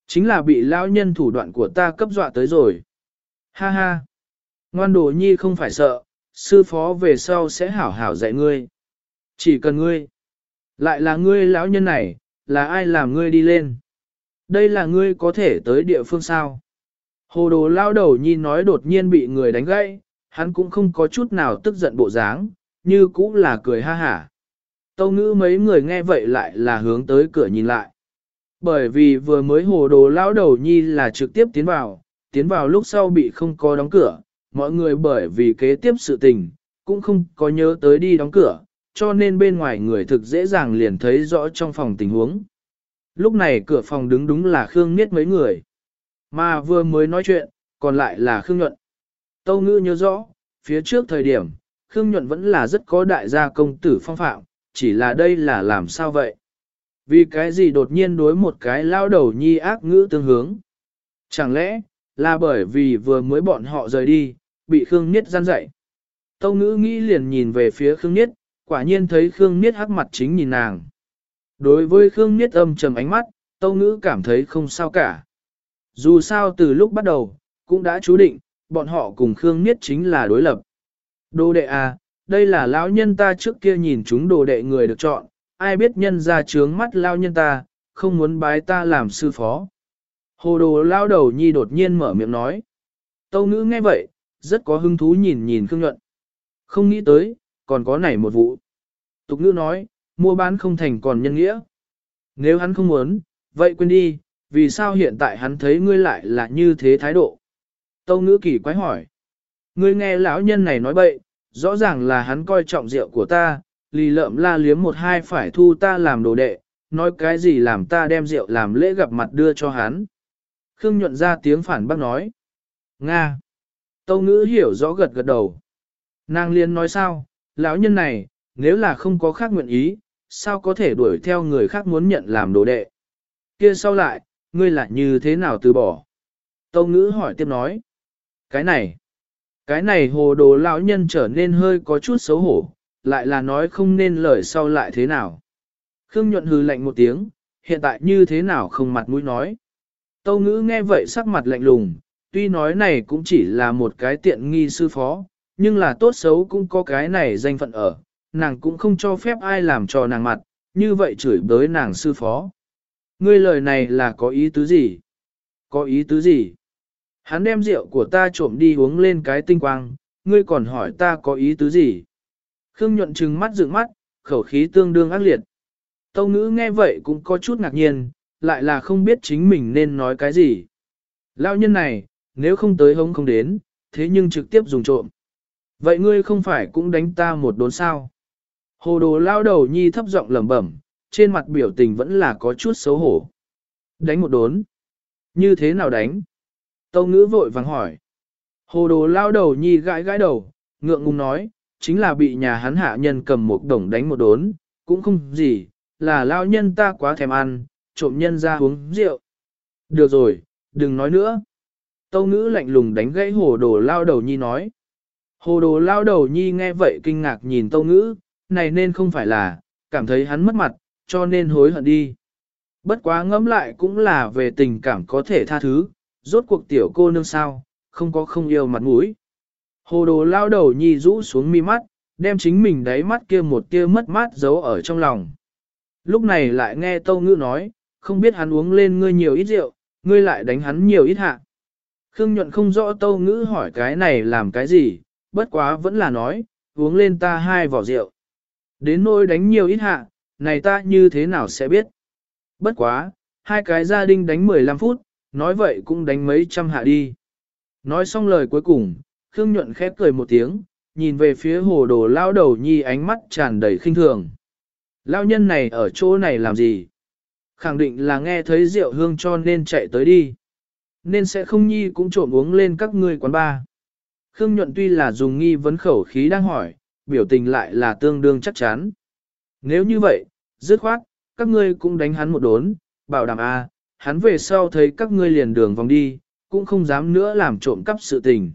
Chính là bị lão nhân thủ đoạn của ta cấp dọa tới rồi. Ha ha! Ngoan đồ nhi không phải sợ, sư phó về sau sẽ hảo hảo dạy ngươi. Chỉ cần ngươi. Lại là ngươi lão nhân này, là ai làm ngươi đi lên? Đây là ngươi có thể tới địa phương sao? Hồ đồ lao đầu nhi nói đột nhiên bị người đánh gãy, hắn cũng không có chút nào tức giận bộ dáng, như cũng là cười ha hả. Tâu ngữ mấy người nghe vậy lại là hướng tới cửa nhìn lại. Bởi vì vừa mới hồ đồ lao đầu nhi là trực tiếp tiến vào, tiến vào lúc sau bị không có đóng cửa, mọi người bởi vì kế tiếp sự tình, cũng không có nhớ tới đi đóng cửa, cho nên bên ngoài người thực dễ dàng liền thấy rõ trong phòng tình huống. Lúc này cửa phòng đứng đúng là Khương Niết mấy người. Mà vừa mới nói chuyện, còn lại là Khương Nhuận. Tâu ngữ nhớ rõ, phía trước thời điểm, Khương Nhuận vẫn là rất có đại gia công tử phong phạm, chỉ là đây là làm sao vậy? Vì cái gì đột nhiên đối một cái lao đầu nhi ác ngữ tương hướng? Chẳng lẽ, là bởi vì vừa mới bọn họ rời đi, bị Khương Niết gian dạy. Tâu ngữ nghĩ liền nhìn về phía Khương Niết, quả nhiên thấy Khương Niết hắc mặt chính nhìn nàng. Đối với Khương Niết âm trầm ánh mắt, Tâu ngữ cảm thấy không sao cả. Dù sao từ lúc bắt đầu, cũng đã chú định, bọn họ cùng Khương Niết chính là đối lập. Đồ đệ à, đây là lão nhân ta trước kia nhìn chúng đồ đệ người được chọn, ai biết nhân ra trướng mắt lão nhân ta, không muốn bái ta làm sư phó. Hồ đồ lao đầu nhi đột nhiên mở miệng nói. Tâu ngữ nghe vậy, rất có hứng thú nhìn nhìn Khương Nhuận. Không nghĩ tới, còn có nảy một vụ. Tục ngữ nói, mua bán không thành còn nhân nghĩa. Nếu hắn không muốn, vậy quên đi, vì sao hiện tại hắn thấy ngươi lại là như thế thái độ? Tâu ngữ kỳ quái hỏi. Ngươi nghe lão nhân này nói bậy, rõ ràng là hắn coi trọng rượu của ta, lì lợm la liếm một hai phải thu ta làm đồ đệ, nói cái gì làm ta đem rượu làm lễ gặp mặt đưa cho hắn. Khương nhuận ra tiếng phản bác nói. Nga. Tâu ngữ hiểu rõ gật gật đầu. Nàng liên nói sao, lão nhân này, nếu là không có khác nguyện ý, sao có thể đuổi theo người khác muốn nhận làm đồ đệ. Kia sau lại, ngươi lại như thế nào từ bỏ? Tâu ngữ hỏi tiếp nói. Cái này, cái này hồ đồ lão nhân trở nên hơi có chút xấu hổ, lại là nói không nên lời sau lại thế nào. Khương nhuận hừ lạnh một tiếng, hiện tại như thế nào không mặt mũi nói. Tâu ngữ nghe vậy sắc mặt lạnh lùng, tuy nói này cũng chỉ là một cái tiện nghi sư phó, nhưng là tốt xấu cũng có cái này danh phận ở, nàng cũng không cho phép ai làm cho nàng mặt, như vậy chửi bới nàng sư phó. Ngươi lời này là có ý tứ gì? Có ý tứ gì? Hắn đem rượu của ta trộm đi uống lên cái tinh quang, ngươi còn hỏi ta có ý tứ gì? Khương nhuận trừng mắt dựng mắt, khẩu khí tương đương ác liệt. Tâu ngữ nghe vậy cũng có chút ngạc nhiên, lại là không biết chính mình nên nói cái gì. Lão nhân này, nếu không tới hống không đến, thế nhưng trực tiếp dùng trộm. Vậy ngươi không phải cũng đánh ta một đốn sao? Hồ đồ lao đầu nhi thấp giọng lẩm bẩm, trên mặt biểu tình vẫn là có chút xấu hổ. Đánh một đốn. Như thế nào đánh? Tâu ngữ vội vàng hỏi. Hồ đồ lao đầu nhi gãi gãi đầu, ngượng ngùng nói, chính là bị nhà hắn hạ nhân cầm một đồng đánh một đốn, cũng không gì, là lao nhân ta quá thèm ăn, trộm nhân ra uống rượu. Được rồi, đừng nói nữa. Tâu ngữ lạnh lùng đánh gãy hồ đồ lao đầu nhi nói. Hồ đồ lao đầu nhi nghe vậy kinh ngạc nhìn tâu ngữ, này nên không phải là, cảm thấy hắn mất mặt, cho nên hối hận đi. Bất quá ngẫm lại cũng là về tình cảm có thể tha thứ, rốt cuộc tiểu cô nương sao, không có không yêu mặt mũi. Hồ đồ lao đầu nhi rũ xuống mi mắt, đem chính mình đáy mắt kia một kia mất mát giấu ở trong lòng. Lúc này lại nghe tâu ngữ nói, không biết hắn uống lên ngươi nhiều ít rượu, ngươi lại đánh hắn nhiều ít hạ. Khương nhuận không rõ tâu ngữ hỏi cái này làm cái gì, bất quá vẫn là nói, uống lên ta hai vỏ rượu. Đến nỗi đánh nhiều ít hạ, này ta như thế nào sẽ biết. Bất quá, hai cái gia đình đánh 15 phút, nói vậy cũng đánh mấy trăm hạ đi. Nói xong lời cuối cùng, Khương Nhuận khép cười một tiếng, nhìn về phía hồ đồ lao đầu nhi ánh mắt tràn đầy khinh thường. Lao nhân này ở chỗ này làm gì? Khẳng định là nghe thấy rượu hương cho nên chạy tới đi. Nên sẽ không nhi cũng trộm uống lên các ngươi quán ba. Khương Nhuận tuy là dùng nghi vấn khẩu khí đang hỏi, biểu tình lại là tương đương chắc chắn. Nếu như vậy, dứt khoát, các ngươi cũng đánh hắn một đốn, bảo đảm a, hắn về sau thấy các ngươi liền đường vòng đi, cũng không dám nữa làm trộm cắp sự tình.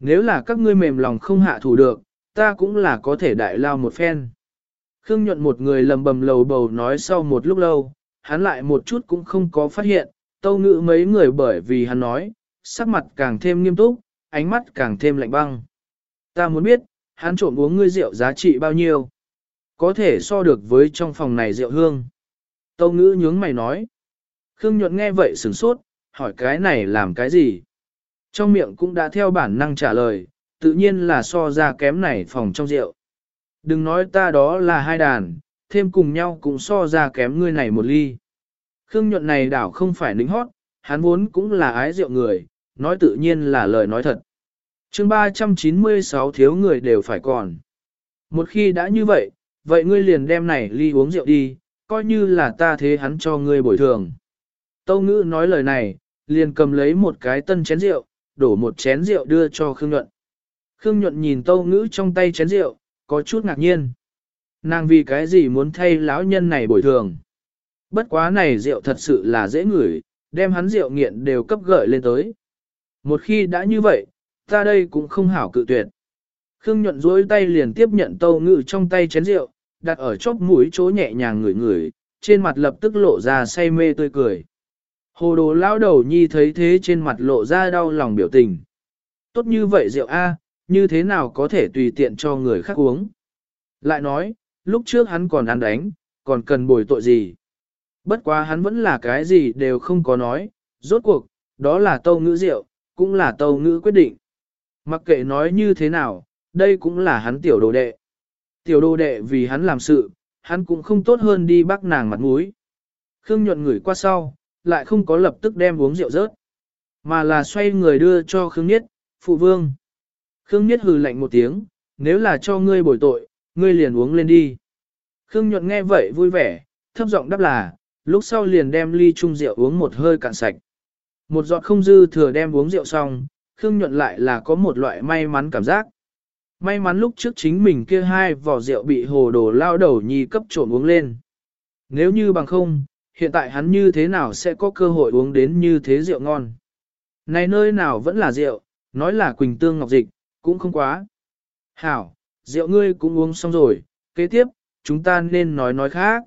Nếu là các ngươi mềm lòng không hạ thủ được, ta cũng là có thể đại lao một phen. Khương nhuận một người lầm bầm lầu bầu nói sau một lúc lâu, hắn lại một chút cũng không có phát hiện, tâu ngữ mấy người bởi vì hắn nói, sắc mặt càng thêm nghiêm túc, ánh mắt càng thêm lạnh băng. Ta muốn biết, hắn trộm uống ngươi rượu giá trị bao nhiêu? Có thể so được với trong phòng này rượu hương. Tâu ngữ nhướng mày nói. Khương nhuận nghe vậy sửng sốt, hỏi cái này làm cái gì? Trong miệng cũng đã theo bản năng trả lời, tự nhiên là so ra kém này phòng trong rượu. Đừng nói ta đó là hai đàn, thêm cùng nhau cũng so ra kém ngươi này một ly. Khương nhuận này đảo không phải nính hót, hắn vốn cũng là ái rượu người, nói tự nhiên là lời nói thật. chương 396 thiếu người đều phải còn. Một khi đã như vậy, vậy ngươi liền đem này ly uống rượu đi, coi như là ta thế hắn cho ngươi bồi thường. Tâu ngữ nói lời này, liền cầm lấy một cái tân chén rượu, đổ một chén rượu đưa cho Khương Nhuận. Khương Nhuận nhìn tâu ngữ trong tay chén rượu, có chút ngạc nhiên. Nàng vì cái gì muốn thay lão nhân này bồi thường. Bất quá này rượu thật sự là dễ ngửi, đem hắn rượu nghiện đều cấp gợi lên tới. Một khi đã như vậy, ta đây cũng không hảo cự tuyệt. Khương nhuận dối tay liền tiếp nhận tâu ngự trong tay chén rượu, đặt ở chóp mũi chỗ nhẹ nhàng ngửi ngửi, trên mặt lập tức lộ ra say mê tươi cười. Hồ đồ lão đầu nhi thấy thế trên mặt lộ ra đau lòng biểu tình. Tốt như vậy rượu A, như thế nào có thể tùy tiện cho người khác uống. Lại nói, lúc trước hắn còn ăn đánh, còn cần bồi tội gì. Bất quá hắn vẫn là cái gì đều không có nói, rốt cuộc, đó là tâu ngữ rượu, cũng là tâu ngữ quyết định. Mặc kệ nói như thế nào, đây cũng là hắn tiểu đồ đệ. Tiểu đồ đệ vì hắn làm sự, hắn cũng không tốt hơn đi bắt nàng mặt mũi. Khương nhuận người qua sau, lại không có lập tức đem uống rượu rớt, mà là xoay người đưa cho Khương Nhiết, phụ vương. Khương Nhiết hừ lạnh một tiếng, nếu là cho ngươi bồi tội, ngươi liền uống lên đi. Khương nhuận nghe vậy vui vẻ, thấp giọng đáp là, lúc sau liền đem ly chung rượu uống một hơi cạn sạch. Một giọt không dư thừa đem uống rượu xong, Khương nhuận lại là có một loại may mắn cảm giác. May mắn lúc trước chính mình kia hai vỏ rượu bị hồ đồ lao đầu nhi cấp trộn uống lên. Nếu như bằng không, hiện tại hắn như thế nào sẽ có cơ hội uống đến như thế rượu ngon. Này nơi nào vẫn là rượu, nói là quỳnh tương ngọc dịch, cũng không quá. Hảo, rượu ngươi cũng uống xong rồi, kế tiếp, chúng ta nên nói nói khác.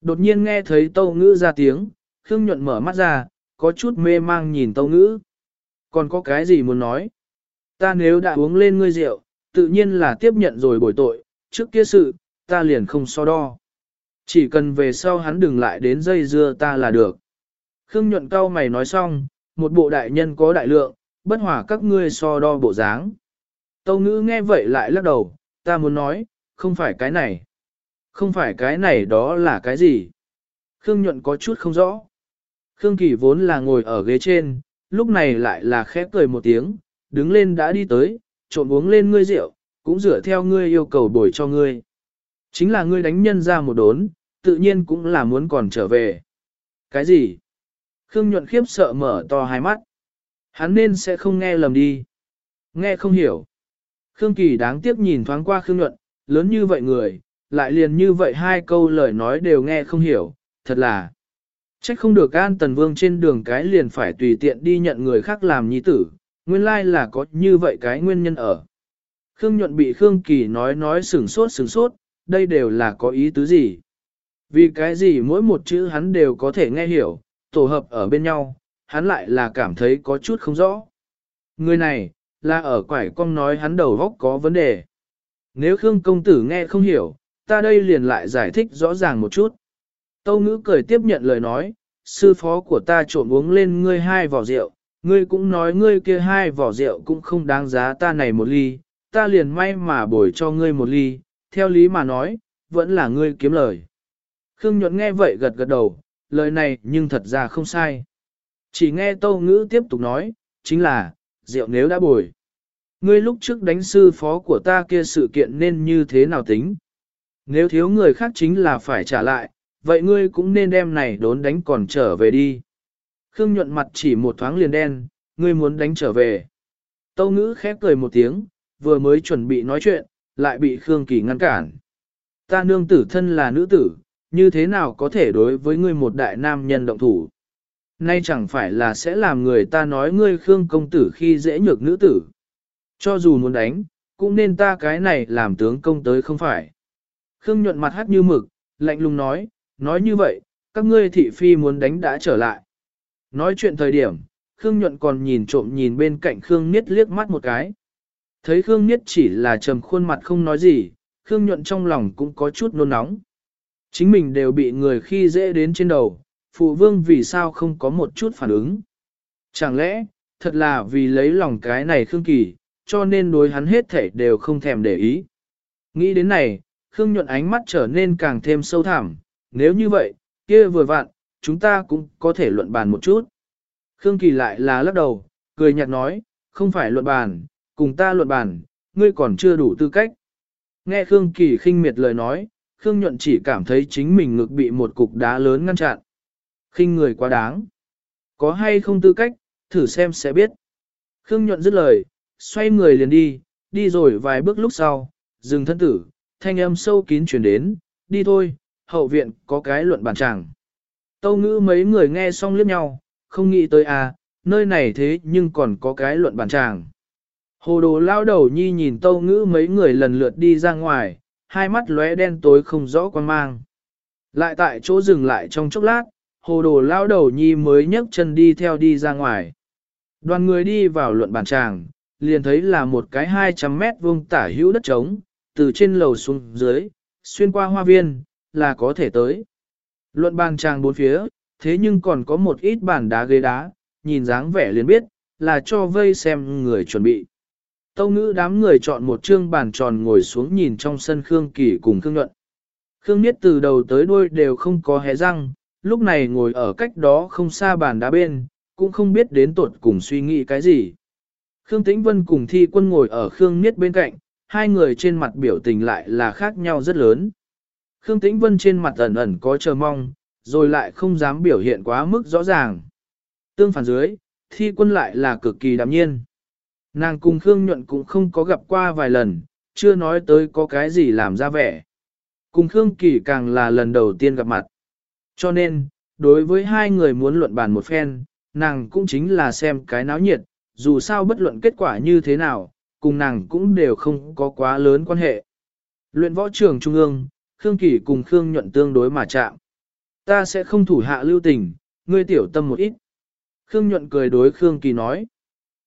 Đột nhiên nghe thấy tâu ngữ ra tiếng, Khương nhuận mở mắt ra, có chút mê mang nhìn tâu ngữ. Còn có cái gì muốn nói? Ta nếu đã uống lên ngươi rượu, tự nhiên là tiếp nhận rồi bồi tội, trước kia sự, ta liền không so đo. Chỉ cần về sau hắn đừng lại đến dây dưa ta là được. Khương nhuận cao mày nói xong, một bộ đại nhân có đại lượng, bất hòa các ngươi so đo bộ dáng. Tâu ngữ nghe vậy lại lắc đầu, ta muốn nói, không phải cái này. Không phải cái này đó là cái gì? Khương nhuận có chút không rõ. Khương Kỳ vốn là ngồi ở ghế trên, lúc này lại là khép cười một tiếng, đứng lên đã đi tới, trộn uống lên ngươi rượu, cũng dựa theo ngươi yêu cầu bồi cho ngươi. Chính là ngươi đánh nhân ra một đốn, tự nhiên cũng là muốn còn trở về. Cái gì? Khương nhuận khiếp sợ mở to hai mắt. Hắn nên sẽ không nghe lầm đi. Nghe không hiểu. Khương Kỳ đáng tiếc nhìn thoáng qua Khương nhuận, lớn như vậy người, lại liền như vậy hai câu lời nói đều nghe không hiểu, thật là. Trách không được An Tần Vương trên đường cái liền phải tùy tiện đi nhận người khác làm nhi tử, nguyên lai là có như vậy cái nguyên nhân ở. Khương Nhuận bị Khương Kỳ nói nói sừng sốt sừng sốt, đây đều là có ý tứ gì. Vì cái gì mỗi một chữ hắn đều có thể nghe hiểu, tổ hợp ở bên nhau, hắn lại là cảm thấy có chút không rõ. Người này, là ở quải cong nói hắn đầu góc có vấn đề. Nếu Khương công tử nghe không hiểu, ta đây liền lại giải thích rõ ràng một chút. Tâu ngữ cười tiếp nhận lời nói, sư phó của ta trộn uống lên ngươi hai vỏ rượu, ngươi cũng nói ngươi kia hai vỏ rượu cũng không đáng giá ta này một ly, ta liền may mà bồi cho ngươi một ly, theo lý mà nói, vẫn là ngươi kiếm lời. Khương nhuận nghe vậy gật gật đầu, lời này nhưng thật ra không sai. Chỉ nghe tâu ngữ tiếp tục nói, chính là, rượu nếu đã bồi. Ngươi lúc trước đánh sư phó của ta kia sự kiện nên như thế nào tính? Nếu thiếu người khác chính là phải trả lại, vậy ngươi cũng nên đem này đốn đánh còn trở về đi. Khương nhuận mặt chỉ một thoáng liền đen, ngươi muốn đánh trở về. Tâu ngữ khép cười một tiếng, vừa mới chuẩn bị nói chuyện, lại bị Khương Kỳ ngăn cản. Ta nương tử thân là nữ tử, như thế nào có thể đối với ngươi một đại nam nhân động thủ? Nay chẳng phải là sẽ làm người ta nói ngươi Khương công tử khi dễ nhược nữ tử. Cho dù muốn đánh, cũng nên ta cái này làm tướng công tới không phải. Khương nhuận mặt hắt như mực, lạnh lùng nói, nói như vậy, các ngươi thị phi muốn đánh đã trở lại. Nói chuyện thời điểm, Khương nhuận còn nhìn trộm nhìn bên cạnh Khương Niết liếc mắt một cái. Thấy Khương Niết chỉ là trầm khuôn mặt không nói gì, Khương nhuận trong lòng cũng có chút nôn nóng. Chính mình đều bị người khi dễ đến trên đầu, phụ vương vì sao không có một chút phản ứng. Chẳng lẽ, thật là vì lấy lòng cái này Khương Kỳ, cho nên đối hắn hết thể đều không thèm để ý. Nghĩ đến này, Khương nhuận ánh mắt trở nên càng thêm sâu thẳm, nếu như vậy, kia vừa vặn, chúng ta cũng có thể luận bàn một chút. Khương Kỳ lại là lắc đầu, cười nhạt nói, không phải luận bàn, cùng ta luận bàn, ngươi còn chưa đủ tư cách. Nghe Khương Kỳ khinh miệt lời nói, Khương Nhuận chỉ cảm thấy chính mình ngực bị một cục đá lớn ngăn chặn. khinh người quá đáng. Có hay không tư cách, thử xem sẽ biết. Khương Nhuận dứt lời, xoay người liền đi, đi rồi vài bước lúc sau, dừng thân tử, thanh âm sâu kín chuyển đến, đi thôi, hậu viện có cái luận bàn chẳng. Tâu ngữ mấy người nghe xong liếc nhau, không nghĩ tới à, nơi này thế nhưng còn có cái luận bàn tràng. Hồ đồ lao đầu nhi nhìn tâu ngữ mấy người lần lượt đi ra ngoài, hai mắt lóe đen tối không rõ quan mang. Lại tại chỗ dừng lại trong chốc lát, hồ đồ lao đầu nhi mới nhấc chân đi theo đi ra ngoài. Đoàn người đi vào luận bàn tràng, liền thấy là một cái 200 mét vuông tả hữu đất trống, từ trên lầu xuống dưới, xuyên qua hoa viên, là có thể tới. Luận bàn trang bốn phía, thế nhưng còn có một ít bàn đá ghế đá, nhìn dáng vẻ liền biết, là cho vây xem người chuẩn bị. Tâu ngữ đám người chọn một chương bàn tròn ngồi xuống nhìn trong sân Khương Kỳ cùng Khương Nhuận. Khương Niết từ đầu tới đuôi đều không có hé răng, lúc này ngồi ở cách đó không xa bàn đá bên, cũng không biết đến tuột cùng suy nghĩ cái gì. Khương Tĩnh Vân cùng thi quân ngồi ở Khương Niết bên cạnh, hai người trên mặt biểu tình lại là khác nhau rất lớn. Khương Tĩnh Vân trên mặt ẩn ẩn có chờ mong, rồi lại không dám biểu hiện quá mức rõ ràng. Tương phản dưới, thi quân lại là cực kỳ đạm nhiên. Nàng cùng Khương Nhuận cũng không có gặp qua vài lần, chưa nói tới có cái gì làm ra vẻ. Cùng Khương Kỳ càng là lần đầu tiên gặp mặt. Cho nên, đối với hai người muốn luận bàn một phen, nàng cũng chính là xem cái náo nhiệt, dù sao bất luận kết quả như thế nào, cùng nàng cũng đều không có quá lớn quan hệ. Luyện võ trường trung ương, Khương Kỳ cùng Khương Nhuận tương đối mà chạm. Ta sẽ không thủ hạ lưu tình, ngươi tiểu tâm một ít. Khương Nhuận cười đối Khương Kỳ nói.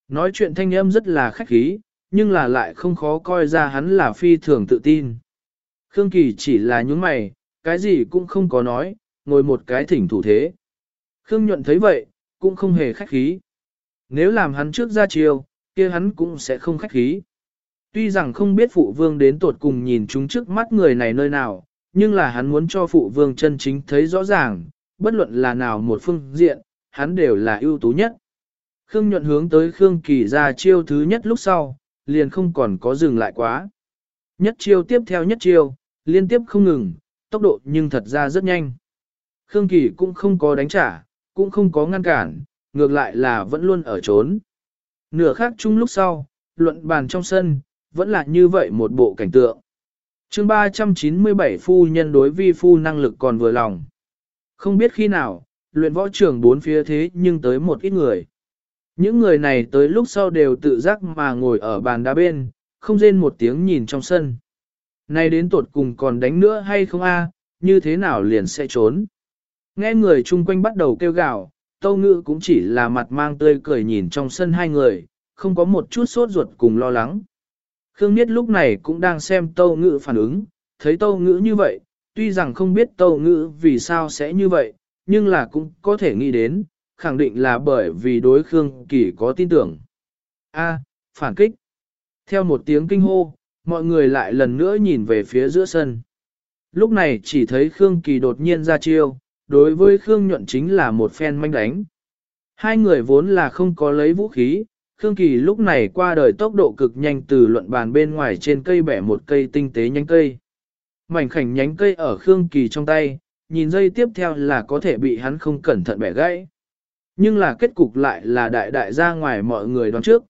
Nói chuyện thanh âm rất là khách khí, nhưng là lại không khó coi ra hắn là phi thường tự tin. Khương Kỳ chỉ là những mày, cái gì cũng không có nói, ngồi một cái thỉnh thủ thế. Khương Nhuận thấy vậy, cũng không hề khách khí. Nếu làm hắn trước ra chiều, kia hắn cũng sẽ không khách khí. Tuy rằng không biết phụ vương đến tột cùng nhìn chúng trước mắt người này nơi nào, nhưng là hắn muốn cho phụ vương chân chính thấy rõ ràng, bất luận là nào một phương diện, hắn đều là ưu tú nhất. Khương nhuận hướng tới Khương Kỳ ra chiêu thứ nhất lúc sau, liền không còn có dừng lại quá. Nhất chiêu tiếp theo nhất chiêu, liên tiếp không ngừng, tốc độ nhưng thật ra rất nhanh. Khương Kỳ cũng không có đánh trả, cũng không có ngăn cản, ngược lại là vẫn luôn ở trốn. Nửa khác chung lúc sau, luận bàn trong sân, vẫn là như vậy một bộ cảnh tượng. chương 397 phu nhân đối vi phu năng lực còn vừa lòng. Không biết khi nào, luyện võ trưởng bốn phía thế nhưng tới một ít người. Những người này tới lúc sau đều tự giác mà ngồi ở bàn đá bên, không rên một tiếng nhìn trong sân. Nay đến tuột cùng còn đánh nữa hay không a? như thế nào liền sẽ trốn. Nghe người chung quanh bắt đầu kêu gào, tâu ngự cũng chỉ là mặt mang tươi cười nhìn trong sân hai người, không có một chút sốt ruột cùng lo lắng. Khương Niết lúc này cũng đang xem tâu ngữ phản ứng, thấy tâu ngữ như vậy, tuy rằng không biết tâu ngữ vì sao sẽ như vậy, nhưng là cũng có thể nghĩ đến, khẳng định là bởi vì đối Khương Kỳ có tin tưởng. A, phản kích. Theo một tiếng kinh hô, mọi người lại lần nữa nhìn về phía giữa sân. Lúc này chỉ thấy Khương Kỳ đột nhiên ra chiêu, đối với Khương Nhuận chính là một phen manh đánh. Hai người vốn là không có lấy vũ khí, Khương Kỳ lúc này qua đời tốc độ cực nhanh từ luận bàn bên ngoài trên cây bẻ một cây tinh tế nhánh cây. Mảnh khảnh nhánh cây ở Khương Kỳ trong tay, nhìn dây tiếp theo là có thể bị hắn không cẩn thận bẻ gãy. Nhưng là kết cục lại là đại đại ra ngoài mọi người đoán trước.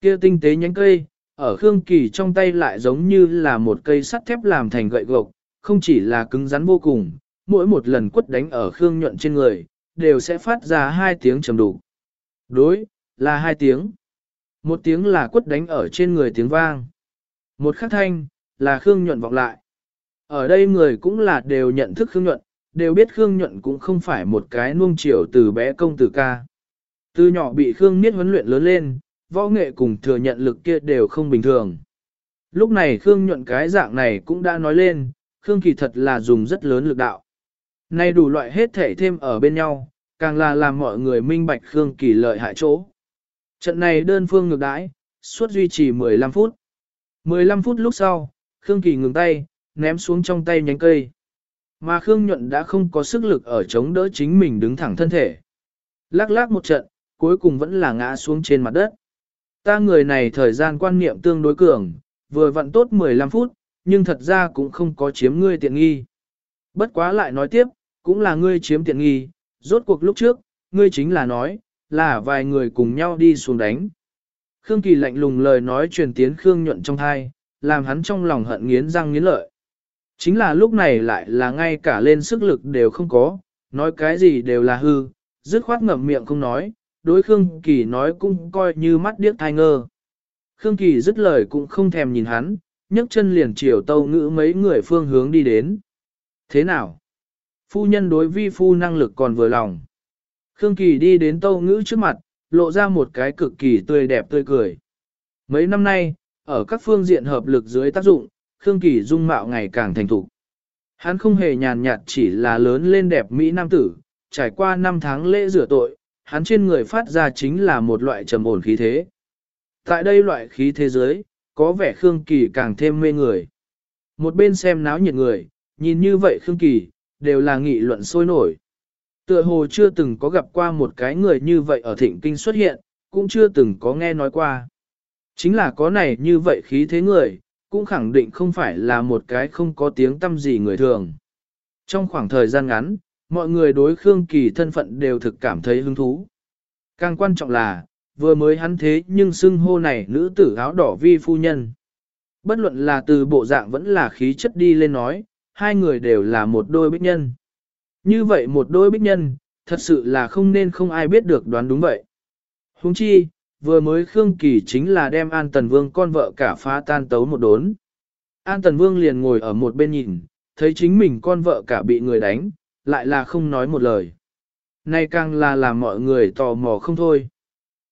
kia tinh tế nhánh cây, ở Khương Kỳ trong tay lại giống như là một cây sắt thép làm thành gậy gộc, không chỉ là cứng rắn vô cùng, mỗi một lần quất đánh ở Khương nhuận trên người, đều sẽ phát ra hai tiếng trầm đủ. Đối, là hai tiếng. Một tiếng là quất đánh ở trên người tiếng vang. Một khắc thanh, là Khương nhuận vọng lại. Ở đây người cũng là đều nhận thức Khương nhuận, đều biết Khương nhuận cũng không phải một cái nuông chiều từ bé công tử ca. Từ nhỏ bị Khương Niết huấn luyện lớn lên, võ nghệ cùng thừa nhận lực kia đều không bình thường. Lúc này Khương nhuận cái dạng này cũng đã nói lên, Khương kỳ thật là dùng rất lớn lực đạo. Nay đủ loại hết thể thêm ở bên nhau, càng là làm mọi người minh bạch Khương kỳ lợi hại chỗ. Trận này đơn phương ngược đãi, suốt duy trì 15 phút. 15 phút lúc sau, Khương Kỳ ngừng tay, ném xuống trong tay nhánh cây. Mà Khương Nhuận đã không có sức lực ở chống đỡ chính mình đứng thẳng thân thể. Lắc lắc một trận, cuối cùng vẫn là ngã xuống trên mặt đất. Ta người này thời gian quan niệm tương đối cường, vừa vặn tốt 15 phút, nhưng thật ra cũng không có chiếm ngươi tiện nghi. Bất quá lại nói tiếp, cũng là ngươi chiếm tiện nghi, rốt cuộc lúc trước, ngươi chính là nói, là vài người cùng nhau đi xuống đánh. Khương Kỳ lạnh lùng lời nói truyền tiến Khương nhuận trong thai, làm hắn trong lòng hận nghiến răng nghiến lợi. Chính là lúc này lại là ngay cả lên sức lực đều không có, nói cái gì đều là hư, dứt khoát ngậm miệng không nói, đối Khương Kỳ nói cũng coi như mắt điếc thai ngơ. Khương Kỳ dứt lời cũng không thèm nhìn hắn, nhấc chân liền chiều tâu ngữ mấy người phương hướng đi đến. Thế nào? Phu nhân đối vi phu năng lực còn vừa lòng. Khương Kỳ đi đến tâu ngữ trước mặt, lộ ra một cái cực kỳ tươi đẹp tươi cười. Mấy năm nay, ở các phương diện hợp lực dưới tác dụng, Khương Kỳ dung mạo ngày càng thành thục. Hắn không hề nhàn nhạt chỉ là lớn lên đẹp Mỹ Nam tử, trải qua năm tháng lễ rửa tội, hắn trên người phát ra chính là một loại trầm ổn khí thế. Tại đây loại khí thế giới, có vẻ Khương Kỳ càng thêm mê người. Một bên xem náo nhiệt người, nhìn như vậy Khương Kỳ, đều là nghị luận sôi nổi. Tựa hồ chưa từng có gặp qua một cái người như vậy ở thịnh kinh xuất hiện, cũng chưa từng có nghe nói qua. Chính là có này như vậy khí thế người, cũng khẳng định không phải là một cái không có tiếng tâm gì người thường. Trong khoảng thời gian ngắn, mọi người đối Khương Kỳ thân phận đều thực cảm thấy hứng thú. Càng quan trọng là, vừa mới hắn thế nhưng xưng hô này nữ tử áo đỏ vi phu nhân. Bất luận là từ bộ dạng vẫn là khí chất đi lên nói, hai người đều là một đôi bích nhân. Như vậy một đôi bích nhân, thật sự là không nên không ai biết được đoán đúng vậy. Huống chi, vừa mới Khương Kỳ chính là đem An Tần Vương con vợ cả phá tan tấu một đốn. An Tần Vương liền ngồi ở một bên nhìn, thấy chính mình con vợ cả bị người đánh, lại là không nói một lời. Nay càng là làm mọi người tò mò không thôi.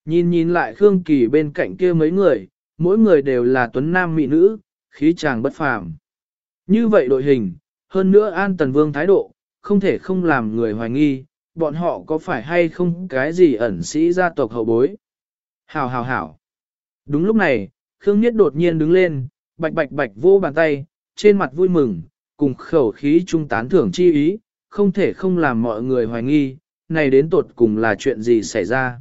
Nhìn nhìn lại Khương Kỳ bên cạnh kia mấy người, mỗi người đều là tuấn nam mỹ nữ, khí chàng bất phàm. Như vậy đội hình, hơn nữa An Tần Vương thái độ, không thể không làm người hoài nghi, bọn họ có phải hay không cái gì ẩn sĩ gia tộc hậu bối. Hảo hảo hảo. Đúng lúc này, Khương Niết đột nhiên đứng lên, bạch bạch bạch vô bàn tay, trên mặt vui mừng, cùng khẩu khí trung tán thưởng chi ý, không thể không làm mọi người hoài nghi, này đến tột cùng là chuyện gì xảy ra.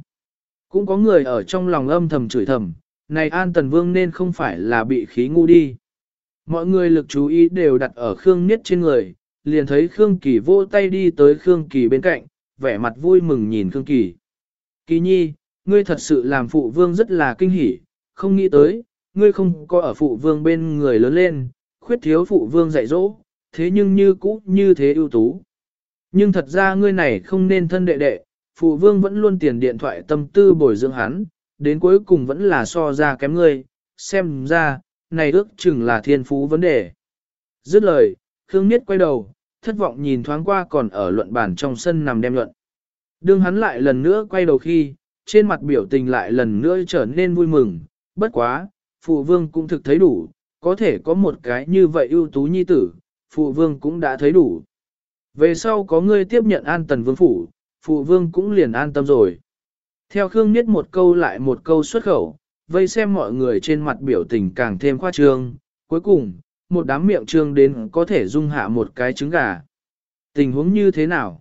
Cũng có người ở trong lòng âm thầm chửi thầm, này An Tần Vương nên không phải là bị khí ngu đi. Mọi người lực chú ý đều đặt ở Khương Niết trên người, liền thấy Khương Kỳ vô tay đi tới Khương Kỳ bên cạnh, vẻ mặt vui mừng nhìn Khương Kỳ. Kỳ nhi, ngươi thật sự làm phụ vương rất là kinh hỉ, không nghĩ tới, ngươi không có ở phụ vương bên người lớn lên, khuyết thiếu phụ vương dạy dỗ, thế nhưng như cũ như thế ưu tú. Nhưng thật ra ngươi này không nên thân đệ đệ, phụ vương vẫn luôn tiền điện thoại tâm tư bồi dưỡng hắn, đến cuối cùng vẫn là so ra kém ngươi, xem ra, này ước chừng là thiên phú vấn đề. Dứt lời, Khương Niết quay đầu, thất vọng nhìn thoáng qua còn ở luận bàn trong sân nằm đem luận. Đương hắn lại lần nữa quay đầu khi, trên mặt biểu tình lại lần nữa trở nên vui mừng, bất quá, phụ vương cũng thực thấy đủ, có thể có một cái như vậy ưu tú nhi tử, phụ vương cũng đã thấy đủ. Về sau có ngươi tiếp nhận an tần vương phủ, phụ vương cũng liền an tâm rồi. Theo Khương Niết một câu lại một câu xuất khẩu, vây xem mọi người trên mặt biểu tình càng thêm khoa trương, cuối cùng, một đám miệng trương đến có thể dung hạ một cái trứng gà. Tình huống như thế nào?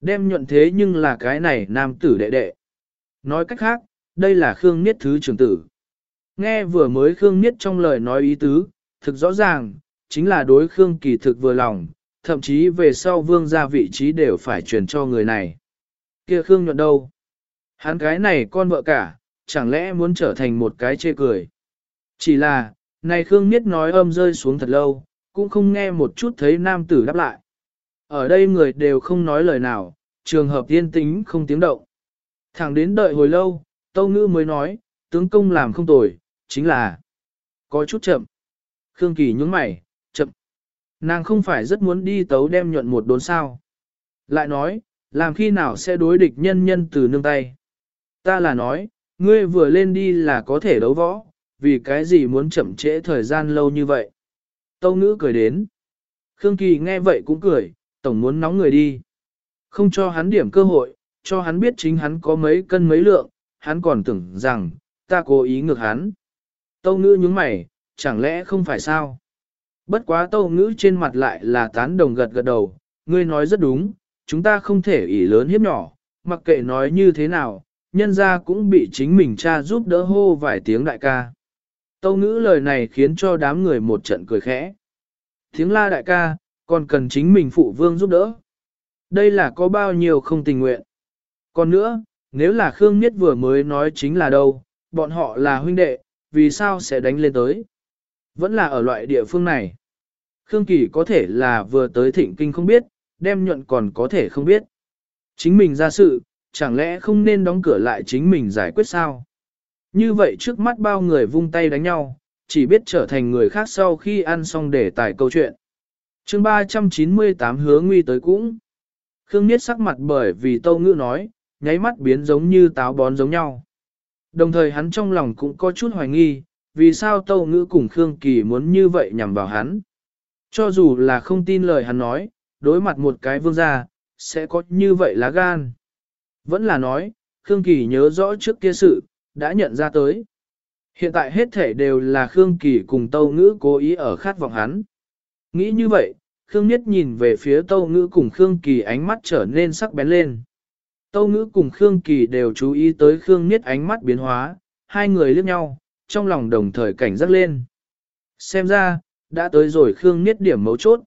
Đem nhuận thế nhưng là cái này nam tử đệ đệ. Nói cách khác, đây là Khương Niết thứ trưởng tử. Nghe vừa mới Khương Niết trong lời nói ý tứ, thực rõ ràng, chính là đối Khương Kỳ thực vừa lòng, thậm chí về sau vương ra vị trí đều phải truyền cho người này. kia Khương nhuận đâu? Hắn cái này con vợ cả, chẳng lẽ muốn trở thành một cái chê cười? Chỉ là, này Khương Niết nói âm rơi xuống thật lâu, cũng không nghe một chút thấy nam tử đáp lại. Ở đây người đều không nói lời nào, trường hợp yên tĩnh không tiếng động. Thẳng đến đợi hồi lâu, Tâu Ngữ mới nói, tướng công làm không tồi, chính là có chút chậm. Khương Kỳ nhướng mày, chậm. Nàng không phải rất muốn đi tấu đem nhuận một đốn sao. Lại nói, làm khi nào sẽ đối địch nhân nhân từ nương tay. Ta là nói, ngươi vừa lên đi là có thể đấu võ, vì cái gì muốn chậm trễ thời gian lâu như vậy. Tâu ngữ cười đến. Khương Kỳ nghe vậy cũng cười, tổng muốn nóng người đi. Không cho hắn điểm cơ hội, cho hắn biết chính hắn có mấy cân mấy lượng, hắn còn tưởng rằng, ta cố ý ngược hắn. Tâu ngữ nhướng mày, chẳng lẽ không phải sao? Bất quá tâu ngữ trên mặt lại là tán đồng gật gật đầu, ngươi nói rất đúng, chúng ta không thể ỷ lớn hiếp nhỏ, mặc kệ nói như thế nào, nhân ra cũng bị chính mình cha giúp đỡ hô vài tiếng đại ca. Tâu ngữ lời này khiến cho đám người một trận cười khẽ. Tiếng la đại ca, còn cần chính mình phụ vương giúp đỡ. Đây là có bao nhiêu không tình nguyện. Còn nữa, nếu là Khương Niết vừa mới nói chính là đâu, bọn họ là huynh đệ, vì sao sẽ đánh lên tới? Vẫn là ở loại địa phương này. Khương Kỳ có thể là vừa tới thịnh kinh không biết, đem nhuận còn có thể không biết. Chính mình ra sự, chẳng lẽ không nên đóng cửa lại chính mình giải quyết sao? Như vậy trước mắt bao người vung tay đánh nhau, chỉ biết trở thành người khác sau khi ăn xong để tải câu chuyện. chương 398 hứa nguy tới cũng. Khương Niết sắc mặt bởi vì Tâu Ngữ nói, nháy mắt biến giống như táo bón giống nhau. Đồng thời hắn trong lòng cũng có chút hoài nghi, vì sao Tâu Ngữ cùng Khương Kỳ muốn như vậy nhằm vào hắn. Cho dù là không tin lời hắn nói, đối mặt một cái vương gia, sẽ có như vậy lá gan. Vẫn là nói, Khương Kỳ nhớ rõ trước kia sự, đã nhận ra tới. Hiện tại hết thể đều là Khương Kỳ cùng Tâu Ngữ cố ý ở khát vọng hắn. Nghĩ như vậy, Khương Nhất nhìn về phía Tâu Ngữ cùng Khương Kỳ ánh mắt trở nên sắc bén lên. Tâu Ngữ cùng Khương Kỳ đều chú ý tới Khương Nhất ánh mắt biến hóa, hai người liếc nhau, trong lòng đồng thời cảnh giác lên. Xem ra, đã tới rồi Khương Nhất điểm mấu chốt.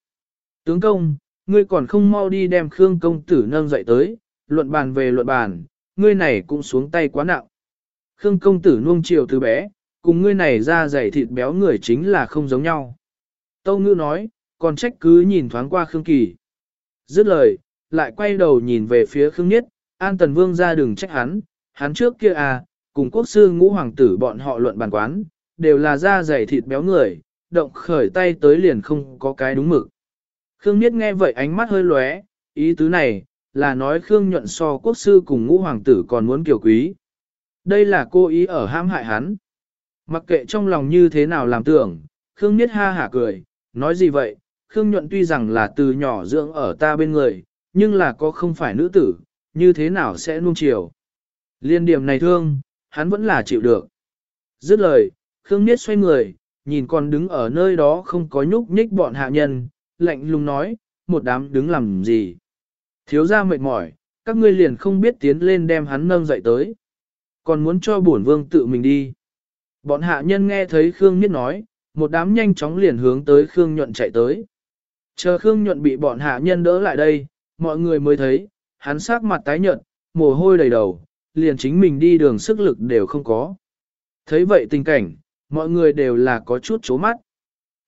Tướng công, ngươi còn không mau đi đem Khương công tử nâng dậy tới, luận bàn về luận bàn, ngươi này cũng xuống tay quá nặng. Khương công tử nuông chiều từ bé, cùng ngươi này ra dày thịt béo người chính là không giống nhau. Tâu ngữ nói, còn trách cứ nhìn thoáng qua Khương Kỳ. Dứt lời, lại quay đầu nhìn về phía Khương Nhất, An Tần Vương ra đừng trách hắn, hắn trước kia à, cùng quốc sư ngũ hoàng tử bọn họ luận bàn quán, đều là da dày thịt béo người, động khởi tay tới liền không có cái đúng mực. Khương Nhất nghe vậy ánh mắt hơi lóe, ý tứ này, là nói Khương nhuận so quốc sư cùng ngũ hoàng tử còn muốn kiều quý. Đây là cô ý ở hãm hại hắn. Mặc kệ trong lòng như thế nào làm tưởng, Khương Niết ha hả cười, nói gì vậy, Khương Nhuận tuy rằng là từ nhỏ dưỡng ở ta bên người, nhưng là có không phải nữ tử, như thế nào sẽ nuông chiều. Liên điểm này thương, hắn vẫn là chịu được. Dứt lời, Khương Niết xoay người, nhìn còn đứng ở nơi đó không có nhúc nhích bọn hạ nhân, lạnh lùng nói, một đám đứng làm gì. Thiếu ra mệt mỏi, các ngươi liền không biết tiến lên đem hắn nâng dậy tới. Còn muốn cho bổn vương tự mình đi. Bọn hạ nhân nghe thấy Khương Niết nói, một đám nhanh chóng liền hướng tới Khương Nhuận chạy tới. Chờ Khương Nhuận bị bọn hạ nhân đỡ lại đây, mọi người mới thấy, hắn sắc mặt tái nhợt, mồ hôi đầy đầu, liền chính mình đi đường sức lực đều không có. Thấy vậy tình cảnh, mọi người đều là có chút chố mắt.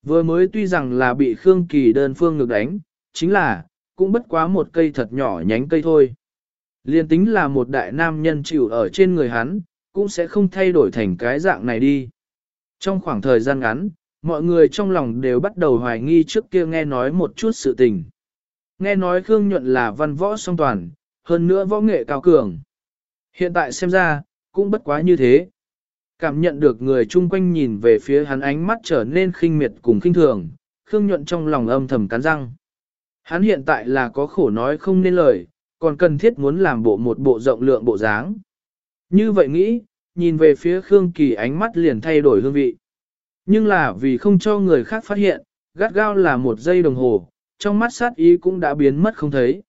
Vừa mới tuy rằng là bị Khương Kỳ đơn phương ngược đánh, chính là, cũng bất quá một cây thật nhỏ nhánh cây thôi. Liên tính là một đại nam nhân chịu ở trên người hắn, cũng sẽ không thay đổi thành cái dạng này đi. Trong khoảng thời gian ngắn, mọi người trong lòng đều bắt đầu hoài nghi trước kia nghe nói một chút sự tình. Nghe nói Khương Nhuận là văn võ song toàn, hơn nữa võ nghệ cao cường. Hiện tại xem ra, cũng bất quá như thế. Cảm nhận được người chung quanh nhìn về phía hắn ánh mắt trở nên khinh miệt cùng khinh thường, Khương Nhuận trong lòng âm thầm cắn răng. Hắn hiện tại là có khổ nói không nên lời, còn cần thiết muốn làm bộ một bộ rộng lượng bộ dáng. Như vậy nghĩ, nhìn về phía Khương Kỳ ánh mắt liền thay đổi hương vị. Nhưng là vì không cho người khác phát hiện, gắt gao là một giây đồng hồ, trong mắt sát ý cũng đã biến mất không thấy.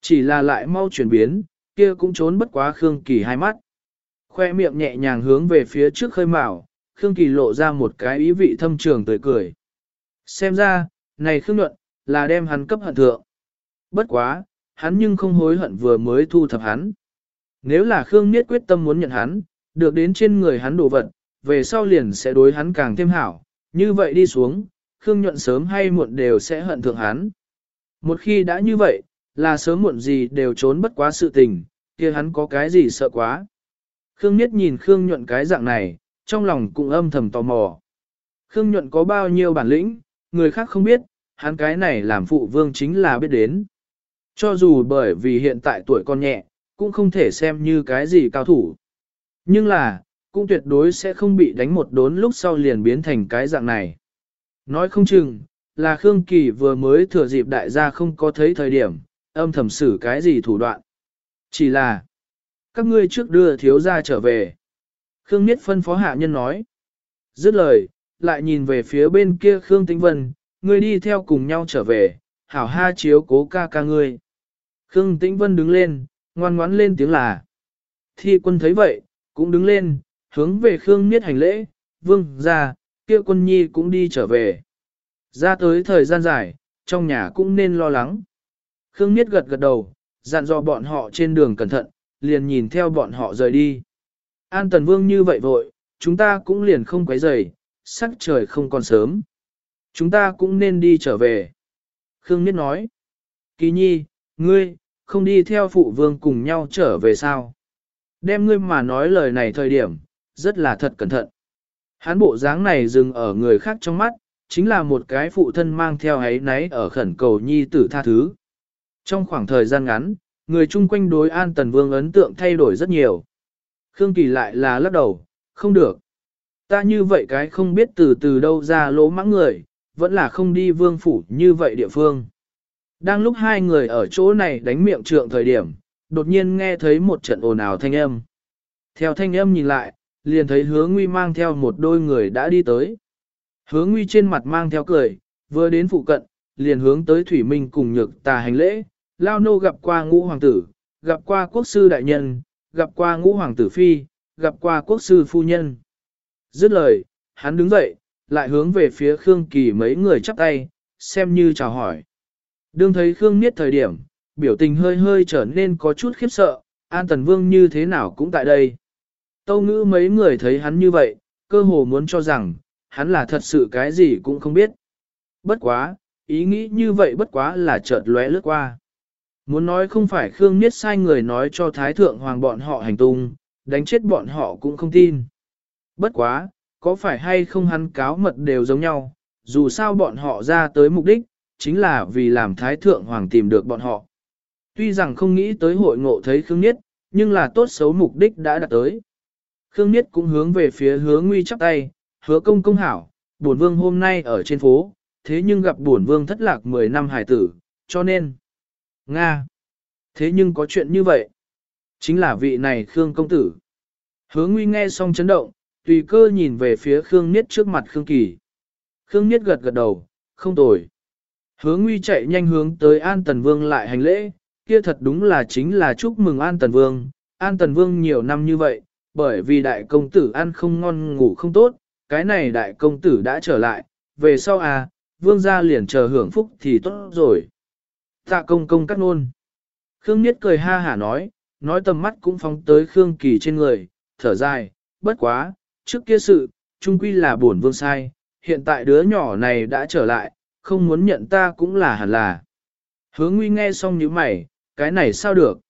Chỉ là lại mau chuyển biến, kia cũng trốn bất quá Khương Kỳ hai mắt. Khoe miệng nhẹ nhàng hướng về phía trước khơi mào, Khương Kỳ lộ ra một cái ý vị thâm trường tươi cười. Xem ra, này Khương Nhuận, là đem hắn cấp hận thượng. Bất quá, hắn nhưng không hối hận vừa mới thu thập hắn. Nếu là Khương Niết quyết tâm muốn nhận hắn, được đến trên người hắn đồ vật, về sau liền sẽ đối hắn càng thêm hảo, như vậy đi xuống, Khương Nhuận sớm hay muộn đều sẽ hận thượng hắn. Một khi đã như vậy, là sớm muộn gì đều trốn bất quá sự tình, kia hắn có cái gì sợ quá. Khương Niết nhìn Khương Nhuận cái dạng này, trong lòng cũng âm thầm tò mò. Khương Nhuận có bao nhiêu bản lĩnh, người khác không biết, hắn cái này làm phụ vương chính là biết đến. Cho dù bởi vì hiện tại tuổi con nhẹ, cũng không thể xem như cái gì cao thủ. Nhưng là, cũng tuyệt đối sẽ không bị đánh một đốn lúc sau liền biến thành cái dạng này. Nói không chừng, là Khương Kỳ vừa mới thừa dịp đại gia không có thấy thời điểm, âm thầm xử cái gì thủ đoạn. Chỉ là, các ngươi trước đưa thiếu gia trở về. Khương Niết phân phó hạ nhân nói. Dứt lời, lại nhìn về phía bên kia Khương Tĩnh Vân, ngươi đi theo cùng nhau trở về, hảo ha chiếu cố ca ca ngươi. Khương Tĩnh Vân đứng lên, ngoan ngoãn lên tiếng là. Thi quân thấy vậy, cũng đứng lên, hướng về Khương Niết hành lễ, vương ra, kia quân nhi cũng đi trở về. Ra tới thời gian dài, trong nhà cũng nên lo lắng. Khương Niết gật gật đầu, dặn dò bọn họ trên đường cẩn thận, liền nhìn theo bọn họ rời đi. An Tần Vương như vậy vội, chúng ta cũng liền không quấy rầy, sắc trời không còn sớm. Chúng ta cũng nên đi trở về. Khương Niết nói, Kỳ nhi, ngươi, không đi theo phụ vương cùng nhau trở về sao? Đem ngươi mà nói lời này thời điểm, rất là thật cẩn thận. Hán bộ dáng này dừng ở người khác trong mắt, chính là một cái phụ thân mang theo ấy náy ở khẩn cầu nhi tử tha thứ. Trong khoảng thời gian ngắn, người chung quanh đối An Tần Vương ấn tượng thay đổi rất nhiều. Khương Kỳ lại là lắc đầu, không được. Ta như vậy cái không biết từ từ đâu ra lỗ mãng người, vẫn là không đi vương phủ như vậy địa phương. Đang lúc hai người ở chỗ này đánh miệng trượng thời điểm, đột nhiên nghe thấy một trận ồn ào thanh âm. Theo thanh âm nhìn lại, liền thấy hứa nguy mang theo một đôi người đã đi tới. Hứa nguy trên mặt mang theo cười, vừa đến phụ cận, liền hướng tới Thủy Minh cùng nhược tà hành lễ, Lao nô gặp qua ngũ hoàng tử, gặp qua quốc sư đại nhân, gặp qua ngũ hoàng tử phi, gặp qua quốc sư phu nhân. Dứt lời, hắn đứng dậy, lại hướng về phía Khương Kỳ mấy người chắp tay, xem như chào hỏi. Đương thấy Khương Niết thời điểm, biểu tình hơi hơi trở nên có chút khiếp sợ, An Tần Vương như thế nào cũng tại đây. Tâu ngữ mấy người thấy hắn như vậy, cơ hồ muốn cho rằng, hắn là thật sự cái gì cũng không biết. Bất quá, ý nghĩ như vậy bất quá là chợt lóe lướt qua. Muốn nói không phải Khương Niết sai người nói cho Thái Thượng Hoàng bọn họ hành tung, đánh chết bọn họ cũng không tin. Bất quá, có phải hay không hắn cáo mật đều giống nhau, dù sao bọn họ ra tới mục đích, chính là vì làm Thái Thượng Hoàng tìm được bọn họ. Tuy rằng không nghĩ tới hội ngộ thấy Khương Niết, nhưng là tốt xấu mục đích đã đạt tới. Khương Niết cũng hướng về phía hứa nguy chắp tay, hứa công công hảo, bổn vương hôm nay ở trên phố, thế nhưng gặp bổn vương thất lạc 10 năm hải tử, cho nên... Nga! Thế nhưng có chuyện như vậy? Chính là vị này Khương công tử. Hứa nguy nghe xong chấn động, tùy cơ nhìn về phía Khương Niết trước mặt Khương Kỳ. Khương Niết gật gật đầu, không tồi. Hứa nguy chạy nhanh hướng tới An Tần Vương lại hành lễ, kia thật đúng là chính là chúc mừng An Tần Vương. An Tần Vương nhiều năm như vậy, bởi vì đại công tử ăn không ngon ngủ không tốt, cái này đại công tử đã trở lại, về sau à, vương gia liền chờ hưởng phúc thì tốt rồi. Tạ công công cắt nôn. Khương Niết cười ha hả nói, nói tầm mắt cũng phóng tới Khương Kỳ trên người, thở dài, bất quá, trước kia sự, trung quy là buồn vương sai, hiện tại đứa nhỏ này đã trở lại, không muốn nhận ta cũng là hẳn là. Hứa nguy nghe xong như mày, cái này sao được?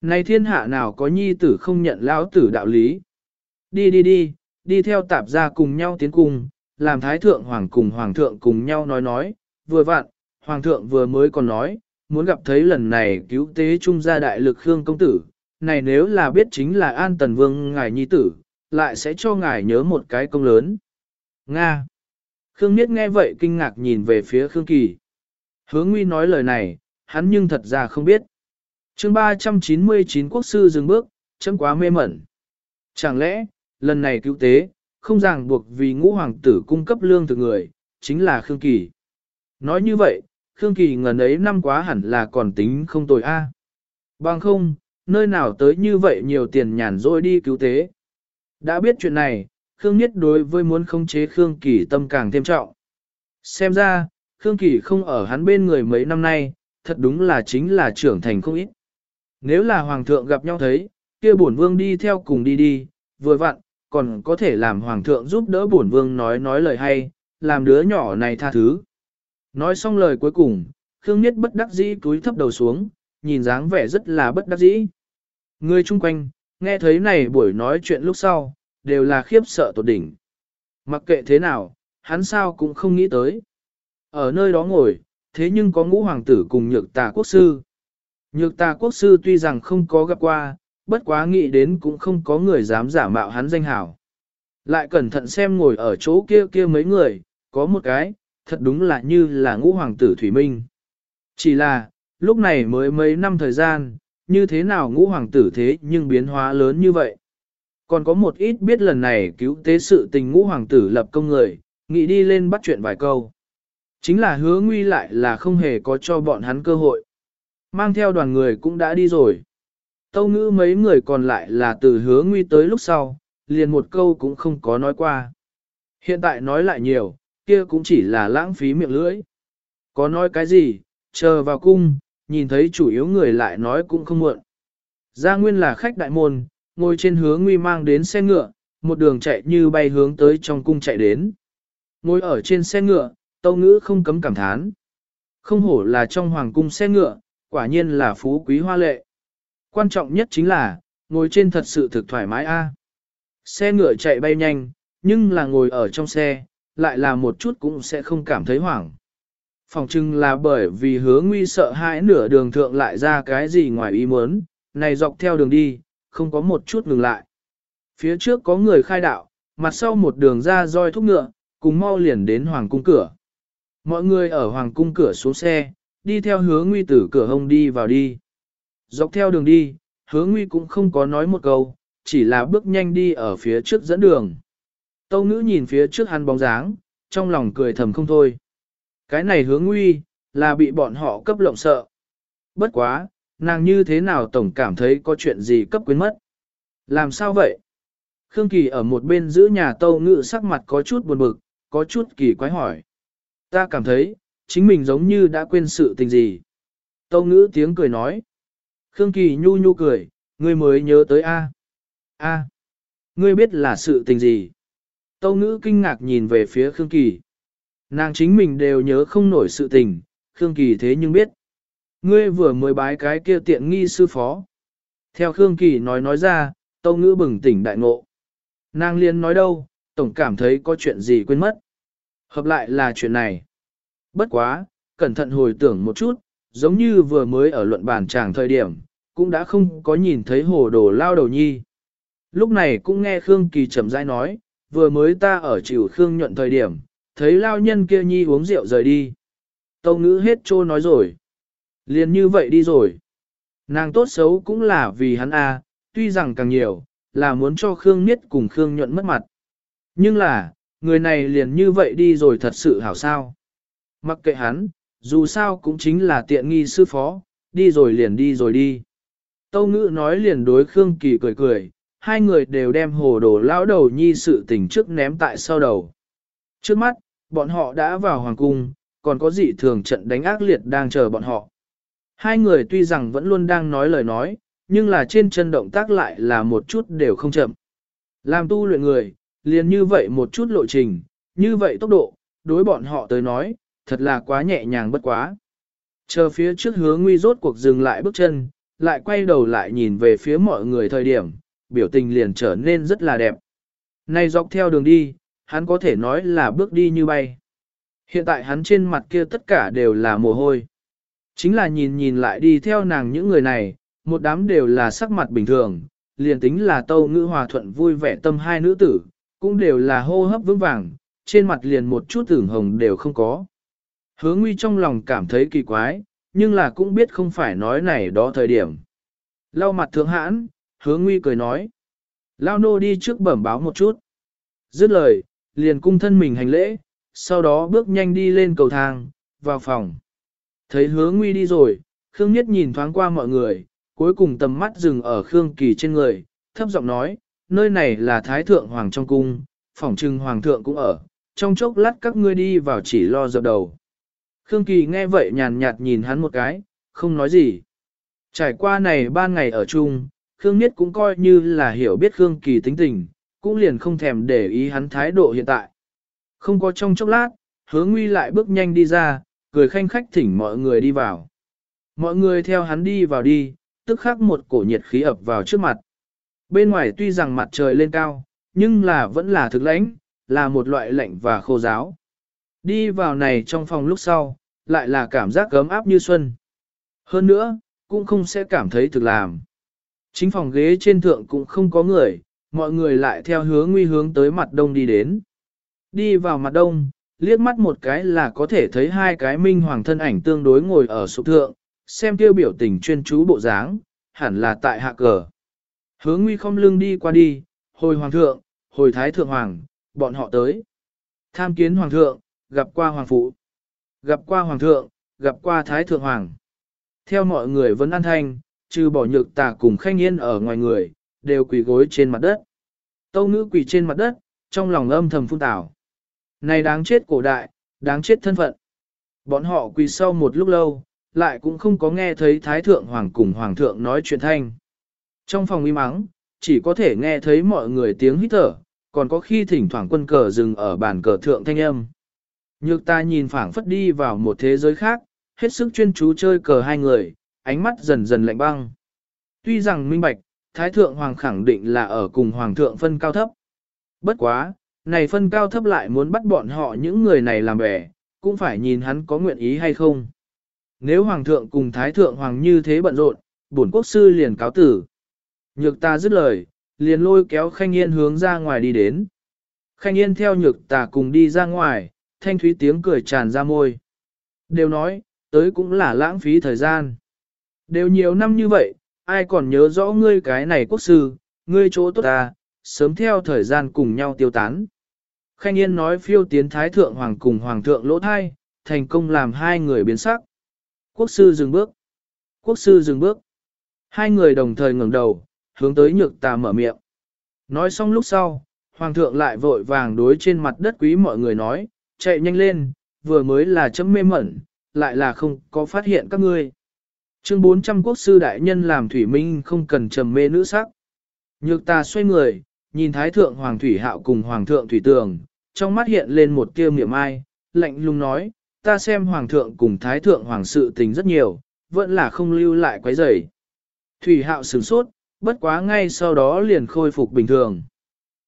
Này thiên hạ nào có nhi tử không nhận lão tử đạo lý? Đi đi đi, đi theo tạp gia cùng nhau tiến cung, làm thái thượng hoàng cùng hoàng thượng cùng nhau nói nói, vừa vặn, hoàng thượng vừa mới còn nói, muốn gặp thấy lần này cứu tế trung gia đại lực Khương công tử, này nếu là biết chính là an tần vương ngài nhi tử, lại sẽ cho ngài nhớ một cái công lớn. Nga Khương Niết nghe vậy kinh ngạc nhìn về phía Khương Kỳ. Hứa Nguy nói lời này, hắn nhưng thật ra không biết. chương 399 quốc sư dừng bước, chấm quá mê mẩn. Chẳng lẽ, lần này cứu tế, không ràng buộc vì ngũ hoàng tử cung cấp lương thực người, chính là Khương Kỳ. Nói như vậy, Khương Kỳ ngần ấy năm quá hẳn là còn tính không tồi a. Bằng không, nơi nào tới như vậy nhiều tiền nhàn rỗi đi cứu tế. Đã biết chuyện này, Khương Niết đối với muốn khống chế Khương Kỳ tâm càng thêm trọng. Xem ra, Khương Kỳ không ở hắn bên người mấy năm nay, thật đúng là chính là trưởng thành không ít. Nếu là Hoàng thượng gặp nhau thấy, kia bổn vương đi theo cùng đi đi, vừa vặn, còn có thể làm Hoàng thượng giúp đỡ bổn vương nói nói lời hay, làm đứa nhỏ này tha thứ. Nói xong lời cuối cùng, Khương Niết bất đắc dĩ cúi thấp đầu xuống, nhìn dáng vẻ rất là bất đắc dĩ. Người chung quanh, nghe thấy này buổi nói chuyện lúc sau, đều là khiếp sợ tột đỉnh. Mặc kệ thế nào, hắn sao cũng không nghĩ tới. Ở nơi đó ngồi, thế nhưng có ngũ hoàng tử cùng nhược tà quốc sư. Nhược tà quốc sư tuy rằng không có gặp qua, bất quá nghĩ đến cũng không có người dám giả mạo hắn danh hảo. Lại cẩn thận xem ngồi ở chỗ kia kia mấy người, có một cái, thật đúng là như là ngũ hoàng tử Thủy Minh. Chỉ là, lúc này mới mấy năm thời gian, như thế nào ngũ hoàng tử thế nhưng biến hóa lớn như vậy. Còn có một ít biết lần này cứu tế sự tình ngũ hoàng tử lập công người, nghĩ đi lên bắt chuyện vài câu. Chính là hứa nguy lại là không hề có cho bọn hắn cơ hội. Mang theo đoàn người cũng đã đi rồi. Tâu ngữ mấy người còn lại là từ hứa nguy tới lúc sau, liền một câu cũng không có nói qua. Hiện tại nói lại nhiều, kia cũng chỉ là lãng phí miệng lưỡi. Có nói cái gì, chờ vào cung, nhìn thấy chủ yếu người lại nói cũng không muộn. Gia Nguyên là khách đại môn, ngồi trên hướng nguy mang đến xe ngựa, một đường chạy như bay hướng tới trong cung chạy đến. Ngồi ở trên xe ngựa, tâu ngữ không cấm cảm thán. Không hổ là trong hoàng cung xe ngựa, quả nhiên là phú quý hoa lệ. Quan trọng nhất chính là, ngồi trên thật sự thực thoải mái a Xe ngựa chạy bay nhanh, nhưng là ngồi ở trong xe, lại là một chút cũng sẽ không cảm thấy hoảng. Phòng chừng là bởi vì hứa nguy sợ hãi nửa đường thượng lại ra cái gì ngoài ý muốn, này dọc theo đường đi, không có một chút ngừng lại. Phía trước có người khai đạo, mặt sau một đường ra roi thúc ngựa, cùng mau liền đến hoàng cung cửa. Mọi người ở hoàng cung cửa xuống xe, đi theo hứa nguy tử cửa hông đi vào đi. Dọc theo đường đi, hứa nguy cũng không có nói một câu, chỉ là bước nhanh đi ở phía trước dẫn đường. Tâu ngữ nhìn phía trước hắn bóng dáng, trong lòng cười thầm không thôi. Cái này hướng nguy, là bị bọn họ cấp lộng sợ. Bất quá, nàng như thế nào tổng cảm thấy có chuyện gì cấp quyến mất. Làm sao vậy? Khương Kỳ ở một bên giữ nhà tâu ngự sắc mặt có chút buồn bực, có chút kỳ quái hỏi. Ta cảm thấy, chính mình giống như đã quên sự tình gì. Tâu ngữ tiếng cười nói. Khương Kỳ nhu nhu cười, ngươi mới nhớ tới A. A. Ngươi biết là sự tình gì? Tâu ngữ kinh ngạc nhìn về phía Khương Kỳ. Nàng chính mình đều nhớ không nổi sự tình, Khương Kỳ thế nhưng biết. Ngươi vừa mới bái cái kia tiện nghi sư phó. Theo Khương Kỳ nói nói ra, Tâu Ngữ bừng tỉnh đại ngộ. Nàng liên nói đâu, tổng cảm thấy có chuyện gì quên mất. Hợp lại là chuyện này. Bất quá, cẩn thận hồi tưởng một chút, giống như vừa mới ở luận bàn tràng thời điểm, cũng đã không có nhìn thấy hồ đồ lao đầu nhi. Lúc này cũng nghe Khương Kỳ chậm rãi nói, vừa mới ta ở chịu Khương nhuận thời điểm, thấy lao nhân kia nhi uống rượu rời đi. Tâu ngữ hết trô nói rồi. Liền như vậy đi rồi. Nàng tốt xấu cũng là vì hắn a, tuy rằng càng nhiều, là muốn cho Khương Niết cùng Khương nhuận mất mặt. Nhưng là, người này liền như vậy đi rồi thật sự hảo sao. Mặc kệ hắn, dù sao cũng chính là tiện nghi sư phó, đi rồi liền đi rồi đi. Tâu ngữ nói liền đối Khương Kỳ cười cười, hai người đều đem hồ đồ lão đầu nhi sự tình trước ném tại sau đầu. Trước mắt, bọn họ đã vào hoàng cung, còn có dị thường trận đánh ác liệt đang chờ bọn họ. Hai người tuy rằng vẫn luôn đang nói lời nói, nhưng là trên chân động tác lại là một chút đều không chậm. Làm tu luyện người, liền như vậy một chút lộ trình, như vậy tốc độ, đối bọn họ tới nói, thật là quá nhẹ nhàng bất quá. Chờ phía trước hứa nguy rốt cuộc dừng lại bước chân, lại quay đầu lại nhìn về phía mọi người thời điểm, biểu tình liền trở nên rất là đẹp. Này dọc theo đường đi, hắn có thể nói là bước đi như bay. Hiện tại hắn trên mặt kia tất cả đều là mồ hôi. Chính là nhìn nhìn lại đi theo nàng những người này, một đám đều là sắc mặt bình thường, liền tính là tâu ngữ hòa thuận vui vẻ tâm hai nữ tử, cũng đều là hô hấp vững vàng, trên mặt liền một chút tưởng hồng đều không có. Hứa nguy trong lòng cảm thấy kỳ quái, nhưng là cũng biết không phải nói này đó thời điểm. Lau mặt thượng hãn, hứa nguy cười nói. Lao nô đi trước bẩm báo một chút. Dứt lời, liền cung thân mình hành lễ, sau đó bước nhanh đi lên cầu thang, vào phòng. Thấy hứa nguy đi rồi, Khương Nhất nhìn thoáng qua mọi người, cuối cùng tầm mắt dừng ở Khương Kỳ trên người, thấp giọng nói, nơi này là Thái Thượng Hoàng trong cung, phỏng trưng Hoàng Thượng cũng ở, trong chốc lát các ngươi đi vào chỉ lo dập đầu. Khương Kỳ nghe vậy nhàn nhạt nhìn hắn một cái, không nói gì. Trải qua này ba ngày ở chung, Khương nhất cũng coi như là hiểu biết Khương Kỳ tính tình, cũng liền không thèm để ý hắn thái độ hiện tại. Không có trong chốc lát, hứa nguy lại bước nhanh đi ra, cười khanh khách thỉnh mọi người đi vào. Mọi người theo hắn đi vào đi, tức khắc một cổ nhiệt khí ập vào trước mặt. Bên ngoài tuy rằng mặt trời lên cao, nhưng là vẫn là thực lãnh, là một loại lạnh và khô giáo. Đi vào này trong phòng lúc sau, lại là cảm giác gấm áp như xuân. Hơn nữa, cũng không sẽ cảm thấy thực làm. Chính phòng ghế trên thượng cũng không có người, mọi người lại theo hướng nguy hướng tới mặt đông đi đến. Đi vào mặt đông, liếc mắt một cái là có thể thấy hai cái minh hoàng thân ảnh tương đối ngồi ở sụp thượng, xem kêu biểu tình chuyên chú bộ dáng, hẳn là tại hạ cờ. Hướng nguy không lưng đi qua đi, hồi hoàng thượng, hồi thái thượng hoàng, bọn họ tới. Tham kiến hoàng thượng, gặp qua hoàng phụ. Gặp qua hoàng thượng, gặp qua thái thượng hoàng. Theo mọi người vẫn an thanh, trừ bỏ nhược tà cùng khanh yên ở ngoài người, đều quỳ gối trên mặt đất. Tâu ngữ quỳ trên mặt đất, trong lòng âm thầm phun tảo. Này đáng chết cổ đại, đáng chết thân phận. Bọn họ quỳ sau một lúc lâu, lại cũng không có nghe thấy Thái Thượng Hoàng cùng Hoàng thượng nói chuyện thanh. Trong phòng im mắng, chỉ có thể nghe thấy mọi người tiếng hít thở, còn có khi thỉnh thoảng quân cờ dừng ở bàn cờ thượng thanh âm. Nhược ta nhìn phảng phất đi vào một thế giới khác, hết sức chuyên chú chơi cờ hai người, ánh mắt dần dần lạnh băng. Tuy rằng minh bạch, Thái Thượng Hoàng khẳng định là ở cùng Hoàng thượng phân cao thấp. Bất quá, này phân cao thấp lại muốn bắt bọn họ những người này làm bẻ, cũng phải nhìn hắn có nguyện ý hay không. Nếu Hoàng thượng cùng Thái Thượng Hoàng như thế bận rộn, bổn quốc sư liền cáo tử. Nhược ta dứt lời, liền lôi kéo Khanh Yên hướng ra ngoài đi đến. Khanh Yên theo nhược ta cùng đi ra ngoài, thanh thúy tiếng cười tràn ra môi. Đều nói, tới cũng là lãng phí thời gian. Đều nhiều năm như vậy, ai còn nhớ rõ ngươi cái này quốc sư, ngươi chỗ tốt ta, sớm theo thời gian cùng nhau tiêu tán. Khanh Yên nói phiêu tiến Thái Thượng Hoàng cùng Hoàng thượng lỗ thai, thành công làm hai người biến sắc. Quốc sư dừng bước. Quốc sư dừng bước. Hai người đồng thời ngẩng đầu, hướng tới nhược tà mở miệng. Nói xong lúc sau, Hoàng thượng lại vội vàng đối trên mặt đất quý mọi người nói, chạy nhanh lên, vừa mới là chấm mê mẩn, lại là không có phát hiện các ngươi. Chương 400 quốc sư đại nhân làm thủy minh không cần trầm mê nữ sắc. Nhược ta xoay người, nhìn thái thượng hoàng thủy hạo cùng hoàng thượng thủy tường, trong mắt hiện lên một tia miệng ai, lạnh lùng nói, ta xem hoàng thượng cùng thái thượng hoàng sự tình rất nhiều, vẫn là không lưu lại quấy rầy. Thủy hạo sửng sốt, bất quá ngay sau đó liền khôi phục bình thường.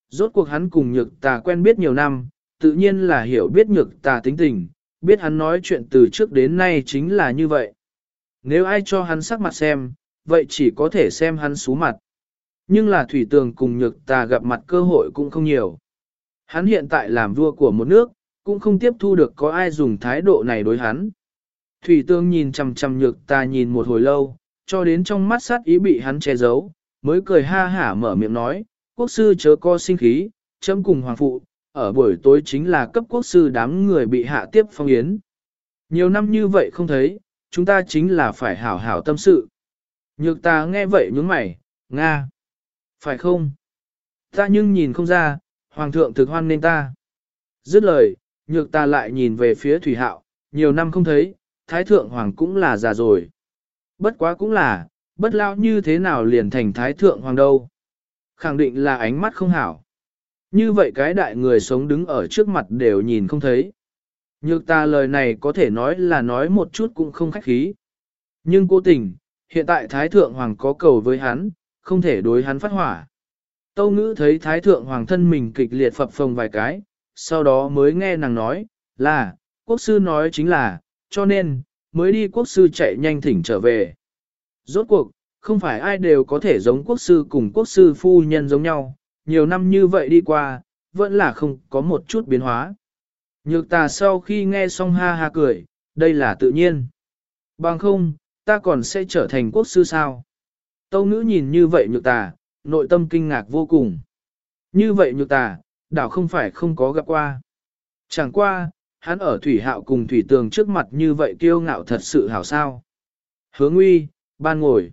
Rốt cuộc hắn cùng nhược ta quen biết nhiều năm, tự nhiên là hiểu biết nhược ta tính tình, biết hắn nói chuyện từ trước đến nay chính là như vậy. Nếu ai cho hắn sắc mặt xem, vậy chỉ có thể xem hắn xú mặt. Nhưng là thủy tường cùng nhược ta gặp mặt cơ hội cũng không nhiều. Hắn hiện tại làm vua của một nước, cũng không tiếp thu được có ai dùng thái độ này đối hắn. Thủy tường nhìn chằm chằm nhược ta nhìn một hồi lâu, cho đến trong mắt sát ý bị hắn che giấu, mới cười ha hả mở miệng nói, quốc sư chớ co sinh khí, chấm cùng hoàng phụ, ở buổi tối chính là cấp quốc sư đám người bị hạ tiếp phong yến. Nhiều năm như vậy không thấy, chúng ta chính là phải hảo hảo tâm sự. Nhược ta nghe vậy nhướng mày, Nga. Phải không? Ta nhưng nhìn không ra, hoàng thượng thực hoan nên ta. Dứt lời, nhược ta lại nhìn về phía thủy hạo, nhiều năm không thấy, thái thượng hoàng cũng là già rồi. Bất quá cũng là, bất lao như thế nào liền thành thái thượng hoàng đâu. Khẳng định là ánh mắt không hảo. Như vậy cái đại người sống đứng ở trước mặt đều nhìn không thấy. Nhược ta lời này có thể nói là nói một chút cũng không khách khí. Nhưng cố tình, hiện tại Thái Thượng Hoàng có cầu với hắn, không thể đối hắn phát hỏa. Tâu ngữ thấy Thái Thượng Hoàng thân mình kịch liệt phập phồng vài cái, sau đó mới nghe nàng nói, là, quốc sư nói chính là, cho nên, mới đi quốc sư chạy nhanh thỉnh trở về. Rốt cuộc, không phải ai đều có thể giống quốc sư cùng quốc sư phu nhân giống nhau, nhiều năm như vậy đi qua, vẫn là không có một chút biến hóa. Nhược tà sau khi nghe xong ha ha cười, đây là tự nhiên. Bằng không, ta còn sẽ trở thành quốc sư sao? Tâu ngữ nhìn như vậy nhược tà, nội tâm kinh ngạc vô cùng. Như vậy nhược tà, đảo không phải không có gặp qua. Chẳng qua, hắn ở thủy hạo cùng thủy tường trước mặt như vậy kiêu ngạo thật sự hảo sao. Hướng uy, ban ngồi.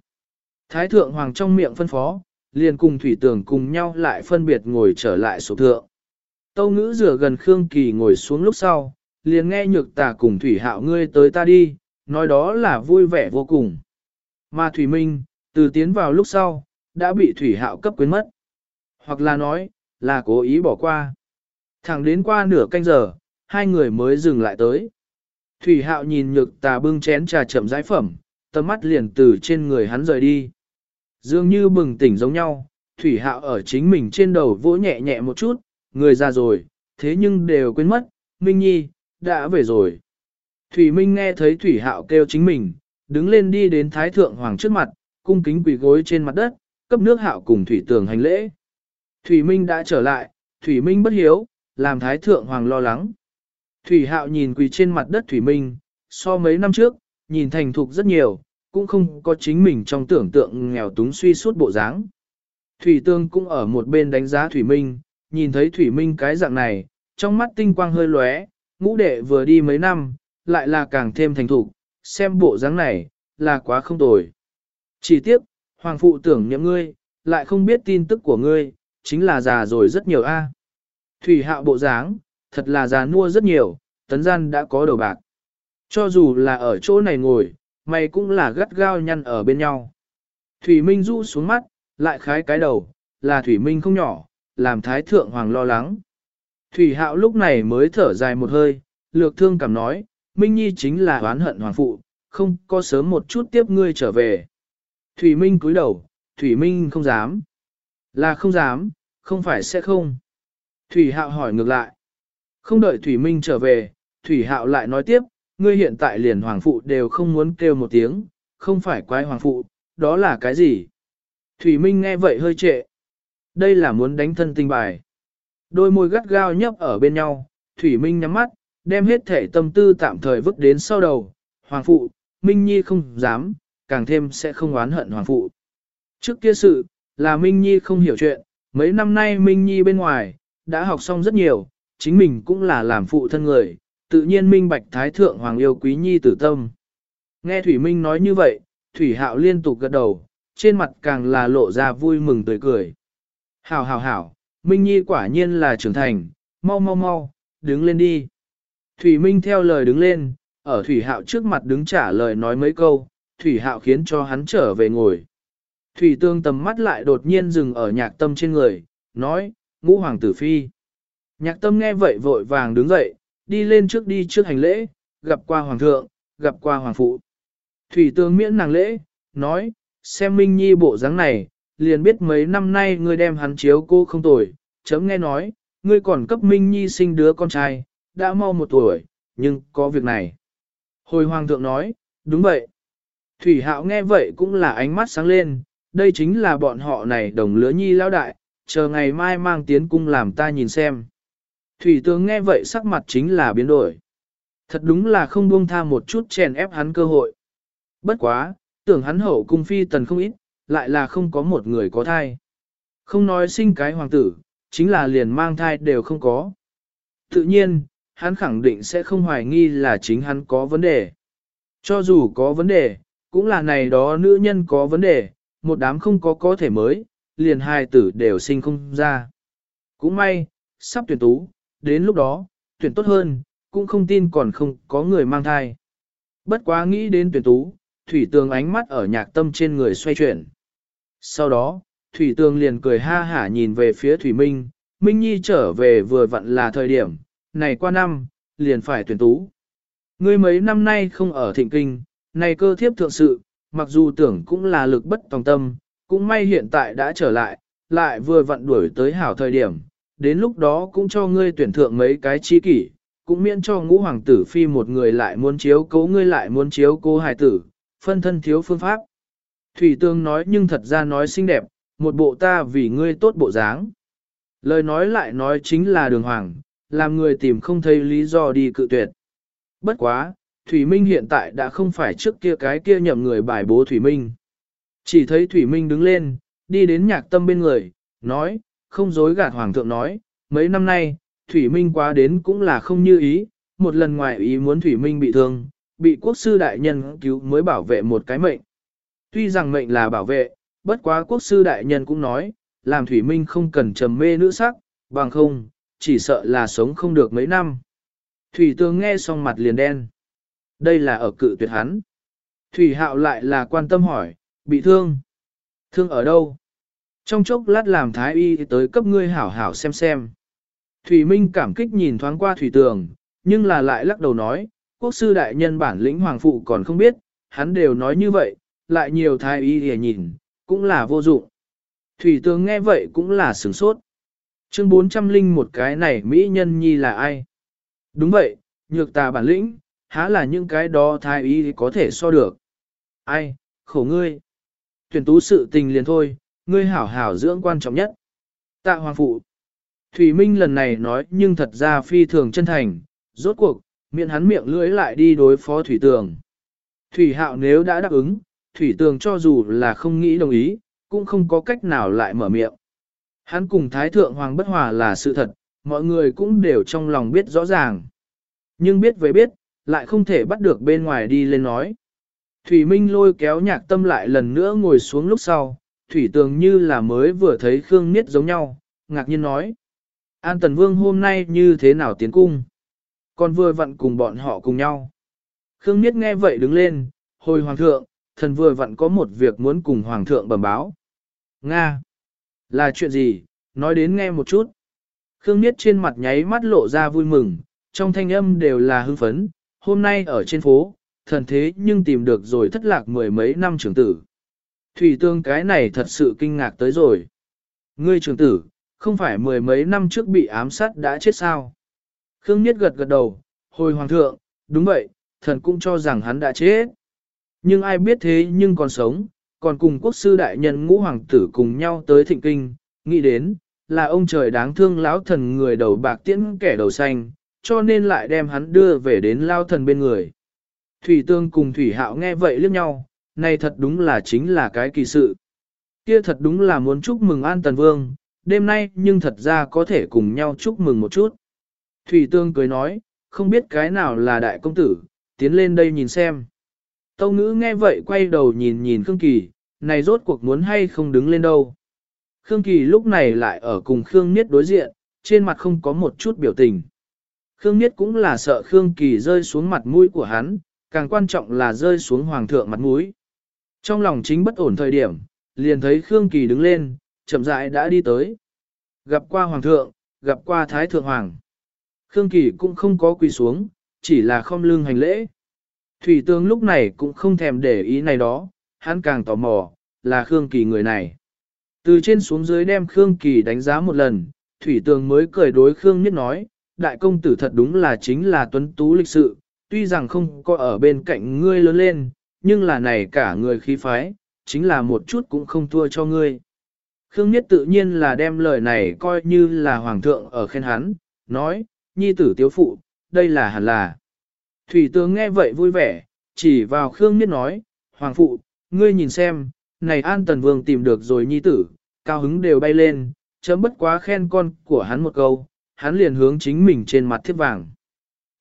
Thái thượng hoàng trong miệng phân phó, liền cùng thủy tường cùng nhau lại phân biệt ngồi trở lại số thượng. Tâu ngữ rửa gần Khương Kỳ ngồi xuống lúc sau, liền nghe nhược tà cùng thủy hạo ngươi tới ta đi, nói đó là vui vẻ vô cùng. Mà thủy minh, từ tiến vào lúc sau, đã bị thủy hạo cấp quyến mất. Hoặc là nói, là cố ý bỏ qua. Thẳng đến qua nửa canh giờ, hai người mới dừng lại tới. Thủy hạo nhìn nhược tà bưng chén trà chậm rãi phẩm, tầm mắt liền từ trên người hắn rời đi. Dường như bừng tỉnh giống nhau, Thủy Hạo ở chính mình trên đầu vỗ nhẹ nhẹ một chút, người ra rồi, thế nhưng đều quên mất, Minh Nhi, đã về rồi. Thủy Minh nghe thấy Thủy Hạo kêu chính mình, đứng lên đi đến Thái Thượng Hoàng trước mặt, cung kính quỳ gối trên mặt đất, cấp nước Hạo cùng Thủy Tường hành lễ. Thủy Minh đã trở lại, Thủy Minh bất hiếu, làm Thái Thượng Hoàng lo lắng. Thủy Hạo nhìn quỳ trên mặt đất Thủy Minh, so mấy năm trước, nhìn thành thục rất nhiều, cũng không có chính mình trong tưởng tượng nghèo túng suy suốt bộ dáng. Thủy Tương cũng ở một bên đánh giá Thủy Minh, nhìn thấy Thủy Minh cái dạng này, trong mắt tinh quang hơi lóe, ngũ đệ vừa đi mấy năm, lại là càng thêm thành thục, xem bộ dáng này, là quá không tồi. Chỉ tiếc, Hoàng Phụ tưởng nhậm ngươi, lại không biết tin tức của ngươi, chính là già rồi rất nhiều a. Thủy hạo bộ dáng, thật là già nua rất nhiều, tấn gian đã có đầu bạc. Cho dù là ở chỗ này ngồi, mày cũng là gắt gao nhăn ở bên nhau. Thủy Minh du xuống mắt, lại khái cái đầu, là Thủy Minh không nhỏ, làm Thái Thượng Hoàng lo lắng. Thủy Hạo lúc này mới thở dài một hơi, lược thương cảm nói, Minh Nhi chính là oán hận Hoàng Phụ, không có sớm một chút tiếp ngươi trở về. Thủy Minh cúi đầu, Thủy Minh không dám. Là không dám, không phải sẽ không. Thủy Hạo hỏi ngược lại. Không đợi Thủy Minh trở về, Thủy Hạo lại nói tiếp, ngươi hiện tại liền hoàng phụ đều không muốn kêu một tiếng, không phải quái hoàng phụ, đó là cái gì? Thủy Minh nghe vậy hơi trệ. Đây là muốn đánh thân tình bài. Đôi môi gắt gao nhấp ở bên nhau, Thủy Minh nhắm mắt, đem hết thể tâm tư tạm thời vứt đến sau đầu. Hoàng phụ, Minh Nhi không dám, càng thêm sẽ không oán hận hoàng phụ. Trước kia sự, là Minh Nhi không hiểu chuyện, mấy năm nay Minh Nhi bên ngoài, đã học xong rất nhiều, chính mình cũng là làm phụ thân người, tự nhiên minh bạch thái thượng hoàng yêu quý nhi tử tâm. Nghe Thủy Minh nói như vậy, Thủy Hạo liên tục gật đầu, trên mặt càng là lộ ra vui mừng tươi cười. Hảo hảo hảo, Minh Nhi quả nhiên là trưởng thành, mau mau mau, đứng lên đi. Thủy Minh theo lời đứng lên, ở Thủy Hạo trước mặt đứng trả lời nói mấy câu, Thủy Hạo khiến cho hắn trở về ngồi. Thủy Tương tầm mắt lại đột nhiên dừng ở nhạc tâm trên người, nói, ngũ hoàng tử phi. Nhạc tâm nghe vậy vội vàng đứng dậy, đi lên trước đi trước hành lễ, gặp qua hoàng thượng, gặp qua hoàng phụ. Thủy tương miễn nàng lễ, nói, xem Minh Nhi bộ dáng này, liền biết mấy năm nay ngươi đem hắn chiếu cô không tồi, chấm nghe nói, ngươi còn cấp Minh Nhi sinh đứa con trai, đã mau một tuổi, nhưng có việc này. Hồi hoàng thượng nói, đúng vậy. Thủy hạo nghe vậy cũng là ánh mắt sáng lên, đây chính là bọn họ này đồng lứa nhi lão đại, chờ ngày mai mang tiến cung làm ta nhìn xem. Thủy tướng nghe vậy sắc mặt chính là biến đổi. Thật đúng là không buông tha một chút chèn ép hắn cơ hội. Bất quá, tưởng hắn hậu cung phi tần không ít, lại là không có một người có thai. Không nói sinh cái hoàng tử, chính là liền mang thai đều không có. Tự nhiên, hắn khẳng định sẽ không hoài nghi là chính hắn có vấn đề. Cho dù có vấn đề, cũng là này đó nữ nhân có vấn đề, một đám không có có thể mới, liền hai tử đều sinh không ra. Cũng may, sắp tuyển tú, đến lúc đó, tuyển tốt hơn, cũng không tin còn không có người mang thai. Bất quá nghĩ đến tuyển tú, Thủy Tường ánh mắt ở nhạc tâm trên người xoay chuyển. Sau đó, Thủy Tường liền cười ha hả nhìn về phía Thủy Minh, Minh Nhi trở về vừa vặn là thời điểm, này qua năm, liền phải tuyển tú. Ngươi mấy năm nay không ở thịnh kinh, này cơ thiếp thượng sự, mặc dù tưởng cũng là lực bất tòng tâm, cũng may hiện tại đã trở lại, lại vừa vặn đuổi tới hảo thời điểm, đến lúc đó cũng cho ngươi tuyển thượng mấy cái chi kỷ, cũng miễn cho ngũ hoàng tử phi một người lại muốn chiếu cố ngươi lại muốn chiếu cố hài tử, phân thân thiếu phương pháp. Thủy Tương nói nhưng thật ra nói xinh đẹp, một bộ ta vì ngươi tốt bộ dáng. Lời nói lại nói chính là đường hoàng, làm người tìm không thấy lý do đi cự tuyệt. Bất quá, Thủy Minh hiện tại đã không phải trước kia cái kia nhậm người bài bố Thủy Minh. Chỉ thấy Thủy Minh đứng lên, đi đến nhạc tâm bên người, nói, không dối gạt hoàng thượng nói, mấy năm nay, Thủy Minh quá đến cũng là không như ý, một lần ngoài ý muốn Thủy Minh bị thương, bị quốc sư đại nhân cứu mới bảo vệ một cái mệnh. Tuy rằng mệnh là bảo vệ, bất quá quốc sư đại nhân cũng nói, làm Thủy Minh không cần trầm mê nữ sắc, bằng không, chỉ sợ là sống không được mấy năm. Thủy Tương nghe xong mặt liền đen. Đây là ở cự tuyệt hắn. Thủy Hạo lại là quan tâm hỏi, bị thương. Thương ở đâu? Trong chốc lát làm thái y tới cấp ngươi hảo hảo xem xem. Thủy Minh cảm kích nhìn thoáng qua Thủy Tường, nhưng là lại lắc đầu nói, quốc sư đại nhân bản lĩnh hoàng phụ còn không biết, hắn đều nói như vậy, lại nhiều thái y để nhìn, cũng là vô dụng. Thủy tướng nghe vậy cũng là sửng sốt. Chương 400 linh một cái này Mỹ nhân nhi là ai? Đúng vậy, nhược tà bản lĩnh, há là những cái đó thái y có thể so được. Ai, khổ ngươi. Tuyển tú sự tình liền thôi, ngươi hảo hảo dưỡng quan trọng nhất. Tạ Hoàng Phụ. Thủy Minh lần này nói nhưng thật ra phi thường chân thành, rốt cuộc, miệng hắn miệng lưỡi lại đi đối phó Thủy Tường. Thủy Hạo nếu đã đáp ứng, Thủy Tường cho dù là không nghĩ đồng ý, cũng không có cách nào lại mở miệng. Hắn cùng Thái Thượng Hoàng bất hòa là sự thật, mọi người cũng đều trong lòng biết rõ ràng. Nhưng biết về biết, lại không thể bắt được bên ngoài đi lên nói. Thủy Minh lôi kéo nhạc tâm lại lần nữa ngồi xuống lúc sau, Thủy Tường như là mới vừa thấy Khương Niết giống nhau, ngạc nhiên nói. An Tần Vương hôm nay như thế nào tiến cung? Còn vừa vặn cùng bọn họ cùng nhau. Khương Niết nghe vậy đứng lên, hồi Hoàng thượng, thần vừa vặn có một việc muốn cùng Hoàng thượng bẩm báo. Nga! Là chuyện gì? Nói đến nghe một chút. Khương Niết trên mặt nháy mắt lộ ra vui mừng, trong thanh âm đều là hưng phấn. Hôm nay ở trên phố, thần thế nhưng tìm được rồi thất lạc mười mấy năm trưởng tử. Thủy tương cái này thật sự kinh ngạc tới rồi. Ngươi trưởng tử, không phải mười mấy năm trước bị ám sát đã chết sao? Khương Niết gật gật đầu, hồi hoàng thượng, đúng vậy, thần cũng cho rằng hắn đã chết. Nhưng ai biết thế nhưng còn sống, còn cùng quốc sư đại nhân ngũ hoàng tử cùng nhau tới thịnh kinh, nghĩ đến, là ông trời đáng thương lão thần người đầu bạc tiễn kẻ đầu xanh, cho nên lại đem hắn đưa về đến lao thần bên người. Thủy tương cùng Thủy hạo nghe vậy liếc nhau, này thật đúng là chính là cái kỳ sự. Kia thật đúng là muốn chúc mừng An Tần Vương, đêm nay nhưng thật ra có thể cùng nhau chúc mừng một chút. Thủy Tương cười nói, không biết cái nào là đại công tử, tiến lên đây nhìn xem. Tâu ngữ nghe vậy quay đầu nhìn nhìn Khương Kỳ, này rốt cuộc muốn hay không đứng lên đâu. Khương Kỳ lúc này lại ở cùng Khương Niết đối diện, trên mặt không có một chút biểu tình. Khương Niết cũng là sợ Khương Kỳ rơi xuống mặt mũi của hắn, càng quan trọng là rơi xuống hoàng thượng mặt mũi. Trong lòng chính bất ổn thời điểm, liền thấy Khương Kỳ đứng lên, chậm rãi đã đi tới. Gặp qua hoàng thượng, gặp qua thái thượng hoàng. Khương Kỳ cũng không có quỳ xuống, chỉ là không lưng hành lễ. Thủy tướng lúc này cũng không thèm để ý này đó, hắn càng tò mò, là Khương Kỳ người này. Từ trên xuống dưới đem Khương Kỳ đánh giá một lần, Thủy Tường mới cười đối Khương Nhất nói, đại công tử thật đúng là chính là tuấn tú lịch sự, tuy rằng không có ở bên cạnh ngươi lớn lên, nhưng là này cả người khí phái, chính là một chút cũng không thua cho ngươi. Khương Nhất tự nhiên là đem lời này coi như là hoàng thượng ở khen hắn, nói, nhi tử tiếu phụ, đây là hẳn là. Thủy tướng nghe vậy vui vẻ, chỉ vào Khương Niết nói, hoàng phụ, ngươi nhìn xem, này An Tần Vương tìm được rồi nhi tử, cao hứng đều bay lên, chấm bất quá khen con của hắn một câu, hắn liền hướng chính mình trên mặt thiếp vàng.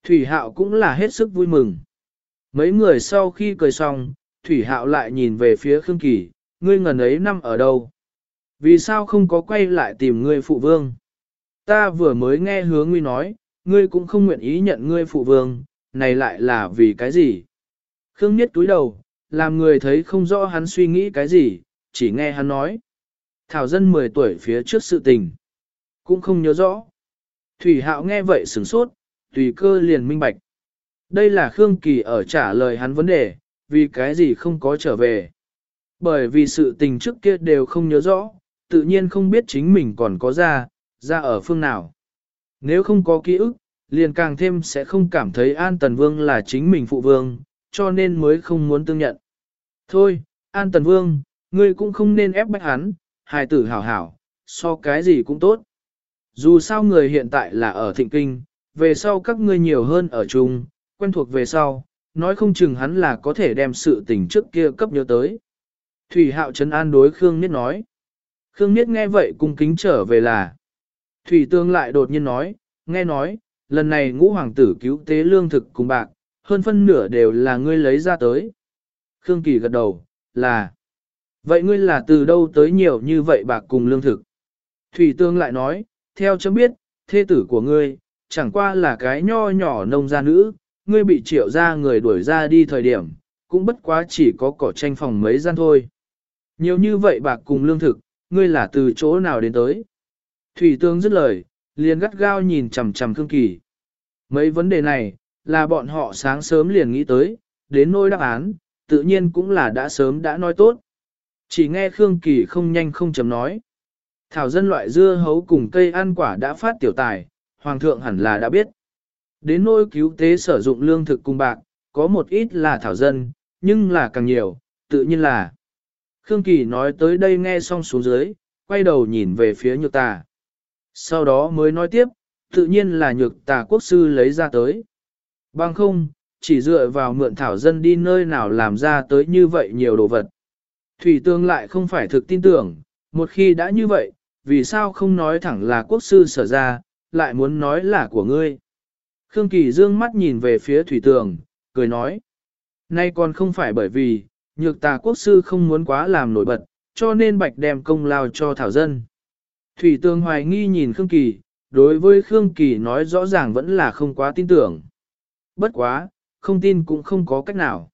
Thủy hạo cũng là hết sức vui mừng. Mấy người sau khi cười xong, Thủy hạo lại nhìn về phía Khương Kỳ, ngươi ngần ấy năm ở đâu? Vì sao không có quay lại tìm ngươi phụ vương? Ta vừa mới nghe hướng nguy nói, ngươi cũng không nguyện ý nhận ngươi phụ vương, này lại là vì cái gì? Khương Niết túi đầu, làm người thấy không rõ hắn suy nghĩ cái gì, chỉ nghe hắn nói. Thảo dân 10 tuổi phía trước sự tình. Cũng không nhớ rõ. Thủy Hạo nghe vậy sửng sốt, tùy cơ liền minh bạch. Đây là Khương Kỳ ở trả lời hắn vấn đề, vì cái gì không có trở về. Bởi vì sự tình trước kia đều không nhớ rõ, tự nhiên không biết chính mình còn có ra, ra ở phương nào. Nếu không có ký ức, liền càng thêm sẽ không cảm thấy An Tần Vương là chính mình phụ vương, cho nên mới không muốn tương nhận. Thôi, An Tần Vương, ngươi cũng không nên ép bách hắn, hài tử hảo hảo, so cái gì cũng tốt. Dù sao người hiện tại là ở thịnh kinh, về sau các ngươi nhiều hơn ở chung, quen thuộc về sau, nói không chừng hắn là có thể đem sự tình trước kia cấp nhớ tới. Thủy hạo trấn an đối Khương Niết nói. Khương Niết nghe vậy cung kính trở về là. Thủy tương lại đột nhiên nói, nghe nói, lần này ngũ hoàng tử cứu tế lương thực cùng bạc, hơn phân nửa đều là ngươi lấy ra tới. Khương Kỳ gật đầu, là. Vậy ngươi là từ đâu tới nhiều như vậy bạc cùng lương thực? Thủy tương lại nói, theo chấm biết, thê tử của ngươi, chẳng qua là cái nho nhỏ nông gia nữ, ngươi bị triệu ra người đuổi ra đi thời điểm, cũng bất quá chỉ có cỏ tranh phòng mấy gian thôi. Nhiều như vậy bạc cùng lương thực, ngươi là từ chỗ nào đến tới? Thủy tương dứt lời, liền gắt gao nhìn chằm chằm Khương Kỳ. Mấy vấn đề này, là bọn họ sáng sớm liền nghĩ tới, đến nỗi đáp án, tự nhiên cũng là đã sớm đã nói tốt. Chỉ nghe Khương Kỳ không nhanh không chấm nói. Thảo dân loại dưa hấu cùng cây ăn quả đã phát tiểu tài, Hoàng thượng hẳn là đã biết. Đến nỗi cứu tế sử dụng lương thực cùng bạc, có một ít là thảo dân, nhưng là càng nhiều, tự nhiên là. Khương Kỳ nói tới đây nghe xong xuống dưới, quay đầu nhìn về phía nhược tà. Sau đó mới nói tiếp, tự nhiên là nhược tà quốc sư lấy ra tới. Bằng không, chỉ dựa vào mượn thảo dân đi nơi nào làm ra tới như vậy nhiều đồ vật. Thủy tương lại không phải thực tin tưởng, một khi đã như vậy, vì sao không nói thẳng là quốc sư sở ra, lại muốn nói là của ngươi. Khương Kỳ dương mắt nhìn về phía thủy tường, cười nói. Nay còn không phải bởi vì, nhược tà quốc sư không muốn quá làm nổi bật, cho nên bạch đem công lao cho thảo dân. Thủy tường hoài nghi nhìn Khương Kỳ, đối với Khương Kỳ nói rõ ràng vẫn là không quá tin tưởng. Bất quá, không tin cũng không có cách nào.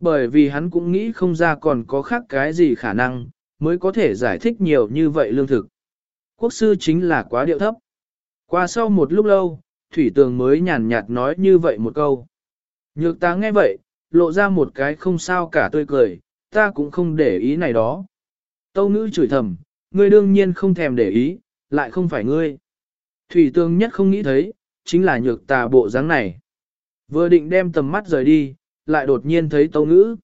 Bởi vì hắn cũng nghĩ không ra còn có khác cái gì khả năng, mới có thể giải thích nhiều như vậy lương thực. Quốc sư chính là quá điệu thấp. Qua sau một lúc lâu, Thủy Tường mới nhàn nhạt nói như vậy một câu. Nhược ta nghe vậy, lộ ra một cái không sao cả tươi cười, ta cũng không để ý này đó. Tâu ngữ chửi thầm, ngươi đương nhiên không thèm để ý, lại không phải ngươi. Thủy tương nhất không nghĩ thấy, chính là nhược tà bộ dáng này. Vừa định đem tầm mắt rời đi, lại đột nhiên thấy tâu ngữ.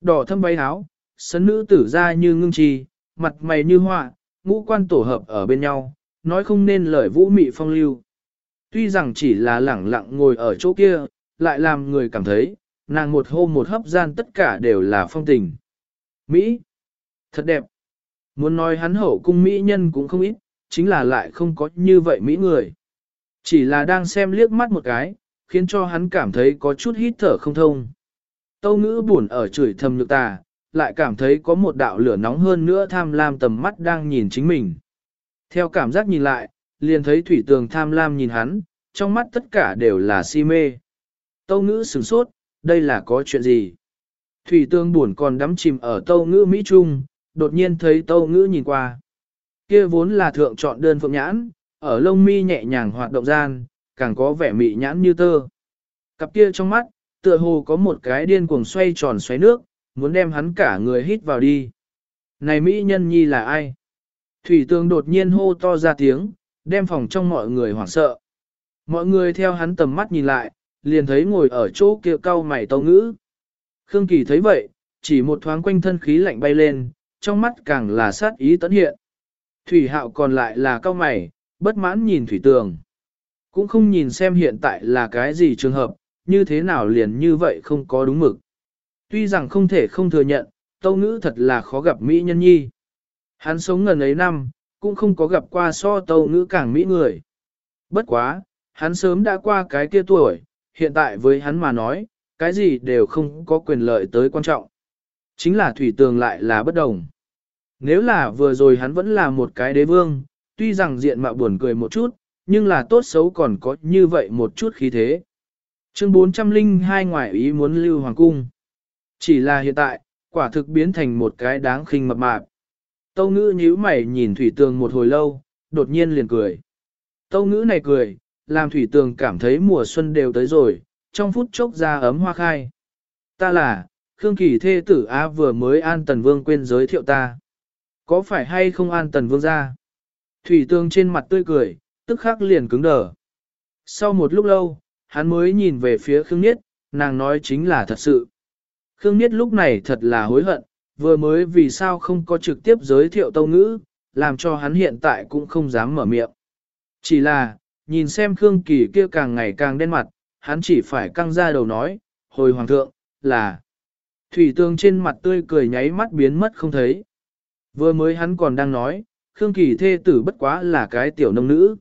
Đỏ thâm váy áo, sân nữ tử ra như ngưng trì, mặt mày như họa, ngũ quan tổ hợp ở bên nhau, nói không nên lời vũ mị phong lưu. Tuy rằng chỉ là lẳng lặng ngồi ở chỗ kia, lại làm người cảm thấy, nàng một hô một hấp gian tất cả đều là phong tình. Mỹ! Thật đẹp! Muốn nói hắn hậu cung Mỹ nhân cũng không ít, chính là lại không có như vậy Mỹ người. Chỉ là đang xem liếc mắt một cái, khiến cho hắn cảm thấy có chút hít thở không thông. Tâu ngữ buồn ở chửi thầm nhược tà, lại cảm thấy có một đạo lửa nóng hơn nữa tham lam tầm mắt đang nhìn chính mình. Theo cảm giác nhìn lại, liền thấy thủy tường tham lam nhìn hắn, trong mắt tất cả đều là si mê. Tâu ngữ sửng sốt, đây là có chuyện gì? Thủy tường buồn còn đắm chìm ở tâu ngữ Mỹ Trung, đột nhiên thấy tâu ngữ nhìn qua. Kia vốn là thượng chọn đơn phượng nhãn, ở lông mi nhẹ nhàng hoạt động gian, càng có vẻ mị nhãn như tơ. Cặp kia trong mắt, tựa hồ có một cái điên cuồng xoay tròn xoáy nước, muốn đem hắn cả người hít vào đi. Này Mỹ nhân nhi là ai? Thủy tương đột nhiên hô to ra tiếng, đem phòng trong mọi người hoảng sợ. Mọi người theo hắn tầm mắt nhìn lại, liền thấy ngồi ở chỗ kia cao mày tâu ngữ. Khương Kỳ thấy vậy, chỉ một thoáng quanh thân khí lạnh bay lên, trong mắt càng là sát ý tấn hiện. Thủy hạo còn lại là cao mày, bất mãn nhìn thủy tường. Cũng không nhìn xem hiện tại là cái gì trường hợp, như thế nào liền như vậy không có đúng mực. Tuy rằng không thể không thừa nhận, tâu ngữ thật là khó gặp Mỹ nhân nhi. Hắn sống ngần ấy năm, cũng không có gặp qua so tâu ngữ càng mỹ người. Bất quá, hắn sớm đã qua cái kia tuổi, hiện tại với hắn mà nói, cái gì đều không có quyền lợi tới quan trọng. Chính là thủy tường lại là bất đồng. Nếu là vừa rồi hắn vẫn là một cái đế vương, tuy rằng diện mạo buồn cười một chút, nhưng là tốt xấu còn có như vậy một chút khí thế. Chương 402 ngoại ý muốn lưu hoàng cung. Chỉ là hiện tại, quả thực biến thành một cái đáng khinh mập mạp. Tâu ngữ nhíu mày nhìn thủy tường một hồi lâu, đột nhiên liền cười. Tâu ngữ này cười, làm thủy tường cảm thấy mùa xuân đều tới rồi, trong phút chốc ra ấm hoa khai. Ta là, Khương Kỳ thê tử Á vừa mới An Tần Vương quên giới thiệu ta. Có phải hay không An Tần Vương ra? Thủy tương trên mặt tươi cười, tức khắc liền cứng đờ. Sau một lúc lâu, hắn mới nhìn về phía Khương Niết, nàng nói chính là thật sự. Khương Niết lúc này thật là hối hận, vừa mới vì sao không có trực tiếp giới thiệu tâu ngữ, làm cho hắn hiện tại cũng không dám mở miệng. Chỉ là, nhìn xem Khương Kỳ kia càng ngày càng đen mặt, hắn chỉ phải căng ra đầu nói, hồi hoàng thượng, là. Thủy tương trên mặt tươi cười nháy mắt biến mất không thấy. Vừa mới hắn còn đang nói, Khương Kỳ thê tử bất quá là cái tiểu nông nữ.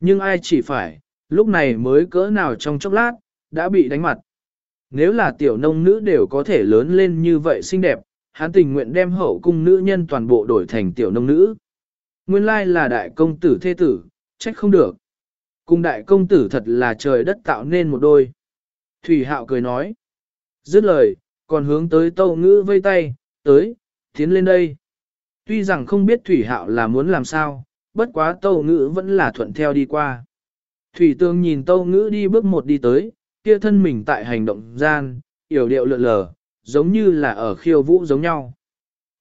Nhưng ai chỉ phải, lúc này mới cỡ nào trong chốc lát, đã bị đánh mặt. Nếu là tiểu nông nữ đều có thể lớn lên như vậy xinh đẹp, hắn tình nguyện đem hậu cung nữ nhân toàn bộ đổi thành tiểu nông nữ. Nguyên lai là đại công tử thê tử, trách không được. Cung đại công tử thật là trời đất tạo nên một đôi. Thủy hạo cười nói. Dứt lời, còn hướng tới tâu ngữ vây tay, tới, tiến lên đây. Tuy rằng không biết thủy hạo là muốn làm sao, bất quá tâu ngữ vẫn là thuận theo đi qua. Thủy tương nhìn tâu ngữ đi bước một đi tới, kia thân mình tại hành động gian, yểu điệu lượn lờ, giống như là ở khiêu vũ giống nhau.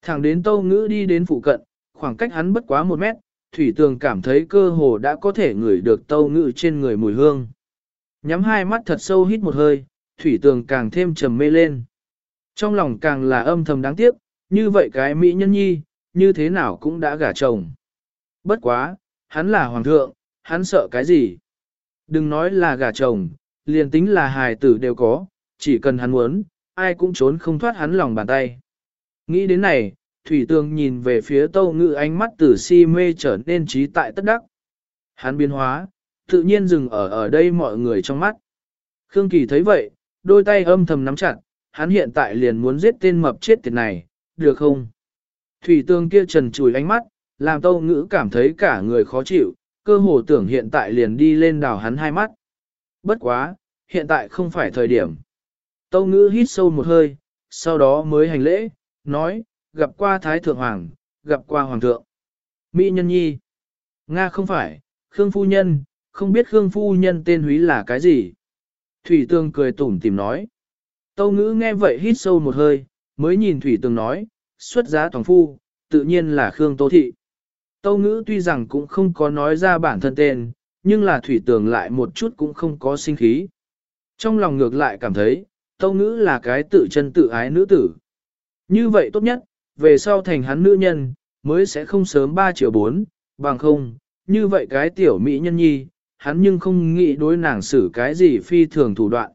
Thẳng đến tâu ngữ đi đến phụ cận, khoảng cách hắn bất quá một mét, thủy tường cảm thấy cơ hồ đã có thể ngửi được tâu ngữ trên người mùi hương. Nhắm hai mắt thật sâu hít một hơi, thủy tường càng thêm trầm mê lên. Trong lòng càng là âm thầm đáng tiếc, như vậy cái mỹ nhân nhi, như thế nào cũng đã gả chồng. Bất quá, hắn là hoàng thượng, hắn sợ cái gì? Đừng nói là gả chồng, liền tính là hài tử đều có, chỉ cần hắn muốn, ai cũng trốn không thoát hắn lòng bàn tay. Nghĩ đến này, Thủy Tường nhìn về phía Tâu Ngự ánh mắt từ si mê trở nên trí tại tất đắc. Hắn biến hóa, tự nhiên dừng ở ở đây mọi người trong mắt. Khương Kỳ thấy vậy, đôi tay âm thầm nắm chặt, hắn hiện tại liền muốn giết tên mập chết tiệt này, được không? Thủy tương kia trần chùi ánh mắt, làm Tâu Ngữ cảm thấy cả người khó chịu, cơ hồ tưởng hiện tại liền đi lên đào hắn hai mắt. Bất quá, hiện tại không phải thời điểm. Tâu ngữ hít sâu một hơi, sau đó mới hành lễ, nói, gặp qua Thái Thượng Hoàng, gặp qua Hoàng Thượng. Mỹ Nhân Nhi. Nga không phải, Khương Phu Nhân, không biết Khương Phu Nhân tên húy là cái gì. Thủy Tương cười tủm tìm nói. Tâu ngữ nghe vậy hít sâu một hơi, mới nhìn Thủy Tương nói, xuất giá toàn phu, tự nhiên là Khương Tô Thị. Tâu ngữ tuy rằng cũng không có nói ra bản thân tên, nhưng là Thủy Tường lại một chút cũng không có sinh khí. Trong lòng ngược lại cảm thấy, tâu ngữ là cái tự chân tự ái nữ tử. Như vậy tốt nhất, về sau thành hắn nữ nhân, mới sẽ không sớm 3 triệu 4, bằng không, như vậy cái tiểu mỹ nhân nhi, hắn nhưng không nghĩ đối nàng xử cái gì phi thường thủ đoạn.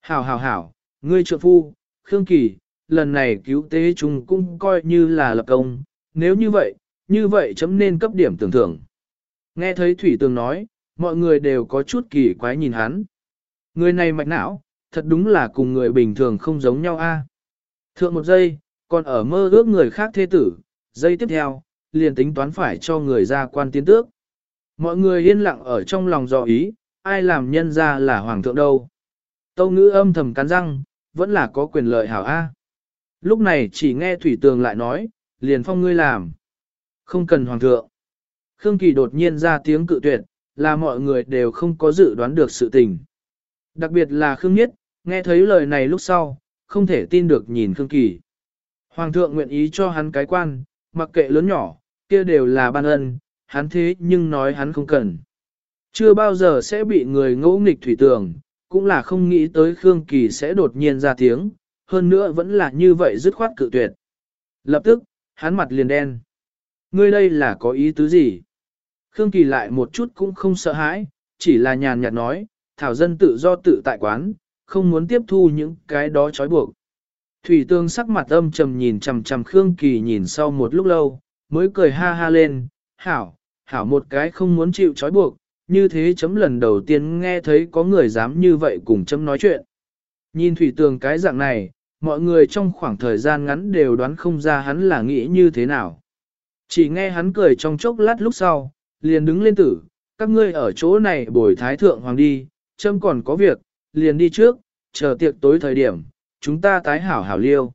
Hảo hảo hảo, ngươi trợ phu, Khương Kỳ, lần này cứu tế chúng cũng coi như là lập công, nếu như vậy, như vậy chấm nên cấp điểm tưởng thưởng. Nghe thấy Thủy Tường nói, mọi người đều có chút kỳ quái nhìn hắn. Người này mạch não, thật đúng là cùng người bình thường không giống nhau a. Thượng một giây, còn ở mơ ước người khác thế tử, giây tiếp theo, liền tính toán phải cho người ra quan tiến tước. Mọi người yên lặng ở trong lòng dò ý, ai làm nhân ra là hoàng thượng đâu. Tâu ngữ âm thầm cắn răng, vẫn là có quyền lợi hảo A. Lúc này chỉ nghe Thủy Tường lại nói, liền phong ngươi làm. Không cần hoàng thượng. Khương Kỳ đột nhiên ra tiếng cự tuyệt, là mọi người đều không có dự đoán được sự tình. Đặc biệt là Khương Nhất, nghe thấy lời này lúc sau, không thể tin được nhìn Khương Kỳ. Hoàng thượng nguyện ý cho hắn cái quan, mặc kệ lớn nhỏ, kia đều là ban ân, hắn thế nhưng nói hắn không cần. Chưa bao giờ sẽ bị người ngỗ nghịch thủy tường, cũng là không nghĩ tới Khương Kỳ sẽ đột nhiên ra tiếng, hơn nữa vẫn là như vậy dứt khoát cự tuyệt. Lập tức, hắn mặt liền đen. Ngươi đây là có ý tứ gì? Khương Kỳ lại một chút cũng không sợ hãi, chỉ là nhàn nhạt nói, thảo dân tự do tự tại quán, không muốn tiếp thu những cái đó trói buộc. Thủy tương sắc mặt âm trầm nhìn chằm chằm Khương Kỳ nhìn sau một lúc lâu, mới cười ha ha lên, hảo, hảo một cái không muốn chịu trói buộc, như thế chấm lần đầu tiên nghe thấy có người dám như vậy cùng chấm nói chuyện. Nhìn thủy tường cái dạng này, mọi người trong khoảng thời gian ngắn đều đoán không ra hắn là nghĩ như thế nào. Chỉ nghe hắn cười trong chốc lát lúc sau, liền đứng lên tử, các ngươi ở chỗ này bồi thái thượng hoàng đi, châm còn có việc, liền đi trước, chờ tiệc tối thời điểm, chúng ta tái hảo hảo liêu.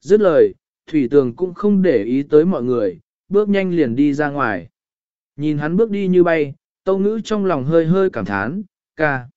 Dứt lời, thủy tường cũng không để ý tới mọi người, bước nhanh liền đi ra ngoài. Nhìn hắn bước đi như bay, tâu ngữ trong lòng hơi hơi cảm thán, ca.